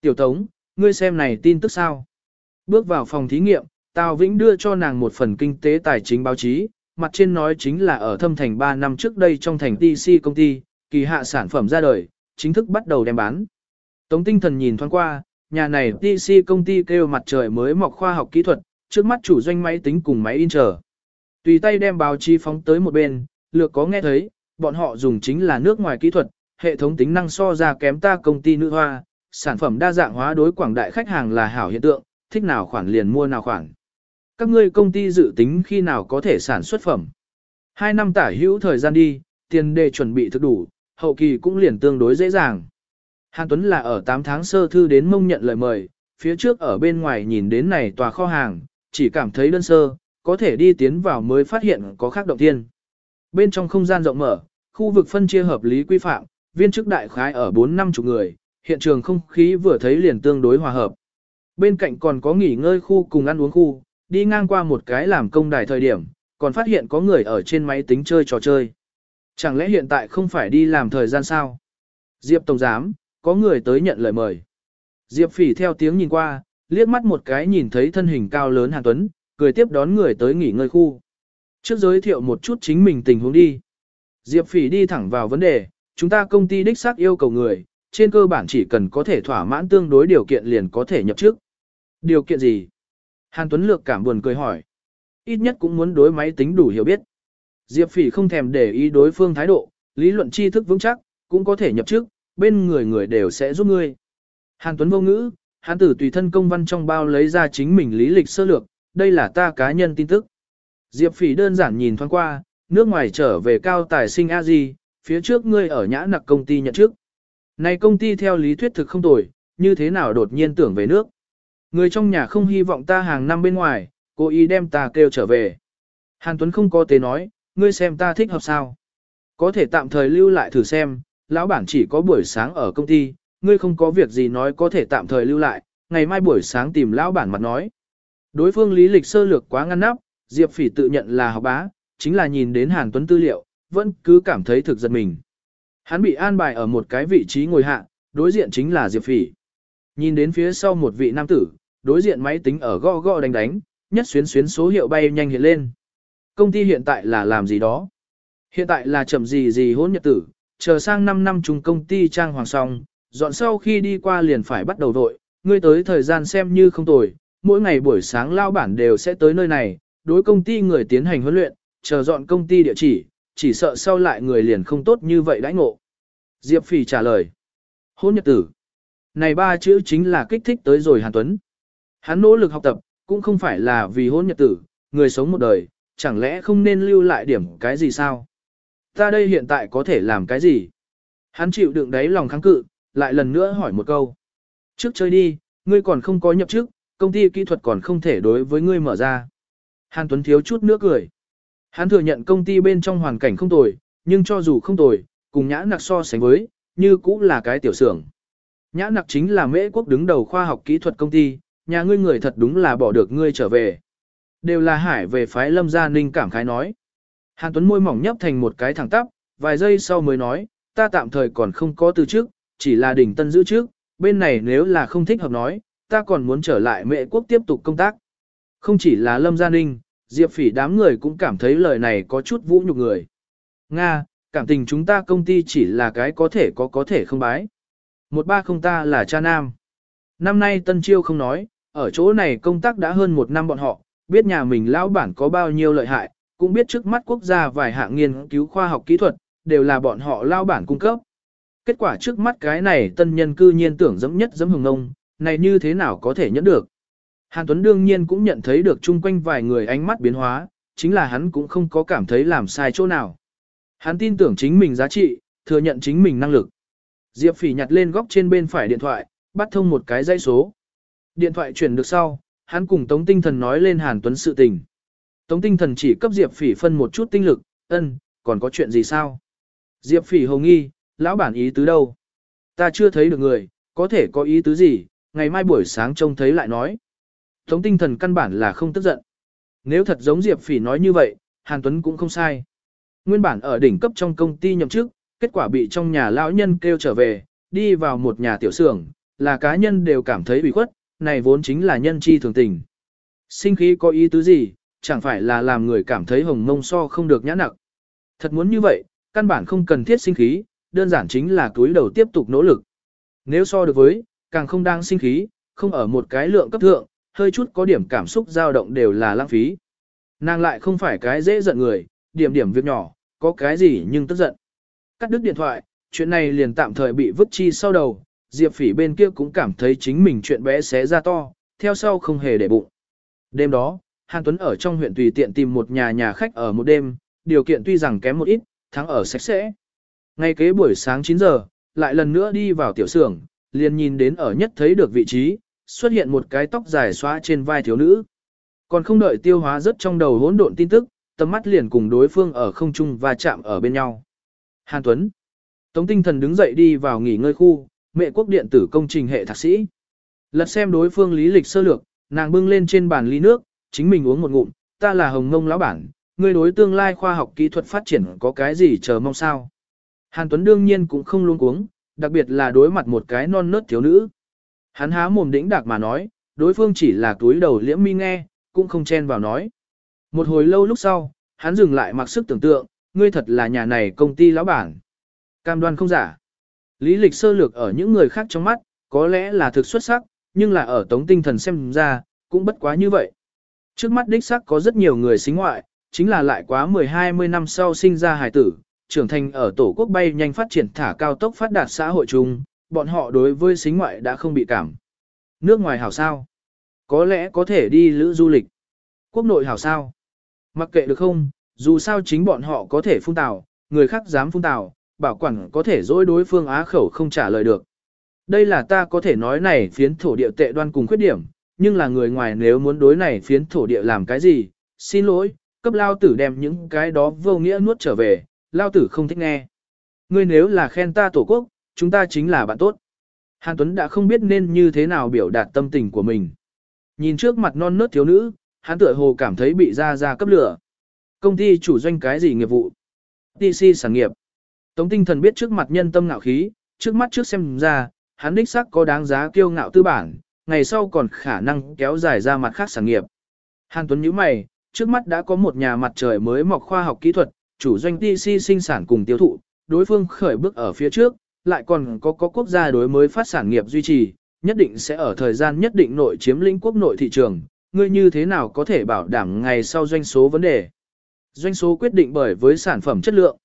Tiểu Tống, ngươi xem này tin tức sao? Bước vào phòng thí nghiệm, Tào Vĩnh đưa cho nàng một phần kinh tế tài chính báo chí, mặt trên nói chính là ở thâm thành 3 năm trước đây trong thành TC công ty, kỳ hạ sản phẩm ra đời, chính thức bắt đầu đem bán. Tống tinh thần nhìn thoáng qua, nhà này TC công ty kêu mặt trời mới mọc khoa học kỹ thuật, trước mắt chủ doanh máy tính cùng máy in chờ. Tùy tay đem báo chí phóng tới một bên, lược có nghe thấy, bọn họ dùng chính là nước ngoài kỹ thuật, hệ thống tính năng so ra kém ta công ty nữ hoa, sản phẩm đa dạng hóa đối quảng đại khách hàng là hảo hiện tượng, thích nào khoản liền mua nào khoản. Các ngươi công ty dự tính khi nào có thể sản xuất phẩm. Hai năm tả hữu thời gian đi, tiền đề chuẩn bị thực đủ, hậu kỳ cũng liền tương đối dễ dàng. Hàn Tuấn là ở 8 tháng sơ thư đến mông nhận lời mời, phía trước ở bên ngoài nhìn đến này tòa kho hàng, chỉ cảm thấy đơn sơ, có thể đi tiến vào mới phát hiện có khác động tiên. Bên trong không gian rộng mở, khu vực phân chia hợp lý quy phạm, viên chức đại khái ở 4 năm chục người, hiện trường không khí vừa thấy liền tương đối hòa hợp. Bên cạnh còn có nghỉ ngơi khu cùng ăn uống khu, đi ngang qua một cái làm công đài thời điểm, còn phát hiện có người ở trên máy tính chơi trò chơi. Chẳng lẽ hiện tại không phải đi làm thời gian sao? Diệp Tổng Giám, có người tới nhận lời mời. Diệp Phỉ theo tiếng nhìn qua, liếc mắt một cái nhìn thấy thân hình cao lớn Hàn Tuấn, cười tiếp đón người tới nghỉ ngơi khu. Trước giới thiệu một chút chính mình tình huống đi. Diệp Phỉ đi thẳng vào vấn đề, chúng ta công ty đích xác yêu cầu người, trên cơ bản chỉ cần có thể thỏa mãn tương đối điều kiện liền có thể nhập chức. Điều kiện gì? Hàn Tuấn Lược cảm buồn cười hỏi. Ít nhất cũng muốn đối máy tính đủ hiểu biết. Diệp Phỉ không thèm để ý đối phương thái độ, lý luận tri thức vững chắc, cũng có thể nhập chức, bên người người đều sẽ giúp ngươi. Hàn Tuấn vô ngữ, Hán tử tùy thân công văn trong bao lấy ra chính mình lý lịch sơ lược, đây là ta cá nhân tin tức. Diệp Phỉ đơn giản nhìn thoáng qua, nước ngoài trở về cao tài sinh a di, phía trước ngươi ở nhã nặc công ty nhận trước. Này công ty theo lý thuyết thực không tồi, như thế nào đột nhiên tưởng về nước. Người trong nhà không hy vọng ta hàng năm bên ngoài, cố ý đem ta kêu trở về. Hàn Tuấn không có tế nói, ngươi xem ta thích hợp sao. Có thể tạm thời lưu lại thử xem, lão bản chỉ có buổi sáng ở công ty, ngươi không có việc gì nói có thể tạm thời lưu lại, ngày mai buổi sáng tìm lão bản mặt nói. Đối phương lý lịch sơ lược quá ngăn nắp, Diệp Phỉ tự nhận là học bá, chính là nhìn đến Hàn Tuấn tư liệu, vẫn cứ cảm thấy thực giật mình. Hắn bị an bài ở một cái vị trí ngồi hạ, đối diện chính là Diệp Phỉ. Nhìn đến phía sau một vị nam tử, đối diện máy tính ở gõ gõ đánh đánh, nhất xuyến xuyến số hiệu bay nhanh hiện lên. Công ty hiện tại là làm gì đó? Hiện tại là chậm gì gì hỗn nhật tử, chờ sang 5 năm chung công ty trang hoàng xong, dọn sau khi đi qua liền phải bắt đầu vội, ngươi tới thời gian xem như không tồi, mỗi ngày buổi sáng lao bản đều sẽ tới nơi này, đối công ty người tiến hành huấn luyện, chờ dọn công ty địa chỉ, chỉ sợ sau lại người liền không tốt như vậy đãi ngộ. Diệp Phỉ trả lời. Hôn nhật tử. Này ba chữ chính là kích thích tới rồi Hàn Tuấn. Hắn nỗ lực học tập, cũng không phải là vì hôn nhật tử, người sống một đời, chẳng lẽ không nên lưu lại điểm cái gì sao? Ta đây hiện tại có thể làm cái gì? Hắn chịu đựng đáy lòng kháng cự, lại lần nữa hỏi một câu. Trước chơi đi, ngươi còn không có nhập chức, công ty kỹ thuật còn không thể đối với ngươi mở ra. Hàn Tuấn thiếu chút nữa cười. Hắn thừa nhận công ty bên trong hoàn cảnh không tồi, nhưng cho dù không tồi, cùng nhã nặc so sánh với, như cũng là cái tiểu xưởng. Nhã nặc chính là mễ quốc đứng đầu khoa học kỹ thuật công ty, nhà ngươi người thật đúng là bỏ được ngươi trở về. Đều là hải về phái lâm gia ninh cảm khái nói. Hàn Tuấn môi mỏng nhấp thành một cái thẳng tắp, vài giây sau mới nói, ta tạm thời còn không có từ trước, chỉ là đỉnh tân giữ trước, bên này nếu là không thích hợp nói, ta còn muốn trở lại mệ quốc tiếp tục công tác. Không chỉ là lâm gia ninh, Diệp phỉ đám người cũng cảm thấy lời này có chút vũ nhục người. Nga, cảm tình chúng ta công ty chỉ là cái có thể có có thể không bái. Một ba không ta là cha nam. Năm nay Tân Chiêu không nói, ở chỗ này công tác đã hơn một năm bọn họ, biết nhà mình lão bản có bao nhiêu lợi hại, cũng biết trước mắt quốc gia vài hạng nghiên cứu khoa học kỹ thuật, đều là bọn họ lao bản cung cấp. Kết quả trước mắt cái này tân nhân cư nhiên tưởng dẫm nhất dẫm hồng ngông, này như thế nào có thể nhẫn được. Hàn Tuấn đương nhiên cũng nhận thấy được chung quanh vài người ánh mắt biến hóa, chính là hắn cũng không có cảm thấy làm sai chỗ nào. Hắn tin tưởng chính mình giá trị, thừa nhận chính mình năng lực. Diệp Phỉ nhặt lên góc trên bên phải điện thoại, bắt thông một cái dây số. Điện thoại chuyển được sau, hắn cùng Tống Tinh Thần nói lên Hàn Tuấn sự tình. Tống Tinh Thần chỉ cấp Diệp Phỉ phân một chút tinh lực, ân, còn có chuyện gì sao? Diệp phỉ hồng nghi, lão bản ý tứ đâu? Ta chưa thấy được người, có thể có ý tứ gì, ngày mai buổi sáng trông thấy lại nói. Tống tinh thần căn bản là không tức giận. Nếu thật giống Diệp phỉ nói như vậy, Hàn Tuấn cũng không sai. Nguyên bản ở đỉnh cấp trong công ty nhậm chức, kết quả bị trong nhà lão nhân kêu trở về, đi vào một nhà tiểu xưởng, là cá nhân đều cảm thấy bị khuất, này vốn chính là nhân chi thường tình. Sinh khí có ý tứ gì, chẳng phải là làm người cảm thấy hồng mông so không được nhã nặng. Thật muốn như vậy, căn bản không cần thiết sinh khí, đơn giản chính là túi đầu tiếp tục nỗ lực. Nếu so được với, càng không đang sinh khí, không ở một cái lượng cấp thượng, hơi chút có điểm cảm xúc dao động đều là lãng phí. Nàng lại không phải cái dễ giận người, điểm điểm việc nhỏ, có cái gì nhưng tức giận. Cắt đứt điện thoại, chuyện này liền tạm thời bị vứt chi sau đầu, Diệp Phỉ bên kia cũng cảm thấy chính mình chuyện bé xé ra to, theo sau không hề để bụng. Đêm đó, Hàn Tuấn ở trong huyện tùy tiện tìm một nhà nhà khách ở một đêm, điều kiện tuy rằng kém một ít, thắng ở sạch sẽ. Ngay kế buổi sáng 9 giờ, lại lần nữa đi vào tiểu xưởng, liền nhìn đến ở nhất thấy được vị trí, xuất hiện một cái tóc dài xóa trên vai thiếu nữ. Còn không đợi tiêu hóa rất trong đầu hỗn độn tin tức, tầm mắt liền cùng đối phương ở không trung và chạm ở bên nhau. Hàn Tuấn. Tống tinh thần đứng dậy đi vào nghỉ ngơi khu, mẹ quốc điện tử công trình hệ thạc sĩ. Lật xem đối phương lý lịch sơ lược, nàng bưng lên trên bàn ly nước, chính mình uống một ngụm, ta là hồng ngông lão bản, người đối tương lai khoa học kỹ thuật phát triển có cái gì chờ mong sao. Hàn Tuấn đương nhiên cũng không luôn cuống, đặc biệt là đối mặt một cái non nớt thiếu nữ. Hắn há mồm đĩnh đạc mà nói, đối phương chỉ là túi đầu liễm mi nghe, cũng không chen vào nói. Một hồi lâu lúc sau, hắn dừng lại mặc sức tưởng tượng, ngươi thật là nhà này công ty lão bản. Cam đoan không giả. Lý lịch sơ lược ở những người khác trong mắt, có lẽ là thực xuất sắc, nhưng là ở tống tinh thần xem ra, cũng bất quá như vậy. Trước mắt đích sắc có rất nhiều người xính ngoại, chính là lại quá 10-20 năm sau sinh ra hài tử, trưởng thành ở tổ quốc bay nhanh phát triển thả cao tốc phát đạt xã hội chung, bọn họ đối với xính ngoại đã không bị cảm. Nước ngoài hảo sao? Có lẽ có thể đi lữ du lịch. Quốc nội hảo sao? Mặc kệ được không, dù sao chính bọn họ có thể phun tào, người khác dám phun tào, bảo quản có thể dối đối phương á khẩu không trả lời được. Đây là ta có thể nói này phiến thổ địa tệ đoan cùng khuyết điểm, nhưng là người ngoài nếu muốn đối này phiến thổ địa làm cái gì, xin lỗi, cấp lao tử đem những cái đó vô nghĩa nuốt trở về, lao tử không thích nghe. Ngươi nếu là khen ta tổ quốc, chúng ta chính là bạn tốt. Hàn Tuấn đã không biết nên như thế nào biểu đạt tâm tình của mình. Nhìn trước mặt non nớt thiếu nữ, hắn tựa hồ cảm thấy bị ra ra cấp lửa. Công ty chủ doanh cái gì nghiệp vụ? TC sản nghiệp. Tống tinh thần biết trước mặt nhân tâm ngạo khí, trước mắt trước xem ra, hắn đích xác có đáng giá kiêu ngạo tư bản, ngày sau còn khả năng kéo dài ra mặt khác sản nghiệp. Hàn Tuấn nhíu mày, trước mắt đã có một nhà mặt trời mới mọc khoa học kỹ thuật, chủ doanh TC sinh sản cùng tiêu thụ, đối phương khởi bước ở phía trước, lại còn có có quốc gia đối mới phát sản nghiệp duy trì, nhất định sẽ ở thời gian nhất định nội chiếm lĩnh quốc nội thị trường, ngươi như thế nào có thể bảo đảm ngày sau doanh số vấn đề. Doanh số quyết định bởi với sản phẩm chất lượng.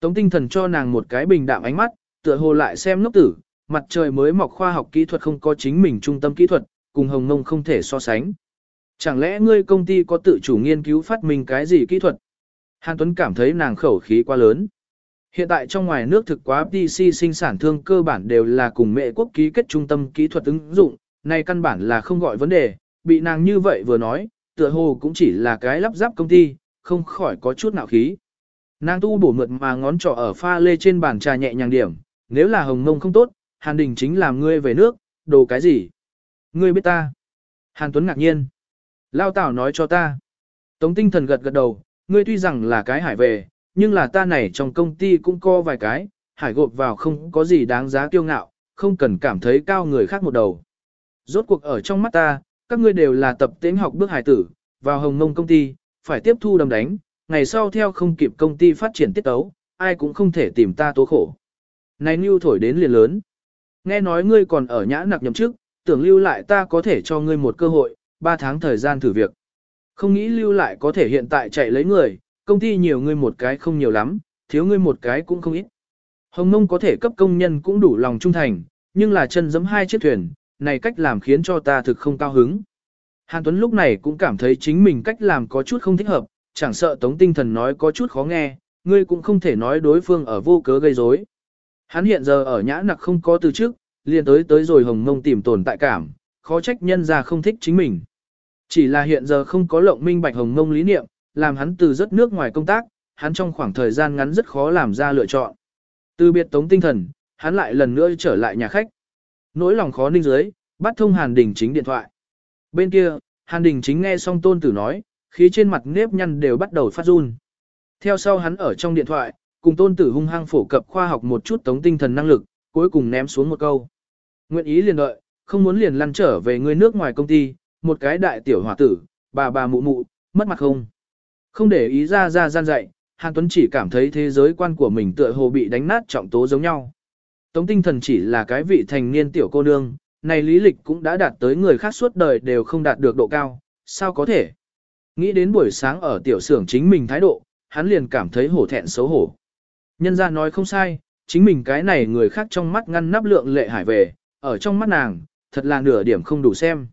Tống tinh thần cho nàng một cái bình đạm ánh mắt, tựa hồ lại xem ngốc tử, mặt trời mới mọc khoa học kỹ thuật không có chính mình trung tâm kỹ thuật, cùng hồng mông không thể so sánh. Chẳng lẽ ngươi công ty có tự chủ nghiên cứu phát minh cái gì kỹ thuật? Hàn Tuấn cảm thấy nàng khẩu khí quá lớn. Hiện tại trong ngoài nước thực quá PC sinh sản thương cơ bản đều là cùng mẹ quốc ký kết trung tâm kỹ thuật ứng dụng, này căn bản là không gọi vấn đề, bị nàng như vậy vừa nói, tựa hồ cũng chỉ là cái lắp ráp công ty, không khỏi có chút nạo khí. Nàng tu bổ mượt mà ngón trỏ ở pha lê trên bàn trà nhẹ nhàng điểm, nếu là hồng mông không tốt, Hàn Đình chính làm ngươi về nước, đồ cái gì? Ngươi biết ta. Hàn Tuấn ngạc nhiên. Lao Tảo nói cho ta. Tống tinh thần gật gật đầu, ngươi tuy rằng là cái hải về, nhưng là ta này trong công ty cũng có vài cái, hải gộp vào không có gì đáng giá kiêu ngạo, không cần cảm thấy cao người khác một đầu. Rốt cuộc ở trong mắt ta, các ngươi đều là tập tính học bước hải tử, vào hồng mông công ty, phải tiếp thu đầm đánh, ngày sau theo không kịp công ty phát triển tiết tấu, ai cũng không thể tìm ta tố khổ. Này Nưu thổi đến liền lớn. Nghe nói ngươi còn ở nhã nặc nhậm chức, tưởng lưu lại ta có thể cho ngươi một cơ hội, 3 tháng thời gian thử việc. Không nghĩ lưu lại có thể hiện tại chạy lấy người, công ty nhiều người một cái không nhiều lắm, thiếu người một cái cũng không ít. Hồng Nông có thể cấp công nhân cũng đủ lòng trung thành, nhưng là chân giẫm hai chiếc thuyền, này cách làm khiến cho ta thực không cao hứng. Hàn Tuấn lúc này cũng cảm thấy chính mình cách làm có chút không thích hợp, chẳng sợ tống tinh thần nói có chút khó nghe, ngươi cũng không thể nói đối phương ở vô cớ gây rối. Hắn hiện giờ ở nhã nặc không có từ trước, liền tới tới rồi hồng mông tìm tồn tại cảm, khó trách nhân ra không thích chính mình. Chỉ là hiện giờ không có lộng minh bạch hồng mông lý niệm, làm hắn từ rất nước ngoài công tác, hắn trong khoảng thời gian ngắn rất khó làm ra lựa chọn. Từ biệt tống tinh thần, hắn lại lần nữa trở lại nhà khách. Nỗi lòng khó ninh dưới, bắt thông Hàn Đình chính điện thoại. Bên kia, Hàn Đình chính nghe xong tôn tử nói, khí trên mặt nếp nhăn đều bắt đầu phát run. Theo sau hắn ở trong điện thoại, cùng tôn tử hung hăng phổ cập khoa học một chút tống tinh thần năng lực, cuối cùng ném xuống một câu. Nguyện ý liền đợi, không muốn liền lăn trở về người nước ngoài công ty, một cái đại tiểu hòa tử, bà bà mụ mụ, mất mặt không. Không để ý ra ra gian dạy, Hàn Tuấn chỉ cảm thấy thế giới quan của mình tựa hồ bị đánh nát trọng tố giống nhau. Tống tinh thần chỉ là cái vị thành niên tiểu cô nương, này lý lịch cũng đã đạt tới người khác suốt đời đều không đạt được độ cao, sao có thể? Nghĩ đến buổi sáng ở tiểu xưởng chính mình thái độ, hắn liền cảm thấy hổ thẹn xấu hổ. Nhân ra nói không sai, chính mình cái này người khác trong mắt ngăn nắp lượng lệ hải về, ở trong mắt nàng, thật là nửa điểm không đủ xem.